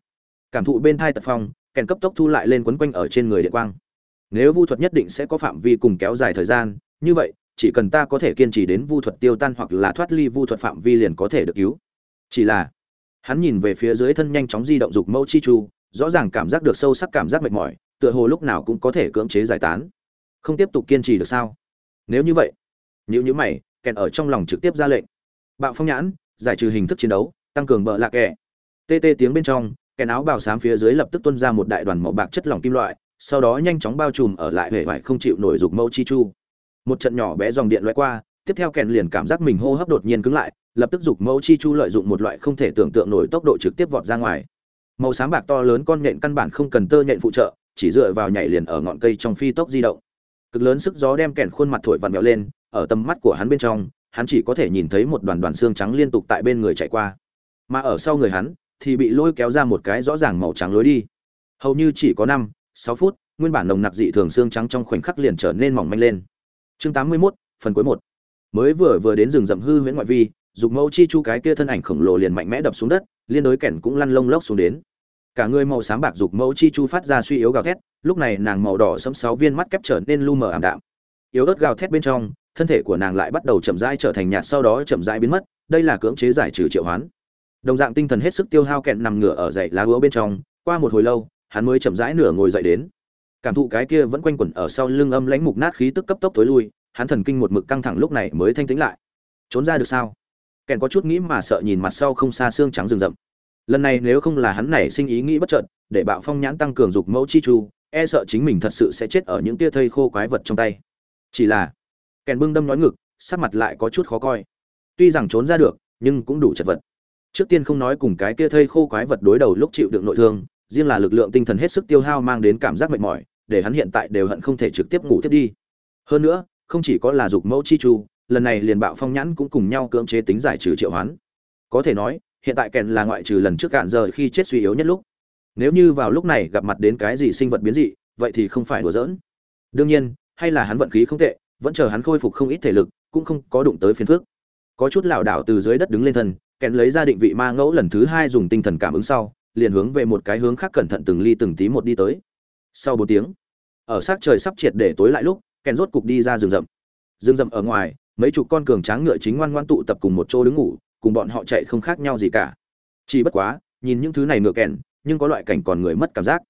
Cảm thụ bên thai tật phong, kèn cấp tốc thu lại lên quấn quanh ở trên người điện quang. Nếu vu thuật nhất định sẽ có phạm vi cùng kéo dài thời gian, như vậy, chỉ cần ta có thể kiên trì đến vu thuật tiêu tan hoặc là thoát ly vu thuật phạm vi liền có thể được cứu. Chỉ là hắn nhìn về phía dưới thân nhanh chóng di động dục mẫu chi chu, rõ ràng cảm giác được sâu sắc cảm giác mệt mỏi, tựa hồ lúc nào cũng có thể cưỡng chế giải tán. Không tiếp tục kiên trì được sao? Nếu như vậy nếu như mày kèn ở trong lòng trực tiếp ra lệnh. Bạo phong nhãn, giải trừ hình thức chiến đấu, tăng cường bợ lạc kẻ. Tê tê tiếng bên trong kẻ áo bào xám phía dưới lập tức tuôn ra một đại đoàn màu bạc chất lỏng kim loại, sau đó nhanh chóng bao trùm ở lại hệ vải không chịu nổi dục mẫu chi chu. Một trận nhỏ bé dòng điện loại qua tiếp theo kèn liền cảm giác mình hô hấp đột nhiên cứng lại lập tức giục mẫu chi chu lợi dụng một loại không thể tưởng tượng nổi tốc độ trực tiếp vọt ra ngoài. Màu sáng bạc to lớn con nhện căn bản không cần tơ nhện phụ trợ chỉ dựa vào nhảy liền ở ngọn cây trong phi tốc di động. Cực lớn sức gió đem kèn khuôn mặt thổi vặn vẹo lên ở tầm mắt của hắn bên trong hắn chỉ có thể nhìn thấy một đoàn đoàn xương trắng liên tục tại bên người chạy qua. Mà ở sau người hắn thì bị lôi kéo ra một cái rõ ràng màu trắng lối đi. Hầu như chỉ có năm sáu phút nguyên bản nồng nặc dị thường xương trắng trong khoảnh khắc liền trở nên mỏng manh lên. Chương tám mươi 81, phần cuối một mới vừa vừa đến rừng rậm hư huyễn ngoại vi, dục mẫu chi chu cái kia thân ảnh khổng lồ liền mạnh mẽ đập xuống đất, liên đối kẻn cũng lăn lông lốc xuống đến. Cả người màu xám bạc dục mẫu chi chu phát ra suy yếu gào thét, lúc này nàng màu đỏ sẫm sáu viên mắt kép trở nên lu mờ ảm đạm. Yếu ớt gào thét bên trong, thân thể của nàng lại bắt đầu chậm rãi trở thành nhạt, sau đó chậm rãi biến mất, đây là cưỡng chế giải trừ triệu hoán. Đồng dạng tinh thần hết sức tiêu hao kẹn nằm ngửa ở dậy lá hứa bên trong, qua một hồi lâu, hắn mới chậm rãi nửa ngồi dậy đến. Cảm thụ cái kia vẫn quanh quẩn ở sau lưng âm lãnh mục nát khí tức cấp tốc tối lui hắn thần kinh một mực căng thẳng lúc này mới thanh tĩnh lại. Trốn ra được sao? Kèn có chút nghĩ mà sợ nhìn mặt sau không xa xương trắng rừng rậm. Lần này nếu không là hắn nảy sinh ý nghĩ bất chợt, để bạo phong nhãn tăng cường dục mẫu chi chu e sợ chính mình thật sự sẽ chết ở những tia thây khô quái vật trong tay. Chỉ là, kèn bưng đâm nói ngực, sắc mặt lại có chút khó coi. Tuy rằng trốn ra được, nhưng cũng đủ chật vật. Trước tiên không nói cùng cái kia thây khô quái vật đối đầu lúc chịu đựng nội thương, riêng là lực lượng tinh thần hết sức tiêu hao mang đến cảm giác mệt mỏi, để hắn hiện tại đều hận không thể trực tiếp ngủ tiếp đi. Hơn nữa không chỉ có là dục mẫu chi chu, lần này liền bạo phong nhãn cũng cùng nhau cưỡng chế tính giải trừ triệu hoán. Có thể nói, hiện tại kèn là ngoại trừ lần trước cạn giờ khi chết suy yếu nhất lúc. Nếu như vào lúc này gặp mặt đến cái gì sinh vật biến dị, vậy thì không phải đùa giỡn. Đương nhiên, hay là hắn vận khí không tệ, vẫn chờ hắn khôi phục không ít thể lực, cũng không có đụng tới phiền phước có chút lảo đảo từ dưới đất đứng lên thân, kèn lấy ra định vị ma ngẫu lần thứ hai dùng tinh thần cảm ứng sau, liền hướng về một cái hướng khác cẩn thận từng ly từng tí một đi tới. Sau bốn tiếng, ở sát trời sắp triệt để tối lại lúc kèn rốt cục đi ra rừng rậm. Rừng rậm ở ngoài mấy chục con cường tráng ngựa chính ngoan ngoan tụ tập cùng một chỗ đứng ngủ cùng bọn họ chạy không khác nhau gì cả. Chỉ bất quá nhìn những thứ này ngựa kèn nhưng có loại cảnh còn người mất cảm giác.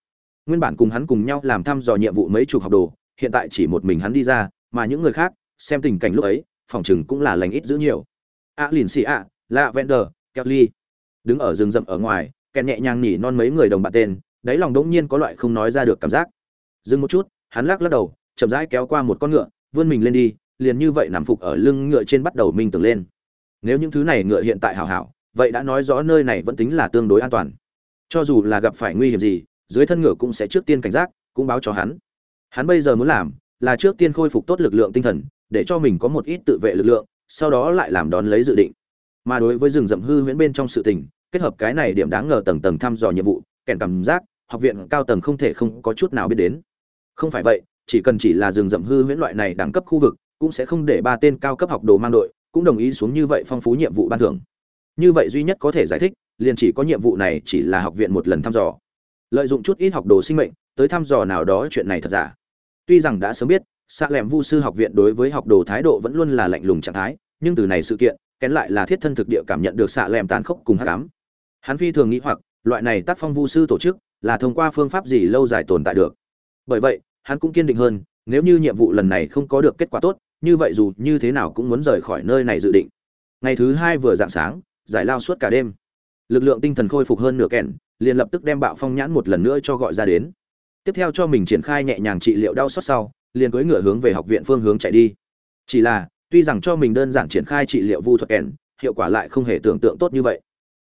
Nguyên bản cùng hắn cùng nhau làm thăm dò nhiệm vụ mấy chục học đồ hiện tại chỉ một mình hắn đi ra mà những người khác xem tình cảnh lúc ấy phòng chừng cũng là lành ít giữ nhiều. A à, lìn xì a lạ vender kelly đứng ở rừng rậm ở ngoài kèn nhẹ nhàng nhỉ non mấy người đồng bạn tên đáy lòng đống nhiên có loại không nói ra được cảm giác. Dừng một chút hắn lắc lắc đầu chậm rãi kéo qua một con ngựa, vươn mình lên đi, liền như vậy nằm phục ở lưng ngựa trên bắt đầu minh tưởng lên. Nếu những thứ này ngựa hiện tại hảo hảo, vậy đã nói rõ nơi này vẫn tính là tương đối an toàn. Cho dù là gặp phải nguy hiểm gì, dưới thân ngựa cũng sẽ trước tiên cảnh giác, cũng báo cho hắn. Hắn bây giờ muốn làm là trước tiên khôi phục tốt lực lượng tinh thần, để cho mình có một ít tự vệ lực lượng, sau đó lại làm đón lấy dự định. Mà đối với rừng rậm hư huyễn bên trong sự tình, kết hợp cái này điểm đáng ngờ tầng tầng thăm dò nhiệm vụ, kèn cảm giác, học viện cao tầng không thể không có chút nào biết đến. Không phải vậy chỉ cần chỉ là rừng rậm hư huyễn loại này đẳng cấp khu vực, cũng sẽ không để ba tên cao cấp học đồ mang đội, cũng đồng ý xuống như vậy phong phú nhiệm vụ ban thưởng. Như vậy duy nhất có thể giải thích, liền chỉ có nhiệm vụ này chỉ là học viện một lần thăm dò. Lợi dụng chút ít học đồ sinh mệnh, tới thăm dò nào đó chuyện này thật giả. Tuy rằng đã sớm biết xạ lẻm vu sư học viện đối với học đồ thái độ vẫn luôn là lạnh lùng trạng thái, nhưng từ này sự kiện, kén lại là thiết thân thực địa cảm nhận được xạ lẻm tàn khốc cùng hắc ám. hắn phi thường nghĩ hoặc, loại này tác phong vu sư tổ chức, là thông qua phương pháp gì lâu dài tồn tại được. Bởi vậy hắn cũng kiên định hơn, nếu như nhiệm vụ lần này không có được kết quả tốt, như vậy dù như thế nào cũng muốn rời khỏi nơi này dự định. Ngày thứ hai vừa dạng sáng, giải lao suốt cả đêm. Lực lượng tinh thần khôi phục hơn nửa kẹn liền lập tức đem bạo phong nhãn một lần nữa cho gọi ra đến. Tiếp theo cho mình triển khai nhẹ nhàng trị liệu đau xót sau, liền cưỡi ngựa hướng về học viện phương hướng chạy đi. Chỉ là, tuy rằng cho mình đơn giản triển khai trị liệu vu thuật kèn, hiệu quả lại không hề tưởng tượng tốt như vậy.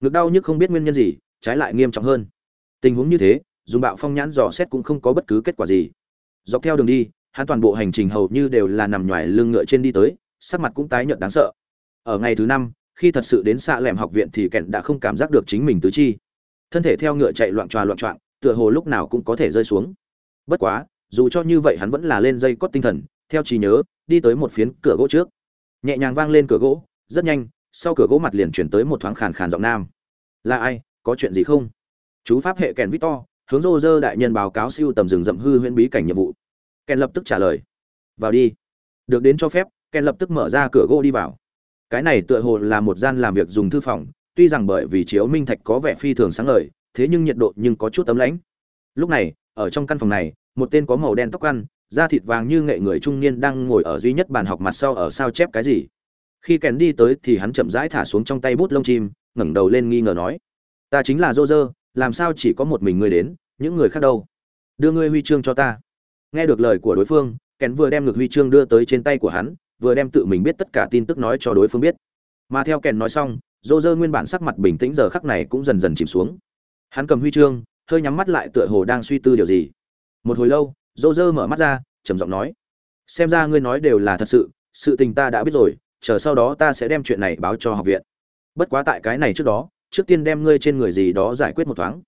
Ngực đau nhức không biết nguyên nhân gì, trái lại nghiêm trọng hơn. Tình huống như thế, dùng bạo phong nhãn dò xét cũng không có bất cứ kết quả gì dọc theo đường đi, hắn toàn bộ hành trình hầu như đều là nằm ngoài lưng ngựa trên đi tới, sắc mặt cũng tái nhợt đáng sợ. Ở ngày thứ năm, khi thật sự đến xạ lẻm học viện thì kẹn đã không cảm giác được chính mình tứ chi. Thân thể theo ngựa chạy loạn tròa loạn trọng tựa hồ lúc nào cũng có thể rơi xuống. Bất quá, dù cho như vậy hắn vẫn là lên dây cót tinh thần, theo trí nhớ, đi tới một phiến cửa gỗ trước. Nhẹ nhàng vang lên cửa gỗ, rất nhanh, sau cửa gỗ mặt liền chuyển tới một thoáng khàn khàn giọng nam. Là ai? Có chuyện gì không? Chú pháp hệ kèn victor hướng rô rơ đại nhân báo cáo siêu tầm rừng rậm hư huyễn bí cảnh nhiệm vụ. Kèn lập tức trả lời. Vào đi. Được đến cho phép kèn lập tức mở ra cửa gỗ đi vào. Cái này tựa hồ là một gian làm việc dùng thư phòng, tuy rằng bởi vì chiếu minh thạch có vẻ phi thường sáng ngời, thế nhưng nhiệt độ nhưng có chút ấm lãnh. Lúc này, ở trong căn phòng này, một tên có màu đen tóc ăn, da thịt vàng như nghệ người trung niên đang ngồi ở duy nhất bàn học mặt sau ở sao chép cái gì. Khi kèn đi tới thì hắn chậm rãi thả xuống trong tay bút lông chim, ngẩng đầu lên nghi ngờ nói, ta chính là dô dơ làm sao chỉ có một mình ngươi đến, những người khác đâu? Đưa ngươi huy chương cho ta. Nghe được lời của đối phương, kèn vừa đem ngược huy chương đưa tới trên tay của hắn, vừa đem tự mình biết tất cả tin tức nói cho đối phương biết. Mà theo kèn nói xong, dô dơ nguyên bản sắc mặt bình tĩnh giờ khắc này cũng dần dần chìm xuống. Hắn cầm huy chương, hơi nhắm mắt lại tựa hồ đang suy tư điều gì. Một hồi lâu, dô dơ mở mắt ra, trầm giọng nói, xem ra ngươi nói đều là thật sự sự tình ta đã biết rồi, chờ sau đó ta sẽ đem chuyện này báo cho học viện. Bất quá tại cái này trước đó trước tiên đem ngươi trên người gì đó giải quyết một thoáng.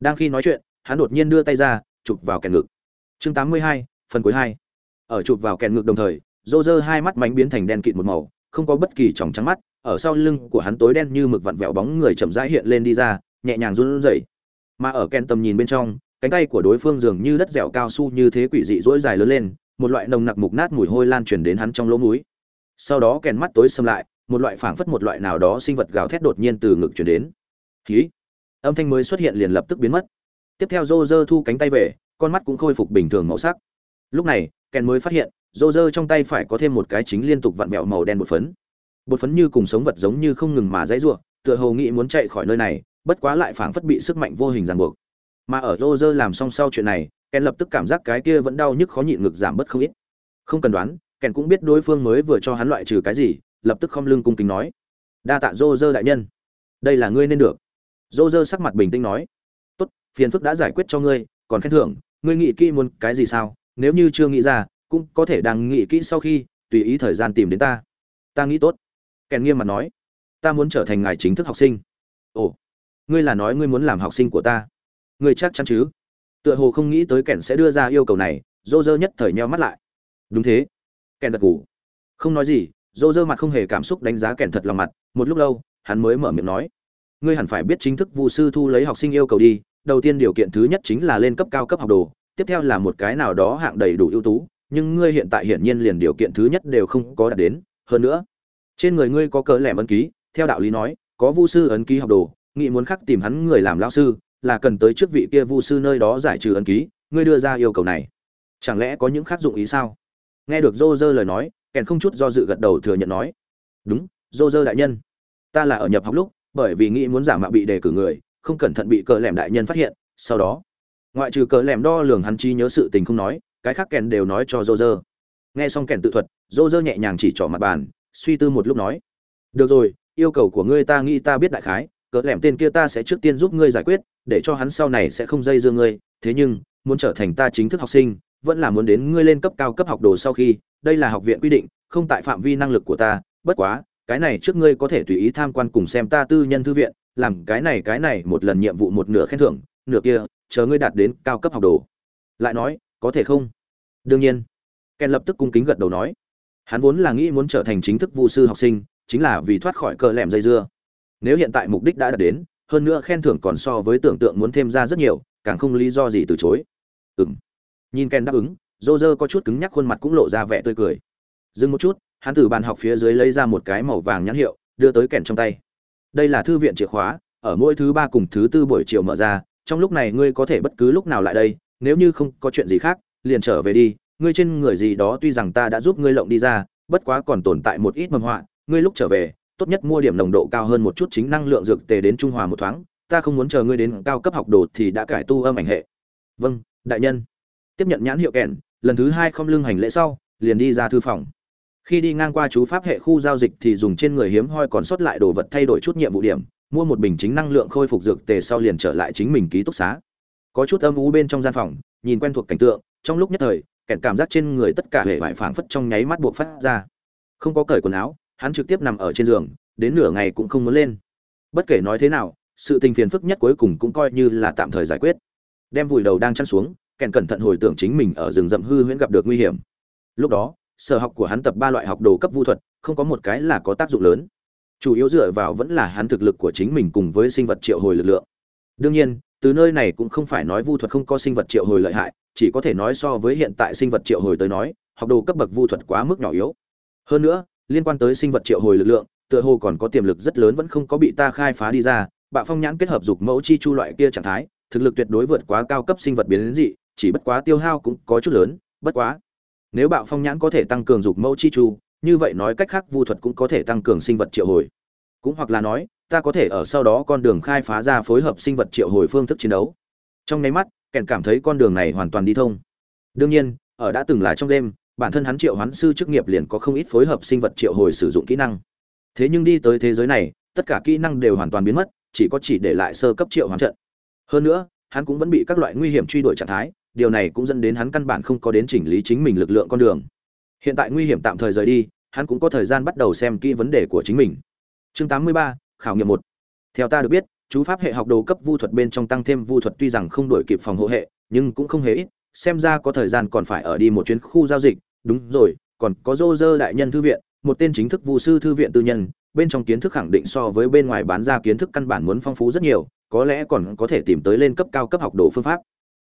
Đang khi nói chuyện hắn đột nhiên đưa tay ra chụp vào kèn ngực. Chương 82, phần cuối hai. Ở chụp vào kèn ngực đồng thời rô rơ hai mắt mánh biến thành đen kịt một màu không có bất kỳ tròng trắng mắt ở sau lưng của hắn tối đen như mực vặn vẹo bóng người chậm rãi hiện lên đi ra nhẹ nhàng run rẩy. Mà ở kèn tầm nhìn bên trong cánh tay của đối phương dường như đất dẻo cao su như thế quỷ dị rỗi dài lớn lên một loại nồng nặc mục nát mùi hôi lan truyền đến hắn trong lỗ mũi. Sau đó kèn mắt tối xâm lại một loại phảng phất một loại nào đó sinh vật gào thét đột nhiên từ ngực truyền đến. Khí âm thanh mới xuất hiện liền lập tức biến mất. Tiếp theo rô rơ thu cánh tay về, con mắt cũng khôi phục bình thường màu sắc. Lúc này kèn mới phát hiện rô rơ trong tay phải có thêm một cái chính liên tục vặn vẹo màu đen bột phấn. Bột phấn như cùng sống vật giống như không ngừng mà dãy ruộng tựa hồ nghĩ muốn chạy khỏi nơi này, bất quá lại phảng phất bị sức mạnh vô hình ràng buộc. Mà ở rô rơ làm xong sau chuyện này kèn lập tức cảm giác cái kia vẫn đau nhức khó nhịn ngực giảm bớt không ít. Không cần đoán kèn cũng biết đối phương mới vừa cho hắn loại trừ cái gì lập tức không lưng cung kính nói, đa tạ dô dơ đại nhân. Đây là ngươi nên được. Dô dơ sắc mặt bình tĩnh nói, tốt, phiền phức đã giải quyết cho ngươi, còn khen thưởng, ngươi nghĩ kỹ muốn cái gì sao? Nếu như chưa nghĩ ra, cũng có thể đang nghĩ kỹ sau khi, tùy ý thời gian tìm đến ta. Ta nghĩ tốt. Kèn nghiêm mặt nói, ta muốn trở thành ngài chính thức học sinh. Ồ, ngươi là nói ngươi muốn làm học sinh của ta? Ngươi chắc chắn chứ? Tựa hồ không nghĩ tới kèn sẽ đưa ra yêu cầu này dô dơ nhất thời nheo mắt lại. Đúng thế. Kèn gật ngủ không nói gì dô dơ mặt không hề cảm xúc đánh giá kèn thật lòng mặt, một lúc lâu, hắn mới mở miệng nói. Ngươi hẳn phải biết chính thức vụ sư thu lấy học sinh yêu cầu đi, đầu tiên điều kiện thứ nhất chính là lên cấp cao cấp học đồ, tiếp theo là một cái nào đó hạng đầy đủ ưu tú, nhưng ngươi hiện tại hiển nhiên liền điều kiện thứ nhất đều không có đạt đến. Hơn nữa, trên người ngươi có cỡ lẻm ấn ký, theo đạo lý nói, có vu sư ấn ký học đồ nghị muốn khắc tìm hắn người làm lao sư, là cần tới trước vị kia vu sư nơi đó giải trừ ấn ký, ngươi đưa ra yêu cầu này. Chẳng lẽ có những khác dụng ý sao? Nghe được dô dơ lời nói kèn không chút do dự gật đầu thừa nhận nói, đúng dô dơ đại nhân. Ta là ở nhập học lúc, bởi vì nghĩ muốn giả mạo bị đề cử người, không cẩn thận bị cờ lẻm đại nhân phát hiện, sau đó, ngoại trừ cờ lẻm đo lường hắn chi nhớ sự tình không nói, cái khác kèn đều nói cho dô dơ nghe xong kèn tự thuật dô dơ nhẹ nhàng chỉ trỏ mặt bàn, suy tư một lúc nói, được rồi, yêu cầu của ngươi ta nghĩ ta biết đại khái cỡ lẻm tên kia ta sẽ trước tiên giúp ngươi giải quyết, để cho hắn sau này sẽ không dây dưa ngươi. Thế nhưng, muốn trở thành ta chính thức học sinh, vẫn là muốn đến ngươi lên cấp cao cấp học đồ sau khi đây là học viện quy định, không tại phạm vi năng lực của ta, bất quá, cái này trước ngươi có thể tùy ý tham quan cùng xem ta tư nhân thư viện, làm cái này cái này một lần nhiệm vụ một nửa khen thưởng, nửa kia, chờ ngươi đạt đến cao cấp học đồ. Lại nói, có thể không? Đương nhiên. Ken lập tức cung kính gật đầu nói. Hắn vốn là nghĩ muốn trở thành chính thức vu sư học sinh, chính là vì thoát khỏi cờ lẻm dây dưa. Nếu hiện tại mục đích đã đạt đến, hơn nữa khen thưởng còn so với tưởng tượng muốn thêm ra rất nhiều, càng không lý do gì từ chối. Ừng nhìn ken đáp ứng rô rơ có chút cứng nhắc khuôn mặt cũng lộ ra vẻ tươi cười. Dừng một chút, hắn từ bàn học phía dưới lấy ra một cái màu vàng nhãn hiệu, đưa tới kèn trong tay. Đây là thư viện chìa khóa, ở mỗi thứ ba cùng thứ tư buổi chiều mở ra, trong lúc này ngươi có thể bất cứ lúc nào lại đây, nếu như không có chuyện gì khác, liền trở về đi, ngươi trên người gì đó tuy rằng ta đã giúp ngươi lộng đi ra, bất quá còn tồn tại một ít mầm họa, ngươi lúc trở về, tốt nhất mua điểm nồng độ cao hơn một chút chính năng lượng dược tề đến trung hòa một thoáng, ta không muốn chờ ngươi đến cao cấp học đồ thì đã cải tu âm ảnh hệ. Vâng đại nhân. Tiếp nhận nhãn hiệu kèn lần thứ hai không lưng hành lễ sau, liền đi ra thư phòng. Khi đi ngang qua chú pháp hệ khu giao dịch thì dùng trên người hiếm hoi còn sót lại đồ vật thay đổi chút nhiệm vụ điểm, mua một bình chính năng lượng khôi phục dược tề sau liền trở lại chính mình ký túc xá. Có chút âm u bên trong gian phòng, nhìn quen thuộc cảnh tượng, trong lúc nhất thời kèn cảm giác trên người tất cả hệ vải phảng phất trong nháy mắt buộc phát ra. Không có cởi quần áo, hắn trực tiếp nằm ở trên giường, đến nửa ngày cũng không muốn lên. Bất kể nói thế nào, sự tình phiền phức nhất cuối cùng cũng coi như là tạm thời giải quyết. Đem vùi đầu đang chăn xuống kèn cẩn thận hồi tưởng chính mình ở rừng rậm hư huyễn gặp được nguy hiểm. Lúc đó, sở học của hắn tập ba loại học đồ cấp vu thuật, không có một cái là có tác dụng lớn. Chủ yếu dựa vào vẫn là hắn thực lực của chính mình cùng với sinh vật triệu hồi lực lượng. Đương nhiên, từ nơi này cũng không phải nói vu thuật không có sinh vật triệu hồi lợi hại, chỉ có thể nói so với hiện tại sinh vật triệu hồi tới nói, học đồ cấp bậc vu thuật quá mức nhỏ yếu. Hơn nữa, liên quan tới sinh vật triệu hồi lực lượng, tựa hồ còn có tiềm lực rất lớn vẫn không có bị ta khai phá đi ra, bạo phong nhãn kết hợp dục mẫu chi chu loại kia trạng thái, thực lực tuyệt đối vượt quá cao cấp sinh vật biến đến dị chỉ bất quá tiêu hao cũng có chút lớn, bất quá. Nếu bạo phong nhãn có thể tăng cường dục mẫu chi chu, như vậy nói cách khác vu thuật cũng có thể tăng cường sinh vật triệu hồi. Cũng hoặc là nói, ta có thể ở sau đó con đường khai phá ra phối hợp sinh vật triệu hồi phương thức chiến đấu. Trong nháy mắt, kèn cảm thấy con đường này hoàn toàn đi thông. Đương nhiên, ở đã từng là trong đêm, bản thân hắn triệu hoán sư chức nghiệp liền có không ít phối hợp sinh vật triệu hồi sử dụng kỹ năng. Thế nhưng đi tới thế giới này, tất cả kỹ năng đều hoàn toàn biến mất, chỉ có chỉ để lại sơ cấp triệu hoán trận. Hơn nữa, hắn cũng vẫn bị các loại nguy hiểm truy đuổi trạng thái điều này cũng dẫn đến hắn căn bản không có đến chỉnh lý chính mình lực lượng con đường. Hiện tại nguy hiểm tạm thời rời đi hắn cũng có thời gian bắt đầu xem kỹ vấn đề của chính mình. Chương 83, khảo nghiệm một. Theo ta được biết chú pháp hệ học đồ cấp vu thuật bên trong tăng thêm vu thuật tuy rằng không đổi kịp phòng hộ hệ nhưng cũng không hề ít xem ra có thời gian còn phải ở đi một chuyến khu giao dịch. Đúng rồi còn có dô dơ đại nhân thư viện một tên chính thức vu sư thư viện tư nhân bên trong kiến thức khẳng định so với bên ngoài bán ra kiến thức căn bản muốn phong phú rất nhiều có lẽ còn có thể tìm tới lên cấp cao cấp học đồ phương pháp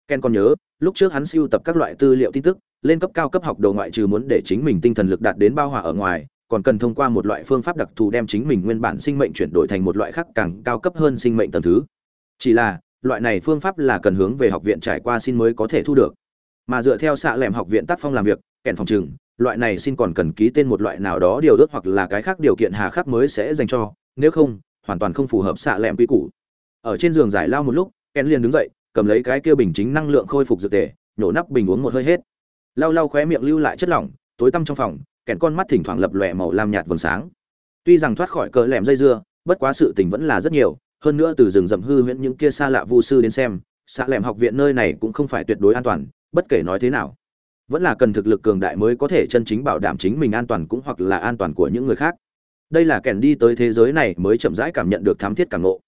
ken còn nhớ, lúc trước hắn siêu tập các loại tư liệu tin tức, lên cấp cao cấp học đồ ngoại trừ muốn để chính mình tinh thần lực đạt đến bao hòa ở ngoài, còn cần thông qua một loại phương pháp đặc thù đem chính mình nguyên bản sinh mệnh chuyển đổi thành một loại khác càng cao cấp hơn sinh mệnh tầng thứ. Chỉ là, loại này phương pháp là cần hướng về học viện trải qua xin mới có thể thu được. Mà dựa theo xạ lẻm học viện tác phong làm việc, kèn phòng trừng loại này xin còn cần ký tên một loại nào đó điều ước hoặc là cái khác điều kiện hà khắc mới sẽ dành cho, nếu không, hoàn toàn không phù hợp xạ lẻm quy củ. Ở trên giường giải lao một lúc, kèn liền đứng dậy cầm lấy cái kia bình chính năng lượng khôi phục dược tề, nhổ nắp bình uống một hơi hết. Lau lau khóe miệng lưu lại chất lỏng, tối tăm trong phòng, kèn con mắt thỉnh thoảng lập lòe màu lam nhạt vầng sáng. Tuy rằng thoát khỏi cờ lẻm dây dưa, bất quá sự tình vẫn là rất nhiều, hơn nữa từ rừng rậm hư huyễn những kia xa lạ vu sư đến xem xạ lẻm học viện nơi này cũng không phải tuyệt đối an toàn, bất kể nói thế nào, vẫn là cần thực lực cường đại mới có thể chân chính bảo đảm chính mình an toàn cũng hoặc là an toàn của những người khác. Đây là kèn đi tới thế giới này mới chậm rãi cảm nhận được thám thiết cảm ngộ.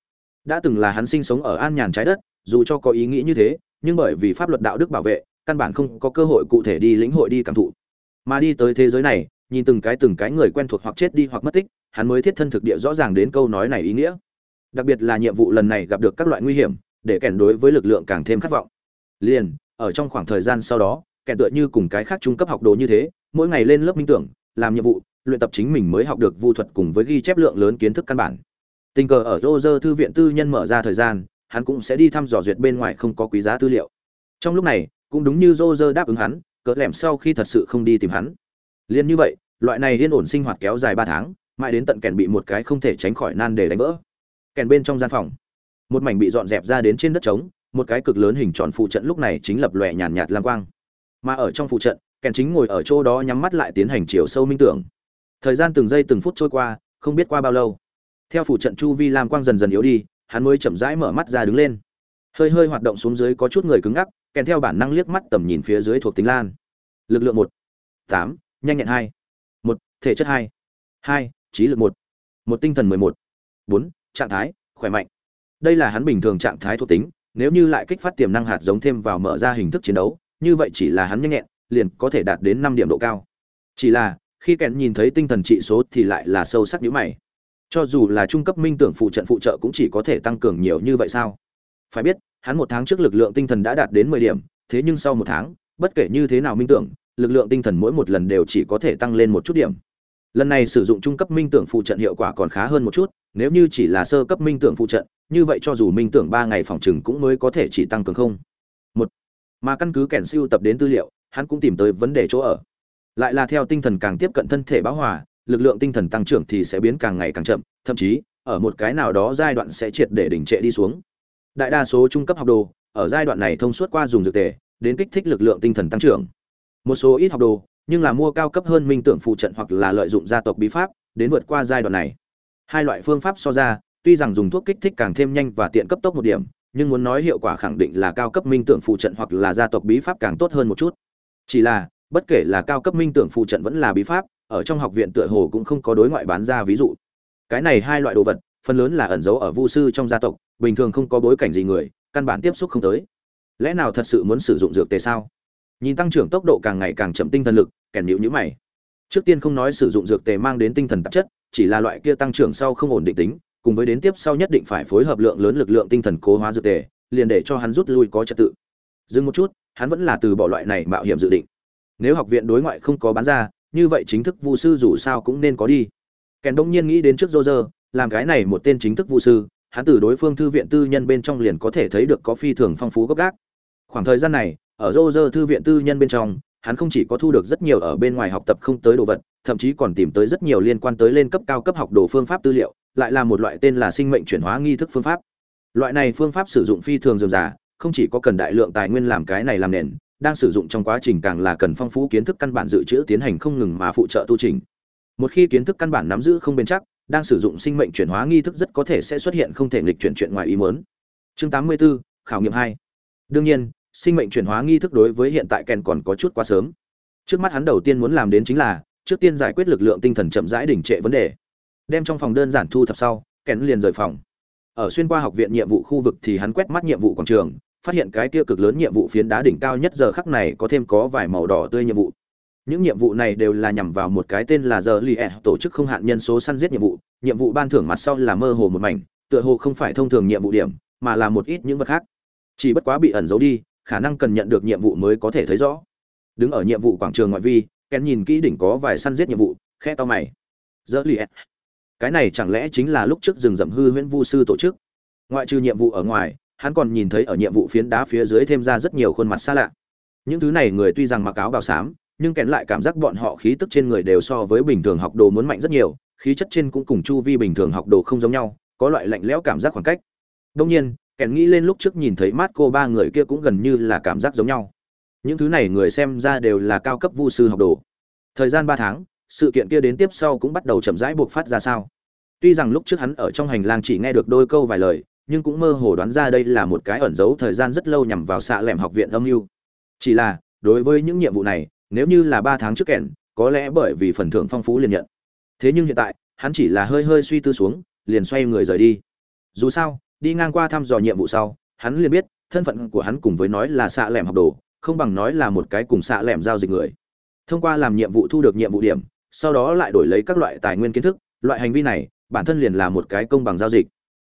Đã từng là hắn sinh sống ở an nhàn trái đất dù cho có ý nghĩ như thế, nhưng bởi vì pháp luật đạo đức bảo vệ, căn bản không có cơ hội cụ thể đi lĩnh hội đi cảm thụ. Mà đi tới thế giới này, nhìn từng cái từng cái người quen thuộc hoặc chết đi hoặc mất tích, hắn mới thiết thân thực địa rõ ràng đến câu nói này ý nghĩa. Đặc biệt là nhiệm vụ lần này gặp được các loại nguy hiểm, để kèn đối với lực lượng càng thêm khát vọng. Liền, ở trong khoảng thời gian sau đó, kèn tựa như cùng cái khác trung cấp học đồ như thế, mỗi ngày lên lớp minh tưởng, làm nhiệm vụ, luyện tập chính mình mới học được vu thuật cùng với ghi chép lượng lớn kiến thức căn bản. Tình cờ ở Roger thư viện tư nhân mở ra thời gian hắn cũng sẽ đi thăm dò duyệt bên ngoài không có quý giá tư liệu. Trong lúc này, cũng đúng như rô đáp ứng hắn, cỡ lẻm sau khi thật sự không đi tìm hắn. Liên như vậy, loại này liên ổn sinh hoạt kéo dài ba tháng, mãi đến tận kèn bị một cái không thể tránh khỏi nan để đánh vỡ. Kèn bên trong gian phòng, một mảnh bị dọn dẹp ra đến trên đất trống, một cái cực lớn hình tròn phụ trận lúc này chính lập lòe nhàn nhạt lam quang. Mà ở trong phụ trận, kèn chính ngồi ở chỗ đó nhắm mắt lại tiến hành chiều sâu minh tưởng. Thời gian từng giây từng phút trôi qua, không biết qua bao lâu. Theo phụ trận chu vi lam quang dần dần yếu đi hắn mới chậm rãi mở mắt ra đứng lên. Hơi hơi hoạt động xuống dưới có chút người cứng ngắc, kèm theo bản năng liếc mắt tầm nhìn phía dưới thuộc tính lan. Lực lượng một, tám, nhanh nhẹn hai. Một, thể chất hai. Hai, trí lực một. Một tinh thần mười một. Bốn, trạng thái, khỏe mạnh. Đây là hắn bình thường trạng thái thuộc tính, nếu như lại kích phát tiềm năng hạt giống thêm vào mở ra hình thức chiến đấu, như vậy chỉ là hắn nhanh nhẹn, liền có thể đạt đến năm điểm độ cao. Chỉ là, khi kèn nhìn thấy tinh thần trị số thì lại là sâu sắc nhữ mày cho dù là trung cấp minh tưởng phụ trận phụ trợ cũng chỉ có thể tăng cường nhiều như vậy sao? Phải biết, hắn một tháng trước lực lượng tinh thần đã đạt đến mười điểm, thế nhưng sau một tháng, bất kể như thế nào minh tưởng, lực lượng tinh thần mỗi một lần đều chỉ có thể tăng lên một chút điểm. Lần này sử dụng trung cấp minh tưởng phụ trận hiệu quả còn khá hơn một chút, nếu như chỉ là sơ cấp minh tưởng phụ trận, như vậy cho dù minh tưởng ba ngày phòng chừng cũng mới có thể chỉ tăng cường không. Một, mà căn cứ kèn siêu tập đến tư liệu, hắn cũng tìm tới vấn đề chỗ ở. Lại là theo tinh thần càng tiếp cận thân thể báo hòa lực lượng tinh thần tăng trưởng thì sẽ biến càng ngày càng chậm, thậm chí, ở một cái nào đó giai đoạn sẽ triệt để đỉnh trệ đi xuống. Đại đa số trung cấp học đồ, ở giai đoạn này thông suốt qua dùng dược tề, đến kích thích lực lượng tinh thần tăng trưởng. Một số ít học đồ, nhưng là mua cao cấp hơn minh tưởng phụ trận hoặc là lợi dụng gia tộc bí pháp, đến vượt qua giai đoạn này. Hai loại phương pháp so ra, tuy rằng dùng thuốc kích thích càng thêm nhanh và tiện cấp tốc một điểm, nhưng muốn nói hiệu quả khẳng định là cao cấp minh tưởng phụ trận hoặc là gia tộc bí pháp càng tốt hơn một chút. Chỉ là, bất kể là cao cấp minh tưởng phụ trận vẫn là bí pháp ở trong học viện tựa hồ cũng không có đối ngoại bán ra ví dụ. Cái này hai loại đồ vật, phần lớn là ẩn giấu ở vu sư trong gia tộc, bình thường không có bối cảnh gì người, căn bản tiếp xúc không tới. Lẽ nào thật sự muốn sử dụng dược tề sao? Nhìn tăng trưởng tốc độ càng ngày càng chậm tinh thần lực, kèn nhịu nhữ mày. Trước tiên không nói sử dụng dược tề mang đến tinh thần tạp chất, chỉ là loại kia tăng trưởng sau không ổn định tính, cùng với đến tiếp sau nhất định phải phối hợp lượng lớn lực lượng tinh thần cố hóa dược tề, liền để cho hắn rút lui có trật tự. Dừng một chút, hắn vẫn là từ bỏ loại này mạo hiểm dự định. Nếu học viện đối ngoại không có bán ra như vậy chính thức vu sư dù sao cũng nên có đi. Kèn đông nhiên nghĩ đến trước rô rơ làm cái này một tên chính thức vu sư, hắn từ đối phương thư viện tư nhân bên trong liền có thể thấy được có phi thường phong phú gốc gác. Khoảng thời gian này, ở rô rơ thư viện tư nhân bên trong, hắn không chỉ có thu được rất nhiều ở bên ngoài học tập không tới đồ vật, thậm chí còn tìm tới rất nhiều liên quan tới lên cấp cao cấp học đồ phương pháp tư liệu, lại là một loại tên là sinh mệnh chuyển hóa nghi thức phương pháp. Loại này phương pháp sử dụng phi thường dườm giả không chỉ có cần đại lượng tài nguyên làm cái này làm nền đang sử dụng trong quá trình càng là cần phong phú kiến thức căn bản dự trữ tiến hành không ngừng mà phụ trợ tu trình. Một khi kiến thức căn bản nắm giữ không bền chắc đang sử dụng sinh mệnh chuyển hóa nghi thức rất có thể sẽ xuất hiện không thể nghịch chuyển chuyện ngoài ý muốn. Chương 84, khảo nghiệm 2. đương nhiên sinh mệnh chuyển hóa nghi thức đối với hiện tại kèn còn có chút quá sớm. Trước mắt hắn đầu tiên muốn làm đến chính là trước tiên giải quyết lực lượng tinh thần chậm rãi đỉnh trệ vấn đề. Đem trong phòng đơn giản thu thập sau kèn liền rời phòng. Ở xuyên qua học viện nhiệm vụ khu vực thì hắn quét mắt nhiệm vụ quảng trường phát hiện cái kia cực lớn nhiệm vụ phiến đá đỉnh cao nhất giờ khắc này có thêm có vài màu đỏ tươi nhiệm vụ. Những nhiệm vụ này đều là nhằm vào một cái tên là giờ li tổ chức không hạn nhân số săn giết nhiệm vụ. Nhiệm vụ ban thưởng mặt sau là mơ hồ một mảnh, tựa hồ không phải thông thường nhiệm vụ điểm, mà là một ít những vật khác. Chỉ bất quá bị ẩn giấu đi, khả năng cần nhận được nhiệm vụ mới có thể thấy rõ. Đứng ở nhiệm vụ quảng trường ngoại vi, ken nhìn kỹ đỉnh có vài săn giết nhiệm vụ khe to mày. Giờ li cái này chẳng lẽ chính là lúc trước rừng rậm hư huyễn vu sư tổ chức? Ngoại trừ nhiệm vụ ở ngoài hắn còn nhìn thấy ở nhiệm vụ phiến đá phía dưới thêm ra rất nhiều khuôn mặt xa lạ. Những thứ này người tuy rằng mặc áo bào xám, nhưng kèn lại cảm giác bọn họ khí tức trên người đều so với bình thường học đồ muốn mạnh rất nhiều, khí chất trên cũng cùng chu vi bình thường học đồ không giống nhau, có loại lạnh lẽo cảm giác khoảng cách. Đông nhiên kèn nghĩ lên lúc trước nhìn thấy mát cô ba người kia cũng gần như là cảm giác giống nhau. Những thứ này người xem ra đều là cao cấp vu sư học đồ. Thời gian ba tháng, sự kiện kia đến tiếp sau cũng bắt đầu chậm rãi buộc phát ra sao. Tuy rằng lúc trước hắn ở trong hành lang chỉ nghe được đôi câu vài lời nhưng cũng mơ hồ đoán ra đây là một cái ẩn giấu thời gian rất lâu nhằm vào xạ lẻm học viện âm mưu. Chỉ là, đối với những nhiệm vụ này, nếu như là ba tháng trước kẻn có lẽ bởi vì phần thưởng phong phú liền nhận. Thế nhưng hiện tại, hắn chỉ là hơi hơi suy tư xuống, liền xoay người rời đi. Dù sao, đi ngang qua thăm dò nhiệm vụ sau, hắn liền biết, thân phận của hắn cùng với nói là xạ lẻm học đồ, không bằng nói là một cái cùng xạ lẻm giao dịch người. Thông qua làm nhiệm vụ thu được nhiệm vụ điểm, sau đó lại đổi lấy các loại tài nguyên kiến thức, loại hành vi này, bản thân liền là một cái công bằng giao dịch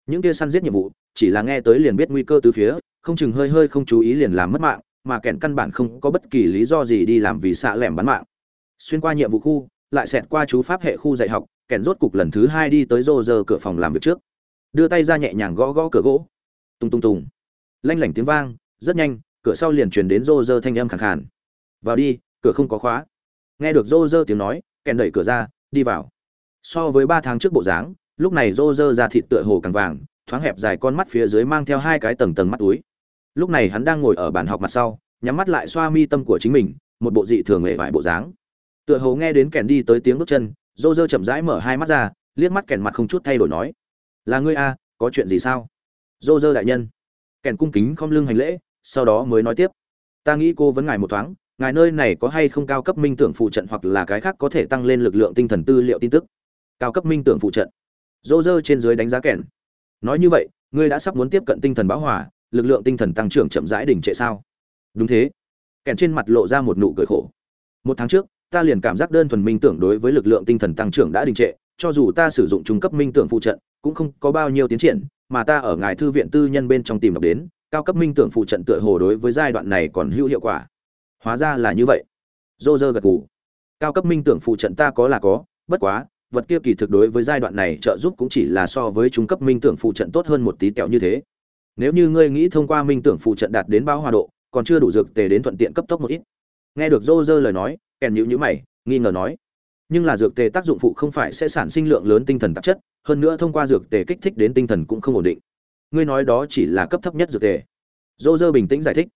những kia săn giết nhiệm vụ, chỉ là nghe tới liền biết nguy cơ từ phía, không chừng hơi hơi không chú ý liền làm mất mạng, mà kèn căn bản không có bất kỳ lý do gì đi làm vì xạ lẻm bắn mạng. Xuyên qua nhiệm vụ khu, lại xẹt qua chú pháp hệ khu dạy học kèn rốt cục lần thứ hai đi tới rô rơ cửa phòng làm việc trước. Đưa tay ra nhẹ nhàng gõ gõ cửa gỗ. Tung tung tùng. Lanh lảnh tiếng vang, rất nhanh, cửa sau liền truyền đến rô rơ thanh âm khẳng khàn. Vào đi, cửa không có khóa. Nghe được rô rơ tiếng nói kèn đẩy cửa ra, đi vào. So với ba tháng trước bộ dáng lúc này rô rơ ra thịt tựa hồ càng vàng, thoáng hẹp dài con mắt phía dưới mang theo hai cái tầng tầng mắt túi. Lúc này hắn đang ngồi ở bàn học mặt sau, nhắm mắt lại xoa mi tâm của chính mình, một bộ dị thường hề vải bộ dáng. Tựa hồ nghe đến kèn đi tới tiếng bước chân, rô rơ chậm rãi mở hai mắt ra, liếc mắt kèn mặt không chút thay đổi nói, là ngươi a có chuyện gì sao? Rô rơ đại nhân. Kèn cung kính không lưng hành lễ, sau đó mới nói tiếp, ta nghĩ cô vẫn ngài một thoáng, ngài nơi này có hay không cao cấp minh tưởng phụ trận hoặc là cái khác có thể tăng lên lực lượng tinh thần tư liệu tin tức. Cao cấp minh tưởng phụ trận dô dơ trên dưới đánh giá kèn. Nói như vậy, ngươi đã sắp muốn tiếp cận tinh thần bão hòa, lực lượng tinh thần tăng trưởng chậm rãi đỉnh trệ sao? Đúng thế. Kèn trên mặt lộ ra một nụ cười khổ. Một tháng trước, ta liền cảm giác đơn thuần minh tưởng đối với lực lượng tinh thần tăng trưởng đã đình trệ, cho dù ta sử dụng trung cấp minh tưởng phụ trận, cũng không có bao nhiêu tiến triển, mà ta ở ngài thư viện tư nhân bên trong tìm đọc đến, cao cấp minh tưởng phụ trận tựa hồ đối với giai đoạn này còn hữu hiệu quả. Hóa ra là như vậy. Dô dơ gật gù. Cao cấp minh tưởng phụ trận ta có là có, bất quá vật kia kỳ thực đối với giai đoạn này trợ giúp cũng chỉ là so với trung cấp minh tưởng phụ trận tốt hơn một tí kẹo như thế. Nếu như ngươi nghĩ thông qua minh tưởng phụ trận đạt đến bao hòa độ, còn chưa đủ dược tề đến thuận tiện cấp tốc một ít. Nghe được dô dơ lời nói, kèn nhữ nhữ mày, nghi ngờ nói, nhưng là dược tề tác dụng phụ không phải sẽ sản sinh lượng lớn tinh thần tạp chất, hơn nữa thông qua dược tề kích thích đến tinh thần cũng không ổn định. Ngươi nói đó chỉ là cấp thấp nhất dược tề. Dô dơ bình tĩnh giải thích,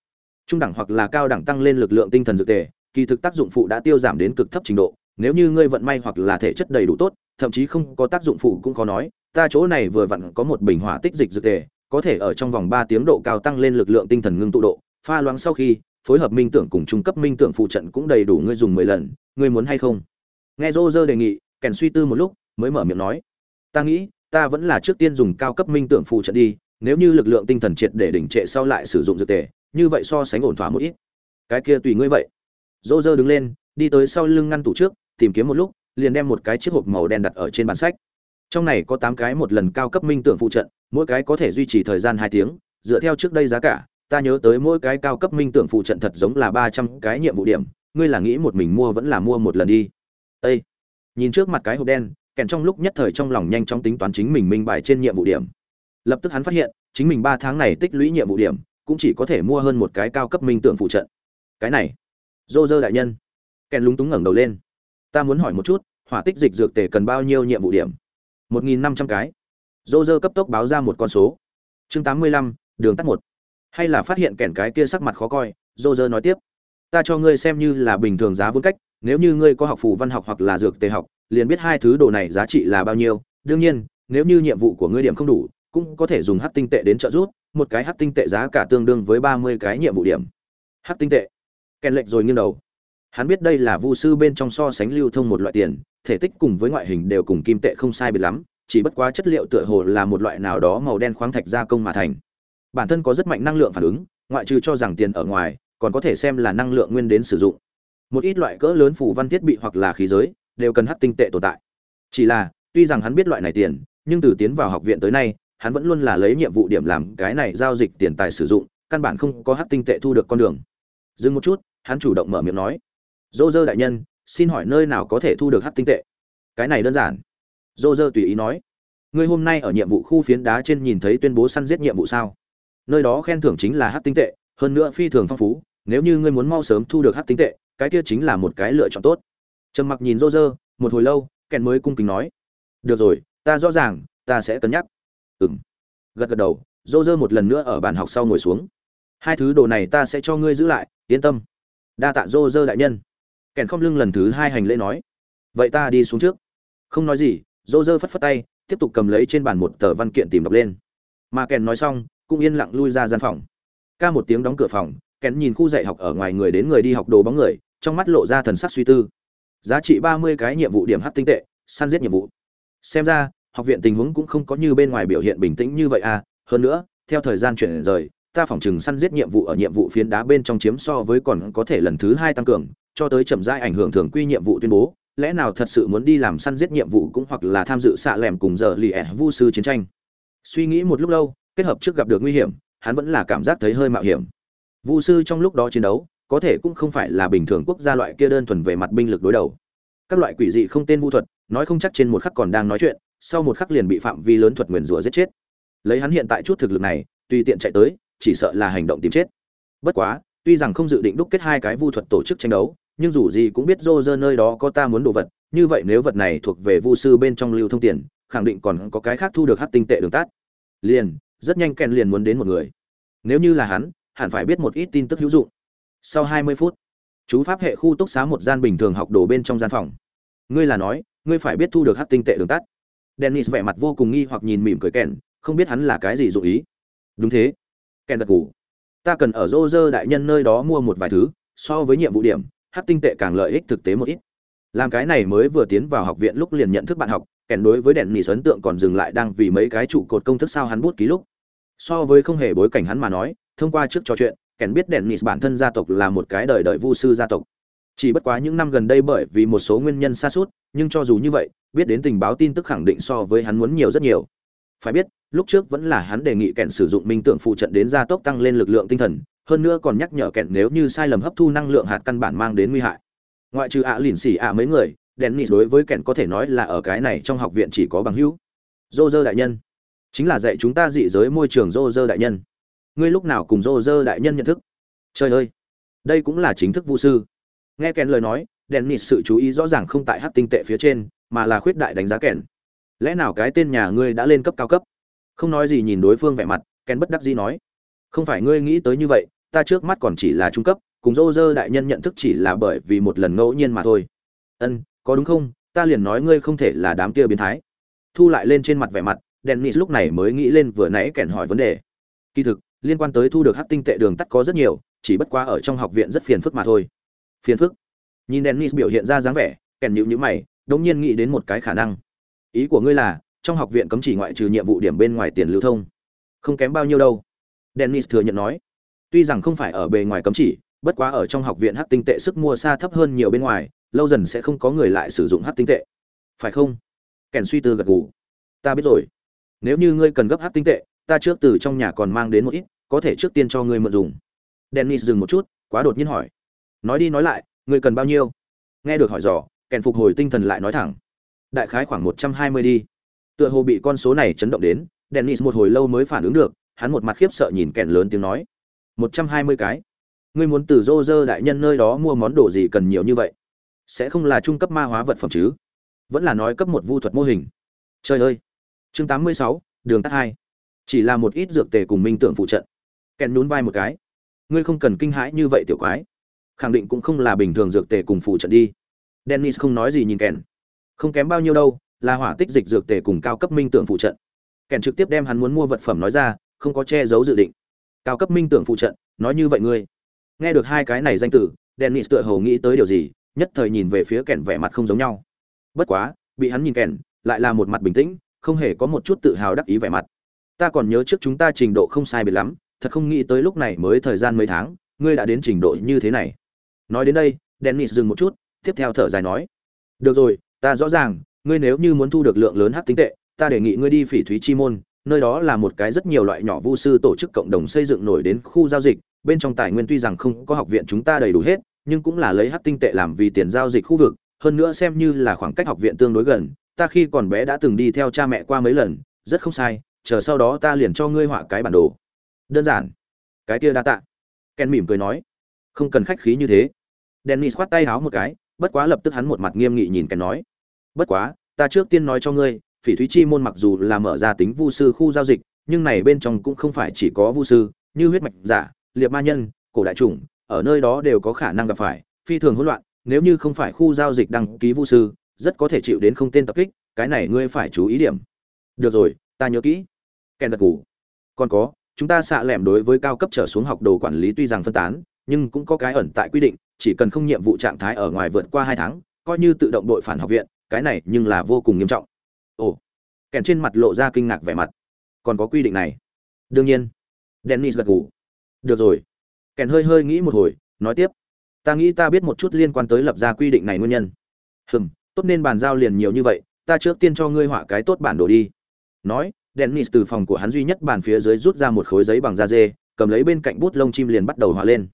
trung đẳng hoặc là cao đẳng tăng lên lực lượng tinh thần dược tề, kỳ thực tác dụng phụ đã tiêu giảm đến cực thấp trình độ nếu như ngươi vận may hoặc là thể chất đầy đủ tốt, thậm chí không có tác dụng phụ cũng khó nói, ta chỗ này vừa vặn có một bình hỏa tích dịch dược tề, có thể ở trong vòng ba tiếng độ cao tăng lên lực lượng tinh thần ngưng tụ độ, pha loãng sau khi, phối hợp minh tưởng cùng trung cấp minh tưởng phụ trận cũng đầy đủ ngươi dùng mười lần, ngươi muốn hay không? Nghe rô rơ đề nghị, kèn suy tư một lúc, mới mở miệng nói, ta nghĩ, ta vẫn là trước tiên dùng cao cấp minh tưởng phụ trận đi, nếu như lực lượng tinh thần triệt để đỉnh trệ sau lại sử dụng dược tề, như vậy so sánh ổn thỏa một ít. Cái kia tùy ngươi vậy. Rô rơ đứng lên, đi tới sau lưng ngăn tủ trước tìm kiếm một lúc, liền đem một cái chiếc hộp màu đen đặt ở trên bàn sách. Trong này có tám cái một lần cao cấp minh tưởng phụ trận, mỗi cái có thể duy trì thời gian hai tiếng, dựa theo trước đây giá cả, ta nhớ tới mỗi cái cao cấp minh tưởng phụ trận thật giống là ba trăm cái nhiệm vụ điểm, ngươi là nghĩ một mình mua vẫn là mua một lần đi. Ê! nhìn trước mặt cái hộp đen, kèn trong lúc nhất thời trong lòng nhanh chóng tính toán chính mình minh bài trên nhiệm vụ điểm. Lập tức hắn phát hiện, chính mình ba tháng này tích lũy nhiệm vụ điểm, cũng chỉ có thể mua hơn một cái cao cấp minh tưởng phụ trận. Cái này dô dơ đại nhân. Kèn lúng túng ngẩng đầu lên ta muốn hỏi một chút, hỏa tích dịch dược tề cần bao nhiêu nhiệm vụ điểm? Một nghìn năm trăm cái. Dô dơ cấp tốc báo ra một con số. Chương tám mươi lăm, đường tắt một. Hay là phát hiện kẻn cái kia sắc mặt khó coi dô dơ nói tiếp. Ta cho ngươi xem như là bình thường giá vốn cách, nếu như ngươi có học phủ văn học hoặc là dược tề học, liền biết hai thứ đồ này giá trị là bao nhiêu. Đương nhiên, nếu như nhiệm vụ của ngươi điểm không đủ, cũng có thể dùng hắc tinh tệ đến trợ giúp, một cái hắc tinh tệ giá cả tương đương với ba mươi cái nhiệm vụ điểm. Hắc tinh tệ. Kèn lệnh rồi nghiêng đầu hắn biết đây là vu sư bên trong so sánh lưu thông một loại tiền, thể tích cùng với ngoại hình đều cùng kim tệ không sai biệt lắm, chỉ bất quá chất liệu tựa hồ là một loại nào đó màu đen khoáng thạch gia công mà thành. Bản thân có rất mạnh năng lượng phản ứng, ngoại trừ cho rằng tiền ở ngoài, còn có thể xem là năng lượng nguyên đến sử dụng. Một ít loại cỡ lớn phủ văn thiết bị hoặc là khí giới, đều cần hắc tinh tệ tồn tại. Chỉ là, tuy rằng hắn biết loại này tiền, nhưng từ tiến vào học viện tới nay, hắn vẫn luôn là lấy nhiệm vụ điểm làm cái này giao dịch tiền tài sử dụng, căn bản không có hắc tinh tệ thu được con đường. Dừng một chút, hắn chủ động mở miệng nói dô dơ đại nhân, xin hỏi nơi nào có thể thu được hắc tinh tệ? Cái này đơn giản. Dô dơ tùy ý nói. Ngươi hôm nay ở nhiệm vụ khu phiến đá trên nhìn thấy tuyên bố săn giết nhiệm vụ sao? Nơi đó khen thưởng chính là hắc tinh tệ, hơn nữa phi thường phong phú. Nếu như ngươi muốn mau sớm thu được hắc tinh tệ, cái kia chính là một cái lựa chọn tốt. Trầm mặc nhìn rô rơ một hồi lâu, kèn mới cung kính nói. Được rồi, ta rõ ràng, ta sẽ cân nhắc. Ừng gật gật đầu rô rơ một lần nữa ở bàn học sau ngồi xuống. Hai thứ đồ này ta sẽ cho ngươi giữ lại, yên tâm. Đa tạ rô rơ đại nhân kèn không lưng lần thứ hai hành lễ nói, vậy ta đi xuống trước. Không nói gì dô dơ phất phất tay, tiếp tục cầm lấy trên bàn một tờ văn kiện tìm đọc lên. Mà kèn nói xong, cũng yên lặng lui ra gian phòng. Ca một tiếng đóng cửa phòng, kèn nhìn khu dạy học ở ngoài người đến người đi học đồ bóng người, trong mắt lộ ra thần sắc suy tư. Giá trị ba mươi cái nhiệm vụ điểm hát tinh tệ, săn giết nhiệm vụ. Xem ra, học viện tình huống cũng không có như bên ngoài biểu hiện bình tĩnh như vậy à. Hơn nữa, theo thời gian chuyển rời, ta phỏng chừng săn giết nhiệm vụ ở nhiệm vụ phiến đá bên trong chiếm so với còn có thể lần thứ hai tăng cường cho tới chậm rãi ảnh hưởng thường quy nhiệm vụ tuyên bố, lẽ nào thật sự muốn đi làm săn giết nhiệm vụ cũng hoặc là tham dự xạ lẻm cùng giờ lì ẻ vu sư chiến tranh? Suy nghĩ một lúc lâu, kết hợp trước gặp được nguy hiểm, hắn vẫn là cảm giác thấy hơi mạo hiểm. Vu sư trong lúc đó chiến đấu, có thể cũng không phải là bình thường quốc gia loại kia đơn thuần về mặt binh lực đối đầu. Các loại quỷ dị không tên vu thuật, nói không chắc trên một khắc còn đang nói chuyện, sau một khắc liền bị phạm vi lớn thuật nguyền rủa giết chết. Lấy hắn hiện tại chút thực lực này, tùy tiện chạy tới, chỉ sợ là hành động tìm chết. Bất quá, tuy rằng không dự định đúc kết hai cái vu thuật tổ chức tranh đấu nhưng dù gì cũng biết rô rơ nơi đó có ta muốn đồ vật, như vậy nếu vật này thuộc về vu sư bên trong lưu thông tiền, khẳng định còn có cái khác thu được hát tinh tệ đường tát liền, rất nhanh kèn liền muốn đến một người. Nếu như là hắn, hẳn phải biết một ít tin tức hữu dụng. Sau hai mươi phút, chú pháp hệ khu túc xá một gian bình thường học đồ bên trong gian phòng. Ngươi là nói, ngươi phải biết thu được hát tinh tệ đường tắt. Dennis vẻ mặt vô cùng nghi hoặc nhìn mỉm cười kèn không biết hắn là cái gì dụ ý. Đúng thế. Kèn gật cù ta cần ở rô rơ đại nhân nơi đó mua một vài thứ, so với nhiệm vụ điểm hát tinh tệ càng lợi ích thực tế một ít. Làm cái này mới vừa tiến vào học viện lúc liền nhận thức bạn học, kèn đối với đèn nỉ ấn tượng còn dừng lại đang vì mấy cái trụ cột công thức sao hắn bút ký lúc. So với không hề bối cảnh hắn mà nói, thông qua trước trò chuyện, kèn biết đèn nỉ bản thân gia tộc là một cái đời đời vu sư gia tộc. Chỉ bất quá những năm gần đây bởi vì một số nguyên nhân xa suốt, nhưng cho dù như vậy, biết đến tình báo tin tức khẳng định so với hắn muốn nhiều rất nhiều. Phải biết, lúc trước vẫn là hắn đề nghị kèn sử dụng minh tượng phụ trận đến gia tốc tăng lên lực lượng tinh thần hơn nữa còn nhắc nhở kẹn nếu như sai lầm hấp thu năng lượng hạt căn bản mang đến nguy hại. Ngoại trừ ạ lìn xỉ ạ mấy người, đèn nịt đối với kẹn có thể nói là ở cái này trong học viện chỉ có bằng hữu. Dô dơ đại nhân. Chính là dạy chúng ta dị giới môi trường dô dơ đại nhân. Ngươi lúc nào cùng dô dơ đại nhân nhận thức? Trời ơi! Đây cũng là chính thức vũ sư. Nghe kèn lời nói, đèn nịt sự chú ý rõ ràng không tại hát tinh tệ phía trên, mà là khuyết đại đánh giá kèn lẽ nào cái tên nhà ngươi đã lên cấp cao cấp? Không nói gì nhìn đối phương vẻ mặt kèn bất đắc dĩ nói không phải ngươi nghĩ tới như vậy, ta trước mắt còn chỉ là trung cấp, cùng dô dơ đại nhân nhận thức chỉ là bởi vì một lần ngẫu nhiên mà thôi. Ân, có đúng không? Ta liền nói ngươi không thể là đám kia biến thái. Thu lại lên trên mặt vẻ mặt, dennis lúc này mới nghĩ lên vừa nãy kèn hỏi vấn đề. Kỳ thực, liên quan tới thu được hát tinh tệ đường tắt có rất nhiều, chỉ bất quá ở trong học viện rất phiền phức mà thôi. Phiền phức? Nhìn dennis biểu hiện ra dáng vẻ, kèn nhịu nhữ mày đống nhiên nghĩ đến một cái khả năng. Ý của ngươi là, trong học viện cấm chỉ ngoại trừ nhiệm vụ điểm bên ngoài tiền lưu thông. Không kém bao nhiêu đâu dennis thừa nhận nói. Tuy rằng không phải ở bề ngoài cấm chỉ, bất quá ở trong học viện hát tinh tệ sức mua xa thấp hơn nhiều bên ngoài, lâu dần sẽ không có người lại sử dụng hát tinh tệ. Phải không? Kèn suy tư gật gù. Ta biết rồi. Nếu như ngươi cần gấp hát tinh tệ, ta trước từ trong nhà còn mang đến một ít, có thể trước tiên cho ngươi mượn dùng. Dennis dừng một chút, quá đột nhiên hỏi. Nói đi nói lại, ngươi cần bao nhiêu? Nghe được hỏi dò, kèn phục hồi tinh thần lại nói thẳng. Đại khái khoảng một trăm hai mươi đi. Tựa hồ bị con số này chấn động đến, dennis một hồi lâu mới phản ứng được hắn một mặt khiếp sợ nhìn kèn lớn tiếng nói, một trăm hai mươi cái? Ngươi muốn từ rô rơ đại nhân nơi đó mua món đồ gì cần nhiều như vậy? Sẽ không là trung cấp ma hóa vật phẩm chứ? Vẫn là nói cấp một vu thuật mô hình. Trời ơi! Chương tám mươi sáu, đường tắt hai. Chỉ là một ít dược tề cùng minh tưởng phụ trận. Kèn nhún vai một cái. Ngươi không cần kinh hãi như vậy tiểu quái. Khẳng định cũng không là bình thường dược tề cùng phụ trận đi. Dennis không nói gì nhìn kèn. Không kém bao nhiêu đâu, là hỏa tích dịch dược tề cùng cao cấp minh tưởng phụ trận. Kèn trực tiếp đem hắn muốn mua vật phẩm nói ra không có che giấu dự định. Cao cấp minh tưởng phụ trận, nói như vậy ngươi. Nghe được hai cái này danh tử dennis tựa hồ nghĩ tới điều gì, nhất thời nhìn về phía kèn vẻ mặt không giống nhau. Bất quá, bị hắn nhìn kèn lại là một mặt bình tĩnh, không hề có một chút tự hào đắc ý vẻ mặt. Ta còn nhớ trước chúng ta trình độ không sai biệt lắm, thật không nghĩ tới lúc này mới thời gian mấy tháng, ngươi đã đến trình độ như thế này. Nói đến đây, dennis dừng một chút, tiếp theo thở dài nói. Được rồi, ta rõ ràng, ngươi nếu như muốn thu được lượng lớn hát tinh tệ, ta đề nghị ngươi đi phỉ thúy chi môn nơi đó là một cái rất nhiều loại nhỏ vu sư tổ chức cộng đồng xây dựng nổi đến khu giao dịch. Bên trong tài nguyên tuy rằng không có học viện chúng ta đầy đủ hết, nhưng cũng là lấy hát tinh tệ làm vì tiền giao dịch khu vực. Hơn nữa xem như là khoảng cách học viện tương đối gần, ta khi còn bé đã từng đi theo cha mẹ qua mấy lần, rất không sai, chờ sau đó ta liền cho ngươi họa cái bản đồ. Đơn giản. Cái kia đa tạ. Ken mỉm cười nói. Không cần khách khí như thế. Dennis khoát tay háo một cái, bất quá lập tức hắn một mặt nghiêm nghị nhìn ken nói. Bất quá, ta trước tiên nói cho ngươi phỉ thúy chi môn mặc dù là mở ra tính vu sư khu giao dịch, nhưng này bên trong cũng không phải chỉ có vu sư, như huyết mạch giả, liệt ma nhân, cổ đại chủng, ở nơi đó đều có khả năng gặp phải, phi thường hỗn loạn, nếu như không phải khu giao dịch đăng ký vu sư, rất có thể chịu đến không tên tập kích, cái này ngươi phải chú ý điểm. Được rồi, ta nhớ kỹ. Kèn đặc cù còn có, chúng ta xạ lẻm đối với cao cấp trở xuống học đồ quản lý tuy rằng phân tán, nhưng cũng có cái ẩn tại quy định, chỉ cần không nhiệm vụ trạng thái ở ngoài vượt qua hai tháng, coi như tự động đội phản học viện, cái này nhưng là vô cùng nghiêm trọng ồ, kèn trên mặt lộ ra kinh ngạc vẻ mặt. Còn có quy định này. Đương nhiên. Dennis gật gù. Được rồi. Kèn hơi hơi nghĩ một hồi, nói tiếp. Ta nghĩ ta biết một chút liên quan tới lập ra quy định này nguyên nhân. Hừm, tốt nên bàn giao liền nhiều như vậy, ta trước tiên cho ngươi họa cái tốt bản đồ đi. Nói, dennis từ phòng của hắn duy nhất bàn phía dưới rút ra một khối giấy bằng da dê, cầm lấy bên cạnh bút lông chim liền bắt đầu họa lên.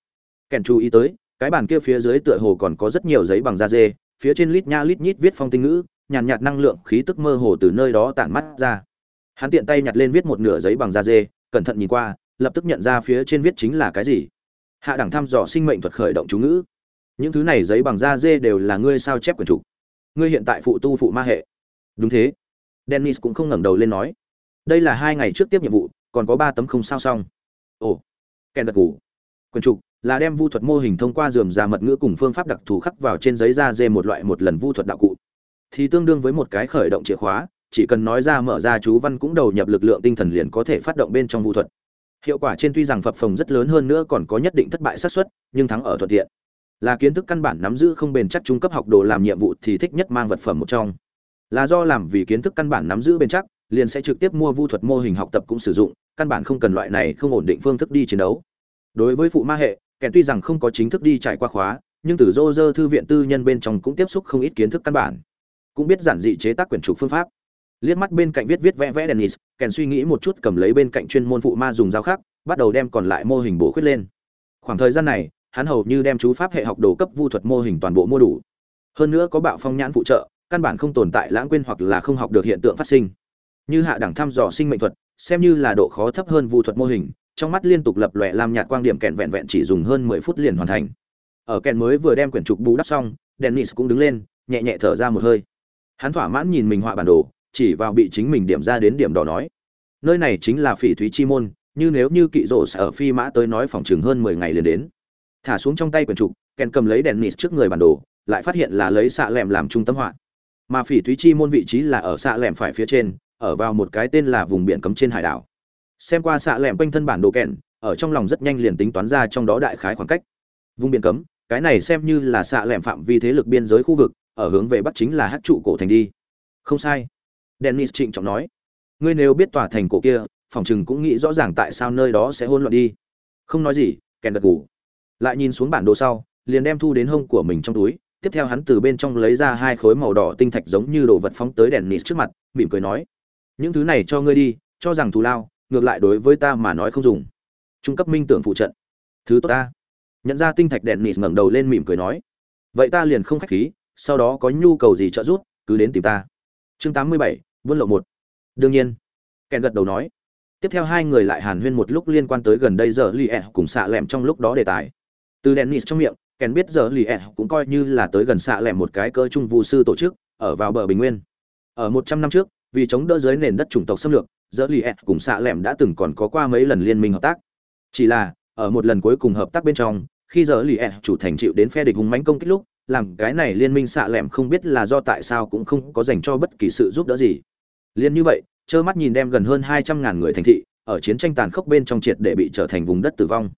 Kèn chú ý tới, cái bàn kia phía dưới tựa hồ còn có rất nhiều giấy bằng da dê, phía trên lít nha lít nhít viết phong tinh ngữ nhàn nhạt, nhạt năng lượng khí tức mơ hồ từ nơi đó tản mắt ra. Hắn tiện tay nhặt lên viết một nửa giấy bằng da dê cẩn thận nhìn qua lập tức nhận ra phía trên viết chính là cái gì. Hạ đẳng thăm dò sinh mệnh thuật khởi động chú ngữ. Những thứ này giấy bằng da dê đều là ngươi sao chép quyển trục. Ngươi hiện tại phụ tu phụ ma hệ. Đúng thế. Dennis cũng không ngẩng đầu lên nói. Đây là hai ngày trước tiếp nhiệm vụ còn có ba tấm không sao xong. Ồ. Kèn đặc cù quyển trục là đem vu thuật mô hình thông qua dườm già mật ngữ cùng phương pháp đặc thù khắc vào trên giấy da dê một loại một lần vu thuật đạo cụ thì tương đương với một cái khởi động chìa khóa, chỉ cần nói ra mở ra chú văn cũng đầu nhập lực lượng tinh thần liền có thể phát động bên trong vu thuật. Hiệu quả trên tuy rằng phập phồng rất lớn hơn nữa còn có nhất định thất bại xác suất, nhưng thắng ở thuận tiện. Là kiến thức căn bản nắm giữ không bền chắc trung cấp học đồ làm nhiệm vụ thì thích nhất mang vật phẩm một trong. Là do làm vì kiến thức căn bản nắm giữ bền chắc, liền sẽ trực tiếp mua vu thuật mô hình học tập cũng sử dụng, căn bản không cần loại này không ổn định phương thức đi chiến đấu. Đối với phụ ma hệ kèn tuy rằng không có chính thức đi trải qua khóa, nhưng từ dô dơ thư viện tư nhân bên trong cũng tiếp xúc không ít kiến thức căn bản cũng biết giản dị chế tác quyển trục phương pháp. Liếc mắt bên cạnh viết viết vẽ vẽ dennis, kèn suy nghĩ một chút cầm lấy bên cạnh chuyên môn phụ ma dùng dao khác bắt đầu đem còn lại mô hình bổ khuyết lên. Khoảng thời gian này, hắn hầu như đem chú pháp hệ học đồ cấp vu thuật mô hình toàn bộ mua đủ. Hơn nữa có bạo phong nhãn phụ trợ, căn bản không tồn tại lãng quên hoặc là không học được hiện tượng phát sinh. Như hạ đẳng thăm dò sinh mệnh thuật, xem như là độ khó thấp hơn vu thuật mô hình, trong mắt liên tục lập lòe làm nhạt quang điểm kèn vẹn vẹn chỉ dùng hơn mười phút liền hoàn thành. Ở kèn mới vừa đem quyển trục bù đắp xong, dennis cũng đứng lên, nhẹ nhẹ thở ra một hơi hắn thỏa mãn nhìn mình họa bản đồ, chỉ vào bị chính mình điểm ra đến điểm đỏ nói, nơi này chính là phỉ thúy chi môn, như nếu như kỵ rổ ở phi mã tới nói phòng chừng hơn mười ngày liền đến. Thả xuống trong tay quyển trục, kèn cầm lấy đèn nịt trước người bản đồ, lại phát hiện là lấy xạ lẻm làm trung tâm họa. Mà phỉ thúy chi môn vị trí là ở xạ lẻm phải phía trên, ở vào một cái tên là vùng biển cấm trên hải đảo. Xem qua xạ lẻm quanh thân bản đồ kèn, ở trong lòng rất nhanh liền tính toán ra trong đó đại khái khoảng cách. Vùng biển cấm, cái này xem như là xạ lẻm phạm vi thế lực biên giới khu vực ở hướng về bắc chính là hát trụ cổ thành đi. Không sai. Dennis trịnh trọng nói. Ngươi nếu biết tòa thành cổ kia, phòng chừng cũng nghĩ rõ ràng tại sao nơi đó sẽ hôn loạn đi. Không nói gì, kèn gật gù. Lại nhìn xuống bản đồ sau, liền đem thu đến hông của mình trong túi. Tiếp theo hắn từ bên trong lấy ra hai khối màu đỏ tinh thạch giống như đồ vật phóng tới đèn nịt trước mặt, mỉm cười nói. Những thứ này cho ngươi đi, cho rằng thù lao, ngược lại đối với ta mà nói không dùng. Trung cấp minh tưởng phụ trận. Thứ tốt ta. Nhận ra tinh thạch đèn nịt ngẩng đầu lên mỉm cười nói. Vậy ta liền không khách khí sau đó có nhu cầu gì trợ giúp, cứ đến tìm ta. Chương tám mươi bảy, buôn lộ một. Đương nhiên kèn gật đầu nói. Tiếp theo hai người lại hàn huyên một lúc liên quan tới gần đây giờ Lý ẹ e cùng xạ lẹm trong lúc đó đề tài. Từ dennis trong miệng kèn biết giờ Lý ẹ e cũng coi như là tới gần xạ lẹm một cái cơ trung vu sư tổ chức, ở vào bờ bình nguyên. Ở một trăm năm trước, vì chống đỡ dưới nền đất chủng tộc xâm lược, giờ Lý ẹ e cùng xạ lẹm đã từng còn có qua mấy lần liên minh hợp tác. Chỉ là, ở một lần cuối cùng hợp tác bên trong, khi giờ Lý ẹ chủ thành chịu đến phe địch hùng mãnh công kích lúc làm cái này liên minh xạ lẻm không biết là do tại sao cũng không có dành cho bất kỳ sự giúp đỡ gì. Liên như vậy, trơ mắt nhìn đem gần hơn hai trăm ngàn người thành thị, ở chiến tranh tàn khốc bên trong triệt để bị trở thành vùng đất tử vong.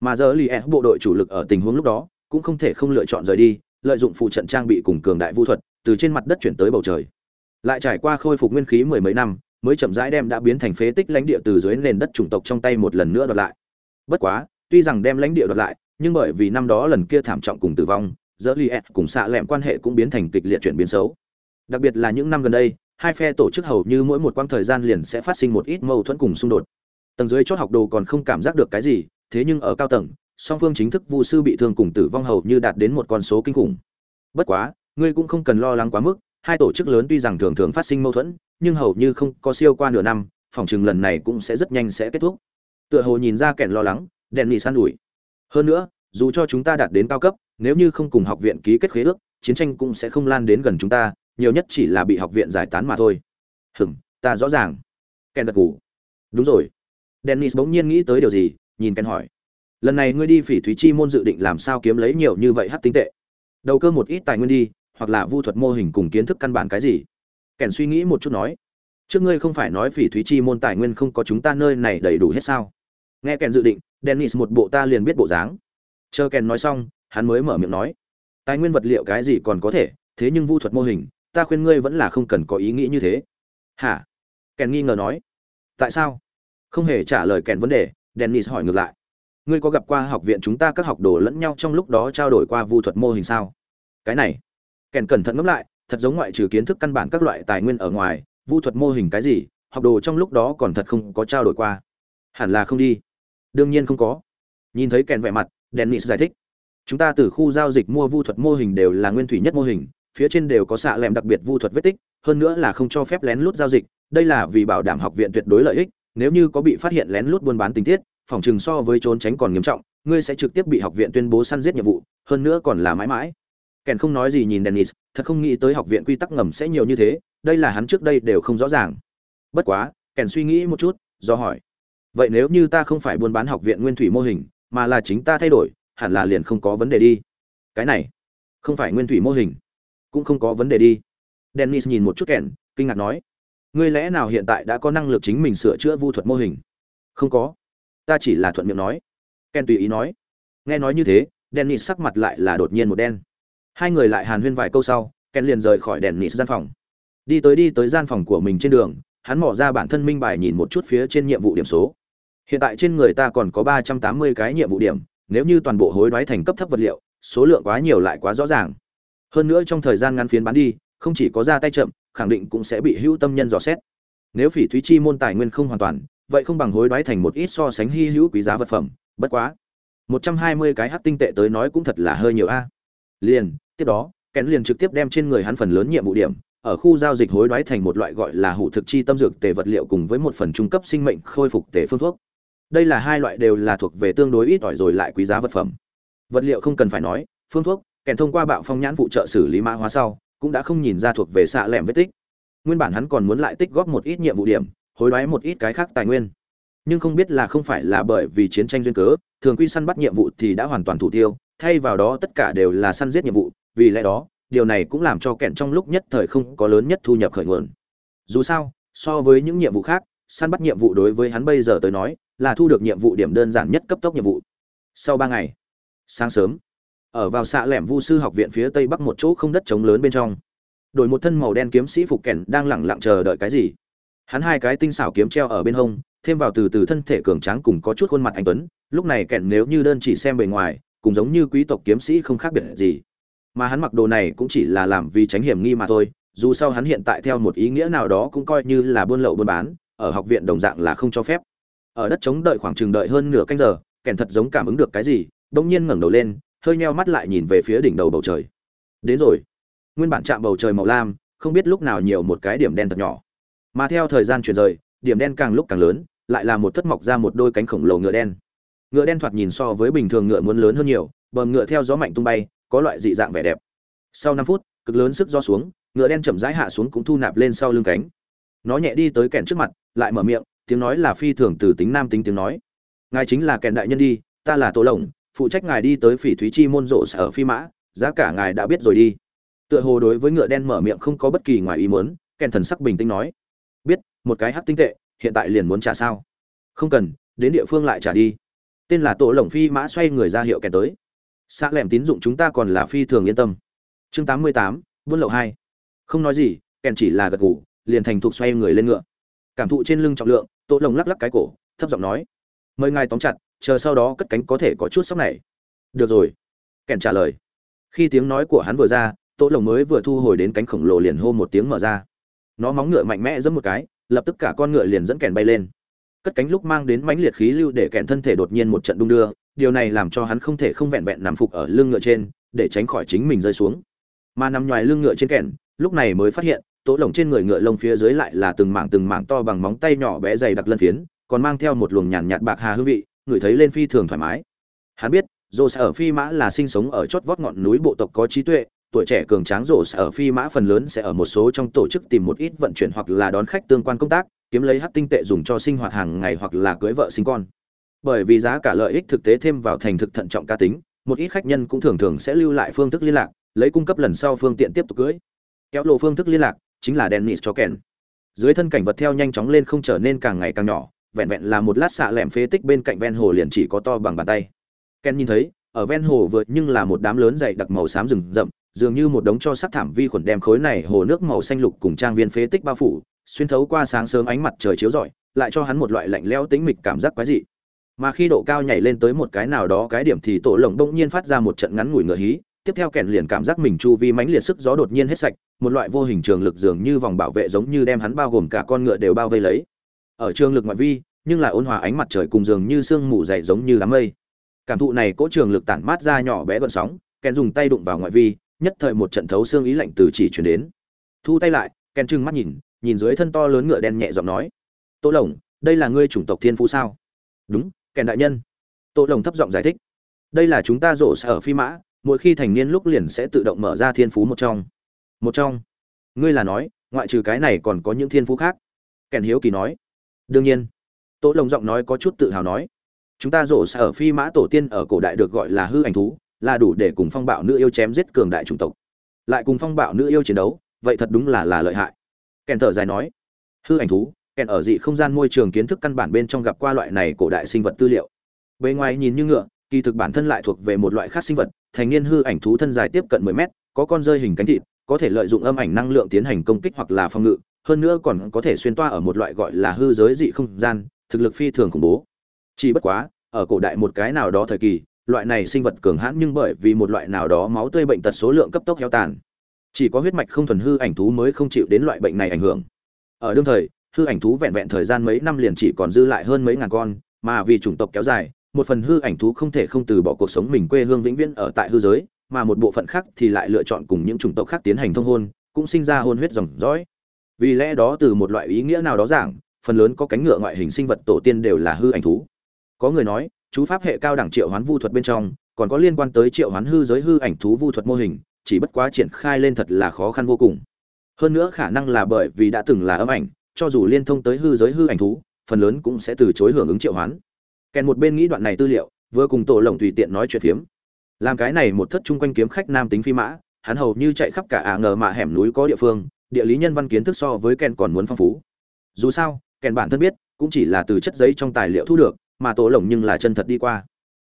Mà giờ lì e bộ đội chủ lực ở tình huống lúc đó, cũng không thể không lựa chọn rời đi, lợi dụng phụ trận trang bị cùng cường đại vu thuật, từ trên mặt đất chuyển tới bầu trời. Lại trải qua khôi phục nguyên khí mười mấy năm, mới chậm rãi đem đã biến thành phế tích lãnh địa từ dưới nền đất chủng tộc trong tay một lần nữa đoạt lại. Bất quá, tuy rằng đem lãnh địa đoạt lại, nhưng bởi vì năm đó lần kia thảm trọng cùng tử vong giữa li cùng xạ lẹm quan hệ cũng biến thành kịch liệt chuyển biến xấu. Đặc biệt là những năm gần đây, hai phe tổ chức hầu như mỗi một quãng thời gian liền sẽ phát sinh một ít mâu thuẫn cùng xung đột. Tầng dưới chót học đồ còn không cảm giác được cái gì, thế nhưng ở cao tầng, song phương chính thức vu sư bị thương cùng tử vong hầu như đạt đến một con số kinh khủng. Bất quá, ngươi cũng không cần lo lắng quá mức, hai tổ chức lớn tuy rằng thường thường phát sinh mâu thuẫn, nhưng hầu như không có siêu qua nửa năm, phòng chừng lần này cũng sẽ rất nhanh sẽ kết thúc. Tựa hồ nhìn ra kẻn lo lắng đèn nỉ san ủi. Hơn nữa dù cho chúng ta đạt đến cao cấp, nếu như không cùng học viện ký kết khế ước, chiến tranh cũng sẽ không lan đến gần chúng ta, nhiều nhất chỉ là bị học viện giải tán mà thôi. Hừm ta rõ ràng. Ken gật gù. Đúng rồi. Dennis bỗng nhiên nghĩ tới điều gì, nhìn ken hỏi. Lần này ngươi đi phỉ thúy chi môn dự định làm sao kiếm lấy nhiều như vậy hát tinh tệ? Đầu cơ một ít tài nguyên đi, hoặc là vu thuật mô hình cùng kiến thức căn bản cái gì? Kèn suy nghĩ một chút nói. Trước ngươi không phải nói phỉ thúy chi môn tài nguyên không có chúng ta nơi này đầy đủ hết sao? Nghe kèn dự định, dennis một bộ ta liền biết bộ dáng chờ kèn nói xong, hắn mới mở miệng nói, tài nguyên vật liệu cái gì còn có thể, thế nhưng vu thuật mô hình, ta khuyên ngươi vẫn là không cần có ý nghĩ như thế. Hả? Kèn nghi ngờ nói. Tại sao? Không hề trả lời kèn vấn đề, dennis hỏi ngược lại. Ngươi có gặp qua học viện chúng ta các học đồ lẫn nhau trong lúc đó trao đổi qua vu thuật mô hình sao? Cái này. Kèn cẩn thận ngẫm lại, thật giống ngoại trừ kiến thức căn bản các loại tài nguyên ở ngoài, vu thuật mô hình cái gì, học đồ trong lúc đó còn thật không có trao đổi qua. Hẳn là không đi. Đương nhiên không có. Nhìn thấy kèn vẻ mặt dennis giải thích. Chúng ta từ khu giao dịch mua vu thuật mô hình đều là nguyên thủy nhất mô hình, phía trên đều có xạ lẹm đặc biệt vu thuật vết tích, hơn nữa là không cho phép lén lút giao dịch, đây là vì bảo đảm học viện tuyệt đối lợi ích, nếu như có bị phát hiện lén lút buôn bán tình tiết, phòng trường so với trốn tránh còn nghiêm trọng, ngươi sẽ trực tiếp bị học viện tuyên bố săn giết nhiệm vụ, hơn nữa còn là mãi mãi. Kèn không nói gì nhìn dennis, thật không nghĩ tới học viện quy tắc ngầm sẽ nhiều như thế, đây là hắn trước đây đều không rõ ràng. Bất quá, kèn suy nghĩ một chút, do hỏi. Vậy nếu như ta không phải buôn bán học viện nguyên thủy mô hình mà là chính ta thay đổi, hẳn là liền không có vấn đề đi. Cái này, không phải nguyên thủy mô hình, cũng không có vấn đề đi. Dennis nhìn một chút kèn kinh ngạc nói, ngươi lẽ nào hiện tại đã có năng lực chính mình sửa chữa vu thuật mô hình? Không có, ta chỉ là thuận miệng nói. Ken tùy ý nói. Nghe nói như thế, dennis sắc mặt lại là đột nhiên một đen. Hai người lại hàn huyên vài câu sau ken liền rời khỏi dennis gian phòng. Đi tới đi tới gian phòng của mình trên đường, hắn mỏ ra bản thân minh bài nhìn một chút phía trên nhiệm vụ điểm số hiện tại trên người ta còn có ba trăm tám mươi cái nhiệm vụ điểm, nếu như toàn bộ hối đoái thành cấp thấp vật liệu, số lượng quá nhiều lại quá rõ ràng. Hơn nữa trong thời gian ngắn phiến bán đi, không chỉ có ra tay chậm, khẳng định cũng sẽ bị hữu tâm nhân dò xét. Nếu phỉ thúy chi môn tài nguyên không hoàn toàn, vậy không bằng hối đoái thành một ít so sánh hy hữu quý giá vật phẩm, bất quá. một trăm hai mươi cái hát tinh tệ tới nói cũng thật là hơi nhiều a. Liền, tiếp đó, kén liền trực tiếp đem trên người hắn phần lớn nhiệm vụ điểm, ở khu giao dịch hối đoái thành một loại gọi là hủ thực chi tâm dược tề vật liệu cùng với một phần trung cấp sinh mệnh khôi phục tề phương thuốc đây là hai loại đều là thuộc về tương đối ít ỏi rồi lại quý giá vật phẩm. Vật liệu không cần phải nói, phương thuốc, kèn thông qua bạo phong nhãn phụ trợ xử lý mã hóa sau, cũng đã không nhìn ra thuộc về xạ lẻm vết tích. Nguyên bản hắn còn muốn lại tích góp một ít nhiệm vụ điểm, hối đoái một ít cái khác tài nguyên. Nhưng không biết là không phải là bởi vì chiến tranh duyên cớ, thường quy săn bắt nhiệm vụ thì đã hoàn toàn thủ tiêu, thay vào đó tất cả đều là săn giết nhiệm vụ, vì lẽ đó, điều này cũng làm cho kẹn trong lúc nhất thời không có lớn nhất thu nhập khởi nguồn. Dù sao, so với những nhiệm vụ khác săn bắt nhiệm vụ đối với hắn bây giờ tới nói, là thu được nhiệm vụ điểm đơn giản nhất cấp tốc nhiệm vụ. Sau ba ngày, sáng sớm, ở vào xạ lẻm vu sư học viện phía tây bắc một chỗ không đất trống lớn bên trong, đổi một thân màu đen kiếm sĩ phục kèn đang lẳng lặng chờ đợi cái gì. Hắn hai cái tinh xảo kiếm treo ở bên hông, thêm vào từ từ thân thể cường tráng cùng có chút khuôn mặt anh tuấn, lúc này kèn nếu như đơn chỉ xem bề ngoài, cũng giống như quý tộc kiếm sĩ không khác biệt gì. Mà hắn mặc đồ này cũng chỉ là làm vì tránh hiểm nghi mà thôi, dù sao hắn hiện tại theo một ý nghĩa nào đó cũng coi như là buôn lậu buôn bán ở học viện đồng dạng là không cho phép. Ở đất chống đợi khoảng chừng đợi hơn nửa canh giờ, kèn thật giống cảm ứng được cái gì, bỗng nhiên ngẩng đầu lên, hơi nheo mắt lại nhìn về phía đỉnh đầu bầu trời. Đến rồi. Nguyên bản chạm bầu trời màu lam, không biết lúc nào nhiều một cái điểm đen thật nhỏ. Mà theo thời gian chuyển rời, điểm đen càng lúc càng lớn, lại là một thất mọc ra một đôi cánh khổng lồ ngựa đen. Ngựa đen thoạt nhìn so với bình thường ngựa muốn lớn hơn nhiều, bờm ngựa theo gió mạnh tung bay, có loại dị dạng vẻ đẹp. Sau năm phút, cực lớn sức gió xuống, ngựa đen chậm rãi hạ xuống cũng thu nạp lên sau lưng cánh. Nó nhẹ đi tới kèn trước mặt lại mở miệng, tiếng nói là phi thường từ tính nam tính tiếng nói. Ngài chính là kèn đại nhân đi, ta là tô lồng, phụ trách ngài đi tới phỉ thúy chi môn rộ sở phi mã, giá cả ngài đã biết rồi đi. Tựa hồ đối với ngựa đen mở miệng không có bất kỳ ngoài ý muốn, kèn thần sắc bình tĩnh nói. Biết, một cái hắc tinh tệ, hiện tại liền muốn trả sao? Không cần, đến địa phương lại trả đi. Tên là tổ lồng phi mã xoay người ra hiệu kèn tới. Xã lẻm tín dụng chúng ta còn là phi thường yên tâm. Chương tám mươi tám, buôn lậu hai. Không nói gì, kèn chỉ là gật gù, liền thành thục xoay người lên ngựa cảm thụ trên lưng trọng lượng, Tô lồng lắc lắc cái cổ, thấp giọng nói, mời ngài tóm chặt, chờ sau đó cất cánh có thể có chút sóc này. Được rồi. Kèn trả lời. Khi tiếng nói của hắn vừa ra, Tô lồng mới vừa thu hồi đến cánh khổng lồ liền hô một tiếng mở ra. Nó móng ngựa mạnh mẽ giẫm một cái, lập tức cả con ngựa liền dẫn kèn bay lên. Cất cánh lúc mang đến mãnh liệt khí lưu để kèn thân thể đột nhiên một trận đung đưa, điều này làm cho hắn không thể không vẹn vẹn nằm phục ở lưng ngựa trên, để tránh khỏi chính mình rơi xuống. Mà nằm ngoài lưng ngựa trên kèn lúc này mới phát hiện tổ lồng trên người ngựa lông phía dưới lại là từng mảng từng mảng to bằng móng tay nhỏ bé dày đặc lân phiến, còn mang theo một luồng nhàn nhạt bạc hà hương vị, ngửi thấy lên phi thường thoải mái. Hắn biết, rồ sở phi mã là sinh sống ở chót vót ngọn núi bộ tộc có trí tuệ, tuổi trẻ cường tráng rổ sở phi mã phần lớn sẽ ở một số trong tổ chức tìm một ít vận chuyển hoặc là đón khách tương quan công tác, kiếm lấy hát tinh tệ dùng cho sinh hoạt hàng ngày hoặc là cưới vợ sinh con. Bởi vì giá cả lợi ích thực tế thêm vào thành thực thận trọng cá tính, một ít khách nhân cũng thường thường sẽ lưu lại phương thức liên lạc, lấy cung cấp lần sau phương tiện tiếp tục cưới kéo lộ phương thức liên lạc, chính là dennis cho kèn dưới thân cảnh vật theo nhanh chóng lên không trở nên càng ngày càng nhỏ, vẹn vẹn là một lát xạ lẻm phế tích bên cạnh ven hồ liền chỉ có to bằng bàn tay. Ken nhìn thấy, ở ven hồ vượt nhưng là một đám lớn dày đặc màu xám rừng rậm, dường như một đống cho sắc thảm vi khuẩn đem khối này hồ nước màu xanh lục cùng trang viên phế tích bao phủ, xuyên thấu qua sáng sớm ánh mặt trời chiếu rọi, lại cho hắn một loại lạnh lẽo tĩnh mịch cảm giác quái dị. Mà khi độ cao nhảy lên tới một cái nào đó cái điểm thì tổ lồng đông nhiên phát ra một trận ngắn ngủi ngựa hí tiếp theo kèn liền cảm giác mình chu vi mãnh liệt sức gió đột nhiên hết sạch, một loại vô hình trường lực dường như vòng bảo vệ giống như đem hắn bao gồm cả con ngựa đều bao vây lấy. Ở trường lực ngoại vi, nhưng lại ôn hòa ánh mặt trời cùng dường như sương mù dày giống như đám mây. Cảm thụ này cỗ trường lực tản mát ra nhỏ bé gợn sóng, kèn dùng tay đụng vào ngoại vi, nhất thời một trận thấu xương ý lạnh từ chỉ chuyển đến. Thu tay lại, kèn trừng mắt nhìn nhìn dưới thân to lớn ngựa đen nhẹ giọng nói, tô lồng, đây là ngươi chủng tộc thiên phú sao? Đúng, kèn đại nhân. Tô lồng thấp giọng giải thích, đây là chúng ta rổ sở phi mã mỗi khi thành niên lúc liền sẽ tự động mở ra thiên phú một trong. Một trong. Ngươi là nói, ngoại trừ cái này còn có những thiên phú khác? Kèn hiếu kỳ nói. Đương nhiên. Tố lồng giọng nói có chút tự hào nói. Chúng ta rổ sở phi mã tổ tiên ở cổ đại được gọi là hư ảnh thú, là đủ để cùng phong bạo nữ yêu chém giết cường đại chủng tộc. Lại cùng phong bạo nữ yêu chiến đấu, vậy thật đúng là là lợi hại. Kèn thở dài nói. Hư ảnh thú, kèn ở dị không gian môi trường kiến thức căn bản bên trong gặp qua loại này cổ đại sinh vật tư liệu. Bề ngoài nhìn như ngựa kỳ thực bản thân lại thuộc về một loại khác sinh vật, thành niên hư ảnh thú thân dài tiếp cận 10 mét, có con rơi hình cánh thịt, có thể lợi dụng âm ảnh năng lượng tiến hành công kích hoặc là phòng ngự, hơn nữa còn có thể xuyên toa ở một loại gọi là hư giới dị không gian, thực lực phi thường khủng bố. Chỉ bất quá, ở cổ đại một cái nào đó thời kỳ, loại này sinh vật cường hãn nhưng bởi vì một loại nào đó máu tươi bệnh tật số lượng cấp tốc heo tàn. Chỉ có huyết mạch không thuần hư ảnh thú mới không chịu đến loại bệnh này ảnh hưởng. Ở đương thời, hư ảnh thú vẹn vẹn thời gian mấy năm liền chỉ còn dư lại hơn mấy ngàn con, mà vì chủng tộc kéo dài một phần hư ảnh thú không thể không từ bỏ cuộc sống mình quê hương vĩnh viễn ở tại hư giới, mà một bộ phận khác thì lại lựa chọn cùng những chủng tộc khác tiến hành thông hôn, cũng sinh ra hôn huyết dòng dõi. Vì lẽ đó từ một loại ý nghĩa nào đó giảng, phần lớn có cánh ngựa ngoại hình sinh vật tổ tiên đều là hư ảnh thú. Có người nói, chú pháp hệ cao đẳng triệu hoán vu thuật bên trong, còn có liên quan tới triệu hoán hư giới hư ảnh thú vu thuật mô hình, chỉ bất quá triển khai lên thật là khó khăn vô cùng. Hơn nữa khả năng là bởi vì đã từng là âm ảnh, cho dù liên thông tới hư giới hư ảnh thú, phần lớn cũng sẽ từ chối hưởng ứng triệu hoán kèn một bên nghĩ đoạn này tư liệu, vừa cùng tổ lồng tùy tiện nói chuyện phiếm. Làm cái này một thất chung quanh kiếm khách nam tính phi mã, hắn hầu như chạy khắp cả ả ngờ mạ hẻm núi có địa phương, địa lý nhân văn kiến thức so với kèn còn muốn phong phú. Dù sao, kèn bản thân biết, cũng chỉ là từ chất giấy trong tài liệu thu được, mà tổ lồng nhưng là chân thật đi qua.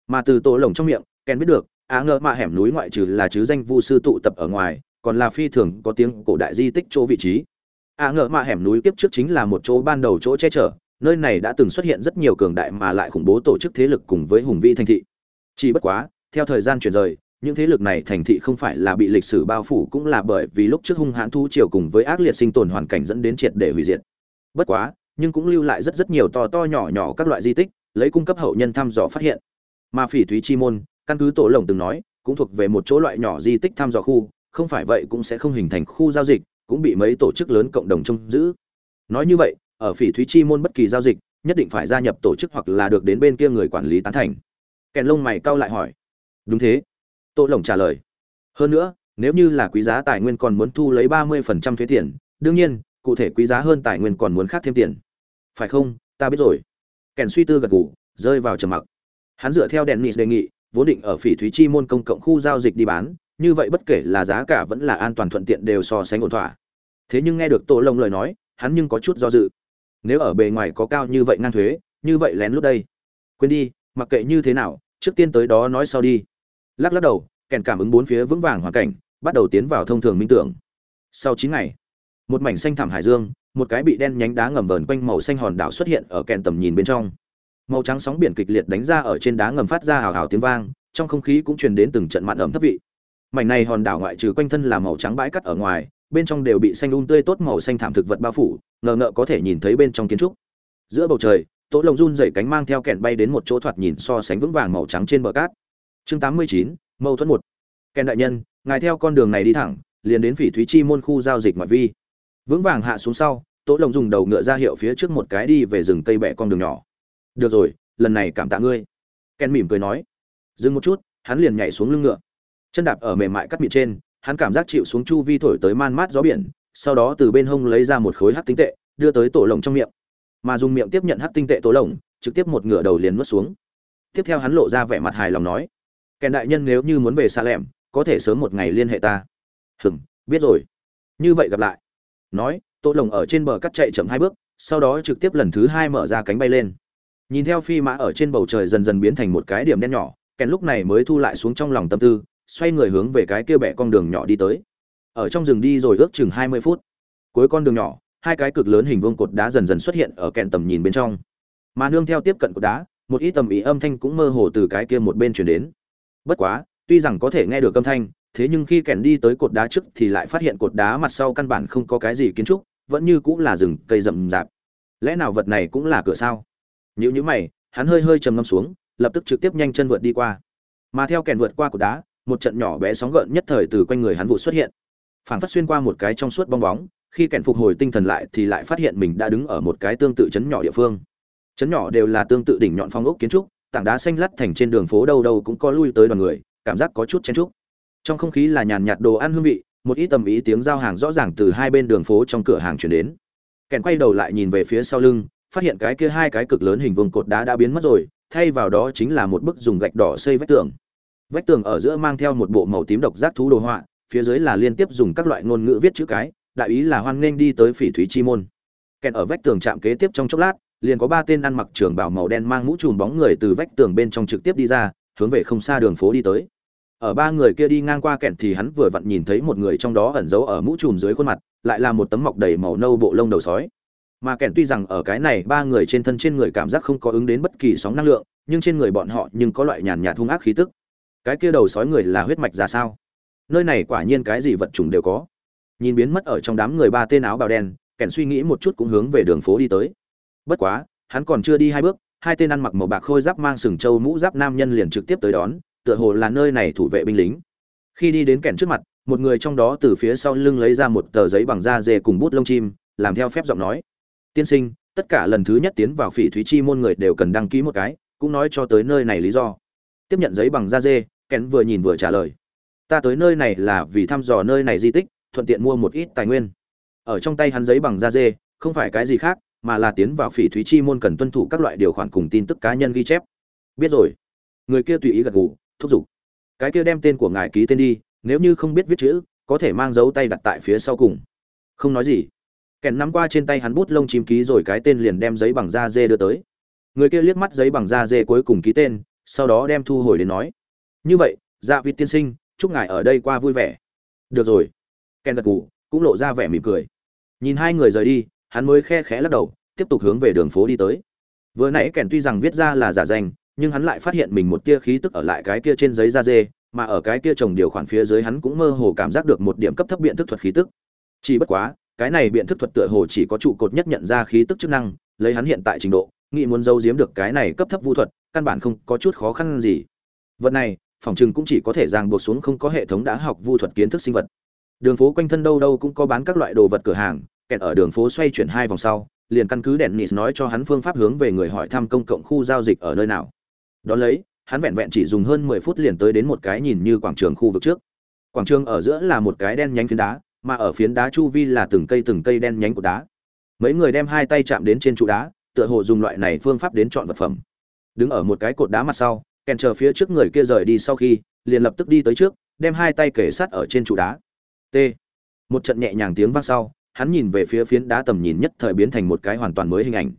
Mà từ tổ lồng trong miệng, kèn biết được á ngờ mạ hẻm núi ngoại trừ là chứ danh vu sư tụ tập ở ngoài, còn là phi thường có tiếng cổ đại di tích chỗ vị trí. Á ngờ mạ hẻm núi tiếp trước chính là một chỗ ban đầu chỗ che chở nơi này đã từng xuất hiện rất nhiều cường đại mà lại khủng bố tổ chức thế lực cùng với hùng vĩ thành thị. Chỉ bất quá, theo thời gian chuyển rời, những thế lực này thành thị không phải là bị lịch sử bao phủ cũng là bởi vì lúc trước hung hãn thu triều cùng với ác liệt sinh tồn hoàn cảnh dẫn đến triệt để hủy diệt. Bất quá, nhưng cũng lưu lại rất rất nhiều to to nhỏ nhỏ các loại di tích, lấy cung cấp hậu nhân thăm dò phát hiện. Mà phỉ thúy chi môn, căn cứ tổ lồng từng nói, cũng thuộc về một chỗ loại nhỏ di tích thăm dò khu, không phải vậy cũng sẽ không hình thành khu giao dịch, cũng bị mấy tổ chức lớn cộng đồng trông giữ. Nói như vậy ở phỉ thúy chi môn bất kỳ giao dịch, nhất định phải gia nhập tổ chức hoặc là được đến bên kia người quản lý tán thành. Kèn lông mày cau lại hỏi. Đúng thế. Tô lồng trả lời. Hơn nữa, nếu như là quý giá tài nguyên còn muốn thu lấy ba mươi phần trăm thuế tiền, đương nhiên, cụ thể quý giá hơn tài nguyên còn muốn khác thêm tiền. Phải không? Ta biết rồi. Kèn suy tư gật gù, rơi vào trầm mặc. Hắn dựa theo đèn nịt đề nghị, vốn định ở phỉ thúy chi môn công cộng khu giao dịch đi bán, như vậy bất kể là giá cả vẫn là an toàn thuận tiện đều so sánh ổn thỏa. Thế nhưng nghe được Tô lông lời nói, hắn nhưng có chút do dự nếu ở bề ngoài có cao như vậy ngang thuế, như vậy lén lút đây. Quên đi, mặc kệ như thế nào, trước tiên tới đó nói sau đi. Lắc lắc đầu, kèn cảm ứng bốn phía vững vàng hoàn cảnh, bắt đầu tiến vào thông thường minh tưởng. Sau chín ngày, một mảnh xanh thảm hải dương, một cái bị đen nhánh đá ngầm vờn quanh màu xanh hòn đảo xuất hiện ở kèn tầm nhìn bên trong. Màu trắng sóng biển kịch liệt đánh ra ở trên đá ngầm phát ra hào hào tiếng vang, trong không khí cũng truyền đến từng trận mặn ẩm thấp vị. Mảnh này hòn đảo ngoại trừ quanh thân là màu trắng bãi cắt ở ngoài bên trong đều bị xanh un tươi tốt màu xanh thảm thực vật bao phủ, ngờ ngợ có thể nhìn thấy bên trong kiến trúc. Giữa bầu trời, tố lồng run dày cánh mang theo kẹn bay đến một chỗ thoạt nhìn so sánh vững vàng màu trắng trên bờ cát. Chương tám mươi chín, mâu thuẫn một. Kèn đại nhân, ngài theo con đường này đi thẳng, liền đến phỉ thúy chi môn khu giao dịch ngoại vi. Vững vàng hạ xuống sau, tố lồng dùng đầu ngựa ra hiệu phía trước một cái đi về rừng cây bẹ con đường nhỏ. Được rồi, lần này cảm tạ ngươi. Ken mỉm cười nói. Dừng một chút, hắn liền nhảy xuống lưng ngựa. Chân đạp ở mềm mại cắt mịn trên hắn cảm giác chịu xuống chu vi thổi tới man mát gió biển, sau đó từ bên hông lấy ra một khối hát tinh tệ, đưa tới tổ lồng trong miệng. Mà dùng miệng tiếp nhận hát tinh tệ tổ lồng, trực tiếp một ngửa đầu liền nuốt xuống. Tiếp theo hắn lộ ra vẻ mặt hài lòng nói, kèn đại nhân nếu như muốn về xa lẻm, có thể sớm một ngày liên hệ ta. Hừng biết rồi. Như vậy gặp lại. Nói, tổ lồng ở trên bờ cắt chạy chậm hai bước, sau đó trực tiếp lần thứ hai mở ra cánh bay lên. Nhìn theo phi mã ở trên bầu trời dần dần biến thành một cái điểm đen nhỏ, kèn lúc này mới thu lại xuống trong lòng tâm tư xoay người hướng về cái kia bẻ con đường nhỏ đi tới. Ở trong rừng đi rồi ước chừng hai mươi phút. Cuối con đường nhỏ, hai cái cực lớn hình vuông cột đá dần dần xuất hiện ở kẹn tầm nhìn bên trong. Mà nương theo tiếp cận cột đá, một ít tầm ý âm thanh cũng mơ hồ từ cái kia một bên chuyển đến. Bất quá, tuy rằng có thể nghe được âm thanh, thế nhưng khi kèn đi tới cột đá trước thì lại phát hiện cột đá mặt sau căn bản không có cái gì kiến trúc, vẫn như cũng là rừng cây rậm rạp. Lẽ nào vật này cũng là cửa sao? Nhữ nhữ mày, hắn hơi hơi trầm ngâm xuống, lập tức trực tiếp nhanh chân vượt đi qua. Mà theo kèn vượt qua cột đá một trận nhỏ bé sóng gợn nhất thời từ quanh người hắn vụ xuất hiện. Phảng phất xuyên qua một cái trong suốt bong bóng, khi kèn phục hồi tinh thần lại thì lại phát hiện mình đã đứng ở một cái tương tự chấn nhỏ địa phương. Chấn nhỏ đều là tương tự đỉnh nhọn phong ốc kiến trúc, tảng đá xanh lắt thành trên đường phố đâu đâu cũng có lui tới đoàn người, cảm giác có chút chen trúc trong không khí là nhàn nhạt đồ ăn hương vị, một ít tầm ý tiếng giao hàng rõ ràng từ hai bên đường phố trong cửa hàng chuyển đến. Kèn quay đầu lại nhìn về phía sau lưng, phát hiện cái kia hai cái cực lớn hình vuông cột đá đã biến mất rồi, thay vào đó chính là một bức dùng gạch đỏ xây vách tường vách tường ở giữa mang theo một bộ màu tím độc giác thú đồ họa, phía dưới là liên tiếp dùng các loại ngôn ngữ viết chữ cái, đại ý là hoan nghênh đi tới phỉ thúy chi môn. Kèn ở vách tường chạm kế tiếp trong chốc lát, liền có ba tên ăn mặc trường bảo màu đen mang mũ trùm bóng người từ vách tường bên trong trực tiếp đi ra, hướng về không xa đường phố đi tới. Ở ba người kia đi ngang qua kẹn thì hắn vừa vặn nhìn thấy một người trong đó ẩn giấu ở mũ trùm dưới khuôn mặt, lại là một tấm mọc đầy màu nâu bộ lông đầu sói. Mà kẹn tuy rằng ở cái này ba người trên thân trên người cảm giác không có ứng đến bất kỳ sóng năng lượng, nhưng trên người bọn họ nhưng có loại nhàn nhạt hung ác khí tức cái kia đầu sói người là huyết mạch ra sao? Nơi này quả nhiên cái gì vật chủng đều có. Nhìn biến mất ở trong đám người ba tên áo bào đen, kèn suy nghĩ một chút cũng hướng về đường phố đi tới. Bất quá, hắn còn chưa đi hai bước, hai tên ăn mặc màu bạc khôi giáp mang sừng trâu mũ giáp nam nhân liền trực tiếp tới đón, tựa hồ là nơi này thủ vệ binh lính. Khi đi đến kèn trước mặt, một người trong đó từ phía sau lưng lấy ra một tờ giấy bằng da dê cùng bút lông chim, làm theo phép giọng nói. Tiên sinh, tất cả lần thứ nhất tiến vào phỉ thúy chi môn người đều cần đăng ký một cái, cũng nói cho tới nơi này lý do. Tiếp nhận giấy bằng da dê kén vừa nhìn vừa trả lời. Ta tới nơi này là vì thăm dò nơi này di tích, thuận tiện mua một ít tài nguyên. Ở trong tay hắn giấy bằng da dê, không phải cái gì khác, mà là tiến vào phỉ thúy chi môn cần tuân thủ các loại điều khoản cùng tin tức cá nhân ghi chép. Biết rồi. Người kia tùy ý gật gù, thúc giục. Cái kia đem tên của ngài ký tên đi, nếu như không biết viết chữ, có thể mang dấu tay đặt tại phía sau cùng. Không nói gì. Kèn nắm qua trên tay hắn bút lông chim ký rồi cái tên liền đem giấy bằng da dê đưa tới. Người kia liếc mắt giấy bằng da dê cuối cùng ký tên, sau đó đem thu hồi đến nói như vậy dạ vịt tiên sinh, chúc ngài ở đây qua vui vẻ. Được rồi. Ken gật gù, cũng lộ ra vẻ mỉm cười. Nhìn hai người rời đi, hắn mới khe khẽ lắc đầu, tiếp tục hướng về đường phố đi tới. Vừa nãy kèn tuy rằng viết ra là giả danh, nhưng hắn lại phát hiện mình một tia khí tức ở lại cái kia trên giấy da dê, mà ở cái kia trồng điều khoản phía dưới hắn cũng mơ hồ cảm giác được một điểm cấp thấp biện thức thuật khí tức. Chỉ bất quá, cái này biện thức thuật tựa hồ chỉ có trụ cột nhất nhận ra khí tức chức năng, lấy hắn hiện tại trình độ, nghĩ muốn giấu giếm được cái này cấp thấp vu thuật, căn bản không có chút khó khăn gì. Vật này phòng trừng cũng chỉ có thể ràng buộc xuống không có hệ thống đã học vu thuật kiến thức sinh vật. Đường phố quanh thân đâu đâu cũng có bán các loại đồ vật cửa hàng, kẹt ở đường phố xoay chuyển hai vòng sau, liền căn cứ đèn nịt nói cho hắn phương pháp hướng về người hỏi thăm công cộng khu giao dịch ở nơi nào. Đón lấy, hắn vẹn vẹn chỉ dùng hơn mười phút liền tới đến một cái nhìn như quảng trường khu vực trước. Quảng trường ở giữa là một cái đen nhánh phiến đá, mà ở phiến đá chu vi là từng cây từng cây đen nhánh của đá. Mấy người đem hai tay chạm đến trên trụ đá, tựa hồ dùng loại này phương pháp đến chọn vật phẩm. Đứng ở một cái cột đá mặt sau kèn chờ phía trước người kia rời đi sau khi, liền lập tức đi tới trước, đem hai tay kể sát ở trên trụ đá. T. Một trận nhẹ nhàng tiếng vang sau, hắn nhìn về phía phiến đá tầm nhìn nhất thời biến thành một cái hoàn toàn mới hình ảnh.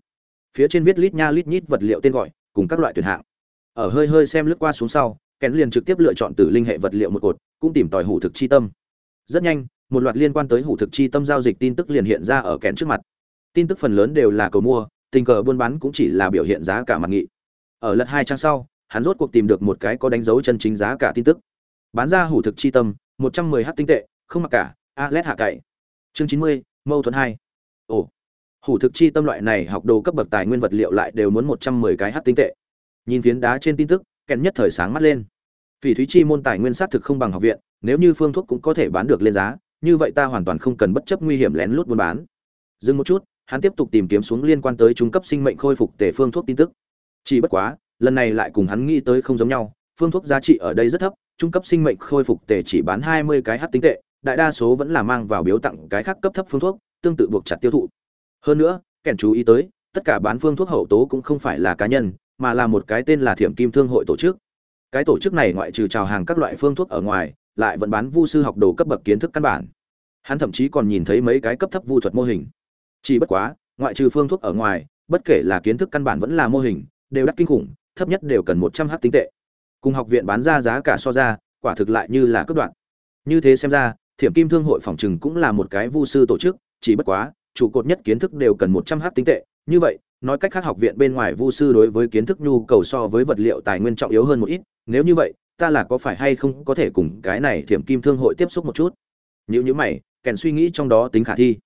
Phía trên viết lít nha lít nhít vật liệu tên gọi, cùng các loại tuyển hạng. Ở hơi hơi xem lướt qua xuống sau, kèn liền trực tiếp lựa chọn từ linh hệ vật liệu một cột, cũng tìm tòi hủ thực chi tâm. Rất nhanh, một loạt liên quan tới hủ thực chi tâm giao dịch tin tức liền hiện ra ở kèn trước mặt. Tin tức phần lớn đều là cầu mua, tình cờ buôn bán cũng chỉ là biểu hiện giá cả mặt nghị. Ở lật hai trang sau hắn rốt cuộc tìm được một cái có đánh dấu chân chính giá cả tin tức. Bán ra hủ thực chi tâm, một trăm mười h tinh tệ, không mặc cả, a lét hạ cậy. Chương chín mươi, mâu thuẫn hai. Ồ, hủ thực chi tâm loại này học đồ cấp bậc tài nguyên vật liệu lại đều muốn một trăm mười cái h tinh tệ. Nhìn phiến đá trên tin tức kèn nhất thời sáng mắt lên. Phỉ thúy chi môn tài nguyên xác thực không bằng học viện, nếu như phương thuốc cũng có thể bán được lên giá, như vậy ta hoàn toàn không cần bất chấp nguy hiểm lén lút buôn bán. Dừng một chút, hắn tiếp tục tìm kiếm xuống liên quan tới trung cấp sinh mệnh khôi phục tề phương thuốc tin tức. Chỉ bất quá lần này lại cùng hắn nghĩ tới không giống nhau, phương thuốc giá trị ở đây rất thấp, trung cấp sinh mệnh khôi phục tề chỉ bán hai mươi cái h tính tệ, đại đa số vẫn là mang vào biếu tặng cái khác cấp thấp phương thuốc, tương tự buộc chặt tiêu thụ. Hơn nữa kèn chú ý tới, tất cả bán phương thuốc hậu tố cũng không phải là cá nhân, mà là một cái tên là thiểm kim thương hội tổ chức. Cái tổ chức này ngoại trừ chào hàng các loại phương thuốc ở ngoài, lại vẫn bán vu sư học đồ cấp bậc kiến thức căn bản. Hắn thậm chí còn nhìn thấy mấy cái cấp thấp vu thuật mô hình. Chỉ bất quá, ngoại trừ phương thuốc ở ngoài, bất kể là kiến thức căn bản vẫn là mô hình, đều đắt kinh khủng thấp nhất đều cần một trăm h tinh tệ. Cùng học viện bán ra giá cả so ra, quả thực lại như là cấp đoạn như thế xem ra, thiểm kim thương hội phòng trừng cũng là một cái vu sư tổ chức, chỉ bất quá, trụ cột nhất kiến thức đều cần một trăm h tinh tệ. Như vậy, nói cách khác học viện bên ngoài vu sư đối với kiến thức nhu cầu so với vật liệu tài nguyên trọng yếu hơn một ít. Nếu như vậy, ta là có phải hay không có thể cùng cái này thiểm kim thương hội tiếp xúc một chút? Nếu như mày, kèn suy nghĩ trong đó tính khả thi.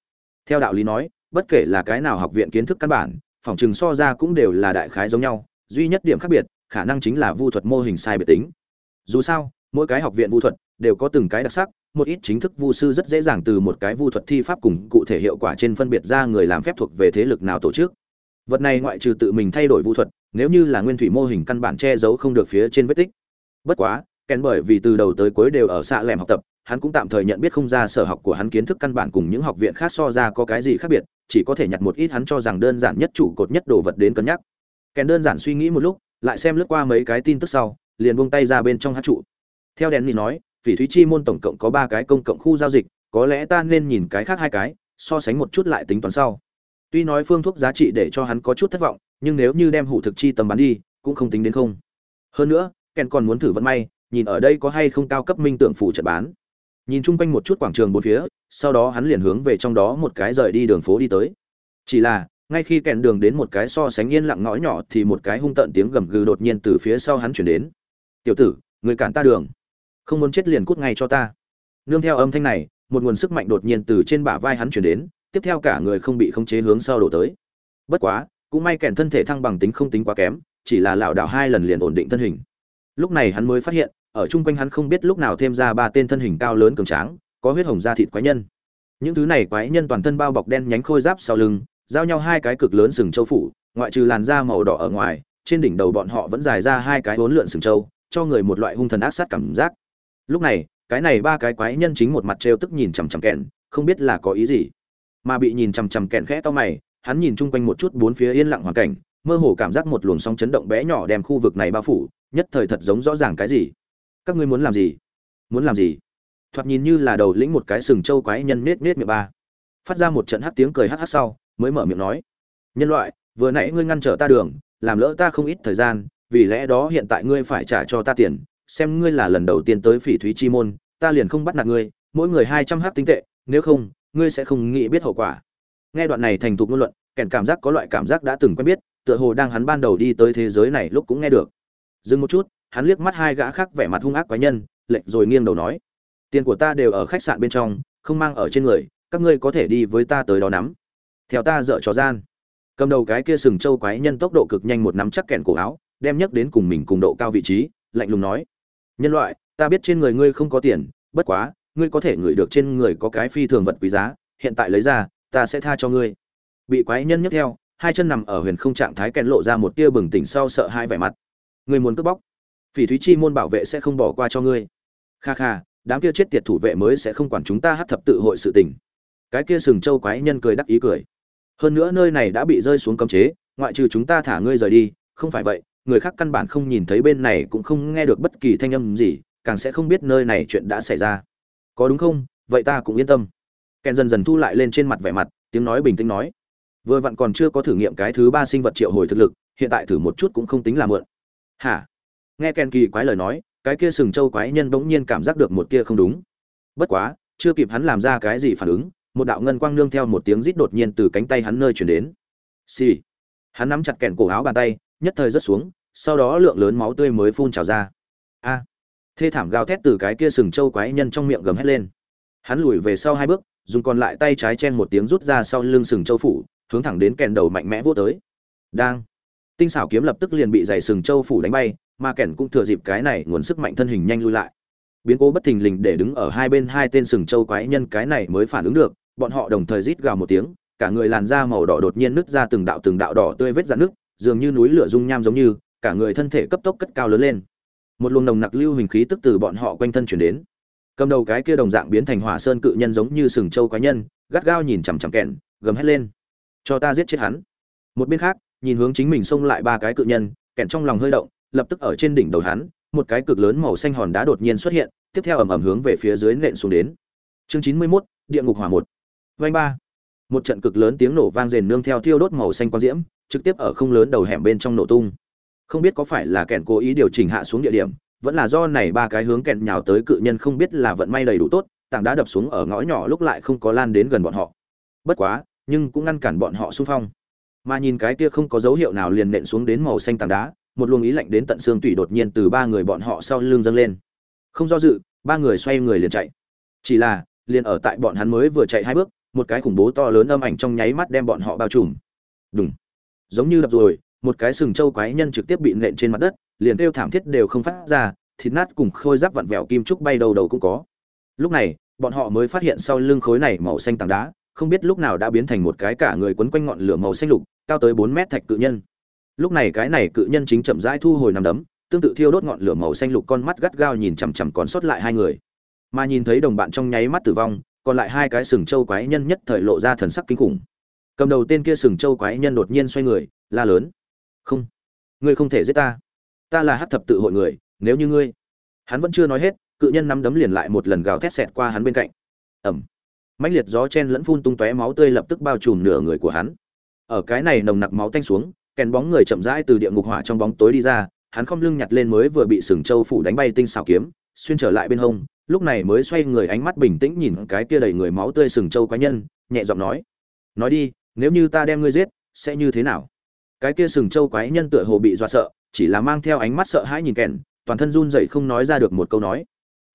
Theo đạo lý nói, bất kể là cái nào học viện kiến thức căn bản, phòng trừng so ra cũng đều là đại khái giống nhau duy nhất điểm khác biệt, khả năng chính là vu thuật mô hình sai biệt tính. Dù sao, mỗi cái học viện vu thuật đều có từng cái đặc sắc, một ít chính thức vu sư rất dễ dàng từ một cái vu thuật thi pháp cùng cụ thể hiệu quả trên phân biệt ra người làm phép thuộc về thế lực nào tổ chức. Vật này ngoại trừ tự mình thay đổi vu thuật, nếu như là nguyên thủy mô hình căn bản che giấu không được phía trên vết tích. Bất quá kèn bởi vì từ đầu tới cuối đều ở xạ lẻm học tập, hắn cũng tạm thời nhận biết không ra sở học của hắn kiến thức căn bản cùng những học viện khác so ra có cái gì khác biệt, chỉ có thể nhặt một ít hắn cho rằng đơn giản nhất trụ cột nhất đồ vật đến cân nhắc kèn đơn giản suy nghĩ một lúc, lại xem lướt qua mấy cái tin tức sau, liền buông tay ra bên trong hát trụ. Theo đèn nhìn nói, phỉ thúy chi môn tổng cộng có ba cái công cộng khu giao dịch, có lẽ ta nên nhìn cái khác hai cái, so sánh một chút lại tính toán sau. Tuy nói phương thuốc giá trị để cho hắn có chút thất vọng, nhưng nếu như đem hủ thực chi tầm bán đi, cũng không tính đến không. Hơn nữa, kèn còn muốn thử vận may, nhìn ở đây có hay không cao cấp minh tượng phủ trận bán. Nhìn chung quanh một chút quảng trường bốn phía, sau đó hắn liền hướng về trong đó một cái rời đi đường phố đi tới. Chỉ là ngay khi kèn đường đến một cái so sánh yên lặng ngõ nhỏ thì một cái hung tợn tiếng gầm gừ đột nhiên từ phía sau hắn chuyển đến. Tiểu tử, người cản ta đường. Không muốn chết liền cút ngay cho ta. Nương theo âm thanh này, một nguồn sức mạnh đột nhiên từ trên bả vai hắn chuyển đến, tiếp theo cả người không bị khống chế hướng sau đổ tới. Bất quá, cũng may kèn thân thể thăng bằng tính không tính quá kém, chỉ là lảo đảo hai lần liền ổn định thân hình. Lúc này hắn mới phát hiện, ở chung quanh hắn không biết lúc nào thêm ra ba tên thân hình cao lớn cường tráng, có huyết hồng da thịt quái nhân. Những thứ này quái nhân toàn thân bao bọc đen nhánh khôi giáp sau lưng giao nhau hai cái cực lớn sừng châu phủ, ngoại trừ làn da màu đỏ ở ngoài, trên đỉnh đầu bọn họ vẫn dài ra hai cái hốn lượn sừng châu, cho người một loại hung thần ác sát cảm giác. Lúc này, cái này ba cái quái nhân chính một mặt trêu tức nhìn chằm chằm kẹn, không biết là có ý gì. Mà bị nhìn chằm chằm kẹn khẽ to mày, hắn nhìn chung quanh một chút bốn phía yên lặng hoàn cảnh, mơ hồ cảm giác một luồng sóng chấn động bé nhỏ đem khu vực này bao phủ, nhất thời thật giống rõ ràng cái gì. Các ngươi muốn làm gì? Muốn làm gì? Thoạt nhìn như là đầu lĩnh một cái sừng châu quái nhân nết nết miệng ba. Phát ra một trận hát tiếng cười hát hát sau mới mở miệng nói. Nhân loại, vừa nãy ngươi ngăn trở ta đường, làm lỡ ta không ít thời gian, vì lẽ đó hiện tại ngươi phải trả cho ta tiền, xem ngươi là lần đầu tiên tới phỉ thúy chi môn, ta liền không bắt nạt ngươi, mỗi người hai trăm h tinh tệ, nếu không, ngươi sẽ không nghĩ biết hậu quả. Nghe đoạn này thành thục ngôn luận, kèn cảm giác có loại cảm giác đã từng quen biết, tựa hồ đang hắn ban đầu đi tới thế giới này lúc cũng nghe được. Dừng một chút, hắn liếc mắt hai gã khác vẻ mặt hung ác quái nhân lệnh rồi nghiêng đầu nói. Tiền của ta đều ở khách sạn bên trong, không mang ở trên người, các ngươi có thể đi với ta tới đó nắm theo ta dợ chó gian. Cầm đầu cái kia sừng trâu quái nhân tốc độ cực nhanh một nắm chắc kẹn cổ áo, đem nhấc đến cùng mình cùng độ cao vị trí, lạnh lùng nói. Nhân loại, ta biết trên người ngươi không có tiền, bất quá, ngươi có thể ngửi được trên người có cái phi thường vật quý giá, hiện tại lấy ra, ta sẽ tha cho ngươi. Bị quái nhân nhấc theo, hai chân nằm ở huyền không trạng thái kẹn lộ ra một tia bừng tỉnh sau sợ hai vẻ mặt. Ngươi muốn cướp bóc, phỉ thúy chi môn bảo vệ sẽ không bỏ qua cho ngươi. Kha kha, đám kia chết tiệt thủ vệ mới sẽ không quản chúng ta hát thập tự hội sự tình. Cái kia sừng châu quái nhân cười đắc ý cười hơn nữa nơi này đã bị rơi xuống cấm chế, ngoại trừ chúng ta thả ngươi rời đi, không phải vậy, người khác căn bản không nhìn thấy bên này cũng không nghe được bất kỳ thanh âm gì, càng sẽ không biết nơi này chuyện đã xảy ra. Có đúng không? Vậy ta cũng yên tâm. Kèn dần dần thu lại lên trên mặt vẻ mặt, tiếng nói bình tĩnh nói. Vừa vặn còn chưa có thử nghiệm cái thứ ba sinh vật triệu hồi thực lực, hiện tại thử một chút cũng không tính là mượn hả? Nghe kèn kỳ quái lời nói, cái kia sừng châu quái nhân bỗng nhiên cảm giác được một kia không đúng. Bất quá, chưa kịp hắn làm ra cái gì phản ứng một đạo ngân quang nương theo một tiếng rít đột nhiên từ cánh tay hắn nơi chuyển đến. Xì、sì. hắn nắm chặt kèn cổ áo bàn tay, nhất thời rớt xuống, sau đó lượng lớn máu tươi mới phun trào ra. A. Thê thảm gào thét từ cái kia sừng châu quái nhân trong miệng gầm hét lên. Hắn lùi về sau hai bước, dùng còn lại tay trái chen một tiếng rút ra sau lưng sừng châu phủ, hướng thẳng đến kèn đầu mạnh mẽ vô tới. Đang. Tinh xảo kiếm lập tức liền bị dày sừng châu phủ đánh bay, mà kèn cũng thừa dịp cái này nguồn sức mạnh thân hình nhanh lui lại. Biến cố bất thình lình để đứng ở hai bên hai tên sừng châu quái nhân cái này mới phản ứng được bọn họ đồng thời rít gào một tiếng cả người làn da màu đỏ đột nhiên nứt ra từng đạo từng đạo đỏ tươi vết rạn nước dường như núi lửa dung nham giống như cả người thân thể cấp tốc cất cao lớn lên. Một luồng nồng nặc lưu hình khí tức từ bọn họ quanh thân truyền đến. Cầm đầu cái kia đồng dạng biến thành hỏa sơn cự nhân giống như sừng châu quái nhân gắt gao nhìn chằm chằm kẹn gầm hét lên. Cho ta giết chết hắn. Một bên khác nhìn hướng chính mình xông lại ba cái cự nhân kẹn trong lòng hơi động lập tức ở trên đỉnh đầu hắn một cái cực lớn màu xanh hòn đá đột nhiên xuất hiện tiếp theo ầm ầm hướng về phía dưới nện xuống đến. Chương chín mươi 91, địa ngục hỏa một vanh ba. Một trận cực lớn tiếng nổ vang rền nương theo thiêu đốt màu xanh quang diễm, trực tiếp ở không lớn đầu hẻm bên trong nổ tung. Không biết có phải là kẹn cố ý điều chỉnh hạ xuống địa điểm, vẫn là do này ba cái hướng kẹn nhào tới cự nhân không biết là vận may đầy đủ tốt, tảng đá đập xuống ở ngõ nhỏ lúc lại không có lan đến gần bọn họ. Bất quá, nhưng cũng ngăn cản bọn họ xung phong. Mà nhìn cái kia không có dấu hiệu nào liền nện xuống đến màu xanh tảng đá, một luồng ý lạnh đến tận xương tủy đột nhiên từ ba người bọn họ sau lưng dâng lên. Không do dự, ba người xoay người liền chạy. Chỉ là, liền ở tại bọn hắn mới vừa chạy hai bước một cái khủng bố to lớn âm ảnh trong nháy mắt đem bọn họ bao trùm. Đúng giống như đập rồi, một cái sừng trâu quái nhân trực tiếp bị nện trên mặt đất, liền kêu thảm thiết đều không phát ra, thịt nát cùng khôi giáp vặn vẹo kim trúc bay đầu đầu cũng có. Lúc này, bọn họ mới phát hiện sau lưng khối này màu xanh tảng đá, không biết lúc nào đã biến thành một cái cả người quấn quanh ngọn lửa màu xanh lục, cao tới bốn mét thạch cự nhân. Lúc này cái này cự nhân chính chậm rãi thu hồi nằm đấm, tương tự thiêu đốt ngọn lửa màu xanh lục con mắt gắt gao nhìn chằm chằm còn sót lại hai người. Mà nhìn thấy đồng bạn trong nháy mắt tử vong còn lại hai cái sừng trâu quái nhân nhất thời lộ ra thần sắc kinh khủng. Cầm đầu tên kia sừng trâu quái nhân đột nhiên xoay người, la lớn. Không, ngươi không thể giết ta. Ta là hát thập tự hội người, nếu như ngươi. Hắn vẫn chưa nói hết, cự nhân nắm đấm liền lại một lần gào thét xẹt qua hắn bên cạnh. Ẩm. Mãnh liệt gió chen lẫn phun tung tóe máu tươi lập tức bao trùm nửa người của hắn. Ở cái này nồng nặc máu tanh xuống, kèn bóng người chậm rãi từ địa ngục hỏa trong bóng tối đi ra, hắn không lưng nhặt lên mới vừa bị sừng châu phủ đánh bay tinh xảo kiếm, xuyên trở lại bên hông lúc này mới xoay người ánh mắt bình tĩnh nhìn cái kia đầy người máu tươi sừng châu quái nhân nhẹ giọng nói nói đi nếu như ta đem ngươi giết sẽ như thế nào? Cái kia sừng châu quái nhân tựa hồ bị dọa sợ chỉ là mang theo ánh mắt sợ hãi nhìn kèn toàn thân run rẩy không nói ra được một câu nói.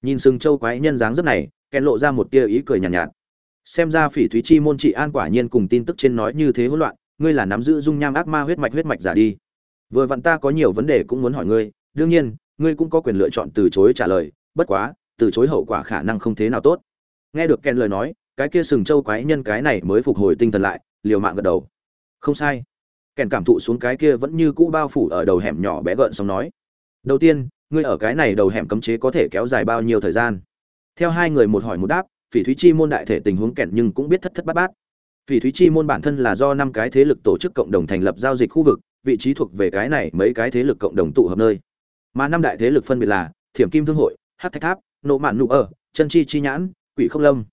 Nhìn sừng châu quái nhân dáng dấp này kèn lộ ra một tia ý cười nhàn nhạt, nhạt. Xem ra phỉ thúy chi môn trị an quả nhiên cùng tin tức trên nói như thế hỗn loạn ngươi là nắm giữ dung nham ác ma huyết mạch huyết mạch giả đi. Vừa vặn ta có nhiều vấn đề cũng muốn hỏi ngươi đương nhiên ngươi cũng có quyền lựa chọn từ chối trả lời bất quá từ chối hậu quả khả năng không thế nào tốt. Nghe được ken lời nói, cái kia sừng châu quái nhân cái này mới phục hồi tinh thần lại, liều mạng gật đầu. Không sai. Kèn cảm thụ xuống cái kia vẫn như cũ bao phủ ở đầu hẻm nhỏ bé gợn xong nói. Đầu tiên, ngươi ở cái này đầu hẻm cấm chế có thể kéo dài bao nhiêu thời gian? Theo hai người một hỏi một đáp, phỉ thúy chi môn đại thể tình huống kèn nhưng cũng biết thất thất bát bát. Phỉ thúy chi môn bản thân là do năm cái thế lực tổ chức cộng đồng thành lập giao dịch khu vực, vị trí thuộc về cái này mấy cái thế lực cộng đồng tụ hợp nơi. Mà năm đại thế lực phân biệt là thiểm kim thương hội hát thách tháp nộ mạn nụ ở, chân chi chi nhãn, quỷ không lâm.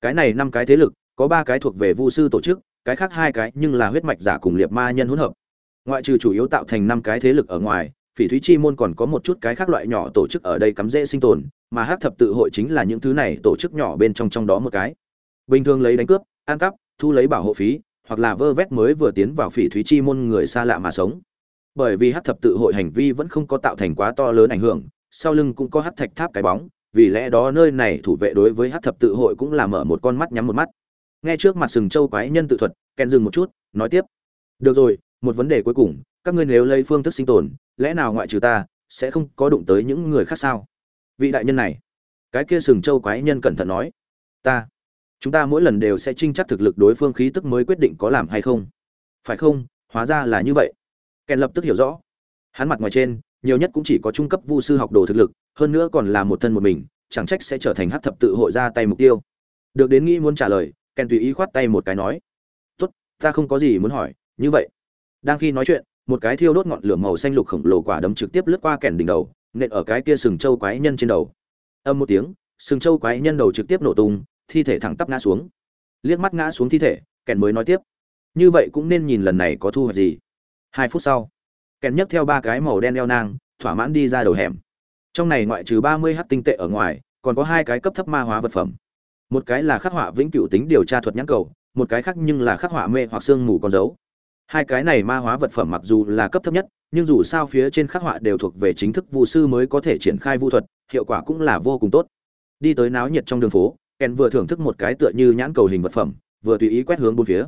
Cái này năm cái thế lực, có ba cái thuộc về vu sư tổ chức, cái khác hai cái nhưng là huyết mạch giả cùng liệt ma nhân hỗn hợp. Ngoại trừ chủ yếu tạo thành năm cái thế lực ở ngoài, phỉ thúy chi môn còn có một chút cái khác loại nhỏ tổ chức ở đây cắm rễ sinh tồn, mà hát thập tự hội chính là những thứ này tổ chức nhỏ bên trong trong đó một cái. Bình thường lấy đánh cướp, ăn cắp, thu lấy bảo hộ phí, hoặc là vơ vét mới vừa tiến vào phỉ thúy chi môn người xa lạ mà sống. Bởi vì hát thập tự hội hành vi vẫn không có tạo thành quá to lớn ảnh hưởng, sau lưng cũng có hát thạch tháp cái bóng vì lẽ đó nơi này thủ vệ đối với hát thập tự hội cũng là mở một con mắt nhắm một mắt. Nghe trước mặt sừng châu quái nhân tự thuật kèn dừng một chút, nói tiếp. Được rồi, một vấn đề cuối cùng, các ngươi nếu lấy phương thức sinh tồn, lẽ nào ngoại trừ ta, sẽ không có đụng tới những người khác sao? Vị đại nhân này. Cái kia sừng châu quái nhân cẩn thận nói. Ta. Chúng ta mỗi lần đều sẽ trinh chắc thực lực đối phương khí tức mới quyết định có làm hay không. Phải không? Hóa ra là như vậy. Kèn lập tức hiểu rõ. Hắn mặt ngoài trên nhiều nhất cũng chỉ có trung cấp vu sư học đồ thực lực, hơn nữa còn là một thân một mình, chẳng trách sẽ trở thành hát thập tự hội ra tay mục tiêu. Được đến nghĩ muốn trả lời kèn tùy ý khoát tay một cái nói, tốt, ta không có gì muốn hỏi, như vậy. Đang khi nói chuyện, một cái thiêu đốt ngọn lửa màu xanh lục khổng lồ quả đấm trực tiếp lướt qua kèn đỉnh đầu, nện ở cái kia sừng trâu quái nhân trên đầu. Âm một tiếng, sừng trâu quái nhân đầu trực tiếp nổ tung, thi thể thẳng tắp ngã xuống. Liếc mắt ngã xuống thi thể, kèn mới nói tiếp, như vậy cũng nên nhìn lần này có thu hoạch gì. Hai phút sau kèn nhấc theo ba cái màu đen eo nang, thỏa mãn đi ra đầu hẻm. Trong này ngoại trừ ba mươi h tinh tệ ở ngoài, còn có hai cái cấp thấp ma hóa vật phẩm. Một cái là khắc họa vĩnh cửu tính điều tra thuật nhãn cầu, một cái khác nhưng là khắc họa mê hoặc xương mù con dấu. Hai cái này ma hóa vật phẩm mặc dù là cấp thấp nhất, nhưng dù sao phía trên khắc họa đều thuộc về chính thức vụ sư mới có thể triển khai vũ thuật, hiệu quả cũng là vô cùng tốt. Đi tới náo nhiệt trong đường phố, kèn vừa thưởng thức một cái tựa như nhãn cầu hình vật phẩm, vừa tùy ý quét hướng bốn phía.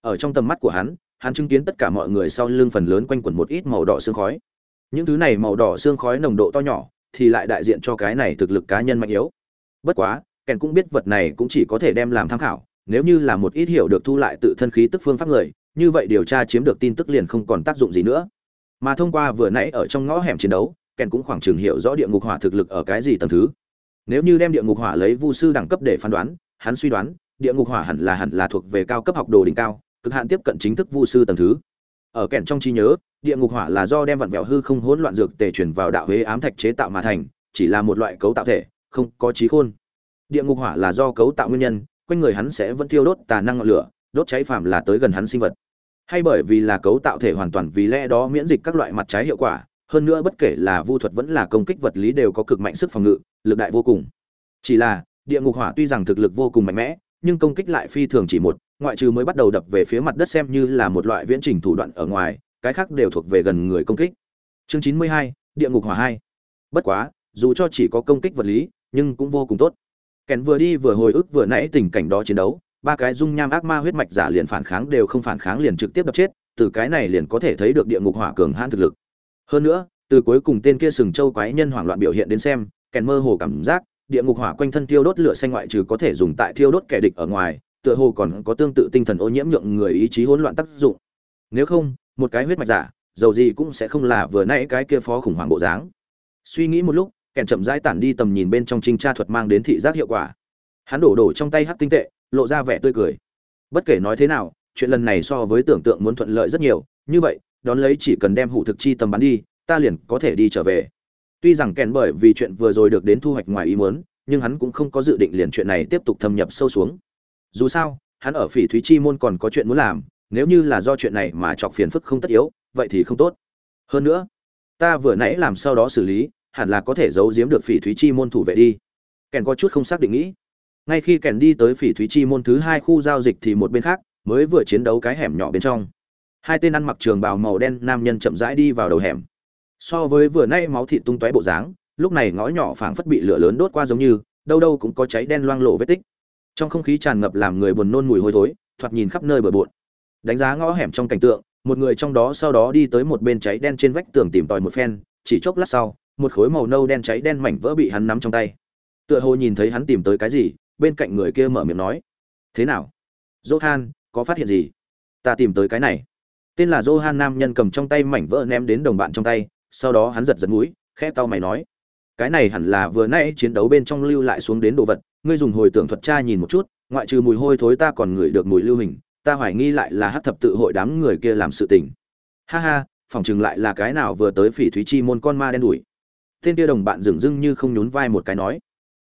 Ở trong tầm mắt của hắn hắn chứng kiến tất cả mọi người sau lưng phần lớn quanh quẩn một ít màu đỏ xương khói. Những thứ này màu đỏ xương khói nồng độ to nhỏ, thì lại đại diện cho cái này thực lực cá nhân mạnh yếu. Bất quá, kèn cũng biết vật này cũng chỉ có thể đem làm tham khảo, nếu như là một ít hiểu được thu lại tự thân khí tức phương pháp người, như vậy điều tra chiếm được tin tức liền không còn tác dụng gì nữa. Mà thông qua vừa nãy ở trong ngõ hẻm chiến đấu, kèn cũng khoảng chừng hiểu rõ địa ngục hỏa thực lực ở cái gì tầng thứ. Nếu như đem địa ngục hỏa lấy vu sư đẳng cấp để phán đoán, hắn suy đoán, địa ngục hỏa hẳn là hẳn là thuộc về cao cấp học đồ đỉnh cao cực hạn tiếp cận chính thức vu sư tầng thứ. Ở kèn trong trí nhớ, địa ngục hỏa là do đem vặn vẹo hư không hỗn loạn dược tề chuyển vào đạo huế ám thạch chế tạo mà thành, chỉ là một loại cấu tạo thể, không có trí khôn. Địa ngục hỏa là do cấu tạo nguyên nhân, quanh người hắn sẽ vẫn thiêu đốt tà năng ngọn lửa, đốt cháy phàm là tới gần hắn sinh vật. Hay bởi vì là cấu tạo thể hoàn toàn vì lẽ đó miễn dịch các loại mặt trái hiệu quả, hơn nữa bất kể là vu thuật vẫn là công kích vật lý đều có cực mạnh sức phòng ngự, lực đại vô cùng. Chỉ là, địa ngục hỏa tuy rằng thực lực vô cùng mạnh mẽ, nhưng công kích lại phi thường chỉ một ngoại trừ mới bắt đầu đập về phía mặt đất xem như là một loại viễn trình thủ đoạn ở ngoài, cái khác đều thuộc về gần người công kích. Chương chín mươi hai, địa ngục hỏa hai. Bất quá, dù cho chỉ có công kích vật lý, nhưng cũng vô cùng tốt. Kèn vừa đi vừa hồi ức vừa nãy tình cảnh đó chiến đấu, ba cái dung nham ác ma huyết mạch giả liền phản kháng đều không phản kháng liền trực tiếp đập chết, từ cái này liền có thể thấy được địa ngục hỏa cường hãn thực lực. Hơn nữa, từ cuối cùng tên kia sừng châu quái nhân hoảng loạn biểu hiện đến xem, kèn mơ hồ cảm giác, địa ngục hỏa quanh thân thiêu đốt lửa xanh ngoại trừ có thể dùng tại thiêu đốt kẻ địch ở ngoài tựa hồ còn có tương tự tinh thần ô nhiễm nhượng người ý chí hỗn loạn tác dụng. Nếu không, một cái huyết mạch giả, dầu gì cũng sẽ không là vừa nãy cái kia phó khủng hoảng bộ dáng. Suy nghĩ một lúc, kèn chậm rãi tản đi tầm nhìn bên trong trinh tra thuật mang đến thị giác hiệu quả. Hắn đổ đổ trong tay hắc tinh tệ, lộ ra vẻ tươi cười. Bất kể nói thế nào, chuyện lần này so với tưởng tượng muốn thuận lợi rất nhiều. Như vậy, đón lấy chỉ cần đem hủ thực chi tầm bắn đi, ta liền có thể đi trở về. Tuy rằng kèn bởi vì chuyện vừa rồi được đến thu hoạch ngoài ý muốn, nhưng hắn cũng không có dự định liền chuyện này tiếp tục thâm nhập sâu xuống dù sao, hắn ở phỉ thúy chi môn còn có chuyện muốn làm, nếu như là do chuyện này mà chọc phiền phức không tất yếu, vậy thì không tốt. Hơn nữa, ta vừa nãy làm sau đó xử lý, hẳn là có thể giấu giếm được phỉ thúy chi môn thủ vệ đi. Kèn có chút không xác định nghĩ. Ngay khi kèn đi tới phỉ thúy chi môn thứ hai khu giao dịch thì một bên khác, mới vừa chiến đấu cái hẻm nhỏ bên trong. Hai tên ăn mặc trường bào màu đen nam nhân chậm rãi đi vào đầu hẻm. So với vừa nay máu thịt tung tóe bộ dáng, lúc này ngõ nhỏ phảng phất bị lửa lớn đốt qua giống như, đâu đâu cũng có cháy đen loang lộ vết tích trong không khí tràn ngập làm người buồn nôn mùi hôi thối, thoạt nhìn khắp nơi bừa bộn. Đánh giá ngõ hẻm trong cảnh tượng, một người trong đó sau đó đi tới một bên cháy đen trên vách tường tìm tòi một phen, chỉ chốc lát sau, một khối màu nâu đen cháy đen mảnh vỡ bị hắn nắm trong tay. Tựa hồ nhìn thấy hắn tìm tới cái gì, bên cạnh người kia mở miệng nói, thế nào? Johan, có phát hiện gì? Ta tìm tới cái này. Tên là johan nam nhân cầm trong tay mảnh vỡ ném đến đồng bạn trong tay, sau đó hắn giật giật mũi, khẽ tao mày nói, cái này hẳn là vừa nãy chiến đấu bên trong lưu lại xuống đến đồ vật ngươi dùng hồi tưởng thuật tra nhìn một chút, ngoại trừ mùi hôi thối ta còn ngửi được mùi lưu hình, ta hoài nghi lại là hát thập tự hội đám người kia làm sự tình. Ha ha, phòng chừng lại là cái nào vừa tới phỉ thúy chi môn con ma đen đuổi. Tên kia đồng bạn dừng dưng như không nhún vai một cái nói.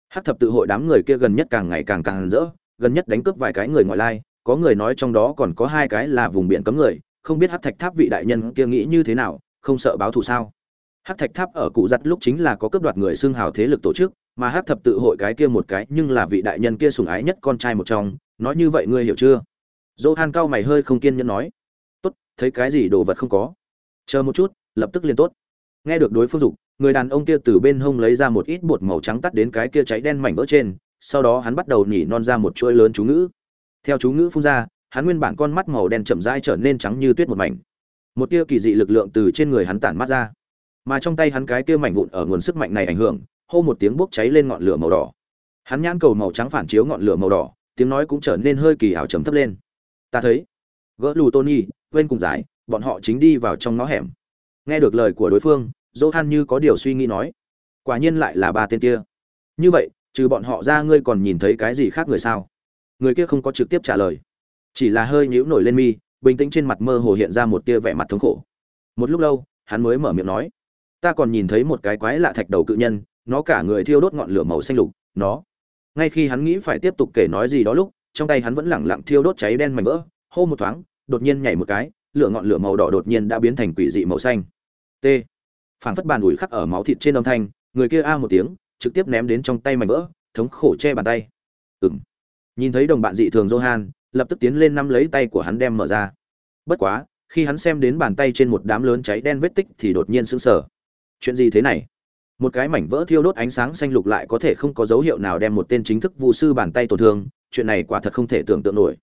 Hát thập tự hội đám người kia gần nhất càng ngày càng càng rỡ, gần nhất đánh cướp vài cái người ngoại lai, có người nói trong đó còn có hai cái là vùng biển cấm người, không biết hát thạch tháp vị đại nhân kia nghĩ như thế nào, không sợ báo thù sao? Hát thạch tháp ở cụ giặt lúc chính là có cướp đoạt người xương hào thế lực tổ chức mà hát thập tự hội cái kia một cái, nhưng là vị đại nhân kia sùng ái nhất con trai một trong, nói như vậy ngươi hiểu chưa? Dỗ han cao mày hơi không kiên nhẫn nói. Tốt, thấy cái gì đồ vật không có? Chờ một chút, lập tức liền tốt. Nghe được đối phương dục, người đàn ông kia từ bên hông lấy ra một ít bột màu trắng tắt đến cái kia cháy đen mảnh vỡ trên, sau đó hắn bắt đầu nhỉ non ra một chuỗi lớn chú ngữ. Theo chú ngữ phun ra, hắn nguyên bản con mắt màu đen chậm rãi trở nên trắng như tuyết một mảnh. Một tia kỳ dị lực lượng từ trên người hắn tản mát ra. Mà trong tay hắn cái kia mảnh vụn ở nguồn sức mạnh này ảnh hưởng hô một tiếng bốc cháy lên ngọn lửa màu đỏ. Hắn nhãn cầu màu trắng phản chiếu ngọn lửa màu đỏ, tiếng nói cũng trở nên hơi kỳ ảo trầm thấp lên. Ta thấy, gỡ lù tony, quên cùng giải, bọn họ chính đi vào trong ngõ hẻm. Nghe được lời của đối phương, johan như có điều suy nghĩ nói, quả nhiên lại là ba tên kia. Như vậy, trừ bọn họ ra ngươi còn nhìn thấy cái gì khác người sao? Người kia không có trực tiếp trả lời. Chỉ là hơi nhíu nổi lên mi, bình tĩnh trên mặt mơ hồ hiện ra một tia vẻ mặt thống khổ. Một lúc lâu, hắn mới mở miệng nói, ta còn nhìn thấy một cái quái lạ thạch đầu cự nhân nó cả người thiêu đốt ngọn lửa màu xanh lục, nó. Ngay khi hắn nghĩ phải tiếp tục kể nói gì đó lúc, trong tay hắn vẫn lẳng lặng thiêu đốt cháy đen mảnh vỡ, hô một thoáng, đột nhiên nhảy một cái, lửa ngọn lửa màu đỏ đột nhiên đã biến thành quỷ dị màu xanh. T. Phảng phất bàn ủi khắc ở máu thịt trên âm thanh, người kia a một tiếng, trực tiếp ném đến trong tay mảnh vỡ, thống khổ che bàn tay. Ừng nhìn thấy đồng bạn dị thường johan, lập tức tiến lên nắm lấy tay của hắn đem mở ra. Bất quá, khi hắn xem đến bàn tay trên một đám lớn cháy đen vết tích thì đột nhiên sững sờ. Chuyện gì thế này? Một cái mảnh vỡ thiêu đốt ánh sáng xanh lục lại có thể không có dấu hiệu nào đem một tên chính thức Vu sư bàn tay tổn thương, chuyện này quả thật không thể tưởng tượng nổi.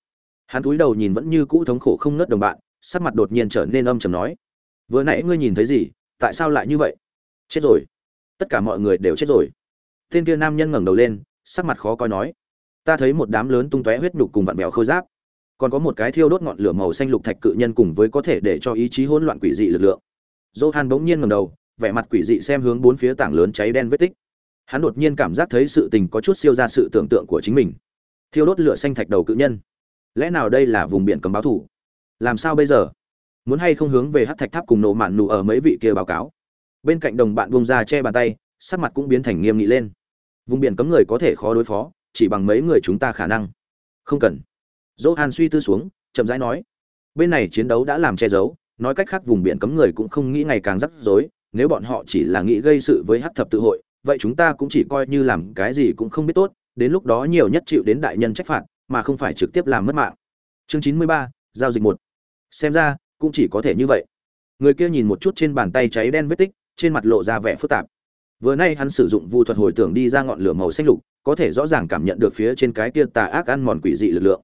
Hắn cúi đầu nhìn vẫn như cũ thống khổ không ngớt đồng bạn, sắc mặt đột nhiên trở nên âm trầm nói, vừa nãy ngươi nhìn thấy gì? Tại sao lại như vậy? Chết rồi. Tất cả mọi người đều chết rồi. Tên kia nam nhân ngẩng đầu lên, sắc mặt khó coi nói, ta thấy một đám lớn tung tóe huyết nhục cùng vặn vẹo khôi giáp. Còn có một cái thiêu đốt ngọn lửa màu xanh lục thạch cự nhân cùng với có thể để cho ý chí hỗn loạn quỷ dị lực lượng. Johan bỗng nhiên ngẩng đầu vẻ mặt quỷ dị xem hướng bốn phía tảng lớn cháy đen vết tích. Hắn đột nhiên cảm giác thấy sự tình có chút siêu ra sự tưởng tượng của chính mình. Thiêu đốt lửa xanh thạch đầu cự nhân. Lẽ nào đây là vùng biển cấm báo thủ? Làm sao bây giờ? Muốn hay không hướng về hát thạch tháp cùng nổ mạn nụ ở mấy vị kia báo cáo? Bên cạnh đồng bạn bông ra che bàn tay, sắc mặt cũng biến thành nghiêm nghị lên. Vùng biển cấm người có thể khó đối phó, chỉ bằng mấy người chúng ta khả năng. Không cần. Dỗ hàn suy tư xuống, chậm rãi nói. Bên này chiến đấu đã làm che giấu, nói cách khác vùng biển cấm người cũng không nghĩ ngày càng rắc rối nếu bọn họ chỉ là nghĩ gây sự với hát thập tự hội, vậy chúng ta cũng chỉ coi như làm cái gì cũng không biết tốt, đến lúc đó nhiều nhất chịu đến đại nhân trách phạt, mà không phải trực tiếp làm mất mạng. Chương chín mươi ba, giao dịch một. Xem ra, cũng chỉ có thể như vậy. Người kia nhìn một chút trên bàn tay cháy đen vết tích, trên mặt lộ ra vẻ phức tạp. Vừa nay hắn sử dụng vu thuật hồi tưởng đi ra ngọn lửa màu xanh lục, có thể rõ ràng cảm nhận được phía trên cái kia tà ác ăn mòn quỷ dị lực lượng.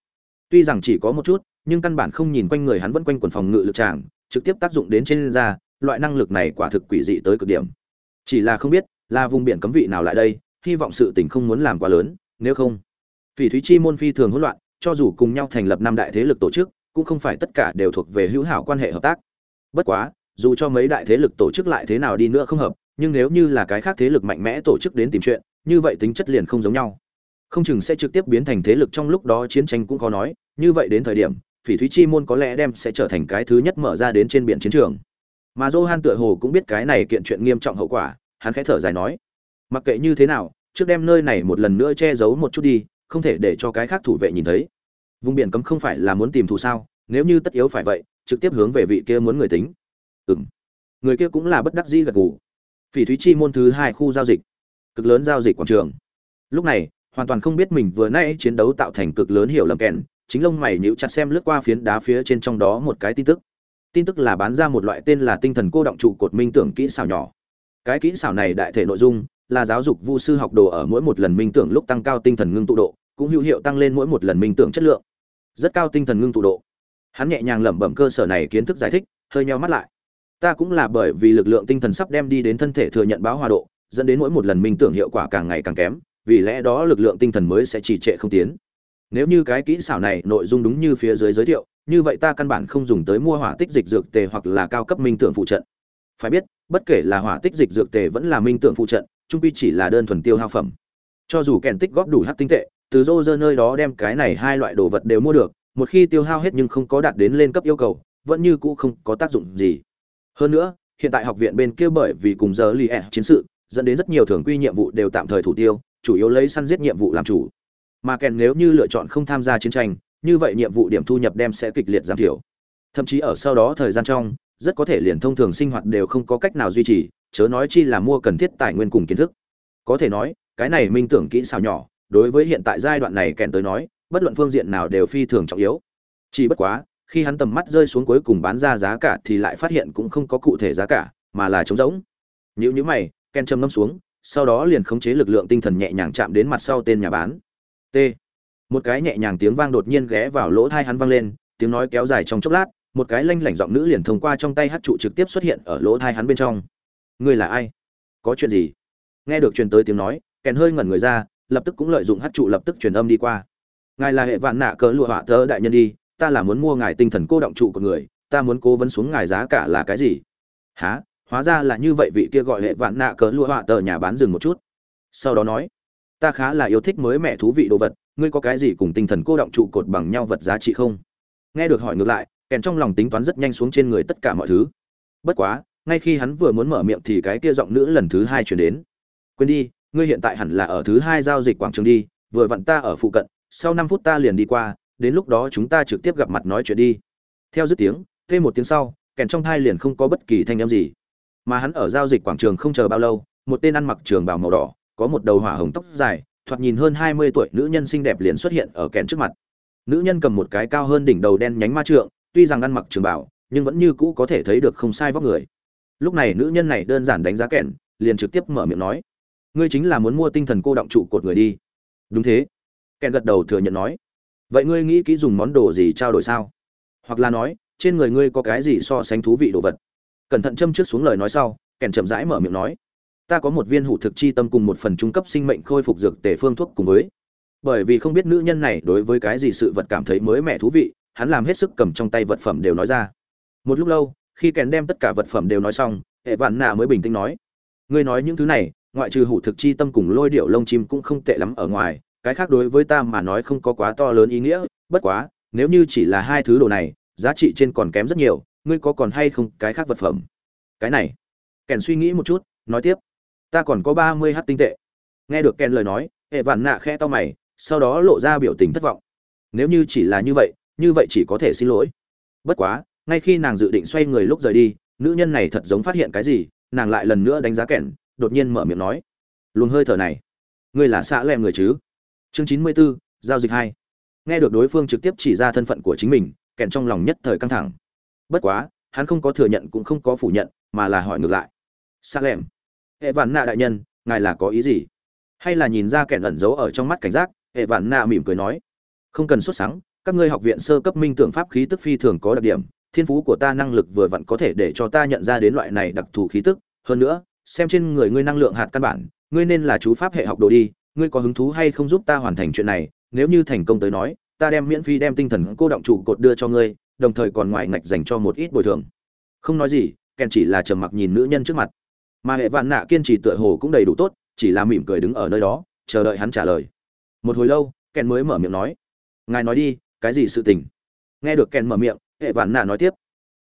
Tuy rằng chỉ có một chút, nhưng căn bản không nhìn quanh người hắn vẫn quanh quần phòng ngự lực tràng, trực tiếp tác dụng đến trên da loại năng lực này quả thực quỷ dị tới cực điểm. Chỉ là không biết, là vùng biển cấm vị nào lại đây, hy vọng sự tình không muốn làm quá lớn, nếu không, phỉ thúy chi môn phi thường hỗn loạn, cho dù cùng nhau thành lập năm đại thế lực tổ chức, cũng không phải tất cả đều thuộc về hữu hảo quan hệ hợp tác. Bất quá, dù cho mấy đại thế lực tổ chức lại thế nào đi nữa không hợp, nhưng nếu như là cái khác thế lực mạnh mẽ tổ chức đến tìm chuyện, như vậy tính chất liền không giống nhau. Không chừng sẽ trực tiếp biến thành thế lực trong lúc đó chiến tranh cũng khó nói, như vậy đến thời điểm, phỉ thúy chi môn có lẽ đem sẽ trở thành cái thứ nhất mở ra đến trên biển chiến trường mà johan tựa hồ cũng biết cái này kiện chuyện nghiêm trọng hậu quả, hắn khẽ thở dài nói, mặc kệ như thế nào, trước đem nơi này một lần nữa che giấu một chút đi, không thể để cho cái khác thủ vệ nhìn thấy. Vùng biển cấm không phải là muốn tìm thù sao, nếu như tất yếu phải vậy, trực tiếp hướng về vị kia muốn người tính. Ừ m người kia cũng là bất đắc dĩ gật gù. Phỉ thúy chi môn thứ hai khu giao dịch, cực lớn giao dịch quảng trường. Lúc này, hoàn toàn không biết mình vừa nãy chiến đấu tạo thành cực lớn hiểu lầm kèn, chính lông mày nhíu chặt xem lướt qua phiến đá phía trên trong đó một cái tin tức tin tức là bán ra một loại tên là tinh thần cô động trụ cột minh tưởng kỹ xảo nhỏ. Cái kỹ xảo này đại thể nội dung là giáo dục vu sư học đồ ở mỗi một lần minh tưởng lúc tăng cao tinh thần ngưng tụ độ, cũng hữu hiệu tăng lên mỗi một lần minh tưởng chất lượng. Rất cao tinh thần ngưng tụ độ. Hắn nhẹ nhàng lẩm bẩm cơ sở này kiến thức giải thích, hơi nheo mắt lại. Ta cũng là bởi vì lực lượng tinh thần sắp đem đi đến thân thể thừa nhận báo hòa độ, dẫn đến mỗi một lần minh tưởng hiệu quả càng ngày càng kém, vì lẽ đó lực lượng tinh thần mới sẽ trì trệ không tiến. Nếu như cái kỹ xảo này nội dung đúng như phía dưới giới thiệu như vậy ta căn bản không dùng tới mua hỏa tích dịch dược tề hoặc là cao cấp minh tưởng phụ trận. Phải biết, bất kể là hỏa tích dịch dược tề vẫn là minh tưởng phụ trận chung quy chỉ là đơn thuần tiêu hao phẩm. Cho dù kèn tích góp đủ hắc tinh tệ, từ rô nơi đó đem cái này hai loại đồ vật đều mua được, một khi tiêu hao hết nhưng không có đạt đến lên cấp yêu cầu, vẫn như cũ không có tác dụng gì. Hơn nữa, hiện tại học viện bên kia bởi vì cùng giờ lì ẹ chiến sự, dẫn đến rất nhiều thường quy nhiệm vụ đều tạm thời thủ tiêu, chủ yếu lấy săn giết nhiệm vụ làm chủ. Mà kèn nếu như lựa chọn không tham gia chiến tranh như vậy nhiệm vụ điểm thu nhập đem sẽ kịch liệt giảm thiểu. Thậm chí ở sau đó thời gian trong, rất có thể liền thông thường sinh hoạt đều không có cách nào duy trì, chớ nói chi là mua cần thiết tài nguyên cùng kiến thức. Có thể nói, cái này minh tưởng kỹ xảo nhỏ, đối với hiện tại giai đoạn này kèn tới nói, bất luận phương diện nào đều phi thường trọng yếu. Chỉ bất quá, khi hắn tầm mắt rơi xuống cuối cùng bán ra giá cả thì lại phát hiện cũng không có cụ thể giá cả, mà là trống rỗng. Nếu như mày, ken châm ngâm xuống, sau đó liền khống chế lực lượng tinh thần nhẹ nhàng chạm đến mặt sau tên nhà bán. T một cái nhẹ nhàng tiếng vang đột nhiên ghé vào lỗ thai hắn vang lên, tiếng nói kéo dài trong chốc lát, một cái lanh lảnh giọng nữ liền thông qua trong tay hát trụ trực tiếp xuất hiện ở lỗ thai hắn bên trong. Ngươi là ai? Có chuyện gì? Nghe được truyền tới tiếng nói, kèn hơi ngẩn người ra, lập tức cũng lợi dụng hát trụ lập tức truyền âm đi qua. Ngài là hệ vạn nạ cỡ lụa họa thơ đại nhân đi, ta là muốn mua ngài tinh thần cô động trụ của người, ta muốn cố vấn xuống ngài giá cả là cái gì? Há hóa ra là như vậy vị kia gọi hệ vạn nạ cỡ lụa họa tờ nhà bán dừng một chút. Sau đó nói ta khá là yêu thích mới mẻ thú vị đồ vật, ngươi có cái gì cùng tinh thần cô động trụ cột bằng nhau vật giá trị không? Nghe được hỏi ngược lại, kèn trong lòng tính toán rất nhanh xuống trên người tất cả mọi thứ. Bất quá, ngay khi hắn vừa muốn mở miệng thì cái kia giọng nữ lần thứ hai chuyển đến. Quên đi, ngươi hiện tại hẳn là ở thứ hai giao dịch quảng trường đi, vừa vặn ta ở phụ cận, sau năm phút ta liền đi qua, đến lúc đó chúng ta trực tiếp gặp mặt nói chuyện đi. Theo dứt tiếng, thêm một tiếng sau, kèn trong thai liền không có bất kỳ thanh âm gì. Mà hắn ở giao dịch quảng trường không chờ bao lâu, một tên ăn mặc trường bào màu đỏ có một đầu hỏa hồng tóc dài, thoạt nhìn hơn hai mươi tuổi nữ nhân xinh đẹp liền xuất hiện ở kèn trước mặt. Nữ nhân cầm một cái cao hơn đỉnh đầu đen nhánh ma trượng, tuy rằng ăn mặc trường bào, nhưng vẫn như cũ có thể thấy được không sai vóc người. Lúc này nữ nhân này đơn giản đánh giá kèn, liền trực tiếp mở miệng nói, ngươi chính là muốn mua tinh thần cô động trụ cột người đi. Đúng thế. Kèn gật đầu thừa nhận nói, vậy ngươi nghĩ kỹ dùng món đồ gì trao đổi sao? Hoặc là nói, trên người ngươi có cái gì so sánh thú vị đồ vật? Cẩn thận châm trước xuống lời nói sau, kèn chậm rãi mở miệng nói ta có một viên hủ thực chi tâm cùng một phần trung cấp sinh mệnh khôi phục dược tề phương thuốc cùng với. Bởi vì không biết nữ nhân này đối với cái gì sự vật cảm thấy mới mẻ thú vị, hắn làm hết sức cầm trong tay vật phẩm đều nói ra. Một lúc lâu, khi kèn đem tất cả vật phẩm đều nói xong, hệ vạn nạ mới bình tĩnh nói, ngươi nói những thứ này, ngoại trừ hủ thực chi tâm cùng lôi điệu lông chim cũng không tệ lắm ở ngoài, cái khác đối với ta mà nói không có quá to lớn ý nghĩa, bất quá, nếu như chỉ là hai thứ đồ này, giá trị trên còn kém rất nhiều, ngươi có còn hay không cái khác vật phẩm? Cái này, kèn suy nghĩ một chút, nói tiếp ta còn có ba mươi h tinh tệ. Nghe được ken lời nói hệ vạn nạ khe to mày sau đó lộ ra biểu tình thất vọng. Nếu như chỉ là như vậy như vậy chỉ có thể xin lỗi. Bất quá ngay khi nàng dự định xoay người lúc rời đi nữ nhân này thật giống phát hiện cái gì nàng lại lần nữa đánh giá kèn đột nhiên mở miệng nói. Luồng hơi thở này ngươi là xã lem người chứ? Chương chín mươi 94, giao dịch hai. Nghe được đối phương trực tiếp chỉ ra thân phận của chính mình kèn trong lòng nhất thời căng thẳng. Bất quá hắn không có thừa nhận cũng không có phủ nhận mà là hỏi ngược lại. Xã lem hệ vạn nạ đại nhân, ngài là có ý gì? Hay là nhìn ra kẻ ẩn giấu ở trong mắt cảnh giác, hệ vạn nạ mỉm cười nói. Không cần xuất sáng các ngươi học viện sơ cấp minh tưởng pháp khí tức phi thường có đặc điểm, thiên phú của ta năng lực vừa vặn có thể để cho ta nhận ra đến loại này đặc thù khí tức. Hơn nữa, xem trên người ngươi năng lượng hạt căn bản, ngươi nên là chú pháp hệ học đồ đi, ngươi có hứng thú hay không giúp ta hoàn thành chuyện này? Nếu như thành công tới nói, ta đem miễn phí đem tinh thần cô động trụ cột đưa cho ngươi, đồng thời còn ngoài ngạch dành cho một ít bồi thường. Không nói gì kèn chỉ là trầm mặc nhìn nữ nhân trước mặt mà hệ vạn nạ kiên trì tựa hồ cũng đầy đủ tốt, chỉ là mỉm cười đứng ở nơi đó, chờ đợi hắn trả lời. Một hồi lâu kèn mới mở miệng nói, ngài nói đi, cái gì sự tình? Nghe được kèn mở miệng, hệ vạn nạ nói tiếp,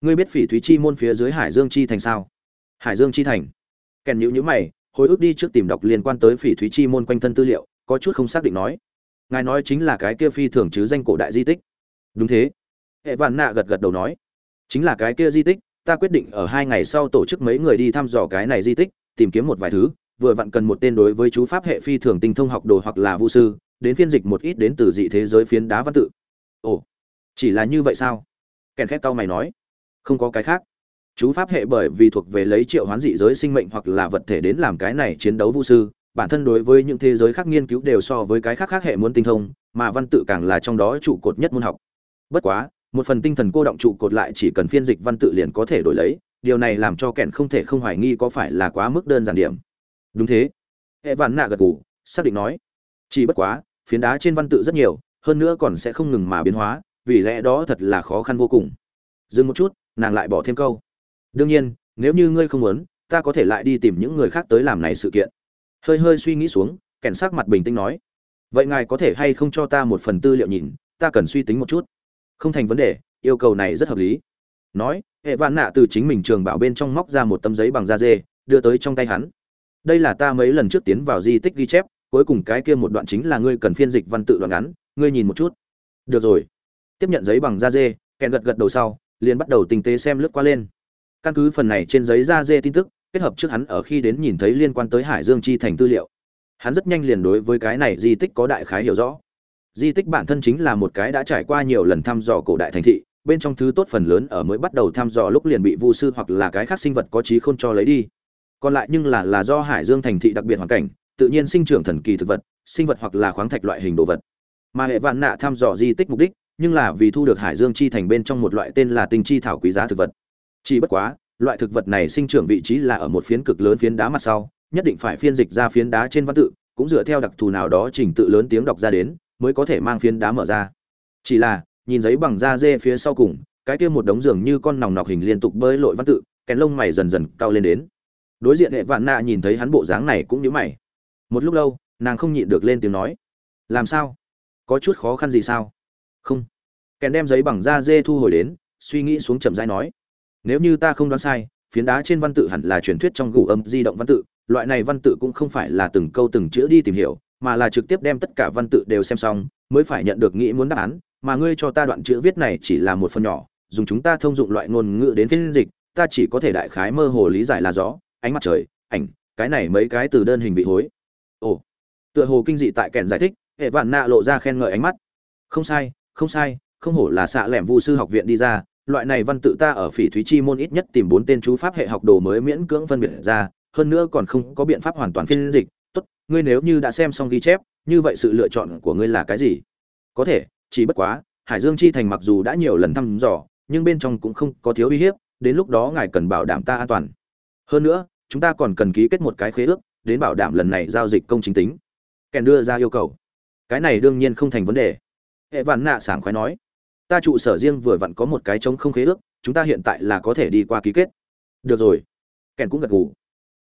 ngươi biết phỉ thúy chi môn phía dưới hải dương chi thành sao? Hải dương chi thành? Kèn nhữ nhữ mày, hồi ức đi trước tìm đọc liên quan tới phỉ thúy chi môn quanh thân tư liệu, có chút không xác định nói, ngài nói chính là cái kia phi thường chứ danh cổ đại di tích. Đúng thế. Hệ vạn nạ gật gật đầu nói, chính là cái kia di tích ta quyết định ở hai ngày sau tổ chức mấy người đi thăm dò cái này di tích, tìm kiếm một vài thứ, vừa vặn cần một tên đối với chú pháp hệ phi thường tinh thông học đồ hoặc là vũ sư, đến phiên dịch một ít đến từ dị thế giới phiến đá văn tự. Ồ, chỉ là như vậy sao? Kèn khét tao mày nói. Không có cái khác. Chú pháp hệ bởi vì thuộc về lấy triệu hoán dị giới sinh mệnh hoặc là vật thể đến làm cái này chiến đấu vũ sư, bản thân đối với những thế giới khác nghiên cứu đều so với cái khác khác hệ muốn tinh thông, mà văn tự càng là trong đó trụ cột nhất môn học. Bất quá một phần tinh thần cô động trụ cột lại chỉ cần phiên dịch văn tự liền có thể đổi lấy, điều này làm cho kẻn không thể không hoài nghi có phải là quá mức đơn giản điểm. Đúng thế. Hệ vạn nạ gật gù, xác định nói, chỉ bất quá, phiến đá trên văn tự rất nhiều, hơn nữa còn sẽ không ngừng mà biến hóa, vì lẽ đó thật là khó khăn vô cùng. Dừng một chút, nàng lại bỏ thêm câu. Đương nhiên, nếu như ngươi không muốn, ta có thể lại đi tìm những người khác tới làm này sự kiện. Hơi hơi suy nghĩ xuống, kẻn sắc mặt bình tĩnh nói, vậy ngài có thể hay không cho ta một phần tư liệu nhìn, ta cần suy tính một chút không thành vấn đề, yêu cầu này rất hợp lý. Nói, hệ vạn nạ từ chính mình trường bảo bên trong móc ra một tấm giấy bằng da dê, đưa tới trong tay hắn. Đây là ta mấy lần trước tiến vào di tích ghi chép, cuối cùng cái kia một đoạn chính là ngươi cần phiên dịch văn tự đoạn ngắn, ngươi nhìn một chút. Được rồi. Tiếp nhận giấy bằng da dê kèn gật gật đầu sau, liền bắt đầu tinh tế xem lướt qua lên. Căn cứ phần này trên giấy da dê tin tức, kết hợp trước hắn ở khi đến nhìn thấy liên quan tới hải dương chi thành tư liệu. Hắn rất nhanh liền đối với cái này di tích có đại khái hiểu rõ di tích bản thân chính là một cái đã trải qua nhiều lần thăm dò cổ đại thành thị, bên trong thứ tốt phần lớn ở mới bắt đầu thăm dò lúc liền bị vu sư hoặc là cái khác sinh vật có trí không cho lấy đi. Còn lại nhưng là là do hải dương thành thị đặc biệt hoàn cảnh, tự nhiên sinh trưởng thần kỳ thực vật, sinh vật hoặc là khoáng thạch loại hình đồ vật. Mà hệ vạn nạ thăm dò di tích mục đích, nhưng là vì thu được hải dương chi thành bên trong một loại tên là tinh chi thảo quý giá thực vật. Chỉ bất quá, loại thực vật này sinh trưởng vị trí là ở một phiến cực lớn phiến đá mặt sau, nhất định phải phiên dịch ra phiến đá trên văn tự, cũng dựa theo đặc thù nào đó trình tự lớn tiếng đọc ra đến mới có thể mang phiến đá mở ra. Chỉ là, nhìn giấy bằng da dê phía sau cùng, cái kia một đống giường như con nòng nọc hình liên tục bơi lội văn tự kén lông mày dần dần cao lên đến. Đối diện hệ vạn nạ nhìn thấy hắn bộ dáng này cũng nhíu mày. Một lúc lâu, nàng không nhịn được lên tiếng nói, làm sao? Có chút khó khăn gì sao? Không. Kèn đem giấy bằng da dê thu hồi đến, suy nghĩ xuống chậm rãi nói, nếu như ta không đoán sai, phiến đá trên văn tự hẳn là truyền thuyết trong gù âm di động văn tự, loại này văn tự cũng không phải là từng câu từng chữ đi tìm hiểu mà là trực tiếp đem tất cả văn tự đều xem xong, mới phải nhận được nghĩ muốn đáp án, mà ngươi cho ta đoạn chữ viết này chỉ là một phần nhỏ, dùng chúng ta thông dụng loại ngôn ngữ đến phiên dịch, ta chỉ có thể đại khái mơ hồ lý giải là gió, ánh mặt trời, ảnh, cái này mấy cái từ đơn hình vị hối. Ồ, tựa hồ kinh dị tại kèn giải thích, hệ vạn nạ lộ ra khen ngợi ánh mắt. Không sai không sai, không hổ là xạ lẻm vu sư học viện đi ra, loại này văn tự ta ở phỉ thúy chi môn ít nhất tìm bốn tên chú pháp hệ học đồ mới miễn cưỡng phân biệt ra, hơn nữa còn không có biện pháp hoàn toàn phiên dịch ngươi nếu như đã xem xong ghi chép, như vậy sự lựa chọn của ngươi là cái gì? Có thể, chỉ bất quá, hải dương chi thành mặc dù đã nhiều lần thăm dò, nhưng bên trong cũng không có thiếu uy hiếp, đến lúc đó ngài cần bảo đảm ta an toàn. Hơn nữa, chúng ta còn cần ký kết một cái khế ước, đến bảo đảm lần này giao dịch công chính tính. Kèn đưa ra yêu cầu. Cái này đương nhiên không thành vấn đề. Hệ vạn nạ sảng khoái nói. Ta trụ sở riêng vừa vặn có một cái chống không khế ước, chúng ta hiện tại là có thể đi qua ký kết. Được rồi. Kèn cũng gật gù.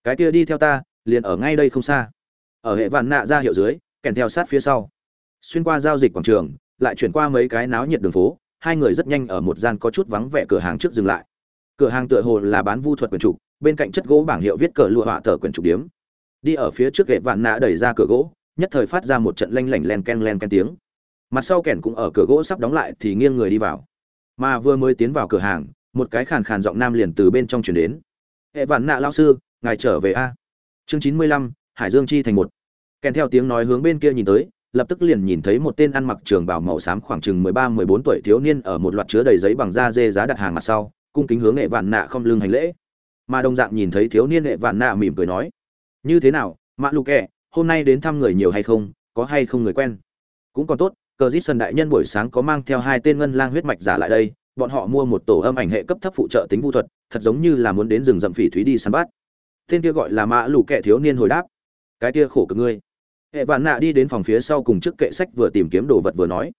Cái kia đi theo ta, liền ở ngay đây không xa ở hệ vạn nạ ra hiệu dưới, kèn theo sát phía sau. Xuyên qua giao dịch quảng trường, lại chuyển qua mấy cái náo nhiệt đường phố, hai người rất nhanh ở một gian có chút vắng vẻ cửa hàng trước dừng lại. Cửa hàng tựa hồ là bán vu thuật quyển trục, bên cạnh chất gỗ bảng hiệu viết cờ lụa họa tờ quyển trục điếm. Đi ở phía trước hệ vạn nạ đẩy ra cửa gỗ, nhất thời phát ra một trận lanh lảnh len ken len ken tiếng. Mặt sau kèn cũng ở cửa gỗ sắp đóng lại thì nghiêng người đi vào. Mà vừa mới tiến vào cửa hàng, một cái khàn khàn giọng nam liền từ bên trong chuyển đến. Hệ vạn nạ lao sư, ngài trở về a? Chương chín mươi lăm hải dương chi thành một. Kèn theo tiếng nói hướng bên kia nhìn tới, lập tức liền nhìn thấy một tên ăn mặc trường bảo màu xám khoảng chừng mười ba, mười bốn tuổi thiếu niên ở một loạt chứa đầy giấy bằng da dê giá đặt hàng mặt sau, cung kính hướng nghệ vạn nạ không lưng hành lễ. Mà đồng dạng nhìn thấy thiếu niên nghệ vạn nạ mỉm cười nói, như thế nào, mạ Lục kẹ hôm nay đến thăm người nhiều hay không, có hay không người quen? Cũng còn tốt, cờ dít sân đại nhân buổi sáng có mang theo hai tên ngân lang huyết mạch giả lại đây, bọn họ mua một tổ âm ảnh hệ cấp thấp phụ trợ tính vũ thuật, thật giống như là muốn đến rừng rậm phỉ thúy đi săn bắt. Tên kia gọi là mã Lục kẹ thiếu niên hồi đáp cái kia khổ cực ngươi. Hệ vạn nạ đi đến phòng phía sau cùng trước kệ sách vừa tìm kiếm đồ vật vừa nói.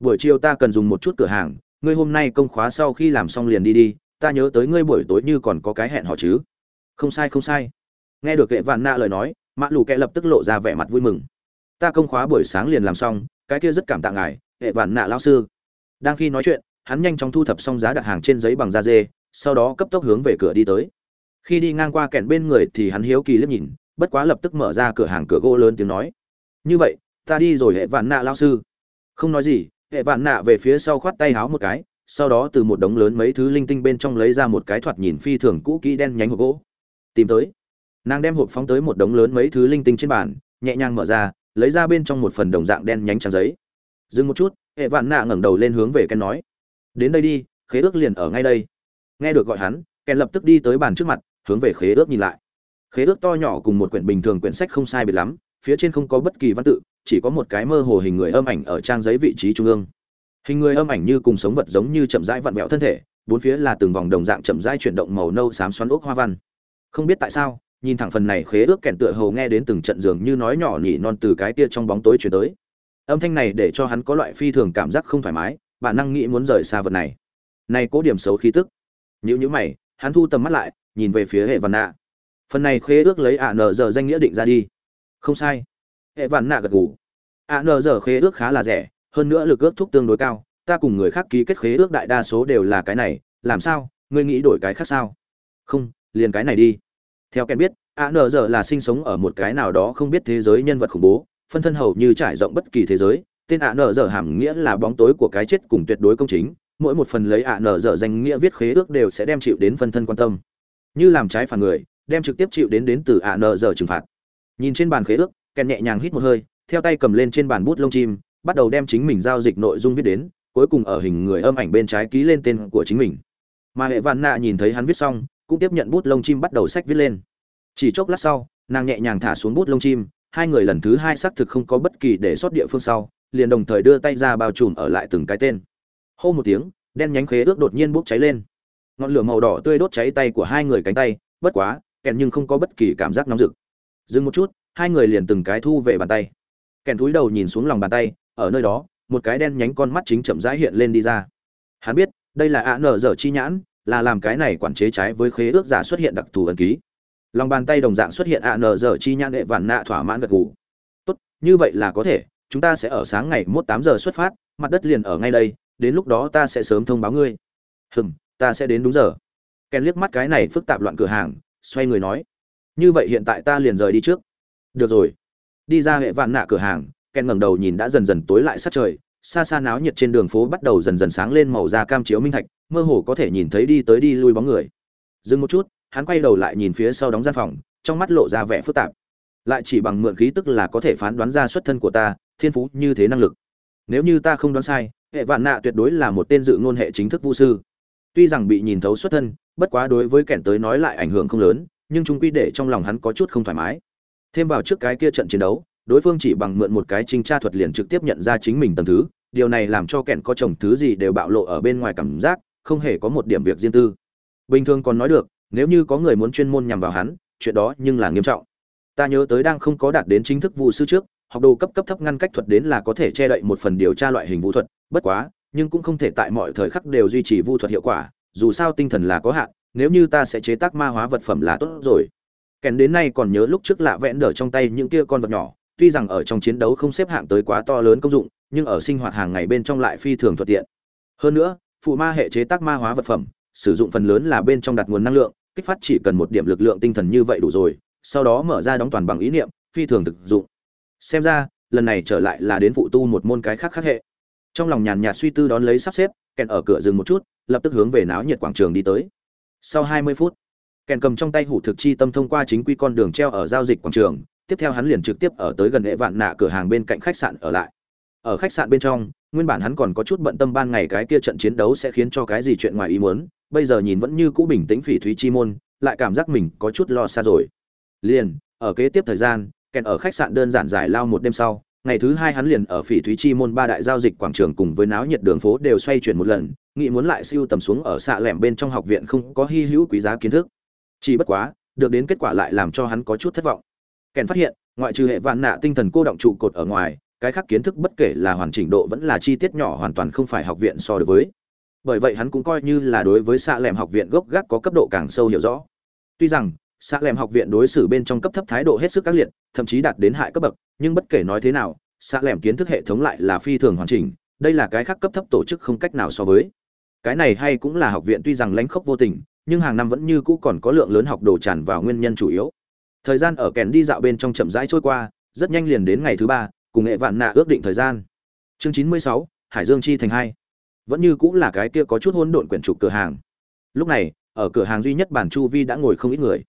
Buổi chiều ta cần dùng một chút cửa hàng, ngươi hôm nay công khóa sau khi làm xong liền đi đi, ta nhớ tới ngươi buổi tối như còn có cái hẹn họ chứ. Không sai không sai. Nghe được hệ vạn nạ lời nói, mã lù kệ lập tức lộ ra vẻ mặt vui mừng. Ta công khóa buổi sáng liền làm xong, cái kia rất cảm tạ ngài, hệ vạn nạ lao sư. Đang khi nói chuyện, hắn nhanh chóng thu thập xong giá đặt hàng trên giấy bằng da dê, sau đó cấp tốc hướng về cửa đi tới. Khi đi ngang qua kẹn bên người thì hắn hiếu kỳ liếc nhìn bất quá lập tức mở ra cửa hàng cửa gỗ lớn tiếng nói. Như vậy, ta đi rồi hệ vạn nạ lao sư. Không nói gì, hệ vạn nạ về phía sau khoát tay háo một cái, sau đó từ một đống lớn mấy thứ linh tinh bên trong lấy ra một cái thoạt nhìn phi thường cũ kỹ đen nhánh hộp gỗ. Tìm tới. Nàng đem hộp phóng tới một đống lớn mấy thứ linh tinh trên bàn, nhẹ nhàng mở ra, lấy ra bên trong một phần đồng dạng đen nhánh trang giấy. Dừng một chút, hệ vạn nạ ngẩng đầu lên hướng về ken nói. Đến đây đi, khế ước liền ở ngay đây. Nghe được gọi hắn, ken lập tức đi tới bàn trước mặt, hướng về khế ước nhìn lại khế ước to nhỏ cùng một quyển bình thường quyển sách không sai biệt lắm, phía trên không có bất kỳ văn tự, chỉ có một cái mơ hồ hình người âm ảnh ở trang giấy vị trí trung ương. Hình người âm ảnh như cùng sống vật giống như chậm rãi vặn vẹo thân thể, bốn phía là từng vòng đồng dạng chậm rãi chuyển động màu nâu xám xoắn ốc hoa văn. Không biết tại sao, nhìn thẳng phần này khế ước kèn tựa hồ nghe đến từng trận giường như nói nhỏ nhỉ non từ cái tia trong bóng tối chuyển tới. Âm thanh này để cho hắn có loại phi thường cảm giác không thoải mái, bản năng nghĩ muốn rời xa vật này. Này cố điểm xấu khí tức. Nhữ nhữ mày, hắn thu tầm mắt lại, nhìn về phía hệ văn nạ phần này khế ước lấy ạ nờ giờ danh nghĩa định ra đi. Không sai. Hệ vạn nạ gật gù. Ạ nờ giờ khế ước khá là rẻ, hơn nữa lực ước thúc tương đối cao. Ta cùng người khác ký kết khế ước đại đa số đều là cái này. Làm sao? Ngươi nghĩ đổi cái khác sao? Không, liền cái này đi. Theo ken biết, ạ nờ giờ là sinh sống ở một cái nào đó không biết thế giới nhân vật khủng bố, phân thân hầu như trải rộng bất kỳ thế giới. Tên ạ nờ giờ hàm nghĩa là bóng tối của cái chết cùng tuyệt đối công chính. Mỗi một phần lấy ạ nờ giờ danh nghĩa viết khế ước đều sẽ đem chịu đến phân thân quan tâm. Như làm trái phản người đem trực tiếp chịu đến đến từ ạ nợ giờ trừng phạt. Nhìn trên bàn khế ước kèn nhẹ nhàng hít một hơi, theo tay cầm lên trên bàn bút lông chim, bắt đầu đem chính mình giao dịch nội dung viết đến, cuối cùng ở hình người âm ảnh bên trái ký lên tên của chính mình. Mà hệ vạn nạ nhìn thấy hắn viết xong, cũng tiếp nhận bút lông chim bắt đầu sách viết lên. Chỉ chốc lát sau, nàng nhẹ nhàng thả xuống bút lông chim, hai người lần thứ hai xác thực không có bất kỳ để sót địa phương sau, liền đồng thời đưa tay ra bao trùm ở lại từng cái tên. Hô một tiếng, đen nhánh khế ước đột nhiên bốc cháy lên. Ngọn lửa màu đỏ tươi đốt cháy tay của hai người cánh tay, bất quá kèn nhưng không có bất kỳ cảm giác nóng rực. Dừng một chút, hai người liền từng cái thu về bàn tay. Kèn túi đầu nhìn xuống lòng bàn tay, ở nơi đó, một cái đen nhánh con mắt chính chậm rãi hiện lên đi ra. Hắn biết, đây là ạ nở dở chi nhãn, là làm cái này quản chế trái với khế ước giả xuất hiện đặc thù ấn ký. Lòng bàn tay đồng dạng xuất hiện ạ nở dở chi nhãn đệ vạn nạ thỏa mãn gật gù. Tốt, như vậy là có thể, chúng ta sẽ ở sáng ngày mốt tám giờ xuất phát, mặt đất liền ở ngay đây, đến lúc đó ta sẽ sớm thông báo ngươi. Hừm, ta sẽ đến đúng giờ. Kèn liếc mắt cái này phức tạp loạn cửa hàng xoay người nói, như vậy hiện tại ta liền rời đi trước. Được rồi. Đi ra hệ vạn nạ cửa hàng, ken ngẩng đầu nhìn đã dần dần tối lại sát trời, xa xa náo nhiệt trên đường phố bắt đầu dần dần sáng lên màu da cam chiếu minh thạch, mơ hồ có thể nhìn thấy đi tới đi lui bóng người. Dừng một chút, hắn quay đầu lại nhìn phía sau đóng gian phòng, trong mắt lộ ra vẻ phức tạp. Lại chỉ bằng mượn khí tức là có thể phán đoán ra xuất thân của ta, thiên phú như thế năng lực. Nếu như ta không đoán sai, hệ vạn nạ tuyệt đối là một tên dự ngôn hệ chính thức vũ sư. Tuy rằng bị nhìn thấu xuất thân bất quá đối với kẻn tới nói lại ảnh hưởng không lớn, nhưng chúng quy để trong lòng hắn có chút không thoải mái. Thêm vào trước cái kia trận chiến đấu, đối phương chỉ bằng mượn một cái trinh tra thuật liền trực tiếp nhận ra chính mình tầm thứ, điều này làm cho kẻn có chồng thứ gì đều bạo lộ ở bên ngoài cảm giác, không hề có một điểm việc riêng tư. Bình thường còn nói được, nếu như có người muốn chuyên môn nhằm vào hắn, chuyện đó nhưng là nghiêm trọng. Ta nhớ tới đang không có đạt đến chính thức vụ sư trước, học đồ cấp cấp thấp ngăn cách thuật đến là có thể che đậy một phần điều tra loại hình vũ thuật, bất quá, nhưng cũng không thể tại mọi thời khắc đều duy trì vu thuật hiệu quả dù sao tinh thần là có hạn, nếu như ta sẽ chế tác ma hóa vật phẩm là tốt rồi. Kèn đến nay còn nhớ lúc trước lạ vẽn đỡ trong tay những kia con vật nhỏ, tuy rằng ở trong chiến đấu không xếp hạng tới quá to lớn công dụng, nhưng ở sinh hoạt hàng ngày bên trong lại phi thường thuận tiện. Hơn nữa, phụ ma hệ chế tác ma hóa vật phẩm, sử dụng phần lớn là bên trong đặt nguồn năng lượng, kích phát chỉ cần một điểm lực lượng tinh thần như vậy đủ rồi, sau đó mở ra đóng toàn bằng ý niệm, phi thường thực dụng. Xem ra, lần này trở lại là đến phụ tu một môn cái khác khác hệ. Trong lòng nhàn nhạt suy tư đón lấy sắp xếp kèn ở cửa dừng một chút, lập tức hướng về náo nhiệt quảng trường đi tới. Sau hai mươi phút kèn cầm trong tay hủ thực chi tâm thông qua chính quy con đường treo ở giao dịch quảng trường, tiếp theo hắn liền trực tiếp ở tới gần hệ vạn nạ cửa hàng bên cạnh khách sạn ở lại. Ở khách sạn bên trong, nguyên bản hắn còn có chút bận tâm ban ngày cái kia trận chiến đấu sẽ khiến cho cái gì chuyện ngoài ý muốn, bây giờ nhìn vẫn như cũ bình tĩnh phỉ thúy chi môn, lại cảm giác mình có chút lo xa rồi. Liền, ở kế tiếp thời gian kèn ở khách sạn đơn giản giải lao một đêm sau ngày thứ hai hắn liền ở phỉ thúy chi môn ba đại giao dịch quảng trường cùng với náo nhiệt đường phố đều xoay chuyển một lần, nghĩ muốn lại siêu tầm xuống ở xạ lẻm bên trong học viện không có hy hữu quý giá kiến thức. Chỉ bất quá, được đến kết quả lại làm cho hắn có chút thất vọng. Kèn phát hiện, ngoại trừ hệ vạn nạ tinh thần cô động trụ cột ở ngoài, cái khác kiến thức bất kể là hoàn chỉnh độ vẫn là chi tiết nhỏ hoàn toàn không phải học viện so được với. Bởi vậy hắn cũng coi như là đối với xạ lẻm học viện gốc gác có cấp độ càng sâu hiểu rõ. Tuy rằng xạ lẻm học viện đối xử bên trong cấp thấp thái độ hết sức các liệt, thậm chí đạt đến hại cấp bậc, nhưng bất kể nói thế nào xạ lẻm kiến thức hệ thống lại là phi thường hoàn chỉnh, đây là cái khác cấp thấp tổ chức không cách nào so với. Cái này hay cũng là học viện tuy rằng lãnh khốc vô tình, nhưng hàng năm vẫn như cũ còn có lượng lớn học đồ tràn vào nguyên nhân chủ yếu. Thời gian ở kèn đi dạo bên trong chậm rãi trôi qua, rất nhanh liền đến ngày thứ ba, cùng nghệ vạn nạ ước định thời gian. Chương chín mươi sáu, hải dương chi thành hai. Vẫn như cũng là cái kia có chút hỗn độn quyển trục cửa hàng. Lúc này, ở cửa hàng duy nhất bản chu vi đã ngồi không ít người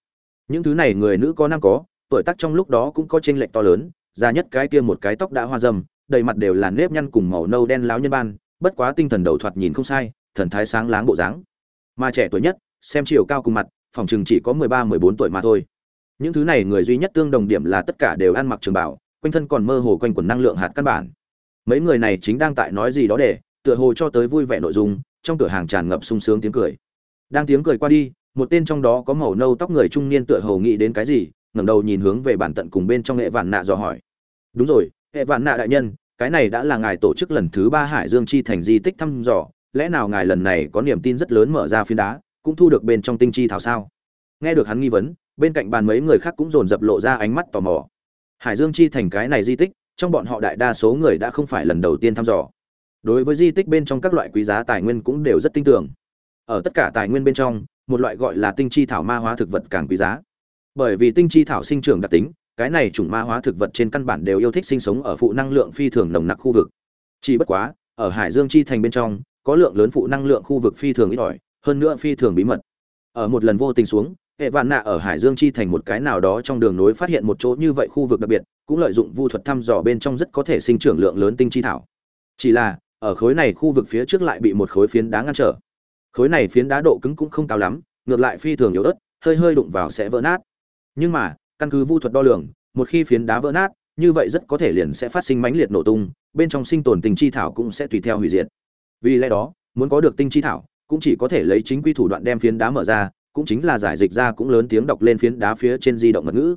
những thứ này người nữ có nam có, tuổi tác trong lúc đó cũng có chênh lệch to lớn, già nhất cái kia một cái tóc đã hoa dâm đầy mặt đều là nếp nhăn cùng màu nâu đen láo nhân ban, bất quá tinh thần đầu thoạt nhìn không sai, thần thái sáng láng bộ dáng. Mà trẻ tuổi nhất, xem chiều cao cùng mặt, phòng chừng chỉ có mười ba, mười bốn tuổi mà thôi. Những thứ này người duy nhất tương đồng điểm là tất cả đều ăn mặc trường bảo quanh thân còn mơ hồ quanh quần năng lượng hạt căn bản. Mấy người này chính đang tại nói gì đó để, tựa hồ cho tới vui vẻ nội dung, trong cửa hàng tràn ngập sung sướng tiếng cười. Đang tiếng cười qua đi một tên trong đó có màu nâu tóc người trung niên tựa hồ nghĩ đến cái gì, ngẩng đầu nhìn hướng về bản tận cùng bên trong hệ vạn nạ dò hỏi. Đúng rồi, hệ vạn nạ đại nhân, cái này đã là ngài tổ chức lần thứ ba hải dương chi thành di tích thăm dò. Lẽ nào ngài lần này có niềm tin rất lớn mở ra phiến đá, cũng thu được bên trong tinh chi thảo sao? Nghe được hắn nghi vấn, bên cạnh bàn mấy người khác cũng dồn dập lộ ra ánh mắt tò mò. Hải dương chi thành cái này di tích, trong bọn họ đại đa số người đã không phải lần đầu tiên thăm dò. Đối với di tích bên trong các loại quý giá tài nguyên cũng đều rất tin tưởng. Ở tất cả tài nguyên bên trong một loại gọi là tinh chi thảo ma hóa thực vật càng quý giá. Bởi vì tinh chi thảo sinh trưởng đặc tính, cái này chủng ma hóa thực vật trên căn bản đều yêu thích sinh sống ở phụ năng lượng phi thường nồng nặc khu vực. Chỉ bất quá, ở hải dương chi thành bên trong, có lượng lớn phụ năng lượng khu vực phi thường ít ỏi, hơn nữa phi thường bí mật. Ở một lần vô tình xuống, hệ vạn nạ ở hải dương chi thành một cái nào đó trong đường nối phát hiện một chỗ như vậy khu vực đặc biệt, cũng lợi dụng vu thuật thăm dò bên trong rất có thể sinh trưởng lượng lớn tinh chi thảo. Chỉ là, ở khối này khu vực phía trước lại bị một khối phiến đá ngăn trở khối này phiến đá độ cứng cũng không cao lắm, ngược lại phi thường yếu ớt, hơi hơi đụng vào sẽ vỡ nát. Nhưng mà, căn cứ vu thuật đo lường, một khi phiến đá vỡ nát, như vậy rất có thể liền sẽ phát sinh mãnh liệt nổ tung, bên trong sinh tồn tinh chi thảo cũng sẽ tùy theo hủy diệt. Vì lẽ đó, muốn có được tinh chi thảo, cũng chỉ có thể lấy chính quy thủ đoạn đem phiến đá mở ra, cũng chính là giải dịch ra cũng lớn tiếng đọc lên phiến đá phía trên di động mật ngữ.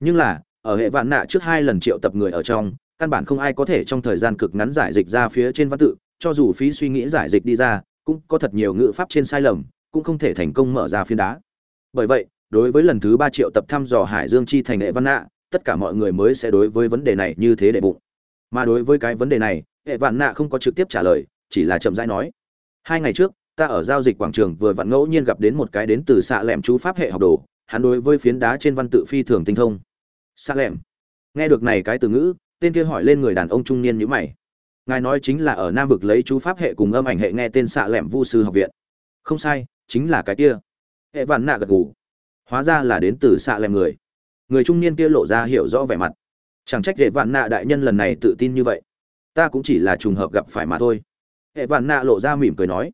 Nhưng là, ở hệ vạn nạ trước hai lần triệu tập người ở trong, căn bản không ai có thể trong thời gian cực ngắn giải dịch ra phía trên văn tự, cho dù phí suy nghĩ giải dịch đi ra cũng có thật nhiều ngữ pháp trên sai lầm, cũng không thể thành công mở ra phiến đá. Bởi vậy, đối với lần thứ ba triệu tập thăm dò hải dương chi thành hệ văn nạ tất cả mọi người mới sẽ đối với vấn đề này như thế để bụng. Mà đối với cái vấn đề này hệ vạn nạ không có trực tiếp trả lời, chỉ là chậm rãi nói. Hai ngày trước, ta ở giao dịch quảng trường vừa vặn ngẫu nhiên gặp đến một cái đến từ xạ lẻm chú pháp hệ học đồ, hắn đối với phiến đá trên văn tự phi thường tinh thông. Xạ lẻm. Nghe được này cái từ ngữ, tên kia hỏi lên người đàn ông trung niên nhữ mày ngài nói chính là ở nam vực lấy chú pháp hệ cùng âm ảnh hệ nghe tên xạ lẻm vu sư học viện. Không sai, chính là cái kia. Hệ vạn nạ gật gù. Hóa ra là đến từ xạ lẻm người. Người trung niên kia lộ ra hiểu rõ vẻ mặt. Chẳng trách hệ vạn nạ đại nhân lần này tự tin như vậy. Ta cũng chỉ là trùng hợp gặp phải mà thôi. Hệ vạn nạ lộ ra mỉm cười nói.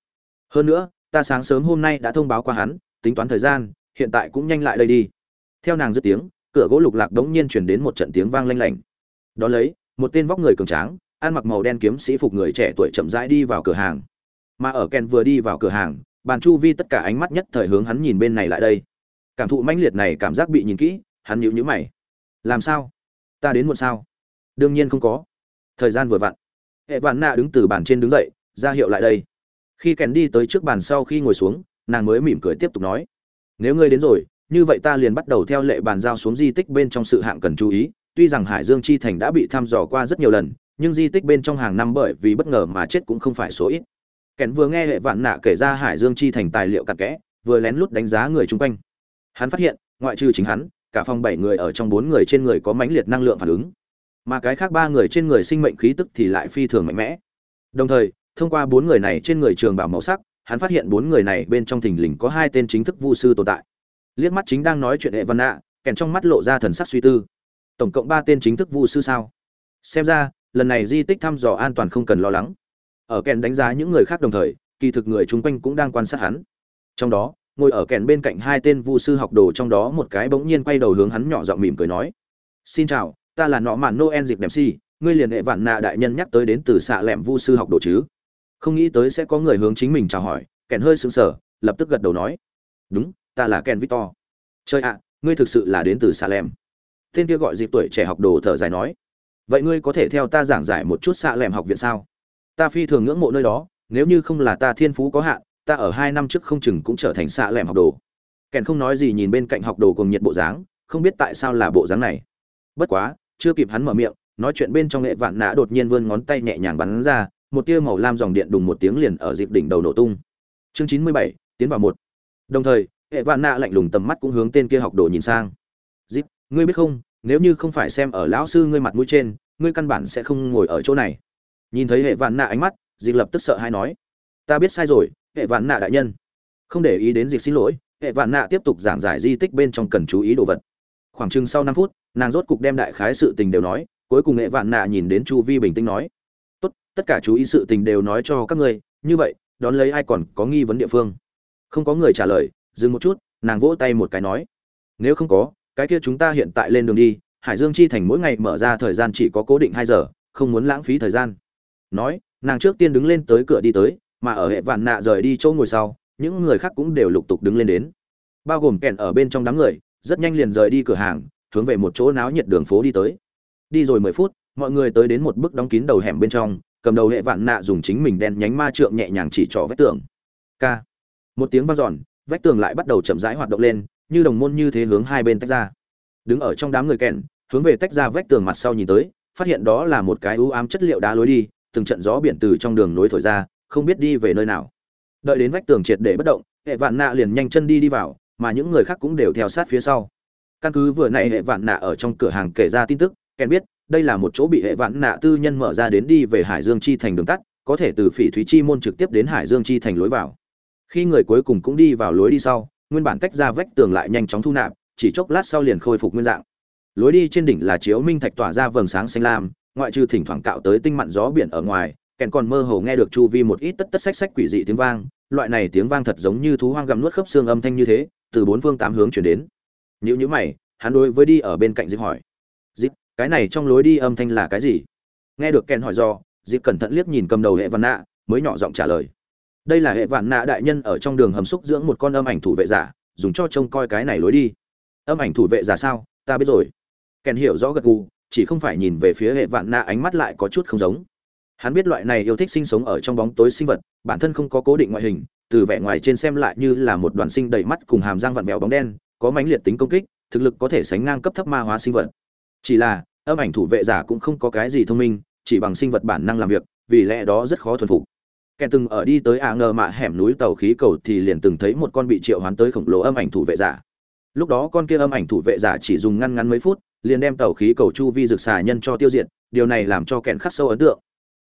Hơn nữa, ta sáng sớm hôm nay đã thông báo qua hắn, tính toán thời gian, hiện tại cũng nhanh lại đây đi. Theo nàng dứt tiếng, cửa gỗ lục lạc đống nhiên chuyển đến một trận tiếng vang lanh lảnh. Đó lấy, một tên vóc người cường tráng ăn mặc màu đen kiếm sĩ phục người trẻ tuổi chậm rãi đi vào cửa hàng. Mà ở ken vừa đi vào cửa hàng, bàn chu vi tất cả ánh mắt nhất thời hướng hắn nhìn bên này lại đây. Cảm thụ mãnh liệt này cảm giác bị nhìn kỹ, hắn nhíu nhíu mày. Làm sao? Ta đến muộn sao? Đương nhiên không có. Thời gian vừa vặn. Hệ vạn nạ đứng từ bàn trên đứng dậy, ra hiệu lại đây. Khi kèn đi tới trước bàn sau khi ngồi xuống, nàng mới mỉm cười tiếp tục nói. Nếu ngươi đến rồi, như vậy ta liền bắt đầu theo lệ bàn giao xuống di tích bên trong sự hạng cần chú ý. Tuy rằng hải dương chi thành đã bị thăm dò qua rất nhiều lần nhưng di tích bên trong hàng năm bởi vì bất ngờ mà chết cũng không phải số ít. Kèn vừa nghe hệ vạn nạ kể ra hải dương chi thành tài liệu cặn kẽ, vừa lén lút đánh giá người chung quanh. Hắn phát hiện, ngoại trừ chính hắn, cả phòng bảy người ở trong bốn người trên người có mãnh liệt năng lượng phản ứng. Mà cái khác ba người trên người sinh mệnh khí tức thì lại phi thường mạnh mẽ. Đồng thời, thông qua bốn người này trên người trường bảo màu sắc, hắn phát hiện bốn người này bên trong thình lình có hai tên chính thức vu sư tồn tại. Liếc mắt chính đang nói chuyện hệ văn nạ, kèn trong mắt lộ ra thần sắc suy tư. Tổng cộng ba tên chính thức vu sư sao? Xem ra lần này di tích thăm dò an toàn không cần lo lắng. Ở kèn đánh giá những người khác đồng thời, kỳ thực người chung quanh cũng đang quan sát hắn. Trong đó, ngồi ở kèn bên cạnh hai tên vu sư học đồ trong đó một cái bỗng nhiên quay đầu hướng hắn nhỏ giọng mỉm cười nói, xin chào, ta là nọ mạn noel dịp đẹp si, ngươi liền hệ vạn nạ đại nhân nhắc tới đến từ xạ lẹm vu sư học đồ chứ? Không nghĩ tới sẽ có người hướng chính mình chào hỏi, kèn hơi sững sờ, lập tức gật đầu nói, đúng, ta là kèn victor. Chơi ạ, ngươi thực sự là đến từ xạ lẹm. Tên kia gọi dịp tuổi trẻ học đồ thở dài nói vậy ngươi có thể theo ta giảng giải một chút xạ lẻm học viện sao? Ta phi thường ngưỡng mộ nơi đó, nếu như không là ta thiên phú có hạn, ta ở hai năm trước không chừng cũng trở thành xạ lẻm học đồ. Kèn không nói gì nhìn bên cạnh học đồ cùng nhiệt bộ dáng, không biết tại sao là bộ dáng này. Bất quá, chưa kịp hắn mở miệng, nói chuyện bên trong nghệ vạn nã đột nhiên vươn ngón tay nhẹ nhàng bắn ra, một tia màu lam dòng điện đùng một tiếng liền ở dịp đỉnh đầu nổ tung. Chương chín mươi bảy, tiến vào một. Đồng thời hệ vạn nạ lạnh lùng tầm mắt cũng hướng tên kia học đồ nhìn sang. Dịp, ngươi biết không nếu như không phải xem ở lão sư ngươi mặt mũi trên, ngươi căn bản sẽ không ngồi ở chỗ này. Nhìn thấy hệ vạn nạ ánh mắt, dịch lập tức sợ hay nói, ta biết sai rồi, hệ vạn nạ đại nhân. Không để ý đến dịch xin lỗi, hệ vạn nạ tiếp tục giảng giải di tích bên trong cần chú ý đồ vật. Khoảng chừng sau năm phút, nàng rốt cục đem đại khái sự tình đều nói, cuối cùng hệ vạn nạ nhìn đến chu vi bình tĩnh nói, tốt, tất cả chú ý sự tình đều nói cho các ngươi, như vậy, đón lấy ai còn có nghi vấn địa phương? Không có người trả lời, dừng một chút, nàng vỗ tay một cái nói, nếu không có cái kia chúng ta hiện tại lên đường đi, hải dương chi thành mỗi ngày mở ra thời gian chỉ có cố định hai giờ, không muốn lãng phí thời gian. Nói, nàng trước tiên đứng lên tới cửa đi tới, mà ở hệ vạn nạ rời đi chỗ ngồi sau, những người khác cũng đều lục tục đứng lên đến. Bao gồm kèn ở bên trong đám người, rất nhanh liền rời đi cửa hàng, hướng về một chỗ náo nhiệt đường phố đi tới. Đi rồi mười phút, mọi người tới đến một bức đóng kín đầu hẻm bên trong, cầm đầu hệ vạn nạ dùng chính mình đen nhánh ma trượng nhẹ nhàng chỉ trỏ vách tường. K một tiếng vang dọn, vách tường lại bắt đầu chậm rãi hoạt động lên như đồng môn như thế hướng hai bên tách ra. Đứng ở trong đám người kèn hướng về tách ra vách tường mặt sau nhìn tới, phát hiện đó là một cái ưu ám chất liệu đá lối đi, từng trận gió biển từ trong đường nối thổi ra, không biết đi về nơi nào. Đợi đến vách tường triệt để bất động, hệ vạn nạ liền nhanh chân đi đi vào, mà những người khác cũng đều theo sát phía sau. Căn cứ vừa nãy hệ vạn nạ ở trong cửa hàng kể ra tin tức kèn biết, đây là một chỗ bị hệ vạn nạ tư nhân mở ra đến đi về hải dương chi thành đường tắt, có thể từ phỉ thúy chi môn trực tiếp đến hải dương chi thành lối vào. Khi người cuối cùng cũng đi vào lối đi sau nguyên bản tách ra vách tường lại nhanh chóng thu nạp, chỉ chốc lát sau liền khôi phục nguyên dạng. Lối đi trên đỉnh là chiếu minh thạch tỏa ra vầng sáng xanh lam, ngoại trừ thỉnh thoảng cạo tới tinh mặn gió biển ở ngoài, kèn còn mơ hồ nghe được chu vi một ít tất tất sách sách quỷ dị tiếng vang, loại này tiếng vang thật giống như thú hoang gặm nuốt khớp xương âm thanh như thế, từ bốn phương tám hướng chuyển đến. Nếu như mày, hắn đối với đi ở bên cạnh dịp hỏi. Dịp cái này trong lối đi âm thanh là cái gì? Nghe được kèn hỏi do dịp cẩn thận liếc nhìn cầm đầu hệ văn nạ, mới nhỏ giọng trả lời đây là hệ vạn nạ đại nhân ở trong đường hầm xúc dưỡng một con âm ảnh thủ vệ giả, dùng cho trông coi cái này lối đi. Âm ảnh thủ vệ giả sao? Ta biết rồi. Kèn hiểu rõ gật gù, chỉ không phải nhìn về phía hệ vạn nạ ánh mắt lại có chút không giống. Hắn biết loại này yêu thích sinh sống ở trong bóng tối sinh vật, bản thân không có cố định ngoại hình, từ vẻ ngoài trên xem lại như là một đoàn sinh đầy mắt cùng hàm răng vặn vẹo bóng đen, có mãnh liệt tính công kích, thực lực có thể sánh ngang cấp thấp ma hóa sinh vật. Chỉ là, âm ảnh thủ vệ giả cũng không có cái gì thông minh, chỉ bằng sinh vật bản năng làm việc, vì lẽ đó rất khó thuần phục kẻ từng ở đi tới ạ ngờ mạ hẻm núi tàu khí cầu thì liền từng thấy một con bị triệu hoán tới khổng lồ âm ảnh thủ vệ giả. Lúc đó con kia âm ảnh thủ vệ giả chỉ dùng ngăn ngắn mấy phút, liền đem tàu khí cầu chu vi rực xà nhân cho tiêu diệt, điều này làm cho kẻn khắc sâu ấn tượng.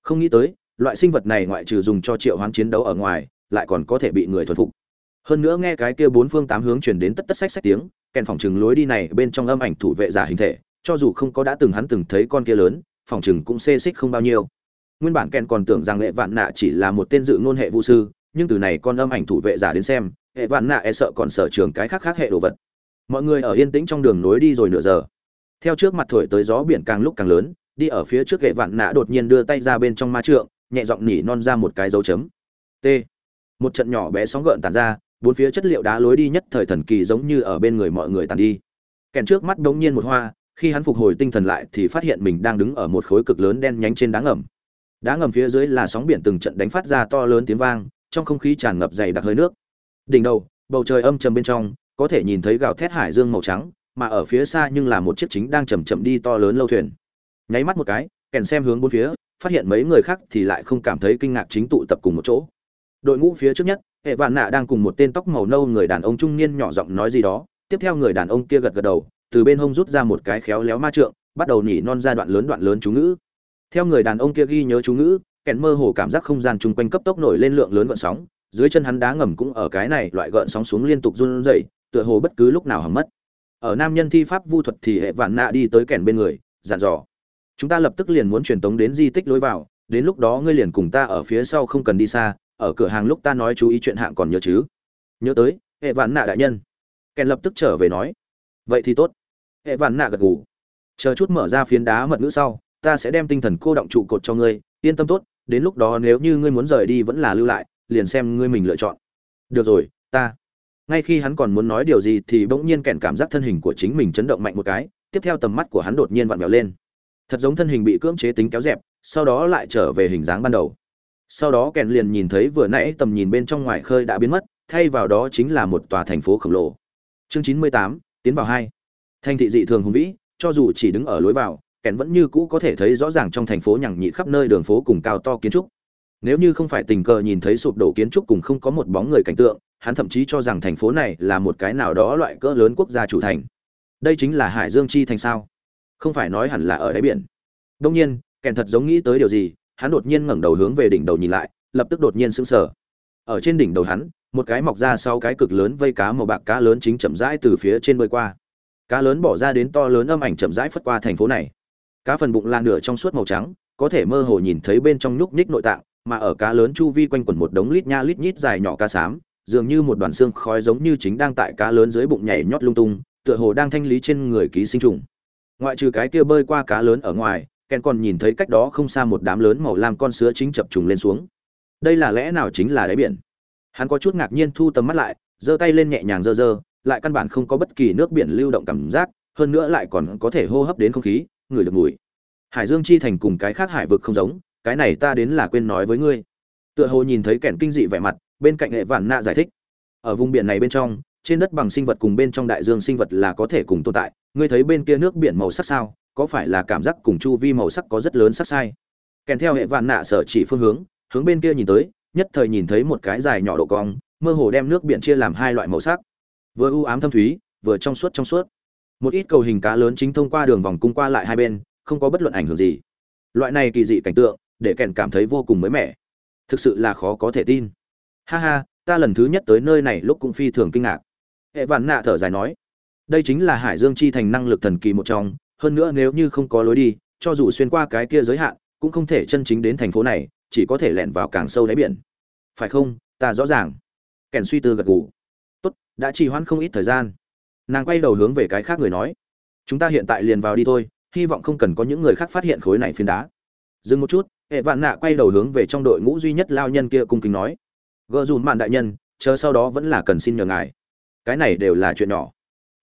Không nghĩ tới, loại sinh vật này ngoại trừ dùng cho triệu hoán chiến đấu ở ngoài, lại còn có thể bị người thuần phục. Hơn nữa nghe cái kia bốn phương tám hướng chuyển đến tất tất sách sách tiếng, kèn phòng chừng lối đi này bên trong âm ảnh thủ vệ giả hình thể, cho dù không có đã từng hắn từng thấy con kia lớn, phòng chừng cũng xê xích không bao nhiêu nguyên bản kèn còn tưởng rằng hệ vạn nạ chỉ là một tên dự ngôn hệ vũ sư, nhưng từ này con âm ảnh thủ vệ giả đến xem, hệ vạn nạ e sợ còn sở trường cái khác khác hệ đồ vật. Mọi người ở yên tĩnh trong đường nối đi rồi nửa giờ. Theo trước mặt thổi tới gió biển càng lúc càng lớn, đi ở phía trước hệ vạn nạ đột nhiên đưa tay ra bên trong ma trượng, nhẹ giọng nỉ non ra một cái dấu chấm. T. Một trận nhỏ bé sóng gợn tàn ra, bốn phía chất liệu đá lối đi nhất thời thần kỳ giống như ở bên người mọi người tàn đi. Kèn trước mắt đống nhiên một hoa, khi hắn phục hồi tinh thần lại thì phát hiện mình đang đứng ở một khối cực lớn đen nhánh trên đá ngầm đá ngầm phía dưới là sóng biển từng trận đánh phát ra to lớn tiếng vang, trong không khí tràn ngập dày đặc hơi nước. Đỉnh đầu, bầu trời âm trầm bên trong, có thể nhìn thấy gào thét hải dương màu trắng, mà ở phía xa nhưng là một chiếc chính đang chậm chậm đi to lớn lâu thuyền. Nháy mắt một cái, kèn xem hướng bốn phía, phát hiện mấy người khác thì lại không cảm thấy kinh ngạc chính tụ tập cùng một chỗ. Đội ngũ phía trước nhất, hệ vạn nạ đang cùng một tên tóc màu nâu người đàn ông trung niên nhỏ giọng nói gì đó. Tiếp theo người đàn ông kia gật gật đầu, từ bên hông rút ra một cái khéo léo ma trượng, bắt đầu nhỉ non ra đoạn lớn đoạn lớn chú ngữ theo người đàn ông kia ghi nhớ chú ngữ kèn mơ hồ cảm giác không gian chung quanh cấp tốc nổi lên lượng lớn gợn sóng, dưới chân hắn đá ngầm cũng ở cái này loại gợn sóng xuống liên tục run rẩy, tựa hồ bất cứ lúc nào hầm mất. Ở nam nhân thi pháp vu thuật thì hệ vạn nạ đi tới kèn bên người, dặn dò. Chúng ta lập tức liền muốn truyền tống đến di tích lối vào, đến lúc đó ngươi liền cùng ta ở phía sau không cần đi xa, ở cửa hàng lúc ta nói chú ý chuyện hạng còn nhớ chứ? Nhớ tới, hệ vạn nạ đại nhân. Kèn lập tức trở về nói. Vậy thì tốt. Hệ vạn nạ gật gù. Chờ chút mở ra phiến đá mật ngữ sau ta sẽ đem tinh thần cô động trụ cột cho ngươi, yên tâm tốt, đến lúc đó nếu như ngươi muốn rời đi vẫn là lưu lại, liền xem ngươi mình lựa chọn. Được rồi, ta. Ngay khi hắn còn muốn nói điều gì thì bỗng nhiên kèn cảm giác thân hình của chính mình chấn động mạnh một cái, tiếp theo tầm mắt của hắn đột nhiên vặn vẹo lên. Thật giống thân hình bị cưỡng chế tính kéo dẹp, sau đó lại trở về hình dáng ban đầu. Sau đó kèn liền nhìn thấy vừa nãy tầm nhìn bên trong ngoài khơi đã biến mất, thay vào đó chính là một tòa thành phố khổng lồ. Chương chín mươi tám, tiến vào hai. Thành thị dị thường hùng vĩ, cho dù chỉ đứng ở lối vào kèn vẫn như cũ có thể thấy rõ ràng trong thành phố nhằng nhịt khắp nơi đường phố cùng cao to kiến trúc. Nếu như không phải tình cờ nhìn thấy sụp đổ kiến trúc cùng không có một bóng người cảnh tượng, hắn thậm chí cho rằng thành phố này là một cái nào đó loại cỡ lớn quốc gia chủ thành. Đây chính là hải dương chi thành sao? Không phải nói hẳn là ở đáy biển. Đông nhiên, kèn thật giống nghĩ tới điều gì, hắn đột nhiên ngẩng đầu hướng về đỉnh đầu nhìn lại, lập tức đột nhiên sững sờ. Ở trên đỉnh đầu hắn, một cái mọc ra sau cái cực lớn vây cá màu bạc cá lớn chính chậm rãi từ phía trên bơi qua. Cá lớn bỏ ra đến to lớn âm ảnh chậm rãi phất qua thành phố này cá phần bụng lan nửa trong suốt màu trắng, có thể mơ hồ nhìn thấy bên trong nhúc nhích nội tạng, mà ở cá lớn chu vi quanh quẩn một đống lít nha lít nhít dài nhỏ cá xám, dường như một đoàn xương khói giống như chính đang tại cá lớn dưới bụng nhảy nhót lung tung, tựa hồ đang thanh lý trên người ký sinh trùng. Ngoại trừ cái kia bơi qua cá lớn ở ngoài, ken còn nhìn thấy cách đó không xa một đám lớn màu lam con sứa chính chập trùng lên xuống. Đây là lẽ nào chính là đáy biển? Hắn có chút ngạc nhiên thu tầm mắt lại, giơ tay lên nhẹ nhàng giơ giơ, lại căn bản không có bất kỳ nước biển lưu động cảm giác, hơn nữa lại còn có thể hô hấp đến không khí ngửi được mùi. Hải dương chi thành cùng cái khác hải vực không giống, cái này ta đến là quên nói với ngươi. Tựa hồ nhìn thấy kẻn kinh dị vẻ mặt, bên cạnh hệ vạn nạ giải thích. Ở vùng biển này bên trong, trên đất bằng sinh vật cùng bên trong đại dương sinh vật là có thể cùng tồn tại. Ngươi thấy bên kia nước biển màu sắc sao? Có phải là cảm giác cùng chu vi màu sắc có rất lớn sắc sai? Kèm theo hệ vạn nạ sở chỉ phương hướng hướng bên kia nhìn tới, nhất thời nhìn thấy một cái dài nhỏ độ cong, mơ hồ đem nước biển chia làm hai loại màu sắc. Vừa u ám thâm thúy, vừa trong suốt trong suốt một ít cầu hình cá lớn chính thông qua đường vòng cung qua lại hai bên, không có bất luận ảnh hưởng gì. Loại này kỳ dị cảnh tượng, để kèn cảm thấy vô cùng mới mẻ. Thực sự là khó có thể tin. Ha ha, ta lần thứ nhất tới nơi này lúc cũng phi thường kinh ngạc. Hệ vạn nạ thở dài nói, đây chính là hải dương chi thành năng lực thần kỳ một trong, hơn nữa nếu như không có lối đi, cho dù xuyên qua cái kia giới hạn, cũng không thể chân chính đến thành phố này, chỉ có thể lẻn vào càng sâu đáy biển. Phải không? Ta rõ ràng. Kèn suy tư gật gù. Tốt, đã trì hoãn không ít thời gian nàng quay đầu hướng về cái khác người nói, chúng ta hiện tại liền vào đi thôi, hy vọng không cần có những người khác phát hiện khối này phiến đá. Dừng một chút hệ vạn nạ quay đầu hướng về trong đội ngũ duy nhất lao nhân kia cung kính nói gợ dùn mạn đại nhân, chờ sau đó vẫn là cần xin nhờ ngài. Cái này đều là chuyện nhỏ.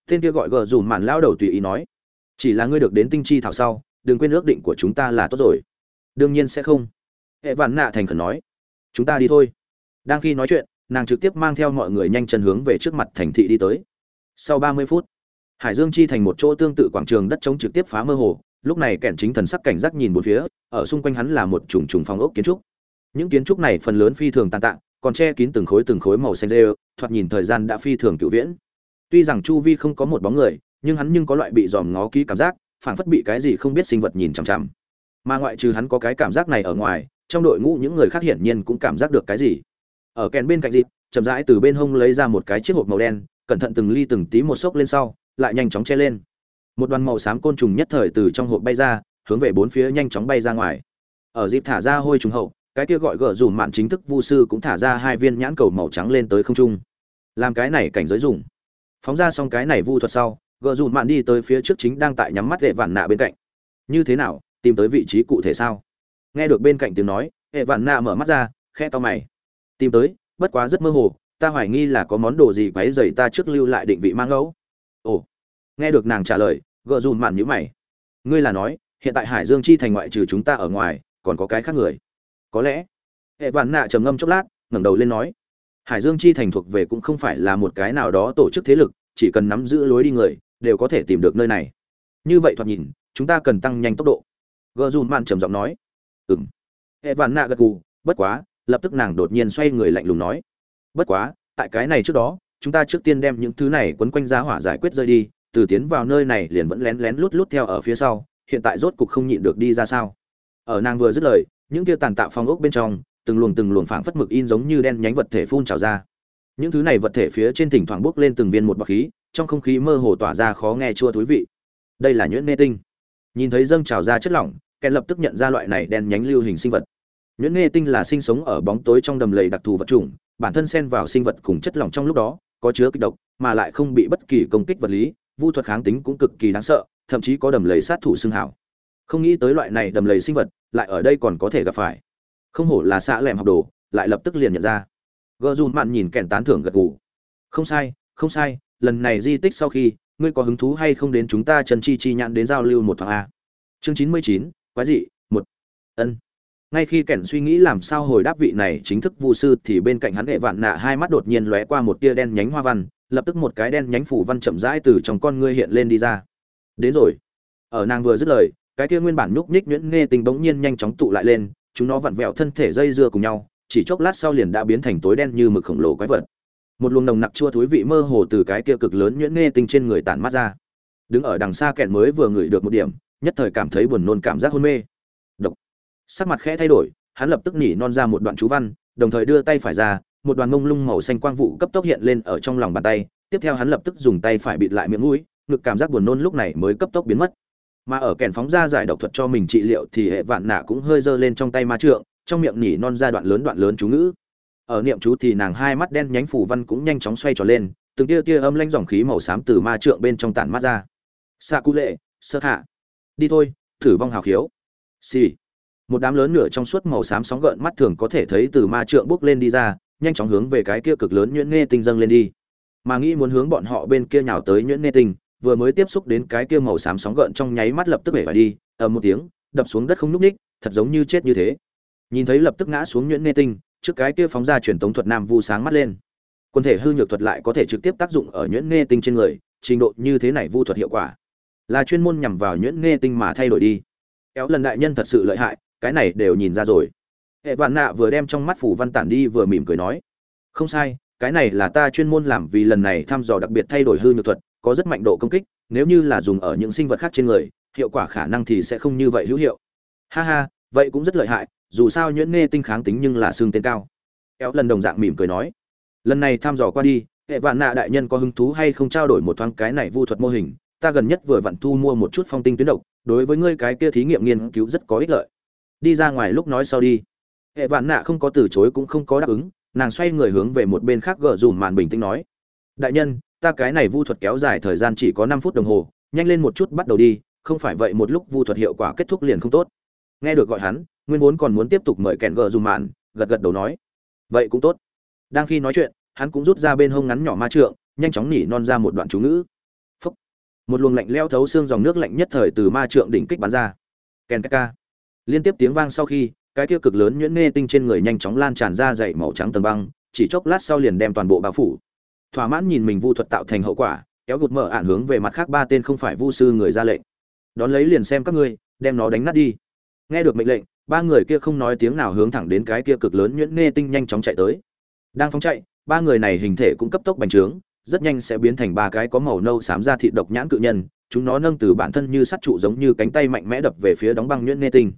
Tên kia gọi gợ dùn mạn lao đầu tùy ý nói, chỉ là ngươi được đến tinh chi thảo sau, đừng quên ước định của chúng ta là tốt rồi. Đương nhiên sẽ không. Hệ vạn nạ thành khẩn nói, chúng ta đi thôi. Đang khi nói chuyện, nàng trực tiếp mang theo mọi người nhanh chân hướng về trước mặt thành thị đi tới sau ba mươi phút, hải dương chi thành một chỗ tương tự quảng trường đất trống trực tiếp phá mơ hồ. Lúc này kẻn chính thần sắc cảnh giác nhìn một phía, ở xung quanh hắn là một trùng trùng phong ốc kiến trúc. Những kiến trúc này phần lớn phi thường tàn tạ còn che kín từng khối từng khối màu xanh rêu, thoạt nhìn thời gian đã phi thường cựu viễn. Tuy rằng chu vi không có một bóng người, nhưng hắn nhưng có loại bị dòm ngó kỹ cảm giác, phảng phất bị cái gì không biết sinh vật nhìn chằm chằm. Mà ngoại trừ hắn có cái cảm giác này ở ngoài, trong đội ngũ những người khác hiển nhiên cũng cảm giác được cái gì. Ở kèn bên cạnh dịp, chậm rãi từ bên hông lấy ra một cái chiếc hộp màu đen cẩn thận từng ly từng tí một xốc lên sau, lại nhanh chóng che lên. Một đoàn màu xám côn trùng nhất thời từ trong hộp bay ra, hướng về bốn phía nhanh chóng bay ra ngoài. Ở dịp thả ra hôi trùng hậu, cái kia gọi gỡ dùm mạn chính thức vu sư cũng thả ra hai viên nhãn cầu màu trắng lên tới không trung. Làm cái này cảnh giới dùng. Phóng ra xong cái này vu thuật sau gỡ dùm mạn đi tới phía trước chính đang tại nhắm mắt hệ vạn nạ bên cạnh. Như thế nào, tìm tới vị trí cụ thể sao? Nghe được bên cạnh tiếng nói, hệ vạn nạ mở mắt ra khe to mày. Tìm tới, bất quá rất mơ hồ ta hoài nghi là có món đồ gì quấy rầy ta trước lưu lại định vị mang ngẫu ồ, nghe được nàng trả lời, gợ dùn mạn nhữ mày. Ngươi là nói, hiện tại hải dương chi thành ngoại trừ chúng ta ở ngoài, còn có cái khác người. Có lẽ, hệ vạn nạ trầm ngâm chốc lát, ngẩng đầu lên nói. Hải dương chi thành thuộc về cũng không phải là một cái nào đó tổ chức thế lực, chỉ cần nắm giữ lối đi người, đều có thể tìm được nơi này. Như vậy thoạt nhìn, chúng ta cần tăng nhanh tốc độ. Gợ dùn mạn trầm giọng nói. Ừ m hệ vạn nạ gật gù, bất quá, lập tức nàng đột nhiên xoay người lạnh lùng nói bất quá, tại cái này trước đó, chúng ta trước tiên đem những thứ này quấn quanh giá hỏa giải quyết rơi đi, từ tiến vào nơi này liền vẫn lén lén lút lút theo ở phía sau, hiện tại rốt cục không nhịn được đi ra sao. Ở nàng vừa dứt lời, những kia tàn tạo phong ốc bên trong, từng luồng từng luồng phảng phất mực in giống như đen nhánh vật thể phun trào ra. Những thứ này vật thể phía trên thỉnh thoảng bốc lên từng viên một bọc khí, trong không khí mơ hồ tỏa ra khó nghe chua thúi vị. Đây là nhuyễn nê tinh. Nhìn thấy dâng trào ra chất lỏng, kẻ lập tức nhận ra loại này đen nhánh lưu hình sinh vật. Nhuyễn nê tinh là sinh sống ở bóng tối trong đầm lầy đặc thù vật chủng bản thân xen vào sinh vật cùng chất lỏng trong lúc đó, có chứa kịch độc, mà lại không bị bất kỳ công kích vật lý, vu thuật kháng tính cũng cực kỳ đáng sợ, thậm chí có đầm lầy sát thủ xương hảo không nghĩ tới loại này đầm lầy sinh vật lại ở đây còn có thể gặp phải. Không hổ là xã lẻm học đồ, lại lập tức liền nhận ra. Gờ dùn mạn nhìn kèn tán thưởng gật gù. Không sai không sai, lần này di tích sau khi, ngươi có hứng thú hay không đến chúng ta trần chi chi nhãn đến giao lưu một thoáng a? Chương chín mươi chín, quái dị, một. Ân ngay khi kẻn suy nghĩ làm sao hồi đáp vị này chính thức vu sư thì bên cạnh hắn hệ vạn nạ hai mắt đột nhiên lóe qua một tia đen nhánh hoa văn, lập tức một cái đen nhánh phủ văn chậm rãi từ trong con ngươi hiện lên đi ra. Đến rồi. Ở nàng vừa dứt lời, cái kia nguyên bản nhúc nhích nhuyễn nghe tình bỗng nhiên nhanh chóng tụ lại lên, chúng nó vặn vẹo thân thể dây dưa cùng nhau, chỉ chốc lát sau liền đã biến thành tối đen như mực khổng lồ quái vật. Một luồng nồng nặc chua thúi vị mơ hồ từ cái kia cực lớn nhuyễn nghe tinh trên người tản mắt ra. Đứng ở đằng xa kẹn mới vừa ngửi được một điểm, nhất thời cảm thấy buồn nôn cảm giác hôn mê sắc mặt khẽ thay đổi, hắn lập tức nỉ non ra một đoạn chú văn, đồng thời đưa tay phải ra, một đoàn mông lung màu xanh quang vụ cấp tốc hiện lên ở trong lòng bàn tay, tiếp theo hắn lập tức dùng tay phải bịt lại miệng mũi, ngực cảm giác buồn nôn lúc này mới cấp tốc biến mất. Mà ở kèn phóng ra giải độc thuật cho mình trị liệu thì hệ vạn nạ cũng hơi giơ lên trong tay ma trượng, trong miệng nỉ non ra đoạn lớn đoạn lớn chú ngữ. Ở niệm chú thì nàng hai mắt đen nhánh phủ văn cũng nhanh chóng xoay tròn lên, từng tia tia âm lanh dòng khí màu xám từ ma trượng bên trong tản mắt ra. Xạ cú lệ, sơ hạ. Đi thôi, thử vong hào khiếu. Xì、sì một đám lớn nửa trong suốt màu xám sóng gợn mắt thường có thể thấy từ ma trượng bước lên đi ra, nhanh chóng hướng về cái kia cực lớn nhuyễn nghe tinh dâng lên đi. Mà nghĩ muốn hướng bọn họ bên kia nhào tới nhuyễn nghe tinh, vừa mới tiếp xúc đến cái kia màu xám sóng gợn trong nháy mắt lập tức bể phải đi, ầm một tiếng, đập xuống đất không nhúc ních thật giống như chết như thế. Nhìn thấy lập tức ngã xuống nhuyễn nghe tinh, trước cái kia phóng ra truyền tống thuật nam vu sáng mắt lên. Quân thể hư nhược thuật lại có thể trực tiếp tác dụng ở nhuyễn nghe tinh trên người, trình độ như thế này vu thuật hiệu quả. Là chuyên môn nhằm vào nhuyễn nghe tinh mà thay đổi đi. Kéo lần đại nhân thật sự lợi hại cái này đều nhìn ra rồi. Hệ vạn nạ vừa đem trong mắt phủ văn tản đi vừa mỉm cười nói, không sai, cái này là ta chuyên môn làm vì lần này thăm dò đặc biệt thay đổi hư nhược thuật, có rất mạnh độ công kích, nếu như là dùng ở những sinh vật khác trên người, hiệu quả khả năng thì sẽ không như vậy hữu hiệu. Ha ha, vậy cũng rất lợi hại, dù sao nhuyễn nghe tinh kháng tính nhưng là xương tên cao. Kéo lần đồng dạng mỉm cười nói, lần này thăm dò qua đi, hệ vạn nạ đại nhân có hứng thú hay không trao đổi một thoáng cái này vu thuật mô hình? Ta gần nhất vừa vặn thu mua một chút phong tinh tuyến độc, đối với ngươi cái kia thí nghiệm nghiên cứu rất có ích lợi đi ra ngoài lúc nói sau đi. Hệ vạn nạ không có từ chối cũng không có đáp ứng, nàng xoay người hướng về một bên khác gỡ dùm màn bình tĩnh nói. Đại nhân, ta cái này vu thuật kéo dài thời gian chỉ có năm phút đồng hồ, nhanh lên một chút bắt đầu đi, không phải vậy một lúc vu thuật hiệu quả kết thúc liền không tốt. Nghe được gọi hắn, nguyên vốn còn muốn tiếp tục mời kẹn gờ dùm màn, gật gật đầu nói. Vậy cũng tốt. Đang khi nói chuyện, hắn cũng rút ra bên hông ngắn nhỏ ma trượng, nhanh chóng nỉ non ra một đoạn chú ngữ. Phúc. một luồng lạnh leo thấu xương dòng nước lạnh nhất thời từ ma trượng đỉnh kích bắn ra. Kèn ca liên tiếp tiếng vang sau khi, cái kia cực lớn nhuyễn nghe tinh trên người nhanh chóng lan tràn ra dậy màu trắng tầng băng, chỉ chốc lát sau liền đem toàn bộ bao phủ. Thỏa mãn nhìn mình vu thuật tạo thành hậu quả, kéo gục mở ạn hướng về mặt khác ba tên không phải vu sư người ra lệnh. Đón lấy liền xem các ngươi, đem nó đánh nát đi. Nghe được mệnh lệnh, ba người kia không nói tiếng nào hướng thẳng đến cái kia cực lớn nhuyễn nghe tinh nhanh chóng chạy tới. Đang phóng chạy, ba người này hình thể cũng cấp tốc bành trướng, rất nhanh sẽ biến thành ba cái có màu nâu xám ra thịt độc nhãn cự nhân, chúng nó nâng từ bản thân như sắt trụ giống như cánh tay mạnh mẽ đập về phía đóng băng nhuyễn nghe tinh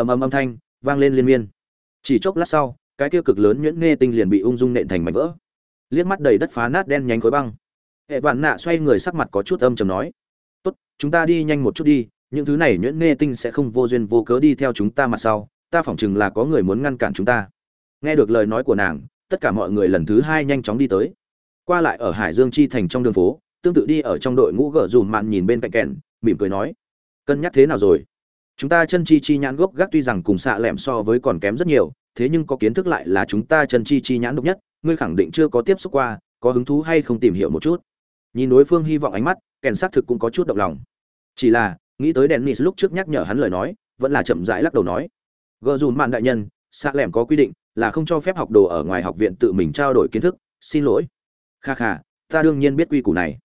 ầm ầm âm thanh vang lên liên miên. Chỉ chốc lát sau, cái kia cực lớn nhuyễn nghe tinh liền bị ung dung nện thành mảnh vỡ. Liếc mắt đầy đất phá nát đen nhánh khối băng. Hệ vạn nạ xoay người sắc mặt có chút âm trầm nói, tốt, chúng ta đi nhanh một chút đi, những thứ này nhuyễn nghe tinh sẽ không vô duyên vô cớ đi theo chúng ta mặt sau, ta phỏng chừng là có người muốn ngăn cản chúng ta. Nghe được lời nói của nàng, tất cả mọi người lần thứ hai nhanh chóng đi tới. Qua lại ở hải dương chi thành trong đường phố, tương tự đi ở trong đội ngũ gở dùm mạn nhìn bên cạnh kèn, mỉm cười nói, cân nhắc thế nào rồi? Chúng ta chân chi chi nhãn gốc gác tuy rằng cùng xạ lẻm so với còn kém rất nhiều, thế nhưng có kiến thức lại là chúng ta chân chi chi nhãn độc nhất, ngươi khẳng định chưa có tiếp xúc qua, có hứng thú hay không tìm hiểu một chút? Nhìn đối phương hy vọng ánh mắt, kèn xác thực cũng có chút động lòng. Chỉ là, nghĩ tới đèn nis lúc trước nhắc nhở hắn lời nói, vẫn là chậm rãi lắc đầu nói. Gợ dùn mạn đại nhân, xạ lẻm có quy định, là không cho phép học đồ ở ngoài học viện tự mình trao đổi kiến thức, xin lỗi. Kha kha, ta đương nhiên biết quy củ này.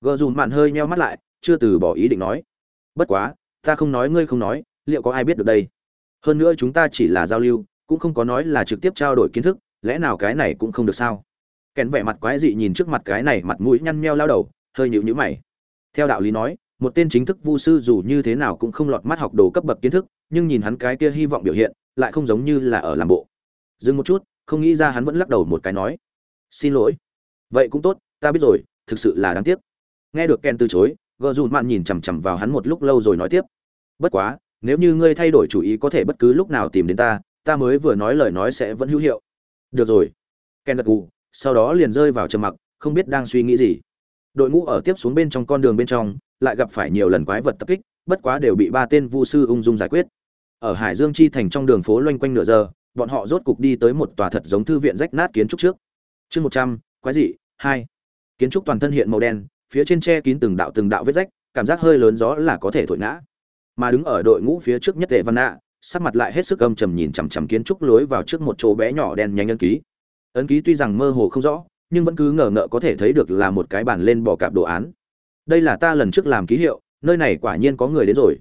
Gợ dùn mạn hơi nheo mắt lại, chưa từ bỏ ý định nói. Bất quá ta không nói, ngươi không nói, liệu có ai biết được đây? Hơn nữa chúng ta chỉ là giao lưu, cũng không có nói là trực tiếp trao đổi kiến thức, lẽ nào cái này cũng không được sao? Kèn vẻ mặt quái dị nhìn trước mặt cái này mặt mũi nhăn meo lao đầu, hơi nhịu nhữ mày. Theo đạo lý nói, một tên chính thức vu sư dù như thế nào cũng không lọt mắt học đồ cấp bậc kiến thức, nhưng nhìn hắn cái kia hy vọng biểu hiện, lại không giống như là ở làm bộ. Dừng một chút, không nghĩ ra hắn vẫn lắc đầu một cái nói, xin lỗi. Vậy cũng tốt, ta biết rồi, thực sự là đáng tiếc. Nghe được ken từ chối gờ dùn mạn nhìn chằm chằm vào hắn một lúc lâu rồi nói tiếp. Bất quá, nếu như ngươi thay đổi chủ ý có thể bất cứ lúc nào tìm đến ta ta mới vừa nói lời nói sẽ vẫn hữu hiệu. Được rồi. Ken gật gù, sau đó liền rơi vào trầm mặc, không biết đang suy nghĩ gì. Đội ngũ ở tiếp xuống bên trong con đường bên trong, lại gặp phải nhiều lần quái vật tập kích, bất quá đều bị ba tên vu sư ung dung giải quyết. Ở hải dương chi thành trong đường phố loanh quanh nửa giờ, bọn họ rốt cục đi tới một tòa thật giống thư viện rách nát kiến trúc trước. Chương một trăm, quái dị, hai. Kiến trúc toàn thân hiện màu đen phía trên tre kín từng đạo từng đạo vết rách, cảm giác hơi lớn gió là có thể thổi ngã. Mà đứng ở đội ngũ phía trước nhất tệ văn nạ, sắc mặt lại hết sức âm trầm nhìn chằm chằm kiến trúc lối vào trước một chỗ bé nhỏ đen nhanh ấn ký. Ấn ký tuy rằng mơ hồ không rõ, nhưng vẫn cứ ngờ ngợ có thể thấy được là một cái bàn lên bỏ cạp đồ án. Đây là ta lần trước làm ký hiệu, nơi này quả nhiên có người đến rồi.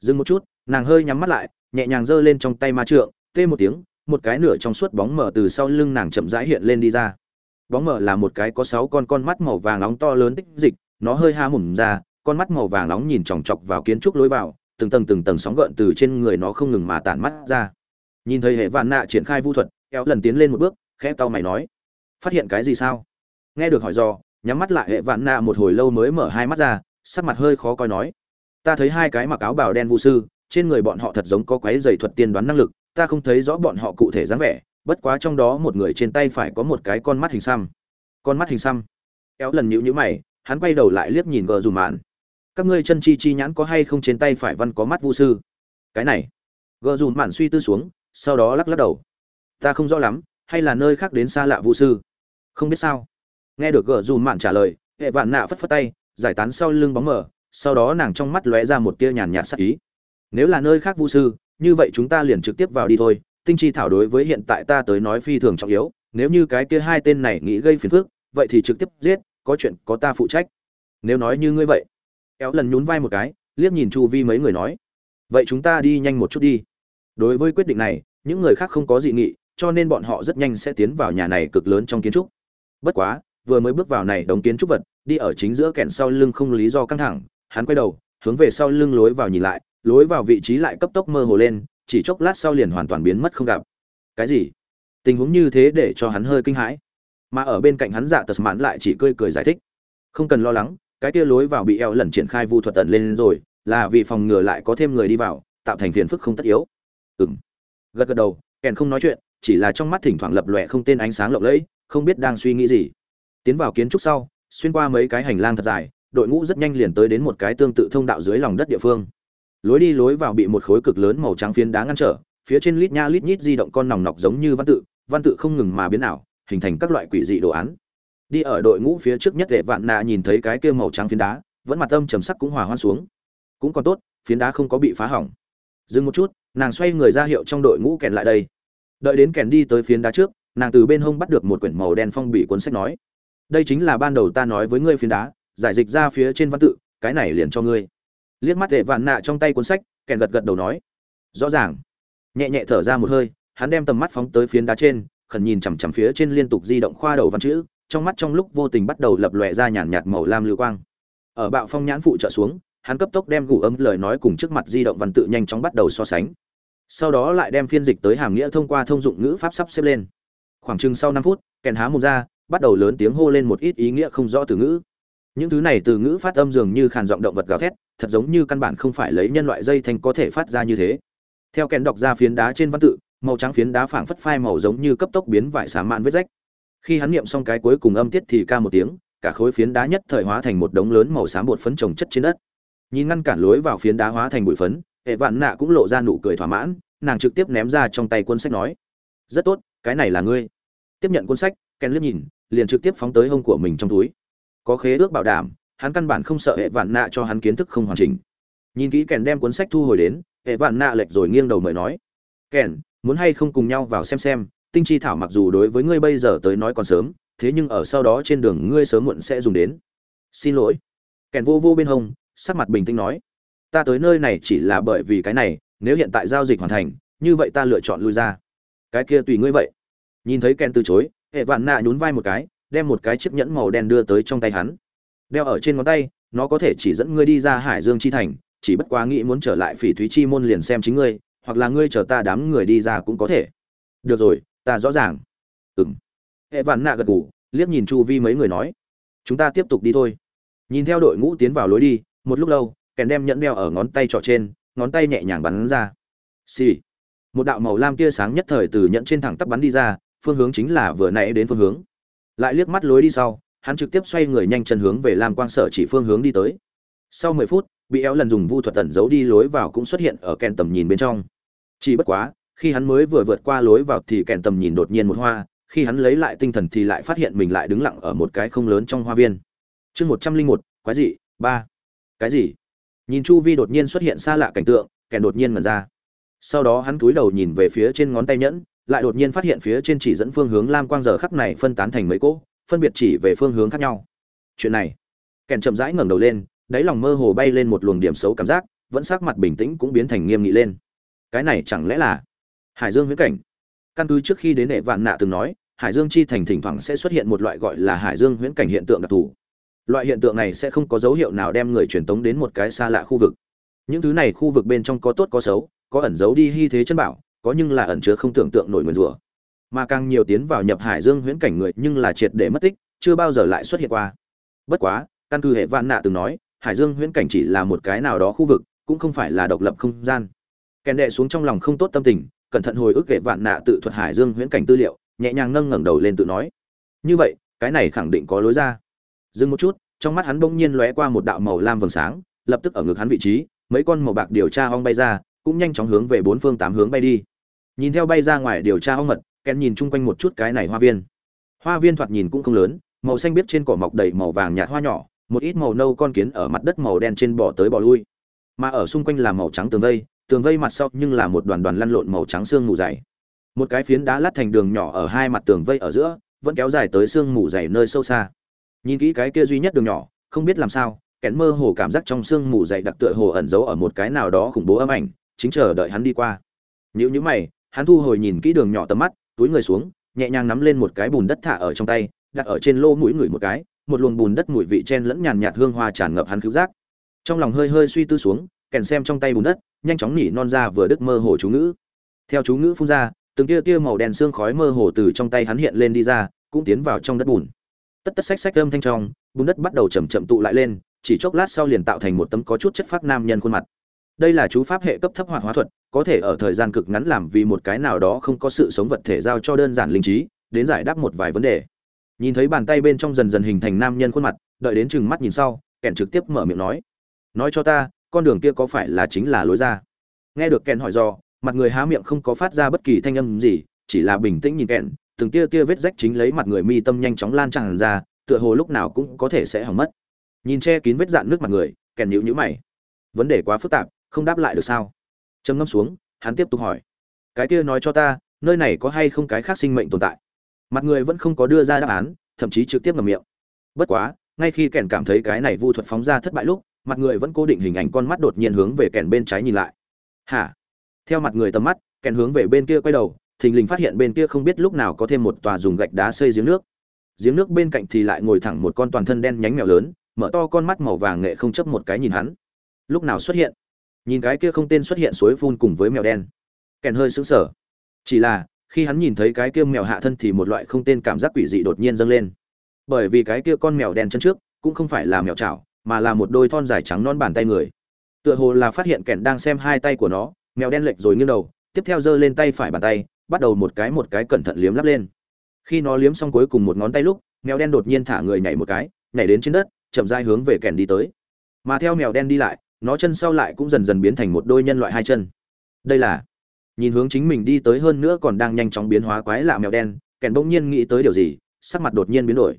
Dừng một chút, nàng hơi nhắm mắt lại, nhẹ nhàng giơ lên trong tay ma trượng, tê một tiếng, một cái nửa trong suốt bóng mở từ sau lưng nàng chậm rãi hiện lên đi ra bóng mở là một cái có sáu con con mắt màu vàng nóng to lớn tích dịch, nó hơi ha mùm ra, con mắt màu vàng nóng nhìn chòng chọc vào kiến trúc lối vào, từng tầng từng tầng sóng gợn từ trên người nó không ngừng mà tản mắt ra. Nhìn thấy hệ vạn nạ triển khai vu thuật, kéo lần tiến lên một bước, khẽ tao mày nói, phát hiện cái gì sao? Nghe được hỏi do nhắm mắt lại hệ vạn nạ một hồi lâu mới mở hai mắt ra, sắc mặt hơi khó coi nói, ta thấy hai cái mặc áo bào đen vũ sư, trên người bọn họ thật giống có quái dày thuật tiên đoán năng lực, ta không thấy rõ bọn họ cụ thể dáng vẻ bất quá trong đó một người trên tay phải có một cái con mắt hình xăm. Con mắt hình xăm. Kéo lần nhữ nhữ mày, hắn quay đầu lại liếc nhìn gờ dùm mạn. Các ngươi chân chi chi nhãn có hay không trên tay phải văn có mắt vu sư? Cái này. Gờ dùm mạn suy tư xuống, sau đó lắc lắc đầu. Ta không rõ lắm, hay là nơi khác đến xa lạ vu sư? Không biết sao. Nghe được gờ dùm mạn trả lời, hệ vạn nạ phất phất tay, giải tán sau lưng bóng mờ, sau đó nàng trong mắt lóe ra một tia nhàn nhạt sắc ý. Nếu là nơi khác vu sư, như vậy chúng ta liền trực tiếp vào đi thôi tinh chi thảo đối với hiện tại ta tới nói phi thường trọng yếu, nếu như cái kia hai tên này nghĩ gây phiền phức, vậy thì trực tiếp giết, có chuyện có ta phụ trách. Nếu nói như ngươi vậy, kéo lần nhún vai một cái, liếc nhìn chu vi mấy người nói, vậy chúng ta đi nhanh một chút đi. Đối với quyết định này, những người khác không có dị nghị, cho nên bọn họ rất nhanh sẽ tiến vào nhà này cực lớn trong kiến trúc. Bất quá, vừa mới bước vào này đống kiến trúc vật, đi ở chính giữa kẹn sau lưng không lý do căng thẳng, hắn quay đầu, hướng về sau lưng lối vào nhìn lại, lối vào vị trí lại cấp tốc mơ hồ lên chỉ chốc lát sau liền hoàn toàn biến mất không gặp. Cái gì? Tình huống như thế để cho hắn hơi kinh hãi. Mà ở bên cạnh hắn dạ tật mãn lại chỉ cười cười giải thích. Không cần lo lắng, cái kia lối vào bị eo lần triển khai vu thuật tận lên rồi, là vì phòng ngừa lại có thêm người đi vào, tạo thành phiền phức không tất yếu. Ừng gật gật đầu, kèn không nói chuyện, chỉ là trong mắt thỉnh thoảng lập lòe không tên ánh sáng lộng lẫy, không biết đang suy nghĩ gì. Tiến vào kiến trúc sau, xuyên qua mấy cái hành lang thật dài, đội ngũ rất nhanh liền tới đến một cái tương tự thông đạo dưới lòng đất địa phương lối đi lối vào bị một khối cực lớn màu trắng phiến đá ngăn trở, phía trên lít nha lít nhít di động con nòng nọc giống như văn tự văn tự không ngừng mà biến ảo, hình thành các loại quỷ dị đồ án. Đi ở đội ngũ phía trước nhất để vạn nạ nhìn thấy cái kia màu trắng phiến đá, vẫn mặt âm trầm sắc cũng hòa hoan xuống. Cũng còn tốt, phiến đá không có bị phá hỏng. Dừng một chút, nàng xoay người ra hiệu trong đội ngũ kèn lại đây. Đợi đến kèn đi tới phiến đá trước, nàng từ bên hông bắt được một quyển màu đen phong bì cuốn sách nói, đây chính là ban đầu ta nói với ngươi phiến đá, giải dịch ra phía trên văn tự, cái này liền cho ngươi liếc mắt hệ vạn nạ trong tay cuốn sách, kèn gật gật đầu nói, rõ ràng. Nhẹ nhẹ thở ra một hơi, hắn đem tầm mắt phóng tới phiến đá trên, khẩn nhìn chằm chằm phía trên liên tục di động khoa đầu văn chữ, trong mắt trong lúc vô tình bắt đầu lập lòe ra nhàn nhạt màu lam lưu quang. Ở bạo phong nhãn phụ trợ xuống, hắn cấp tốc đem gủ âm lời nói cùng trước mặt di động văn tự nhanh chóng bắt đầu so sánh. Sau đó lại đem phiên dịch tới hàm nghĩa thông qua thông dụng ngữ pháp sắp xếp lên. Khoảng chừng sau năm phút, kèn há mồm ra, bắt đầu lớn tiếng hô lên một ít ý nghĩa không rõ từ ngữ những thứ này từ ngữ phát âm dường như khàn giọng động vật gào thét, thật giống như căn bản không phải lấy nhân loại dây thanh có thể phát ra như thế. Theo kèn đọc ra phiến đá trên văn tự, màu trắng phiến đá phảng phất phai màu giống như cấp tốc biến vải xá mạn vết rách. Khi hắn niệm xong cái cuối cùng âm tiết thì ca một tiếng, cả khối phiến đá nhất thời hóa thành một đống lớn màu xám bột phấn trồng chất trên đất. Nhìn ngăn cản lối vào phiến đá hóa thành bụi phấn, hệ vạn nạ cũng lộ ra nụ cười thỏa mãn, nàng trực tiếp ném ra trong tay cuốn sách nói, rất tốt, cái này là ngươi. Tiếp nhận cuốn sách, ken liếc nhìn, liền trực tiếp phóng tới hông của mình trong túi có khế ước bảo đảm, hắn căn bản không sợ hệ vạn nạ cho hắn kiến thức không hoàn chỉnh. Nhìn kỹ kèn đem cuốn sách thu hồi đến, hệ vạn nạ lệch rồi nghiêng đầu mời nói, kèn, muốn hay không cùng nhau vào xem xem, tinh chi thảo mặc dù đối với ngươi bây giờ tới nói còn sớm, thế nhưng ở sau đó trên đường ngươi sớm muộn sẽ dùng đến. Xin lỗi. Kèn vô vô bên hông, sắc mặt bình tĩnh nói, ta tới nơi này chỉ là bởi vì cái này, nếu hiện tại giao dịch hoàn thành, như vậy ta lựa chọn lui ra. Cái kia tùy ngươi vậy. Nhìn thấy kèn từ chối, hệ vạn nạ nhún vai một cái đem một cái chiếc nhẫn màu đen đưa tới trong tay hắn. Đeo ở trên ngón tay, nó có thể chỉ dẫn ngươi đi ra hải dương chi thành, chỉ bất quá nghĩ muốn trở lại phỉ thúy chi môn liền xem chính ngươi, hoặc là ngươi chờ ta đám người đi ra cũng có thể. Được rồi, ta rõ ràng. Ừng hệ vạn nạ gật gù, liếc nhìn chu vi mấy người nói. Chúng ta tiếp tục đi thôi. Nhìn theo đội ngũ tiến vào lối đi, một lúc lâu, kèn đem nhẫn đeo ở ngón tay trỏ trên, ngón tay nhẹ nhàng bắn ra. Xì、sì. một đạo màu lam tia sáng nhất thời từ nhẫn trên thẳng tắp bắn đi ra, phương hướng chính là vừa nãy đến phương hướng lại liếc mắt lối đi sau, hắn trực tiếp xoay người nhanh chân hướng về lam quang sở chỉ phương hướng đi tới. Sau mười phút, bị éo lần dùng vu thuật tẩn giấu đi lối vào cũng xuất hiện ở kèn tầm nhìn bên trong. Chỉ bất quá, khi hắn mới vừa vượt qua lối vào thì kèn tầm nhìn đột nhiên một hoa, khi hắn lấy lại tinh thần thì lại phát hiện mình lại đứng lặng ở một cái không lớn trong hoa viên. Chương một trăm linh một, quái dị, ba. Cái gì? Nhìn chu vi đột nhiên xuất hiện xa lạ cảnh tượng, kèn đột nhiên mật ra. Sau đó hắn cúi đầu nhìn về phía trên ngón tay nhẫn lại đột nhiên phát hiện phía trên chỉ dẫn phương hướng lam quang giờ khắc này phân tán thành mấy cỗ, phân biệt chỉ về phương hướng khác nhau. Chuyện này, kèn chậm rãi ngẩng đầu lên, đáy lòng mơ hồ bay lên một luồng điểm xấu cảm giác, vẫn sắc mặt bình tĩnh cũng biến thành nghiêm nghị lên. Cái này chẳng lẽ là hải dương huyễn cảnh? Căn cứ trước khi đến hệ vạn nạ từng nói, hải dương chi thành thỉnh thoảng sẽ xuất hiện một loại gọi là hải dương huyễn cảnh hiện tượng đặc thù. Loại hiện tượng này sẽ không có dấu hiệu nào đem người truyền tống đến một cái xa lạ khu vực. Những thứ này khu vực bên trong có tốt có xấu, có ẩn giấu đi hy thế chân bảo có nhưng là ẩn chứa không tưởng tượng nổi nguyên rủa. Mà càng nhiều tiến vào nhập hải dương huyễn cảnh người nhưng là triệt để mất tích, chưa bao giờ lại xuất hiện qua. Bất quá, căn cứ hệ vạn nạ từng nói, hải dương huyễn cảnh chỉ là một cái nào đó khu vực, cũng không phải là độc lập không gian. Kèn đệ xuống trong lòng không tốt tâm tình, cẩn thận hồi ức hệ vạn nạ tự thuật hải dương huyễn cảnh tư liệu, nhẹ nhàng nâng ngẩng đầu lên tự nói. Như vậy, cái này khẳng định có lối ra. Dừng một chút, trong mắt hắn bỗng nhiên lóe qua một đạo màu lam vầng sáng, lập tức ở ngực hắn vị trí, mấy con màu bạc điều tra ong bay ra, cũng nhanh chóng hướng về bốn phương tám hướng bay đi nhìn theo bay ra ngoài điều tra ong mật kèn nhìn chung quanh một chút cái này hoa viên. Hoa viên thoạt nhìn cũng không lớn, màu xanh biết trên cỏ mọc đầy màu vàng nhạt hoa nhỏ, một ít màu nâu con kiến ở mặt đất màu đen trên bỏ tới bỏ lui. Mà ở xung quanh là màu trắng tường vây tường vây mặt sau nhưng là một đoàn đoàn lăn lộn màu trắng xương mù dày. Một cái phiến đá lát thành đường nhỏ ở hai mặt tường vây ở giữa, vẫn kéo dài tới xương mù dày nơi sâu xa. Nhìn kỹ cái kia duy nhất đường nhỏ, không biết làm sao kén mơ hồ cảm giác trong xương mù dày đặc tựa hồ ẩn giấu ở một cái nào đó khủng bố âm ảnh, chính chờ đợi hắn đi qua. Nhữ nhữ mày hắn thu hồi nhìn kỹ đường nhỏ tầm mắt, túi người xuống, nhẹ nhàng nắm lên một cái bùn đất thả ở trong tay, đặt ở trên lô mũi người một cái, một luồng bùn đất mùi vị chen lẫn nhàn nhạt hương hoa tràn ngập hắn cứu giác. Trong lòng hơi hơi suy tư xuống, kèn xem trong tay bùn đất, nhanh chóng nỉ non ra vừa đứt mơ hồ chú ngữ. Theo chú ngữ phun ra, từng tia tia màu đen xương khói mơ hồ từ trong tay hắn hiện lên đi ra, cũng tiến vào trong đất bùn. Tất tất xách xách âm thanh trong, bùn đất bắt đầu chầm chậm tụ lại lên, chỉ chốc lát sau liền tạo thành một tấm có chút chất phác nam nhân khuôn mặt đây là chú pháp hệ cấp thấp hoạt hóa thuật, có thể ở thời gian cực ngắn làm vì một cái nào đó không có sự sống vật thể giao cho đơn giản linh trí, đến giải đáp một vài vấn đề. Nhìn thấy bàn tay bên trong dần dần hình thành nam nhân khuôn mặt, đợi đến chừng mắt nhìn sau, kèn trực tiếp mở miệng nói. Nói cho ta, con đường kia có phải là chính là lối ra? Nghe được kèn hỏi do mặt người há miệng không có phát ra bất kỳ thanh âm gì, chỉ là bình tĩnh nhìn kèn, từng tia tia vết rách chính lấy mặt người mi tâm nhanh chóng lan tràn ra, tựa hồ lúc nào cũng có thể sẽ hỏng mất. Nhìn che kín vết dạn nước mặt người, kèn nhíu nhíu mày. Vấn đề quá phức tạp không đáp lại được sao? Trầm ngâm xuống, hắn tiếp tục hỏi. Cái kia nói cho ta, nơi này có hay không cái khác sinh mệnh tồn tại? Mặt người vẫn không có đưa ra đáp án, thậm chí trực tiếp ngầm miệng. Bất quá, ngay khi kèn cảm thấy cái này vu thuật phóng ra thất bại lúc, mặt người vẫn cố định hình ảnh con mắt đột nhiên hướng về kèn bên trái nhìn lại. Hả? Theo mặt người tầm mắt kèn hướng về bên kia quay đầu, thình lình phát hiện bên kia không biết lúc nào có thêm một tòa dùng gạch đá xây giếng nước. Giếng nước bên cạnh thì lại ngồi thẳng một con toàn thân đen nhánh mèo lớn, mở to con mắt màu vàng nghệ không chấp một cái nhìn hắn. Lúc nào xuất hiện? Nhìn cái kia không tên xuất hiện suối phun cùng với mèo đen. Kèn hơi sững sờ. Chỉ là, khi hắn nhìn thấy cái kia mèo hạ thân thì một loại không tên cảm giác quỷ dị đột nhiên dâng lên. Bởi vì cái kia con mèo đen chân trước, cũng không phải là mèo chảo, mà là một đôi thon dài trắng non bàn tay người. Tựa hồ là phát hiện kèn đang xem hai tay của nó, mèo đen lệch rồi nghiêng đầu, tiếp theo giơ lên tay phải bàn tay, bắt đầu một cái một cái cẩn thận liếm lắp lên. Khi nó liếm xong cuối cùng một ngón tay lúc, mèo đen đột nhiên thả người nhảy một cái, nhảy đến trên đất, chậm rãi hướng về kèn đi tới. Mà theo mèo đen đi lại nó chân sau lại cũng dần dần biến thành một đôi nhân loại hai chân. Đây là, nhìn hướng chính mình đi tới hơn nữa còn đang nhanh chóng biến hóa quái lạ mèo đen, kèn bỗng nhiên nghĩ tới điều gì, sắc mặt đột nhiên biến đổi.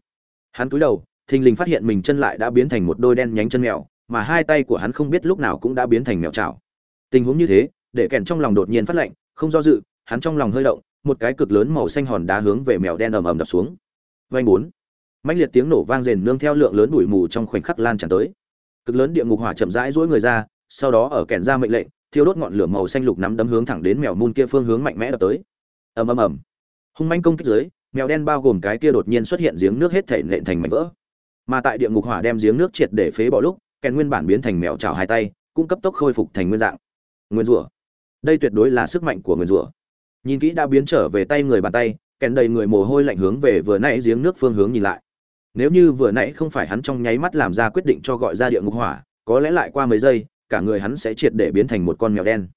Hắn cúi đầu, thình lình phát hiện mình chân lại đã biến thành một đôi đen nhánh chân mèo, mà hai tay của hắn không biết lúc nào cũng đã biến thành mèo chảo. Tình huống như thế, để kèn trong lòng đột nhiên phát lạnh, không do dự, hắn trong lòng hơi động, một cái cực lớn màu xanh hòn đá hướng về mèo đen ầm ầm đập xuống. Vanh bốn. Mãnh liệt tiếng nổ vang rền nương theo lượng lớn bụi mù trong khoảnh khắc lan tràn tới cực lớn địa ngục hỏa chậm rãi duỗi người ra, sau đó ở kèn ra mệnh lệnh, thiêu đốt ngọn lửa màu xanh lục nắm đấm hướng thẳng đến mèo mun kia phương hướng mạnh mẽ đập tới. Ầm ầm ầm. Hung manh công kích dưới, mèo đen bao gồm cái kia đột nhiên xuất hiện giếng nước hết thể nện thành mảnh vỡ. Mà tại địa ngục hỏa đem giếng nước triệt để phế bỏ lúc, kèn nguyên bản biến thành mèo chảo hai tay, cũng cấp tốc khôi phục thành nguyên dạng. Nguyên rủa đây tuyệt đối là sức mạnh của nguyên rủa nhìn kỹ đã biến trở về tay người bàn tay, kèn đầy người mồ hôi lạnh hướng về vừa nãy giếng nước phương hướng nhìn lại nếu như vừa nãy không phải hắn trong nháy mắt làm ra quyết định cho gọi ra địa ngục hỏa, có lẽ lại qua mấy giây, cả người hắn sẽ triệt để biến thành một con mèo đen.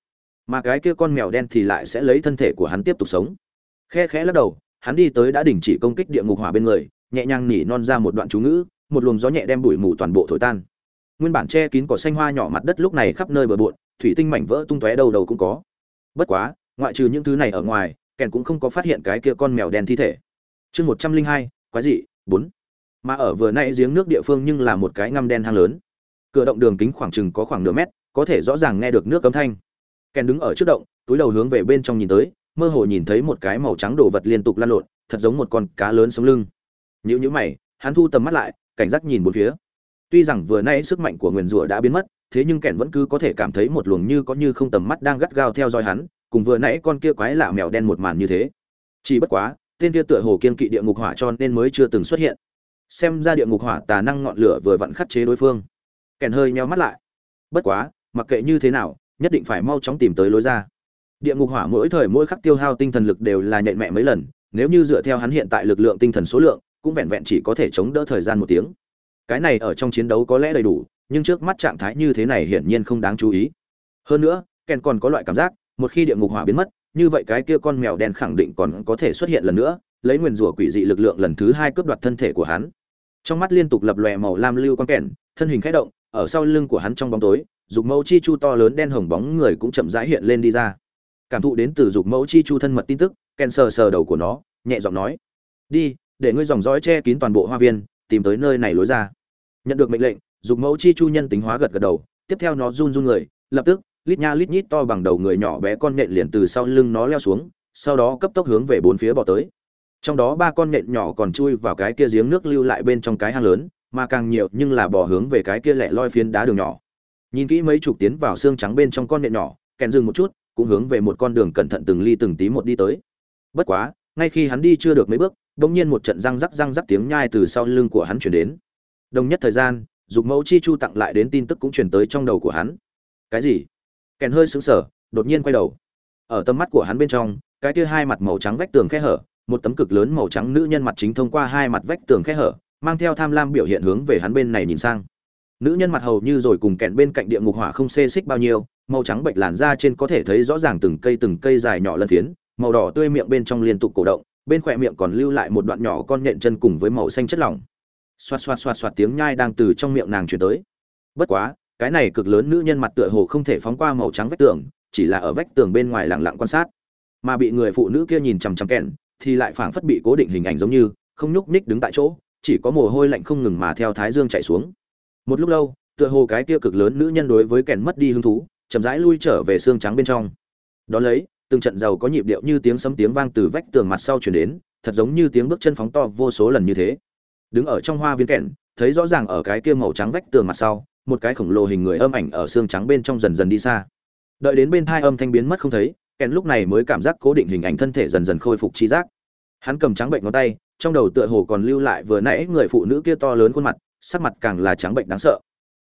Mà cái kia con mèo đen thì lại sẽ lấy thân thể của hắn tiếp tục sống. Khe khẽ lắc đầu, hắn đi tới đã đình chỉ công kích địa ngục hỏa bên người, nhẹ nhàng nỉ non ra một đoạn chú ngữ, một luồng gió nhẹ đem bụi mù toàn bộ thổi tan. Nguyên bản che kín cỏ xanh hoa nhỏ mặt đất lúc này khắp nơi bờ bộn, thủy tinh mảnh vỡ tung tóe đầu đầu cũng có. Bất quá, ngoại trừ những thứ này ở ngoài kèn cũng không có phát hiện cái kia con mèo đen thi thể. Chương một trăm linh hai, quái dị, bốn mà ở vừa nãy giếng nước địa phương nhưng là một cái ngăm đen hang lớn. Cửa động đường kính khoảng chừng có khoảng nửa mét, có thể rõ ràng nghe được nước cấm thanh. Kèn đứng ở trước động, túi đầu hướng về bên trong nhìn tới, mơ hồ nhìn thấy một cái màu trắng đồ vật liên tục lan lộn, thật giống một con cá lớn sống lưng. Nhữ nhữ mày, hắn thu tầm mắt lại, cảnh giác nhìn bốn phía. Tuy rằng vừa nay sức mạnh của nguyền rủa đã biến mất, thế nhưng kẻn vẫn cứ có thể cảm thấy một luồng như có như không tầm mắt đang gắt gao theo dõi hắn, cùng vừa nãy con kia quái lạ mèo đen một màn như thế. Chỉ bất quá, tên kia tựa hồ kiên kỵ địa ngục hỏa cho nên mới chưa từng xuất hiện xem ra địa ngục hỏa tà năng ngọn lửa vừa vặn khắc chế đối phương. Kèn hơi nheo mắt lại. Bất quá, mặc kệ như thế nào, nhất định phải mau chóng tìm tới lối ra. Địa ngục hỏa mỗi thời mỗi khắc tiêu hao tinh thần lực đều là nhện mẹ mấy lần, nếu như dựa theo hắn hiện tại lực lượng tinh thần số lượng, cũng vẹn vẹn chỉ có thể chống đỡ thời gian một tiếng. Cái này ở trong chiến đấu có lẽ đầy đủ, nhưng trước mắt trạng thái như thế này hiển nhiên không đáng chú ý. Hơn nữa, kèn còn có loại cảm giác, một khi địa ngục hỏa biến mất, như vậy cái kia con mèo đen khẳng định còn có thể xuất hiện lần nữa, lấy nguyền rủa quỷ dị lực lượng lần thứ hai cướp đoạt thân thể của hắn trong mắt liên tục lập lòe màu lam lưu quang kẹn, thân hình khẽ động, ở sau lưng của hắn trong bóng tối, dục mẫu chi chu to lớn đen hồng bóng người cũng chậm rãi hiện lên đi ra. Cảm thụ đến từ dục mẫu chi chu thân mật tin tức kèn sờ sờ đầu của nó, nhẹ giọng nói, đi, để ngươi dòng dõi che kín toàn bộ hoa viên, tìm tới nơi này lối ra. Nhận được mệnh lệnh, dục mẫu chi chu nhân tính hóa gật gật đầu, tiếp theo nó run run người, lập tức, lít nha lít nhít to bằng đầu người nhỏ bé con nện liền từ sau lưng nó leo xuống, sau đó cấp tốc hướng về bốn phía bỏ tới trong đó ba con nện nhỏ còn chui vào cái kia giếng nước lưu lại bên trong cái hang lớn, mà càng nhiều nhưng là bỏ hướng về cái kia lẻ loi phiến đá đường nhỏ. Nhìn kỹ mấy chục tiến vào xương trắng bên trong con nện nhỏ kèn dừng một chút, cũng hướng về một con đường cẩn thận từng ly từng tí một đi tới. Bất quá, ngay khi hắn đi chưa được mấy bước, bỗng nhiên một trận răng rắc răng rắc tiếng nhai từ sau lưng của hắn chuyển đến. Đồng nhất thời gian, dục mẫu chi chu tặng lại đến tin tức cũng chuyển tới trong đầu của hắn. Cái gì? Kèn hơi sững sờ, đột nhiên quay đầu. Ở tầm mắt của hắn bên trong, cái kia hai mặt màu trắng vách tường khe hở một tấm cực lớn màu trắng nữ nhân mặt chính thông qua hai mặt vách tường khe hở, mang theo tham lam biểu hiện hướng về hắn bên này nhìn sang. Nữ nhân mặt hầu như rồi cùng kẹn bên cạnh địa ngục hỏa không xê xích bao nhiêu, màu trắng bệnh làn da trên có thể thấy rõ ràng từng cây từng cây dài nhỏ lân phiến, màu đỏ tươi miệng bên trong liên tục cổ động, bên khỏe miệng còn lưu lại một đoạn nhỏ con nhện chân cùng với màu xanh chất lỏng. Xoạt xoạt xoạt xoạt tiếng nhai đang từ trong miệng nàng truyền tới. Bất quá, cái này cực lớn nữ nhân mặt tựa hồ không thể phóng qua màu trắng vách tường, chỉ là ở vách tường bên ngoài lặng lặng quan sát. Mà bị người phụ nữ kia nhìn chằm chằm kẹn thì lại phảng phất bị cố định hình ảnh giống như, không nhúc nhích đứng tại chỗ, chỉ có mồ hôi lạnh không ngừng mà theo thái dương chạy xuống. Một lúc lâu, tựa hồ cái kia cực lớn nữ nhân đối với kèn mất đi hứng thú, chậm rãi lui trở về xương trắng bên trong. Đó lấy, từng trận giàu có nhịp điệu như tiếng sấm tiếng vang từ vách tường mặt sau chuyển đến, thật giống như tiếng bước chân phóng to vô số lần như thế. Đứng ở trong hoa viên kẹn thấy rõ ràng ở cái kia màu trắng vách tường mặt sau, một cái khổng lồ hình người âm ảnh ở xương trắng bên trong dần dần đi xa. Đợi đến bên thai âm thanh biến mất không thấy kèn lúc này mới cảm giác cố định hình ảnh thân thể dần dần khôi phục trí giác. Hắn cầm trắng bệnh ngón tay, trong đầu tựa hồ còn lưu lại vừa nãy người phụ nữ kia to lớn khuôn mặt, sắc mặt càng là trắng bệnh đáng sợ.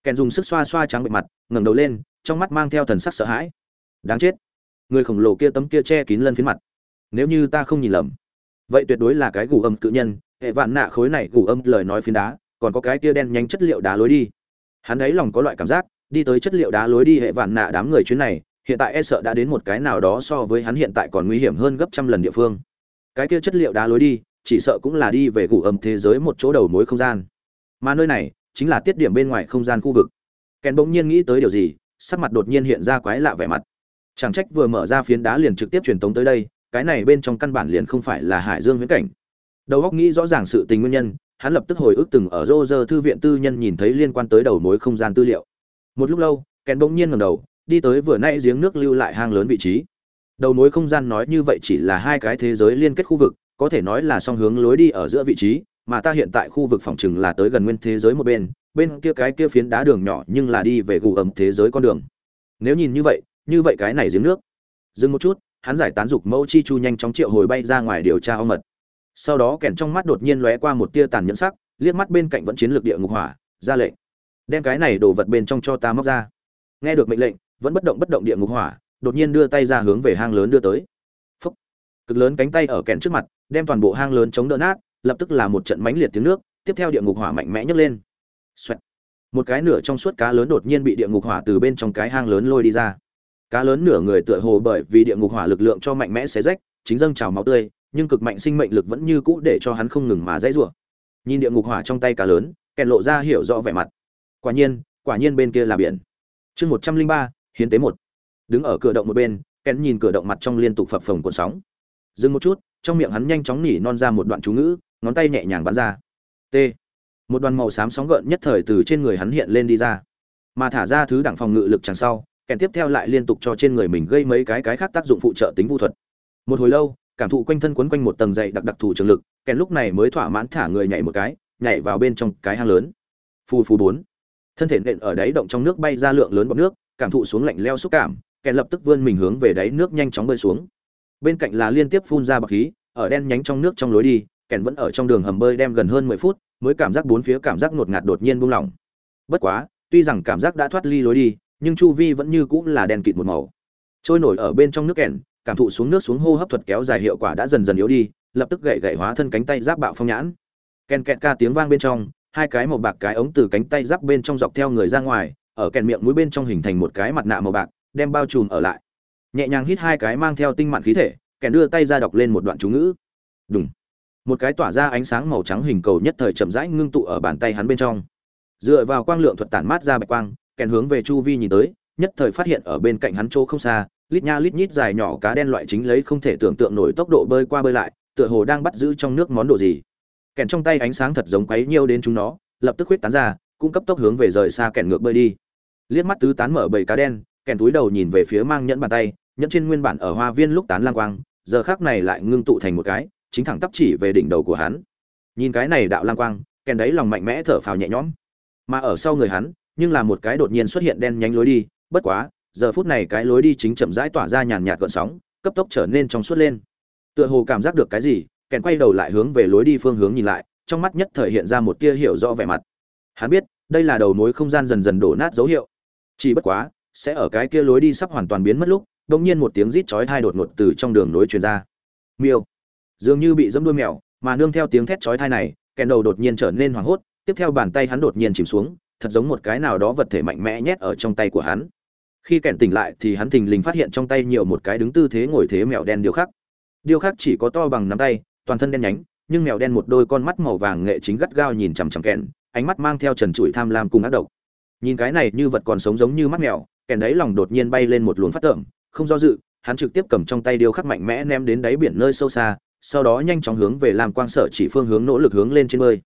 Kèn dùng sức xoa xoa trắng bệnh mặt, ngẩng đầu lên, trong mắt mang theo thần sắc sợ hãi. Đáng chết. Người khổng lồ kia tấm kia che kín lân phía mặt. Nếu như ta không nhìn lầm, vậy tuyệt đối là cái gù âm cự nhân, hệ vạn nạ khối này gù âm lời nói phiến đá, còn có cái kia đen nhanh chất liệu đá lối đi. Hắn ấy lòng có loại cảm giác, đi tới chất liệu đá lối đi hệ vạn nạ đám người chuyến này hiện tại e sợ đã đến một cái nào đó so với hắn hiện tại còn nguy hiểm hơn gấp trăm lần địa phương. Cái kia chất liệu đá lối đi, chỉ sợ cũng là đi về gù âm thế giới một chỗ đầu mối không gian. Mà nơi này, chính là tiết điểm bên ngoài không gian khu vực. Kèn bỗng nhiên nghĩ tới điều gì, sắc mặt đột nhiên hiện ra quái lạ vẻ mặt. Chẳng trách vừa mở ra phiến đá liền trực tiếp truyền tống tới đây, cái này bên trong căn bản liền không phải là hải dương viễn cảnh. Đầu óc nghĩ rõ ràng sự tình nguyên nhân, hắn lập tức hồi ức từng ở rô rơ thư viện tư nhân nhìn thấy liên quan tới đầu mối không gian tư liệu. Một lúc lâu kèn bỗng nhiên ngầm đầu đi tới vừa nãy giếng nước lưu lại hang lớn vị trí. Đầu mối không gian nói như vậy chỉ là hai cái thế giới liên kết khu vực, có thể nói là song hướng lối đi ở giữa vị trí, mà ta hiện tại khu vực phòng trừng là tới gần nguyên thế giới một bên bên kia cái kia phiến đá đường nhỏ nhưng là đi về gù ẩm thế giới con đường. Nếu nhìn như vậy như vậy cái này giếng nước. Dừng một chút, hắn giải tán dục mẫu chi chu nhanh chóng triệu hồi bay ra ngoài điều tra ông mật. Sau đó kèn trong mắt đột nhiên lóe qua một tia tàn nhẫn sắc, liếc mắt bên cạnh vẫn chiến lược địa ngục hỏa, ra lệnh. Đem cái này đổ vật bên trong cho ta móc ra. Nghe được mệnh lệnh vẫn bất động bất động địa ngục hỏa, đột nhiên đưa tay ra hướng về hang lớn đưa tới. Phúc. Cực lớn cánh tay ở kèn trước mặt, đem toàn bộ hang lớn chống đỡ nát, lập tức là một trận mãnh liệt tiếng nước, tiếp theo địa ngục hỏa mạnh mẽ nhấc lên. Xoẹt. một cái nửa trong suốt cá lớn đột nhiên bị địa ngục hỏa từ bên trong cái hang lớn lôi đi ra. Cá lớn nửa người tựa hồ bởi vì địa ngục hỏa lực lượng cho mạnh mẽ xé rách, chính dâng trào máu tươi, nhưng cực mạnh sinh mệnh lực vẫn như cũ để cho hắn không ngừng mà dãy rủa. Nhìn địa ngục hỏa trong tay cá lớn, kèn lộ ra hiểu rõ vẻ mặt. Quả nhiên quả nhiên bên kia là biển. Chương một trăm linh ba hiến tế một. Đứng ở cửa động một bên kén nhìn cửa động mặt trong liên tục phập phồng cuộn sóng. Dừng một chút, trong miệng hắn nhanh chóng nỉ non ra một đoạn chú ngữ, ngón tay nhẹ nhàng bắn ra. T. Một đoàn màu xám sóng gợn nhất thời từ trên người hắn hiện lên đi ra. Mà thả ra thứ đẳng phòng ngự lực chẳng sau kèn tiếp theo lại liên tục cho trên người mình gây mấy cái cái khác tác dụng phụ trợ tính vũ thuật. Một hồi lâu, cảm thụ quanh thân quấn quanh một tầng dày đặc đặc thù trường lực kèn lúc này mới thỏa mãn thả người nhảy một cái, nhảy vào bên trong cái hang lớn. Phù phù bốn. Thân thể nện ở đáy động trong nước bay ra lượng lớn bọt nước cảm thụ xuống lạnh leo xúc cảm kèn lập tức vươn mình hướng về đáy nước nhanh chóng bơi xuống. Bên cạnh là liên tiếp phun ra bọc khí, ở đen nhánh trong nước trong lối đi kèn vẫn ở trong đường hầm bơi đem gần hơn mười phút, mới cảm giác bốn phía cảm giác ngột ngạt đột nhiên buông lỏng. Bất quá, tuy rằng cảm giác đã thoát ly lối đi, nhưng chu vi vẫn như cũng là đen kịt một màu. Trôi nổi ở bên trong nước kèn cảm thụ xuống nước xuống hô hấp thuật kéo dài hiệu quả đã dần dần yếu đi, lập tức gậy gậy hóa thân cánh tay giáp bạo phong nhãn. Ken kẹt ca tiếng vang bên trong, hai cái màu bạc cái ống từ cánh tay giáp bên trong dọc theo người ra ngoài ở kèn miệng mũi bên trong hình thành một cái mặt nạ màu bạc, đem bao trùm ở lại. Nhẹ nhàng hít hai cái mang theo tinh mạn khí thể, kèn đưa tay ra đọc lên một đoạn chú ngữ. Đúng một cái tỏa ra ánh sáng màu trắng hình cầu nhất thời chậm rãi ngưng tụ ở bàn tay hắn bên trong. Dựa vào quang lượng thuật tản mát ra bạch quang, kèn hướng về chu vi nhìn tới, nhất thời phát hiện ở bên cạnh hắn chỗ không xa, lít nha lít nhít dài nhỏ cá đen loại chính lấy không thể tưởng tượng nổi tốc độ bơi qua bơi lại, tựa hồ đang bắt giữ trong nước món đồ gì. Kèn trong tay ánh sáng thật giống quấy nhiêu đến chúng nó, lập tức huyết tán ra cũng cấp tốc hướng về rời xa kèn ngược bơi đi. Liếc mắt tứ tán mở bầy cá đen kèn túi đầu nhìn về phía mang nhẫn bàn tay, nhẫn trên nguyên bản ở hoa viên lúc tán lang quang, giờ khác này lại ngưng tụ thành một cái, chính thẳng tắp chỉ về đỉnh đầu của hắn. Nhìn cái này đạo lang quang kèn đấy lòng mạnh mẽ thở phào nhẹ nhõm. Mà ở sau người hắn, nhưng là một cái đột nhiên xuất hiện đen nhánh lối đi, bất quá, giờ phút này cái lối đi chính chậm rãi tỏa ra nhàn nhạt gợn sóng, cấp tốc trở nên trong suốt lên. Tựa hồ cảm giác được cái gì kèn quay đầu lại hướng về lối đi phương hướng nhìn lại, trong mắt nhất thời hiện ra một tia hiểu rõ vẻ mặt hắn biết, đây là đầu mối không gian dần dần đổ nát dấu hiệu. Chỉ bất quá, sẽ ở cái kia lối đi sắp hoàn toàn biến mất lúc, đột nhiên một tiếng rít chói tai đột ngột từ trong đường nối truyền ra. Miêu. Dường như bị dẫm đuôi mèo, mà nương theo tiếng thét chói tai này kèn đầu đột nhiên trở nên hoảng hốt, tiếp theo bàn tay hắn đột nhiên chìm xuống, thật giống một cái nào đó vật thể mạnh mẽ nhét ở trong tay của hắn. Khi kèn tỉnh lại thì hắn thình lình phát hiện trong tay nhiều một cái đứng tư thế ngồi thế mèo đen điêu khắc. Điêu khắc chỉ có to bằng nắm tay, toàn thân đen nhánh, nhưng mèo đen một đôi con mắt màu vàng nghệ chính gắt gao nhìn chằm chằm kèn ánh mắt mang theo trần trụi tham lam cùng ác độc. Nhìn cái này như vật còn sống giống như mắt mèo kèn đấy lòng đột nhiên bay lên một luồng phát tượng, không do dự hắn trực tiếp cầm trong tay điêu khắc mạnh mẽ ném đến đáy biển nơi sâu xa sau đó nhanh chóng hướng về làm quang sở chỉ phương hướng nỗ lực hướng lên trên bơi.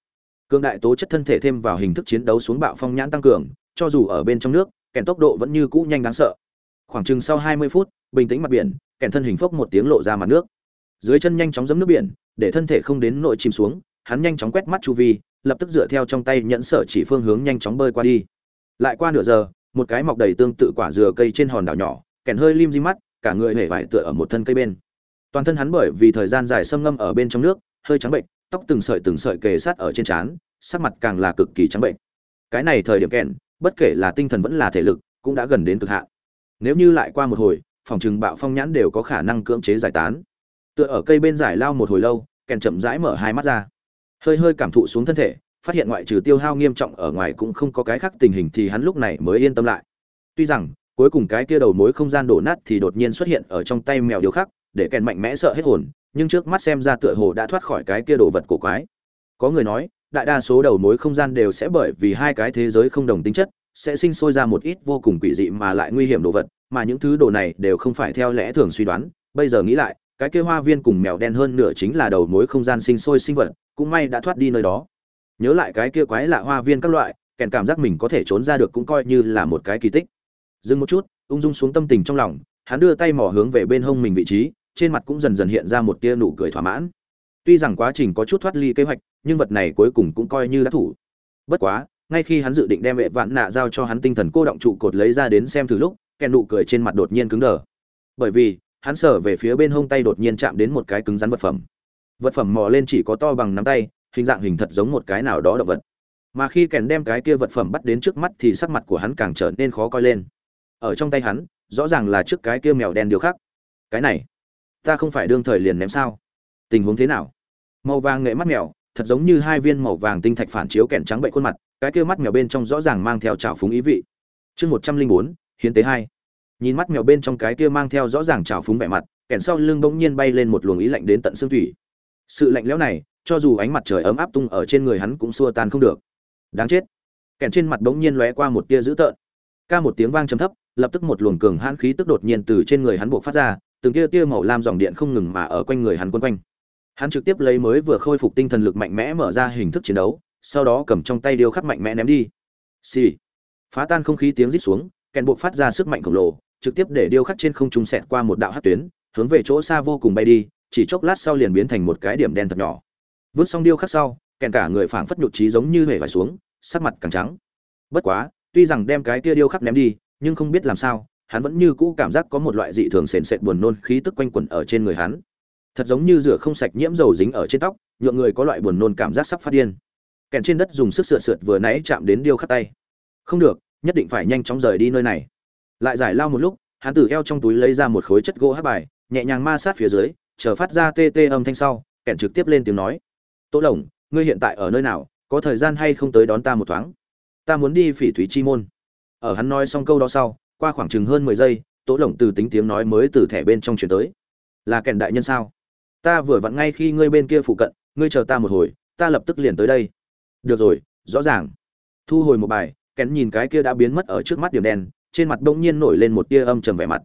Cương đại tố chất thân thể thêm vào hình thức chiến đấu xuống bạo phong nhãn tăng cường cho dù ở bên trong nước kèn tốc độ vẫn như cũ nhanh đáng sợ. Khoảng chừng sau 20 phút bình tĩnh mặt biển kèn thân hình phốc một tiếng lộ ra mặt nước. Dưới chân nhanh chóng dẫm nước biển để thân thể không đến nội chìm xuống hắn nhanh chóng quét mắt chu vi lập tức dựa theo trong tay nhẫn sở chỉ phương hướng nhanh chóng bơi qua đi. Lại qua nửa giờ, một cái mọc đầy tương tự quả dừa cây trên hòn đảo nhỏ, kèn hơi lim di mắt, cả người hể vải tựa ở một thân cây bên. Toàn thân hắn bởi vì thời gian dài xâm ngâm ở bên trong nước, hơi trắng bệnh, tóc từng sợi từng sợi kề sát ở trên trán, sắc mặt càng là cực kỳ trắng bệnh. Cái này thời điểm kẹn bất kể là tinh thần vẫn là thể lực, cũng đã gần đến cực hạn. Nếu như lại qua một hồi, phòng trừng bạo phong nhãn đều có khả năng cưỡng chế giải tán. Tựa ở cây bên giải lao một hồi lâu, kèn chậm rãi mở hai mắt ra hơi hơi cảm thụ xuống thân thể, phát hiện ngoại trừ tiêu hao nghiêm trọng ở ngoài cũng không có cái khác tình hình thì hắn lúc này mới yên tâm lại. Tuy rằng, cuối cùng cái kia đầu mối không gian đổ nát thì đột nhiên xuất hiện ở trong tay mèo điều khác để kèn mạnh mẽ sợ hết hồn, nhưng trước mắt xem ra tựa hồ đã thoát khỏi cái kia đồ vật cổ quái. Có người nói, đại đa số đầu mối không gian đều sẽ bởi vì hai cái thế giới không đồng tính chất, sẽ sinh sôi ra một ít vô cùng quỷ dị mà lại nguy hiểm đồ vật, mà những thứ đồ này đều không phải theo lẽ thường suy đoán. Bây giờ nghĩ lại cái kia hoa viên cùng mèo đen hơn nửa chính là đầu mối không gian sinh sôi sinh vật, cũng may đã thoát đi nơi đó. Nhớ lại cái kia quái lạ hoa viên các loại, kèn cảm giác mình có thể trốn ra được cũng coi như là một cái kỳ tích. Dừng một chút, ung dung xuống tâm tình trong lòng, hắn đưa tay mỏ hướng về bên hông mình vị trí, trên mặt cũng dần dần hiện ra một tia nụ cười thỏa mãn. Tuy rằng quá trình có chút thoát ly kế hoạch, nhưng vật này cuối cùng cũng coi như đã thủ. Bất quá, ngay khi hắn dự định đem vệ vạn nạ giao cho hắn tinh thần cô động trụ cột lấy ra đến xem thử lúc, kèn nụ cười trên mặt đột nhiên cứng đờ. Bởi vì hắn sở về phía bên hông tay đột nhiên chạm đến một cái cứng rắn vật phẩm. Vật phẩm mò lên chỉ có to bằng nắm tay, hình dạng hình thật giống một cái nào đó động vật. Mà khi kèn đem cái kia vật phẩm bắt đến trước mắt thì sắc mặt của hắn càng trở nên khó coi lên. Ở trong tay hắn, rõ ràng là trước cái kia mèo đen điều khác cái này, ta không phải đương thời liền ném sao? Tình huống thế nào? Màu vàng nghệ mắt mèo, thật giống như hai viên màu vàng tinh thạch phản chiếu kèn trắng bệnh khuôn mặt, cái kia mắt mèo bên trong rõ ràng mang theo trào phúng ý vị. Chương một trăm linh bốn, hiến tế hai nhìn mắt mèo bên trong cái kia mang theo rõ ràng trào phúng vẻ mặt kèn sau lưng bỗng nhiên bay lên một luồng ý lạnh đến tận xương thủy. Sự lạnh lẽo này, cho dù ánh mặt trời ấm áp tung ở trên người hắn cũng xua tan không được. Đáng chết. Kèn trên mặt bỗng nhiên lóe qua một tia dữ tợn. Ca một tiếng vang trầm thấp, lập tức một luồng cường hãn khí tức đột nhiên từ trên người hắn buộc phát ra, từng tia tia màu lam dòng điện không ngừng mà ở quanh người hắn quấn quanh. Hắn trực tiếp lấy mới vừa khôi phục tinh thần lực mạnh mẽ mở ra hình thức chiến đấu, sau đó cầm trong tay điêu khắc mạnh mẽ ném đi. Xì. Phá tan không khí tiếng rít xuống kèn buộc phát ra sức mạnh khổng lồ trực tiếp để điêu khắc trên không trung xẹt qua một đạo hát tuyến, hướng về chỗ xa vô cùng bay đi, chỉ chốc lát sau liền biến thành một cái điểm đen thật nhỏ. Vứt xong điêu khắc sau, kèn cả người phảng phất nhụt trí giống như hề vải xuống, sắc mặt càng trắng. Bất quá, tuy rằng đem cái kia điêu khắc ném đi, nhưng không biết làm sao, hắn vẫn như cũ cảm giác có một loại dị thường sền sệt buồn nôn khí tức quanh quẩn ở trên người hắn. Thật giống như rửa không sạch nhiễm dầu dính ở trên tóc, nhượng người có loại buồn nôn cảm giác sắp phát điên. Kèn trên đất dùng sức sượt sượt vừa nãy chạm đến điêu khắc tay. Không được, nhất định phải nhanh chóng rời đi nơi này lại giải lao một lúc, hắn từ eo trong túi lấy ra một khối chất gỗ hát bài, nhẹ nhàng ma sát phía dưới, chờ phát ra tê tê âm thanh sau, kẻn trực tiếp lên tiếng nói. Tố lồng, ngươi hiện tại ở nơi nào? Có thời gian hay không tới đón ta một thoáng? Ta muốn đi phỉ thúy chi môn. Ở hắn nói xong câu đó sau, qua khoảng chừng hơn mười giây tố lồng từ tính tiếng nói mới từ thẻ bên trong chuyển tới. Là kẻn đại nhân sao? Ta vừa vặn ngay khi ngươi bên kia phụ cận, ngươi chờ ta một hồi, ta lập tức liền tới đây. Được rồi, rõ ràng. Thu hồi một bài, kẻn nhìn cái kia đã biến mất ở trước mắt điểm đen trên mặt bỗng nhiên nổi lên một tia âm trầm vẻ mặt.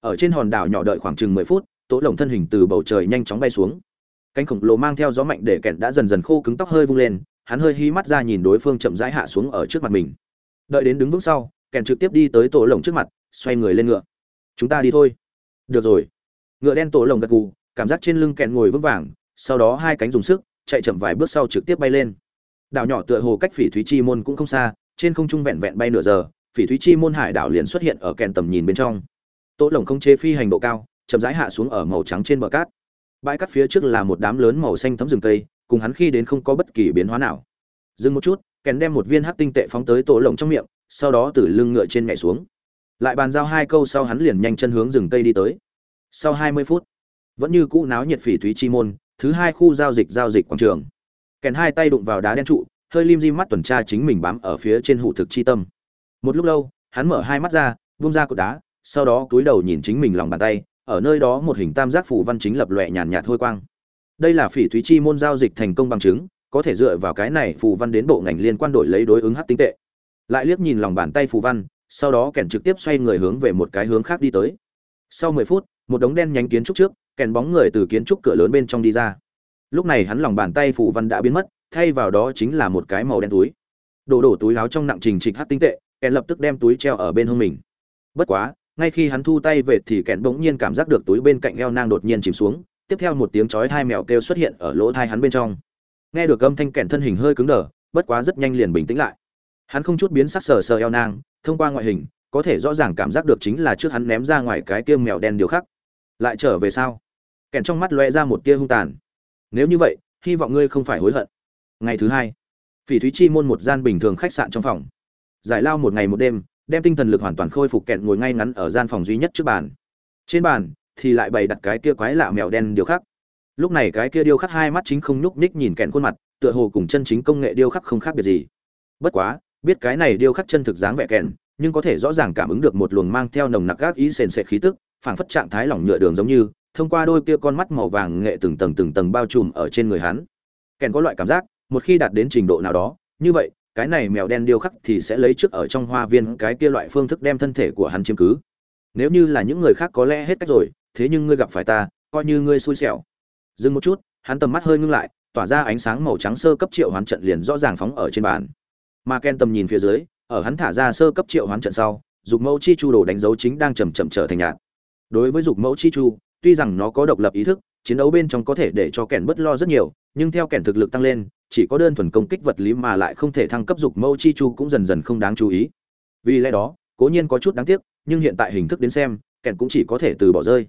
Ở trên hòn đảo nhỏ đợi khoảng chừng mười phút, tố lồng thân hình từ bầu trời nhanh chóng bay xuống. Cánh khổng lồ mang theo gió mạnh để kẹn đã dần dần khô cứng tóc hơi vung lên, hắn hơi hí mắt ra nhìn đối phương chậm rãi hạ xuống ở trước mặt mình. Đợi đến đứng vững sau, kèn trực tiếp đi tới tổ lồng trước mặt, xoay người lên ngựa. Chúng ta đi thôi. Được rồi. Ngựa đen tổ lồng gật gù, cảm giác trên lưng kèn ngồi vững vàng, sau đó hai cánh dùng sức, chạy chậm vài bước sau trực tiếp bay lên. Đảo nhỏ tựa hồ cách phỉ thúy chi môn cũng không xa, trên không trung vẹn vẹn bay nửa giờ phỉ thúy chi môn hải đảo liền xuất hiện ở kèn tầm nhìn bên trong. Tô lồng không chế phi hành độ cao, chậm rãi hạ xuống ở màu trắng trên bờ cát. Bãi cát phía trước là một đám lớn màu xanh thấm rừng cây, cùng hắn khi đến không có bất kỳ biến hóa nào. Dừng một chút, kèn đem một viên hắc tinh tệ phóng tới tổ lồng trong miệng, sau đó từ lưng ngựa trên nhảy xuống. Lại bàn giao hai câu sau hắn liền nhanh chân hướng rừng cây đi tới. Sau hai mươi phút, vẫn như cũ náo nhiệt phỉ thúy chi môn, thứ hai khu giao dịch giao dịch quảng trường. Kèn hai tay đụng vào đá đen trụ, hơi lim di mắt tuần tra chính mình bám ở phía trên hủ thực chi tâm một lúc lâu, hắn mở hai mắt ra, vung ra cột đá, sau đó cúi đầu nhìn chính mình lòng bàn tay, ở nơi đó một hình tam giác phủ văn chính lập lòe nhàn nhạt thôi quang. Đây là phỉ thúy chi môn giao dịch thành công bằng chứng, có thể dựa vào cái này phù văn đến bộ ngành liên quan đổi lấy đối ứng hắc tinh tệ. Lại liếc nhìn lòng bàn tay phù văn, sau đó kèn trực tiếp xoay người hướng về một cái hướng khác đi tới. Sau mười phút, một đống đen nhánh kiến trúc trước, kèn bóng người từ kiến trúc cửa lớn bên trong đi ra. Lúc này hắn lòng bàn tay phù văn đã biến mất, thay vào đó chính là một cái màu đen túi. Đổ đổ túi áo trong nặng trình trịch hát tinh tệ kèn lập tức đem túi treo ở bên hông mình. Bất quá, ngay khi hắn thu tay về thì kèn bỗng nhiên cảm giác được túi bên cạnh eo nang đột nhiên chìm xuống, tiếp theo một tiếng chói thai mèo kêu xuất hiện ở lỗ thai hắn bên trong. Nghe được âm thanh kèn thân hình hơi cứng đờ, bất quá rất nhanh liền bình tĩnh lại. Hắn không chút biến sắc sờ sờ eo nang, thông qua ngoại hình, có thể rõ ràng cảm giác được chính là trước hắn ném ra ngoài cái kia mèo đen điều khác lại trở về sao? Kèn trong mắt lóe ra một tia hung tàn. Nếu như vậy, hy vọng ngươi không phải hối hận. Ngày thứ hai, phỉ thúy chi môn một gian bình thường khách sạn trong phòng giải lao một ngày một đêm, đem tinh thần lực hoàn toàn khôi phục kẹn ngồi ngay ngắn ở gian phòng duy nhất trước bàn. Trên bàn thì lại bày đặt cái kia quái lạ mèo đen điều khắc. Lúc này cái kia điêu khắc hai mắt chính không nhúc nhích nhìn kẹn khuôn mặt, tựa hồ cùng chân chính công nghệ điêu khắc không khác biệt gì. Bất quá, biết cái này điêu khắc chân thực dáng vẻ kẹn, nhưng có thể rõ ràng cảm ứng được một luồng mang theo nồng nặc gác ý sền sệt khí tức, phảng phất trạng thái lỏng nhựa đường giống như, thông qua đôi kia con mắt màu vàng nghệ từng tầng từng tầng bao trùm ở trên người hắn. Kèn có loại cảm giác, một khi đạt đến trình độ nào đó, như vậy cái này mèo đen điêu khắc thì sẽ lấy trước ở trong hoa viên cái kia loại phương thức đem thân thể của hắn chiếm cứ. Nếu như là những người khác có lẽ hết cách rồi, thế nhưng ngươi gặp phải ta, coi như ngươi xui xẻo. Dừng một chút, hắn tầm mắt hơi ngưng lại, tỏa ra ánh sáng màu trắng sơ cấp triệu hoán trận liền rõ ràng phóng ở trên bàn. Mà ken tầm nhìn phía dưới, ở hắn thả ra sơ cấp triệu hoán trận sau, dục mẫu chi chu đồ đánh dấu chính đang chầm chậm trở thành nhạt. Đối với dục mẫu chi chu, tuy rằng nó có độc lập ý thức chiến đấu bên trong có thể để cho kẻn bất lo rất nhiều, nhưng theo kẻn thực lực tăng lên, chỉ có đơn thuần công kích vật lý mà lại không thể thăng cấp dục mâu chi chu cũng dần dần không đáng chú ý. Vì lẽ đó, cố nhiên có chút đáng tiếc, nhưng hiện tại hình thức đến xem kẻn cũng chỉ có thể từ bỏ rơi.